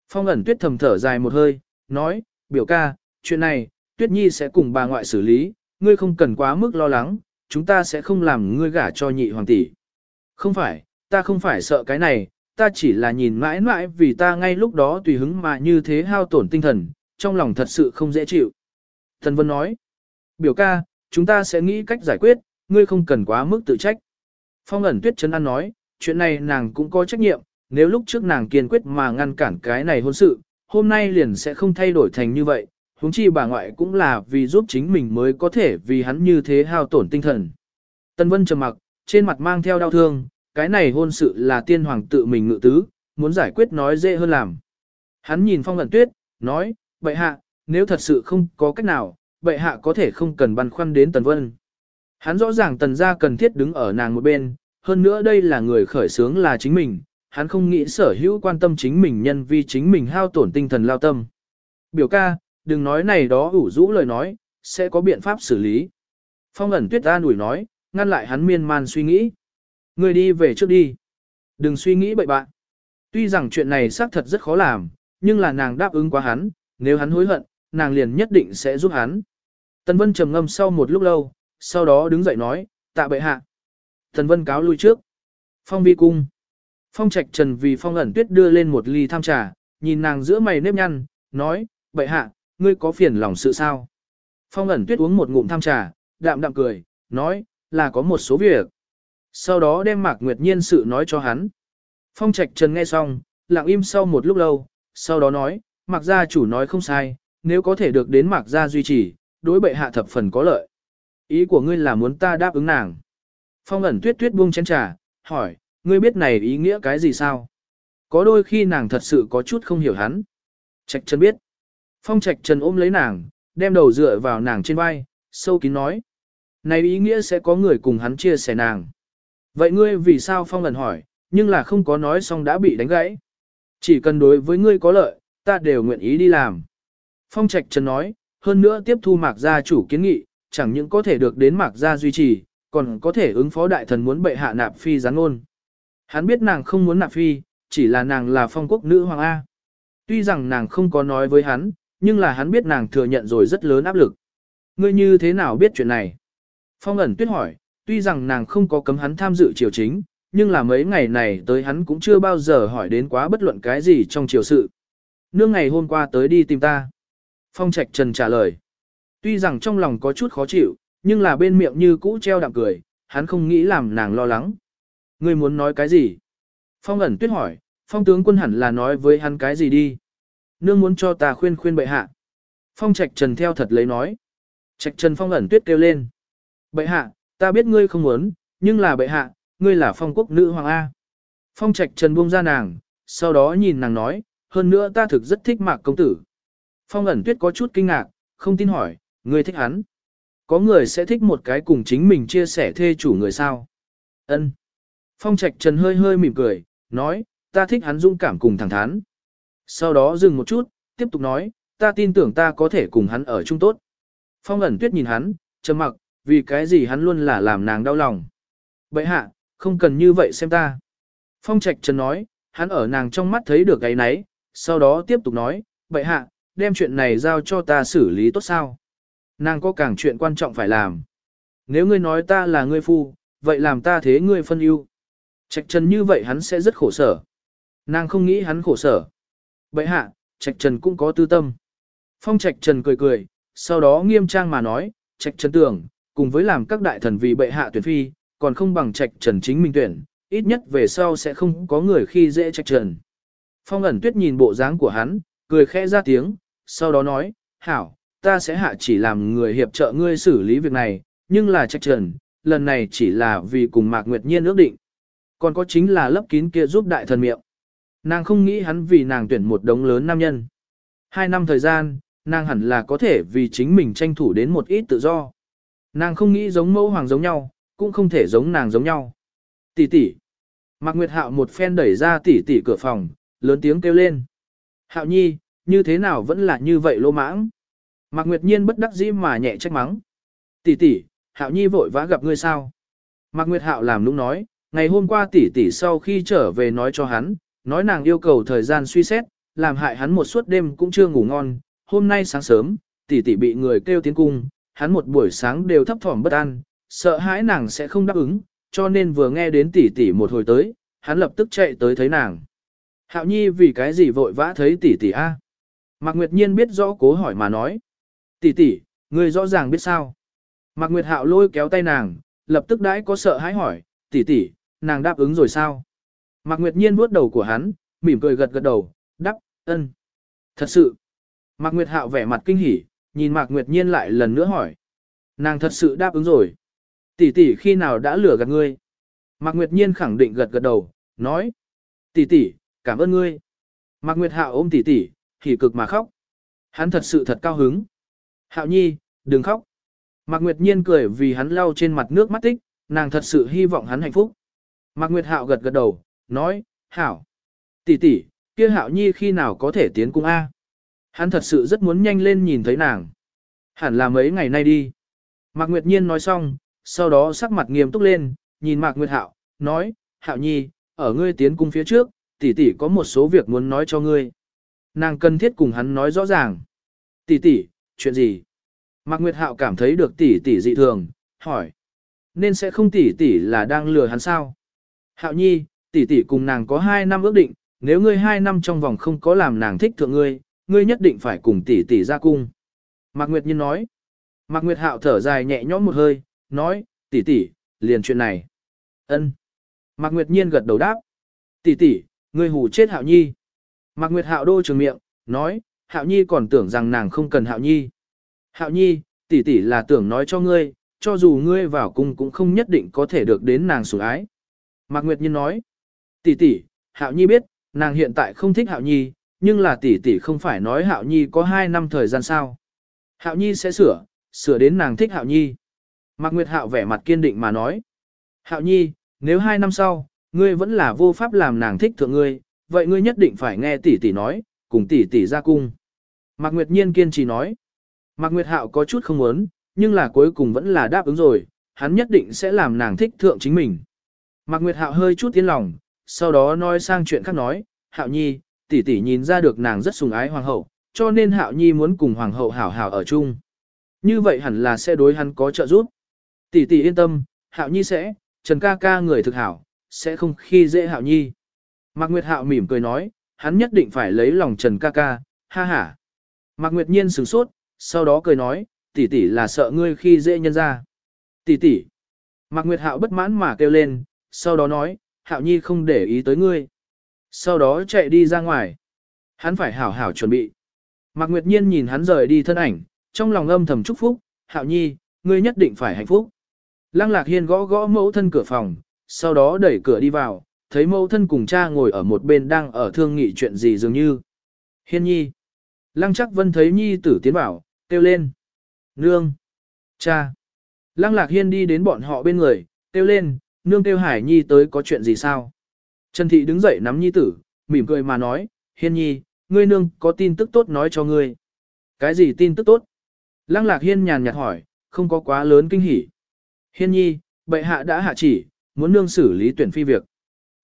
Phong ẩn tuyết thầm thở dài một hơi, nói, biểu ca, chuyện này, tuyết nhi sẽ cùng bà ngoại xử lý, ngươi không cần quá mức lo lắng, chúng ta sẽ không làm ngươi gả cho nhị hoàng tỷ. Không phải, ta không phải sợ cái này, ta chỉ là nhìn mãi mãi vì ta ngay lúc đó tùy hứng mà như thế hao tổn tinh thần, trong lòng thật sự không dễ chịu. Thần Vân nói, biểu ca, chúng ta sẽ nghĩ cách giải quyết, ngươi không cần quá mức tự trách. Phong ẩn tuyết chấn an nói, chuyện này nàng cũng có trách nhiệm, nếu lúc trước nàng kiên quyết mà ngăn cản cái này hôn sự, hôm nay liền sẽ không thay đổi thành như vậy, huống chi bà ngoại cũng là vì giúp chính mình mới có thể vì hắn như thế hao tổn tinh thần. Tân Vân trầm mặc, trên mặt mang theo đau thương, cái này hôn sự là tiên hoàng tự mình ngự tứ, muốn giải quyết nói dễ hơn làm. Hắn nhìn phong ẩn tuyết, nói, bệ hạ, nếu thật sự không có cách nào, bệ hạ có thể không cần băn khoăn đến Tần Vân. Hắn rõ ràng tần gia cần thiết đứng ở nàng một bên, hơn nữa đây là người khởi sướng là chính mình, hắn không nghĩ sở hữu quan tâm chính mình nhân vì chính mình hao tổn tinh thần lao tâm. Biểu ca, đừng nói này đó ủ rũ lời nói, sẽ có biện pháp xử lý. Phong ẩn tuyết an ủi nói, ngăn lại hắn miên man suy nghĩ. Người đi về trước đi. Đừng suy nghĩ bậy bạn. Tuy rằng chuyện này xác thật rất khó làm, nhưng là nàng đáp ứng quá hắn, nếu hắn hối hận, nàng liền nhất định sẽ giúp hắn. Tần Vân trầm ngâm sau một lúc lâu, sau đó đứng dậy nói, tạ bệ hạ. Tần Vân cáo lui trước. Phong vi cung. Phong trạch trần vì phong ẩn tuyết đưa lên một ly tham trà, nhìn nàng giữa mày nếp nhăn, nói, bệ hạ, ngươi có phiền lòng sự sao? Phong ẩn tuyết uống một ngụm tham trà, đạm đạm cười, nói, là có một số việc. Sau đó đem Mạc Nguyệt Nhiên sự nói cho hắn. Phong Trạch Trần nghe xong, lặng im sau một lúc lâu, sau đó nói, Mạc gia chủ nói không sai, nếu có thể được đến Mạc gia duy trì, đối bệ hạ thập phần có lợi. Ý của ngươi là muốn ta đáp ứng nàng. Phong ẩn tuyết tuyết buông chén trà, hỏi, ngươi biết này ý nghĩa cái gì sao? Có đôi khi nàng thật sự có chút không hiểu hắn. Trạch Trần biết. Phong Trạch Trần ôm lấy nàng, đem đầu dựa vào nàng trên vai, sâu kín nói. Này ý nghĩa sẽ có người cùng hắn chia sẻ nàng. Vậy ngươi vì sao Phong ẩn hỏi, nhưng là không có nói xong đã bị đánh gãy. Chỉ cần đối với ngươi có lợi, ta đều nguyện ý đi làm. Phong Trạch Trần nói, hơn nữa tiếp thu mạc gia chủ kiến nghị, chẳng những có thể được đến mạc gia duy trì, còn có thể ứng phó đại thần muốn bệ hạ nạp phi gián ngôn. Hắn biết nàng không muốn nạp phi, chỉ là nàng là phong quốc nữ hoàng A. Tuy rằng nàng không có nói với hắn, nhưng là hắn biết nàng thừa nhận rồi rất lớn áp lực. Ngươi như thế nào biết chuyện này? Phong ẩn tuyết hỏi, tuy rằng nàng không có cấm hắn tham dự triều chính, nhưng là mấy ngày này tới hắn cũng chưa bao giờ hỏi đến quá bất luận cái gì trong triều sự. Nương ngày hôm qua tới đi tìm ta. Phong Trạch Trần trả lời. Tuy rằng trong lòng có chút khó chịu, nhưng là bên miệng như cũ treo đạm cười, hắn không nghĩ làm nàng lo lắng. Ngươi muốn nói cái gì? Phong ẩn tuyết hỏi, phong tướng quân hẳn là nói với hắn cái gì đi? Nương muốn cho ta khuyên khuyên bệ hạ. Phong Trạch Trần theo thật lấy nói. Trạch Trần phong ẩn tuyết kêu lên. Bệ hạ, ta biết ngươi không muốn, nhưng là bệ hạ, ngươi là phong quốc nữ hoàng A. Phong Trạch Trần buông ra nàng, sau đó nhìn nàng nói, hơn nữa ta thực rất thích mạc công tử. Phong ẩn tuyết có chút kinh ngạc, không tin hỏi, người thích hắn. Có người sẽ thích một cái cùng chính mình chia sẻ thê chủ người sao? Ân. Phong Trạch Trần hơi hơi mỉm cười, nói, ta thích hắn dũng cảm cùng thẳng thắn. Sau đó dừng một chút, tiếp tục nói, ta tin tưởng ta có thể cùng hắn ở chung tốt. Phong ẩn tuyết nhìn hắn, trầm mặc, vì cái gì hắn luôn là làm nàng đau lòng. Bậy hạ, không cần như vậy xem ta. Phong Trạch Trần nói, hắn ở nàng trong mắt thấy được cái nấy, sau đó tiếp tục nói, bậy hạ, đem chuyện này giao cho ta xử lý tốt sao. Nàng có càng chuyện quan trọng phải làm. Nếu ngươi nói ta là ngươi phu, vậy làm ta thế ngươi phân ưu. Trạch Trần như vậy hắn sẽ rất khổ sở. Nàng không nghĩ hắn khổ sở. Bậy hạ, Trạch Trần cũng có tư tâm. Phong Trạch Trần cười cười, sau đó nghiêm trang mà nói, Trạch Trần tưởng, cùng với làm các đại thần vì bệ hạ tuyển phi, còn không bằng Trạch Trần chính mình tuyển, ít nhất về sau sẽ không có người khi dễ Trạch Trần. Phong ẩn tuyết nhìn bộ dáng của hắn, cười khẽ ra tiếng, sau đó nói, hảo, ta sẽ hạ chỉ làm người hiệp trợ ngươi xử lý việc này, nhưng là trách Trần, lần này chỉ là vì cùng Mạc Nguyệt Nhiên ước định. Còn có chính là lấp kín kia giúp đại thần miệng. Nàng không nghĩ hắn vì nàng tuyển một đống lớn nam nhân. Hai năm thời gian, nàng hẳn là có thể vì chính mình tranh thủ đến một ít tự do. Nàng không nghĩ giống mẫu hoàng giống nhau, cũng không thể giống nàng giống nhau. Tỷ tỷ. Mạc Nguyệt Hạo một phen đẩy ra tỷ tỷ cửa phòng, lớn tiếng kêu lên. Hạo nhi, như thế nào vẫn là như vậy lô mãng. Mạc Nguyệt Nhiên bất đắc dĩ mà nhẹ trách mắng. Tỷ tỷ, Hạo nhi vội vã gặp ngươi sao? Mạc Nguyệt Hạo làm nũng nói, ngày hôm qua tỷ tỷ sau khi trở về nói cho hắn, nói nàng yêu cầu thời gian suy xét, làm hại hắn một suốt đêm cũng chưa ngủ ngon, hôm nay sáng sớm, tỷ tỷ bị người kêu tiến cung, hắn một buổi sáng đều thấp thỏm bất an, sợ hãi nàng sẽ không đáp ứng, cho nên vừa nghe đến tỷ tỷ một hồi tới, hắn lập tức chạy tới thấy nàng. Hạo Nhi vì cái gì vội vã thấy tỷ tỷ a? Mạc Nguyệt Nhiên biết rõ cố hỏi mà nói. Tỷ tỷ, người rõ ràng biết sao? Mạc Nguyệt Hạo lôi kéo tay nàng, lập tức đãi có sợ hãi hỏi, tỷ tỷ, nàng đáp ứng rồi sao? Mạc Nguyệt Nhiên vuốt đầu của hắn, mỉm cười gật gật đầu, đáp, ân. Thật sự. Mạc Nguyệt Hạo vẻ mặt kinh hỉ, nhìn Mạc Nguyệt Nhiên lại lần nữa hỏi. Nàng thật sự đáp ứng rồi. Tỷ tỷ khi nào đã lừa gạt ngươi? Mạc Nguyệt Nhiên khẳng định gật gật đầu, nói. Tỷ tỷ, cảm ơn ngươi. Mạc Nguyệt Hạo ôm tỷ tỷ, hỉ cực mà khóc. Hắn thật sự thật cao hứng. Hạo Nhi, đừng khóc. Mạc Nguyệt Nhiên cười vì hắn lau trên mặt nước mắt tích, nàng thật sự hy vọng hắn hạnh phúc. Mạc Nguyệt Hạo gật gật đầu, nói, hảo. Tỷ tỷ, kia hạo nhi khi nào có thể tiến cung A. Hắn thật sự rất muốn nhanh lên nhìn thấy nàng. Hẳn là mấy ngày nay đi. Mạc Nguyệt Nhiên nói xong, sau đó sắc mặt nghiêm túc lên, nhìn Mạc Nguyệt Hạo, nói, Hạo Nhi, ở ngươi tiến cung phía trước, tỷ tỷ có một số việc muốn nói cho ngươi. Nàng cần thiết cùng hắn nói rõ ràng. Tỷ tỷ, chuyện gì? Mạc Nguyệt Hạo cảm thấy được tỷ tỷ dị thường, hỏi. Nên sẽ không tỷ tỷ là đang lừa hắn sao? Hạo Nhi, tỷ tỷ cùng nàng có 2 năm ước định, nếu ngươi 2 năm trong vòng không có làm nàng thích thượng ngươi, ngươi nhất định phải cùng tỷ tỷ ra cung. Mạc Nguyệt Nhiên nói. Mạc Nguyệt Hạo thở dài nhẹ nhõm một hơi, nói, tỷ tỷ, liền chuyện này. Ân. Mạc Nguyệt Nhiên gật đầu đáp. Tỷ tỷ, ngươi hù chết Hạo Nhi. Mạc Nguyệt Hạo đô trường miệng, nói, Hạo Nhi còn tưởng rằng nàng không cần Hạo Nhi. Hạo Nhi, tỷ tỷ là tưởng nói cho ngươi, cho dù ngươi vào cung cũng không nhất định có thể được đến nàng sủng ái. Mạc Nguyệt Nhiên nói, tỷ tỷ, Hạo Nhi biết, nàng hiện tại không thích Hạo Nhi, nhưng là tỷ tỷ không phải nói Hạo Nhi có 2 năm thời gian sao. Hạo Nhi sẽ sửa, sửa đến nàng thích Hạo Nhi. Mạc Nguyệt Hạo vẻ mặt kiên định mà nói. Hạo Nhi, nếu 2 năm sau, ngươi vẫn là vô pháp làm nàng thích thượng ngươi, vậy ngươi nhất định phải nghe tỷ tỷ nói, cùng tỷ tỷ ra cung. Mạc Nguyệt Nhiên kiên trì nói. Mạc Nguyệt Hạo có chút không muốn, nhưng là cuối cùng vẫn là đáp ứng rồi, hắn nhất định sẽ làm nàng thích thượng chính mình. Mạc Nguyệt Hạo hơi chút tiến lòng, sau đó nói sang chuyện khác nói, Hạo Nhi, tỷ tỷ nhìn ra được nàng rất sùng ái hoàng hậu, cho nên Hạo Nhi muốn cùng hoàng hậu hảo hảo ở chung. Như vậy hẳn là sẽ đối hắn có trợ giúp. Tỷ tỷ yên tâm, Hạo Nhi sẽ, Trần ca ca người thực hảo, sẽ không khi dễ Hạo Nhi. Mạc Nguyệt Hạo mỉm cười nói, hắn nhất định phải lấy lòng Trần ca ca, ha ha. Mạc Nguyệt Nhiên sửng sốt, sau đó cười nói, tỷ tỷ là sợ ngươi khi dễ nhân ra. Tỷ tỷ. Mạc Nguyệt Hạo bất mãn mà kêu lên, sau đó nói, Hạo Nhi không để ý tới ngươi. Sau đó chạy đi ra ngoài. Hắn phải hảo hảo chuẩn bị. Mạc Nguyệt Nhiên nhìn hắn rời đi thân ảnh, trong lòng âm thầm chúc phúc, Hạo Nhi, ngươi nhất định phải hạnh phúc. Lăng Lạc Hiên gõ gõ mẫu thân cửa phòng, sau đó đẩy cửa đi vào, thấy mẫu thân cùng cha ngồi ở một bên đang ở thương nghị chuyện gì dường như. Hiên Nhi. Lăng chắc vân thấy Nhi tử tiến bảo kêu lên. Nương. Cha. Lăng Lạc Hiên đi đến bọn họ bên người, kêu lên, nương kêu Hải Nhi tới có chuyện gì sao? Trần Thị đứng dậy nắm Nhi tử, mỉm cười mà nói, Hiên Nhi, ngươi nương có tin tức tốt nói cho ngươi. Cái gì tin tức tốt? Lăng Lạc Hiên nhàn nhạt hỏi, không có quá lớn kinh hỉ. Hiên Nhi, bệ hạ đã hạ chỉ, muốn nương xử lý tuyển phi việc.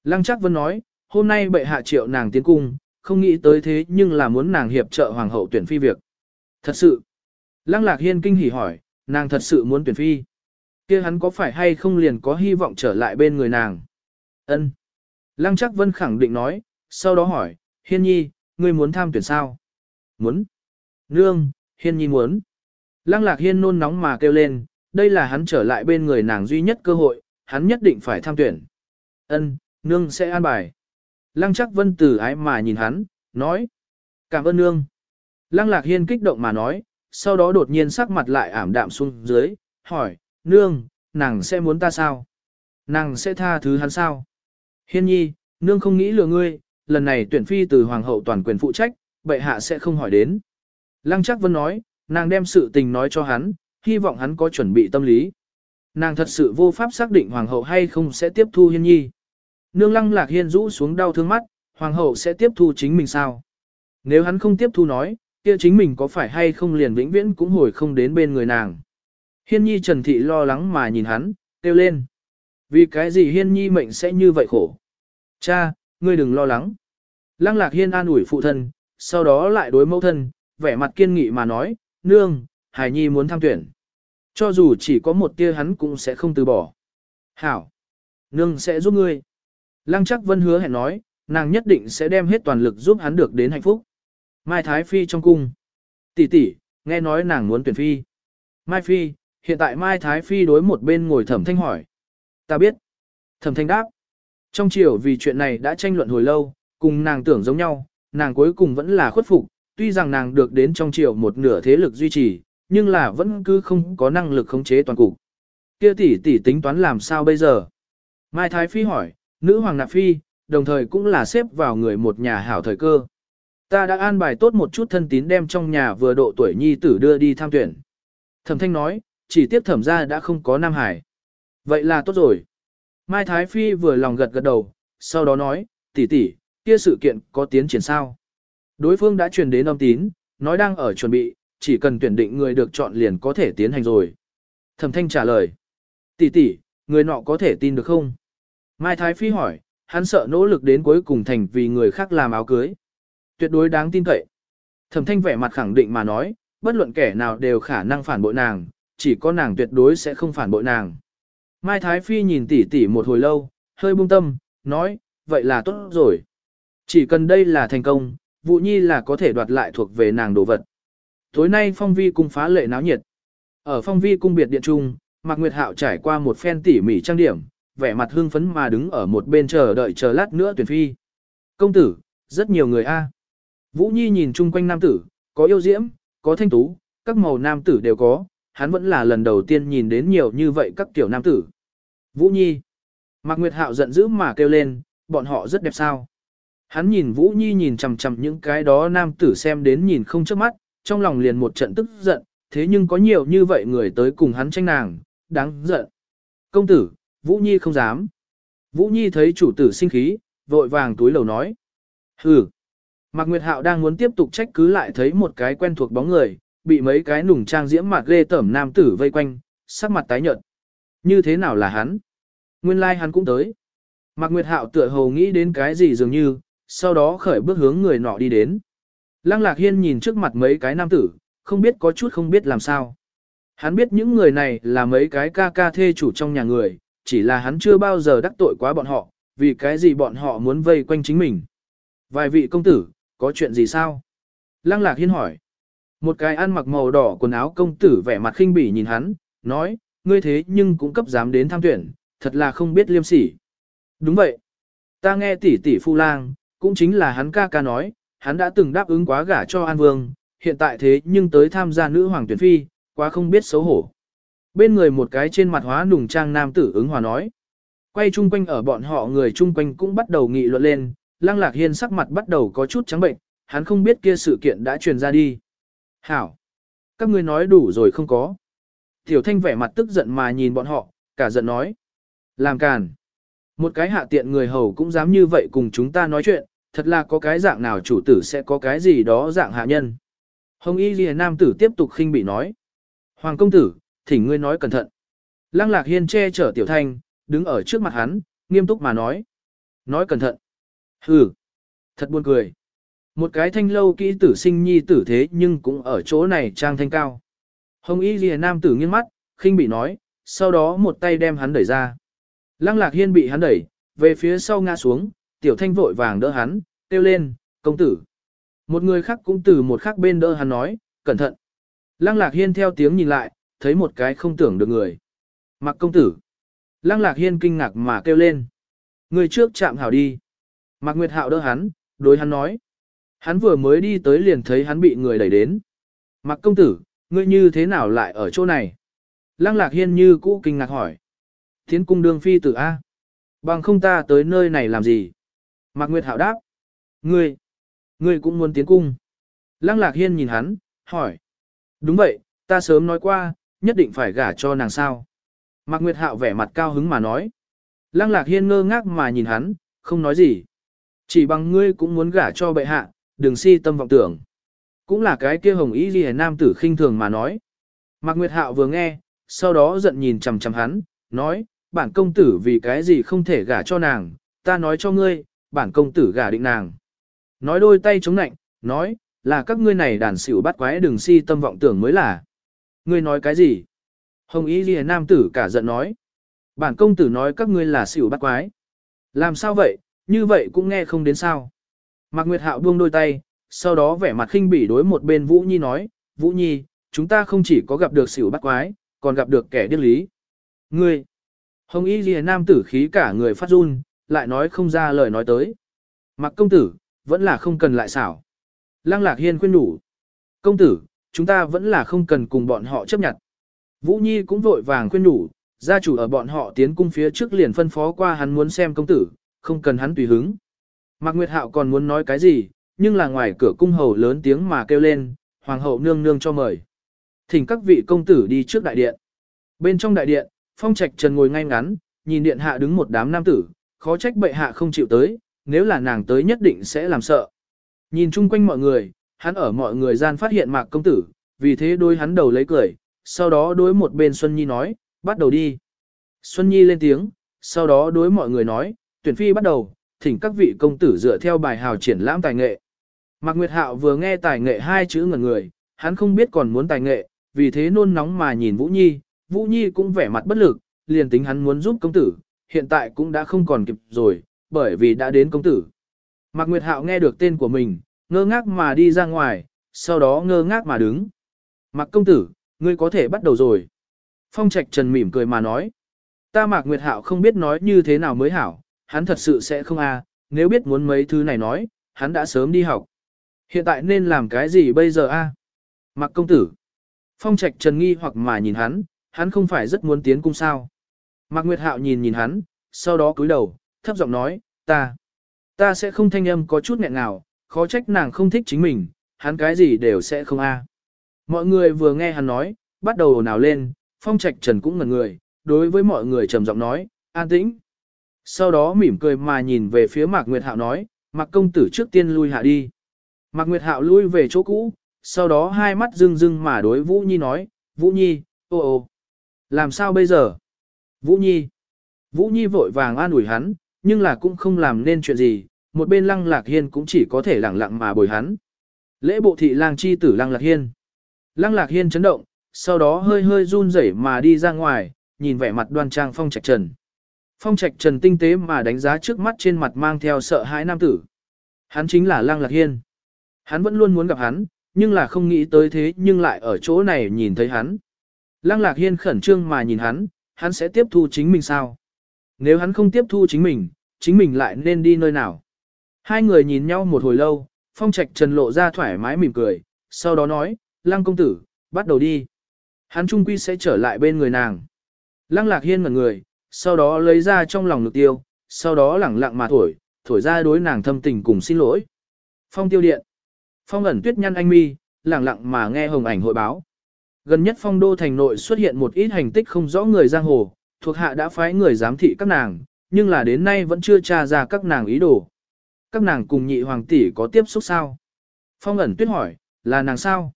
Lăng Chắc Vân nói, hôm nay bệ hạ triệu nàng tiến cung, không nghĩ tới thế nhưng là muốn nàng hiệp trợ hoàng hậu tuyển phi việc. Thật sự. Lăng Lạc Hiên kinh hỉ hỏi, nàng thật sự muốn tuyển phi kia hắn có phải hay không liền có hy vọng trở lại bên người nàng. Ân. Lăng chắc vân khẳng định nói, sau đó hỏi, Hiên Nhi, ngươi muốn tham tuyển sao? Muốn. Nương, Hiên Nhi muốn. Lăng lạc Hiên nôn nóng mà kêu lên, đây là hắn trở lại bên người nàng duy nhất cơ hội, hắn nhất định phải tham tuyển. Ân, nương sẽ an bài. Lăng chắc vân từ ái mà nhìn hắn, nói. Cảm ơn nương. Lăng lạc hiên kích động mà nói, sau đó đột nhiên sắc mặt lại ảm đạm xuống dưới, hỏi, nương, nàng sẽ muốn ta sao? Nàng sẽ tha thứ hắn sao? Hiên nhi, nương không nghĩ lừa ngươi, lần này tuyển phi từ hoàng hậu toàn quyền phụ trách, bệ hạ sẽ không hỏi đến. Lăng chắc vân nói, nàng đem sự tình nói cho hắn, hy vọng hắn có chuẩn bị tâm lý. Nàng thật sự vô pháp xác định hoàng hậu hay không sẽ tiếp thu hiên nhi. Nương lăng lạc hiên rũ xuống đau thương mắt, hoàng hậu sẽ tiếp thu chính mình sao? Nếu hắn không tiếp thu nói, kia chính mình có phải hay không liền vĩnh viễn cũng hồi không đến bên người nàng. Hiên nhi trần thị lo lắng mà nhìn hắn, kêu lên. Vì cái gì hiên nhi mệnh sẽ như vậy khổ? Cha, ngươi đừng lo lắng. Lăng lạc hiên an ủi phụ thân, sau đó lại đối mẫu thân, vẻ mặt kiên nghị mà nói, nương, hải nhi muốn tham tuyển. Cho dù chỉ có một tia hắn cũng sẽ không từ bỏ. Hảo, nương sẽ giúp ngươi. Lăng chắc vân hứa hẹn nói, nàng nhất định sẽ đem hết toàn lực giúp hắn được đến hạnh phúc. Mai Thái Phi trong cung. Tỷ tỷ, nghe nói nàng muốn tuyển Phi. Mai Phi, hiện tại Mai Thái Phi đối một bên ngồi thẩm thanh hỏi. Ta biết. Thẩm thanh đáp. Trong chiều vì chuyện này đã tranh luận hồi lâu, cùng nàng tưởng giống nhau, nàng cuối cùng vẫn là khuất phục, tuy rằng nàng được đến trong chiều một nửa thế lực duy trì, nhưng là vẫn cứ không có năng lực khống chế toàn cục. Kia tỷ tỷ tính toán làm sao bây giờ? Mai Thái Phi hỏi, nữ hoàng nạp phi, đồng thời cũng là xếp vào người một nhà hảo thời cơ. Ta đã an bài tốt một chút thân tín đem trong nhà vừa độ tuổi nhi tử đưa đi tham tuyển. Thẩm thanh nói, chỉ tiếp thẩm ra đã không có Nam Hải. Vậy là tốt rồi. Mai Thái Phi vừa lòng gật gật đầu, sau đó nói, tỷ tỷ, kia sự kiện có tiến triển sao? Đối phương đã truyền đến âm tín, nói đang ở chuẩn bị, chỉ cần tuyển định người được chọn liền có thể tiến hành rồi. Thẩm thanh trả lời. Tỷ tỷ, người nọ có thể tin được không? Mai Thái Phi hỏi, hắn sợ nỗ lực đến cuối cùng thành vì người khác làm áo cưới. Tuyệt đối đáng tin cậy. Thẩm thanh vẻ mặt khẳng định mà nói, bất luận kẻ nào đều khả năng phản bội nàng, chỉ có nàng tuyệt đối sẽ không phản bội nàng. Mai Thái Phi nhìn tỷ tỷ một hồi lâu, hơi buông tâm, nói, vậy là tốt rồi. Chỉ cần đây là thành công, vụ nhi là có thể đoạt lại thuộc về nàng đồ vật. Tối nay phong vi cung phá lệ náo nhiệt. Ở phong vi cung biệt điện trung, Mạc Nguyệt Hạo trải qua một phen tỉ mỉ trang điểm, vẻ mặt hưng phấn mà đứng ở một bên chờ đợi chờ lát nữa tuyển phi. Công tử, rất nhiều người a. Vũ Nhi nhìn chung quanh nam tử, có yêu diễm, có thanh tú, các màu nam tử đều có, hắn vẫn là lần đầu tiên nhìn đến nhiều như vậy các tiểu nam tử. Vũ Nhi. Mạc Nguyệt Hạo giận dữ mà kêu lên, bọn họ rất đẹp sao. Hắn nhìn Vũ Nhi nhìn chằm chằm những cái đó nam tử xem đến nhìn không chớp mắt, trong lòng liền một trận tức giận, thế nhưng có nhiều như vậy người tới cùng hắn tranh nàng, đáng giận. Công tử, Vũ Nhi không dám. Vũ Nhi thấy chủ tử sinh khí, vội vàng túi lầu nói. Hừ. Mạc Nguyệt Hạo đang muốn tiếp tục trách cứ lại thấy một cái quen thuộc bóng người, bị mấy cái nùng trang diễm mặt ghê tẩm nam tử vây quanh, sắc mặt tái nhợt. Như thế nào là hắn? Nguyên lai like hắn cũng tới. Mạc Nguyệt Hạo tựa hồ nghĩ đến cái gì dường như, sau đó khởi bước hướng người nọ đi đến. Lăng Lạc Hiên nhìn trước mặt mấy cái nam tử, không biết có chút không biết làm sao. Hắn biết những người này là mấy cái ca ca thê chủ trong nhà người, chỉ là hắn chưa bao giờ đắc tội quá bọn họ, vì cái gì bọn họ muốn vây quanh chính mình. Vài vị công tử, có chuyện gì sao? Lăng Lạc Hiên hỏi. Một cái ăn mặc màu đỏ quần áo công tử vẻ mặt khinh bỉ nhìn hắn, nói, ngươi thế nhưng cũng cấp dám đến tham tuyển, thật là không biết liêm sỉ. Đúng vậy. Ta nghe tỷ tỷ phu lang, cũng chính là hắn ca ca nói, hắn đã từng đáp ứng quá gả cho An Vương, hiện tại thế nhưng tới tham gia nữ hoàng tuyển phi, quá không biết xấu hổ. Bên người một cái trên mặt hóa nùng trang nam tử ứng hòa nói. Quay chung quanh ở bọn họ người chung quanh cũng bắt đầu nghị luận lên, Lăng Lạc Hiên sắc mặt bắt đầu có chút trắng bệnh, hắn không biết kia sự kiện đã truyền ra đi. Hảo! Các ngươi nói đủ rồi không có. Tiểu Thanh vẻ mặt tức giận mà nhìn bọn họ, cả giận nói. Làm càn! Một cái hạ tiện người hầu cũng dám như vậy cùng chúng ta nói chuyện, thật là có cái dạng nào chủ tử sẽ có cái gì đó dạng hạ nhân. Hồng Y Ghi Nam tử tiếp tục khinh bị nói. Hoàng công tử, thỉnh ngươi nói cẩn thận. Lăng Lạc Hiên che chở Tiểu Thanh, đứng ở trước mặt hắn, nghiêm túc mà nói. Nói cẩn thận. Hừ, thật buồn cười. Một cái thanh lâu kỹ tử sinh nhi tử thế nhưng cũng ở chỗ này trang thanh cao. Hồng Y Ghi Nam tử nghiêng mắt, khinh bị nói, sau đó một tay đem hắn đẩy ra. Lăng Lạc Hiên bị hắn đẩy, về phía sau ngã xuống, Tiểu Thanh vội vàng đỡ hắn, kêu lên, công tử. Một người khác cũng từ một khác bên đỡ hắn nói, cẩn thận. Lăng Lạc Hiên theo tiếng nhìn lại, thấy một cái không tưởng được người. Mặc công tử. Lăng Lạc Hiên kinh ngạc mà kêu lên. Người trước chạm hảo đi. Mạc Nguyệt Hạo đỡ hắn, đối hắn nói. Hắn vừa mới đi tới liền thấy hắn bị người đẩy đến. Mạc công tử, ngươi như thế nào lại ở chỗ này? Lăng Lạc Hiên như cũ kinh ngạc hỏi. Thiến cung đương phi tử A. Bằng không ta tới nơi này làm gì? Mạc Nguyệt Hạo đáp. Ngươi, ngươi cũng muốn tiến cung. Lăng Lạc Hiên nhìn hắn, hỏi. Đúng vậy, ta sớm nói qua, nhất định phải gả cho nàng sao. Mạc Nguyệt Hạo vẻ mặt cao hứng mà nói. Lăng Lạc Hiên ngơ ngác mà nhìn hắn, không nói gì. Chỉ bằng ngươi cũng muốn gả cho bệ hạ, đừng si tâm vọng tưởng. Cũng là cái kia hồng ý gì nam tử khinh thường mà nói. Mạc Nguyệt Hạo vừa nghe, sau đó giận nhìn chằm chằm hắn, nói, bản công tử vì cái gì không thể gả cho nàng, ta nói cho ngươi, bản công tử gả định nàng. Nói đôi tay chống nạnh, nói, là các ngươi này đàn xỉu bắt quái đừng si tâm vọng tưởng mới là. Ngươi nói cái gì? Hồng Y Ghi Nam tử cả giận nói. Bản công tử nói các ngươi là xỉu bắt quái. Làm sao vậy, như vậy cũng nghe không đến sao. Mạc Nguyệt Hạo buông đôi tay, sau đó vẻ mặt khinh bỉ đối một bên Vũ Nhi nói, Vũ Nhi, chúng ta không chỉ có gặp được xỉu bắt quái, còn gặp được kẻ điên lý. Ngươi! Hồng Y Ghi Nam tử khí cả người phát run, lại nói không ra lời nói tới. Mặc công tử, vẫn là không cần lại xảo. Lăng Lạc Hiên khuyên đủ. Công tử, chúng ta vẫn là không cần cùng bọn họ chấp nhận. Vũ Nhi cũng vội vàng khuyên nhủ, gia chủ ở bọn họ tiến cung phía trước liền phân phó qua hắn muốn xem công tử, không cần hắn tùy hứng. Mạc Nguyệt Hạo còn muốn nói cái gì, nhưng là ngoài cửa cung hầu lớn tiếng mà kêu lên, hoàng hậu nương nương cho mời. Thỉnh các vị công tử đi trước đại điện. Bên trong đại điện, phong trạch trần ngồi ngay ngắn, nhìn điện hạ đứng một đám nam tử, khó trách bệ hạ không chịu tới, nếu là nàng tới nhất định sẽ làm sợ. Nhìn chung quanh mọi người, hắn ở mọi người gian phát hiện mạc công tử, vì thế đôi hắn đầu lấy cười, sau đó đối một bên Xuân Nhi nói, bắt đầu đi. Xuân Nhi lên tiếng, sau đó đối mọi người nói, tuyển phi bắt đầu, thỉnh các vị công tử dựa theo bài hào triển lãm tài nghệ. Mạc Nguyệt Hạo vừa nghe tài nghệ hai chữ ngẩn người, hắn không biết còn muốn tài nghệ, vì thế nôn nóng mà nhìn Vũ Nhi, Vũ Nhi cũng vẻ mặt bất lực, liền tính hắn muốn giúp công tử, hiện tại cũng đã không còn kịp rồi, bởi vì đã đến công tử. Mạc Nguyệt Hạo nghe được tên của mình, ngơ ngác mà đi ra ngoài, sau đó ngơ ngác mà đứng. Mạc công tử, ngươi có thể bắt đầu rồi. Phong Trạch Trần mỉm cười mà nói. Ta Mạc Nguyệt Hạo không biết nói như thế nào mới hảo, hắn thật sự sẽ không a, nếu biết muốn mấy thứ này nói, hắn đã sớm đi học. Hiện tại nên làm cái gì bây giờ a? Mạc công tử. Phong Trạch Trần nghi hoặc mà nhìn hắn, hắn không phải rất muốn tiến cung sao. Mạc Nguyệt Hạo nhìn nhìn hắn, sau đó cúi đầu, thấp giọng nói, ta, ta sẽ không thanh âm có chút nghẹn nào, khó trách nàng không thích chính mình, hắn cái gì đều sẽ không a. Mọi người vừa nghe hắn nói, bắt đầu ồn ào lên, Phong Trạch Trần cũng ngẩn người, đối với mọi người trầm giọng nói, an tĩnh. Sau đó mỉm cười mà nhìn về phía Mạc Nguyệt Hạo nói, Mạc công tử trước tiên lui hạ đi. Mạc Nguyệt Hạo lui về chỗ cũ, sau đó hai mắt rưng rưng mà đối Vũ Nhi nói, Vũ Nhi, ô ô, làm sao bây giờ? Vũ Nhi. Vũ Nhi vội vàng an ủi hắn, nhưng là cũng không làm nên chuyện gì, một bên Lăng Lạc Hiên cũng chỉ có thể lẳng lặng mà bồi hắn. Lễ bộ thị lang chi tử Lăng Lạc Hiên. Lăng Lạc Hiên chấn động, sau đó hơi hơi run rẩy mà đi ra ngoài, nhìn vẻ mặt đoan trang phong trạch trần. Phong trạch trần tinh tế mà đánh giá trước mắt trên mặt mang theo sợ hãi nam tử. Hắn chính là Lăng Lạc Hiên. Hắn vẫn luôn muốn gặp hắn, nhưng là không nghĩ tới thế nhưng lại ở chỗ này nhìn thấy hắn. Lăng Lạc Hiên khẩn trương mà nhìn hắn, hắn sẽ tiếp thu chính mình sao? Nếu hắn không tiếp thu chính mình, chính mình lại nên đi nơi nào? Hai người nhìn nhau một hồi lâu, Phong Trạch Trần lộ ra thoải mái mỉm cười, sau đó nói, Lăng công tử, bắt đầu đi. Hắn trung quy sẽ trở lại bên người nàng. Lăng Lạc Hiên ngẩn người, sau đó lấy ra trong lòng lực tiêu, sau đó lẳng lặng mà thổi, thổi ra đối nàng thâm tình cùng xin lỗi. Phong tiêu điện. Phong ẩn tuyết nhăn anh mi, lẳng lặng mà nghe hồng ảnh hội báo. Gần nhất phong đô thành nội xuất hiện một ít hành tích không rõ người giang hồ, thuộc hạ đã phái người giám thị các nàng, nhưng là đến nay vẫn chưa tra ra các nàng ý đồ. Các nàng cùng nhị hoàng tỷ có tiếp xúc sao? Phong ẩn tuyết hỏi, là nàng sao?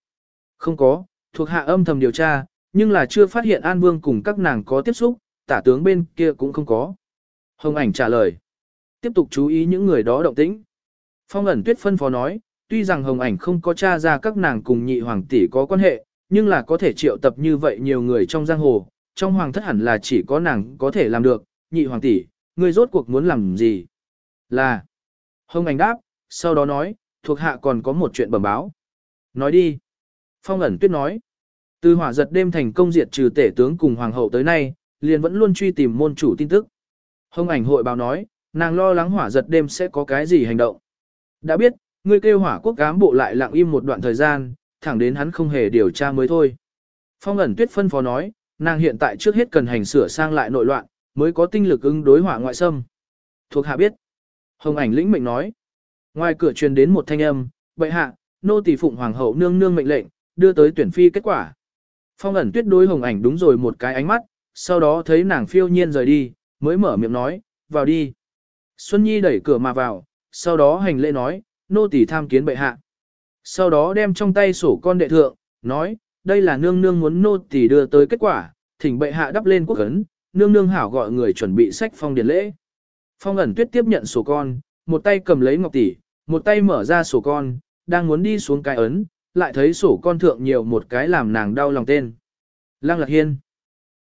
Không có, thuộc hạ âm thầm điều tra, nhưng là chưa phát hiện An Vương cùng các nàng có tiếp xúc, tả tướng bên kia cũng không có. Hồng ảnh trả lời. Tiếp tục chú ý những người đó động tĩnh. Phong ẩn tuyết phân phó nói, tuy rằng Hồng ảnh không có tra ra các nàng cùng nhị hoàng tỷ có quan hệ, nhưng là có thể triệu tập như vậy nhiều người trong giang hồ, trong hoàng thất hẳn là chỉ có nàng có thể làm được, nhị hoàng tỷ, ngươi rốt cuộc muốn làm gì? Là. Hông ảnh đáp, sau đó nói, thuộc hạ còn có một chuyện bẩm báo. Nói đi. Phong ẩn tuyết nói. Từ hỏa giật đêm thành công diệt trừ tể tướng cùng hoàng hậu tới nay, liền vẫn luôn truy tìm môn chủ tin tức. Hông ảnh hội báo nói, nàng lo lắng hỏa giật đêm sẽ có cái gì hành động. Đã biết, ngươi kêu hỏa quốc cám bộ lại lặng im một đoạn thời gian, thẳng đến hắn không hề điều tra mới thôi. Phong ẩn tuyết phân phó nói, nàng hiện tại trước hết cần hành sửa sang lại nội loạn, mới có tinh lực ứng đối hỏa ngoại xâm. Thuộc hạ biết. Hồng ảnh lĩnh mệnh nói. Ngoài cửa truyền đến một thanh âm, bệ hạ, nô tỳ phụng hoàng hậu nương nương mệnh lệnh, đưa tới tuyển phi kết quả. Phong ẩn tuyết đối hồng ảnh đúng rồi một cái ánh mắt, sau đó thấy nàng phiêu nhiên rời đi, mới mở miệng nói, vào đi. Xuân Nhi đẩy cửa mà vào, sau đó hành lễ nói, nô tỳ tham kiến bệ hạ. Sau đó đem trong tay sổ con đệ thượng, nói, đây là nương nương muốn nô tỳ đưa tới kết quả, thỉnh bệ hạ đắp lên quốc ấn, nương nương hảo gọi người chuẩn bị sách phong điển lễ. Phong ẩn tuyết tiếp nhận sổ con, một tay cầm lấy ngọc tỷ, một tay mở ra sổ con, đang muốn đi xuống cái ấn, lại thấy sổ con thượng nhiều một cái làm nàng đau lòng tên. Lăng Lạc Hiên.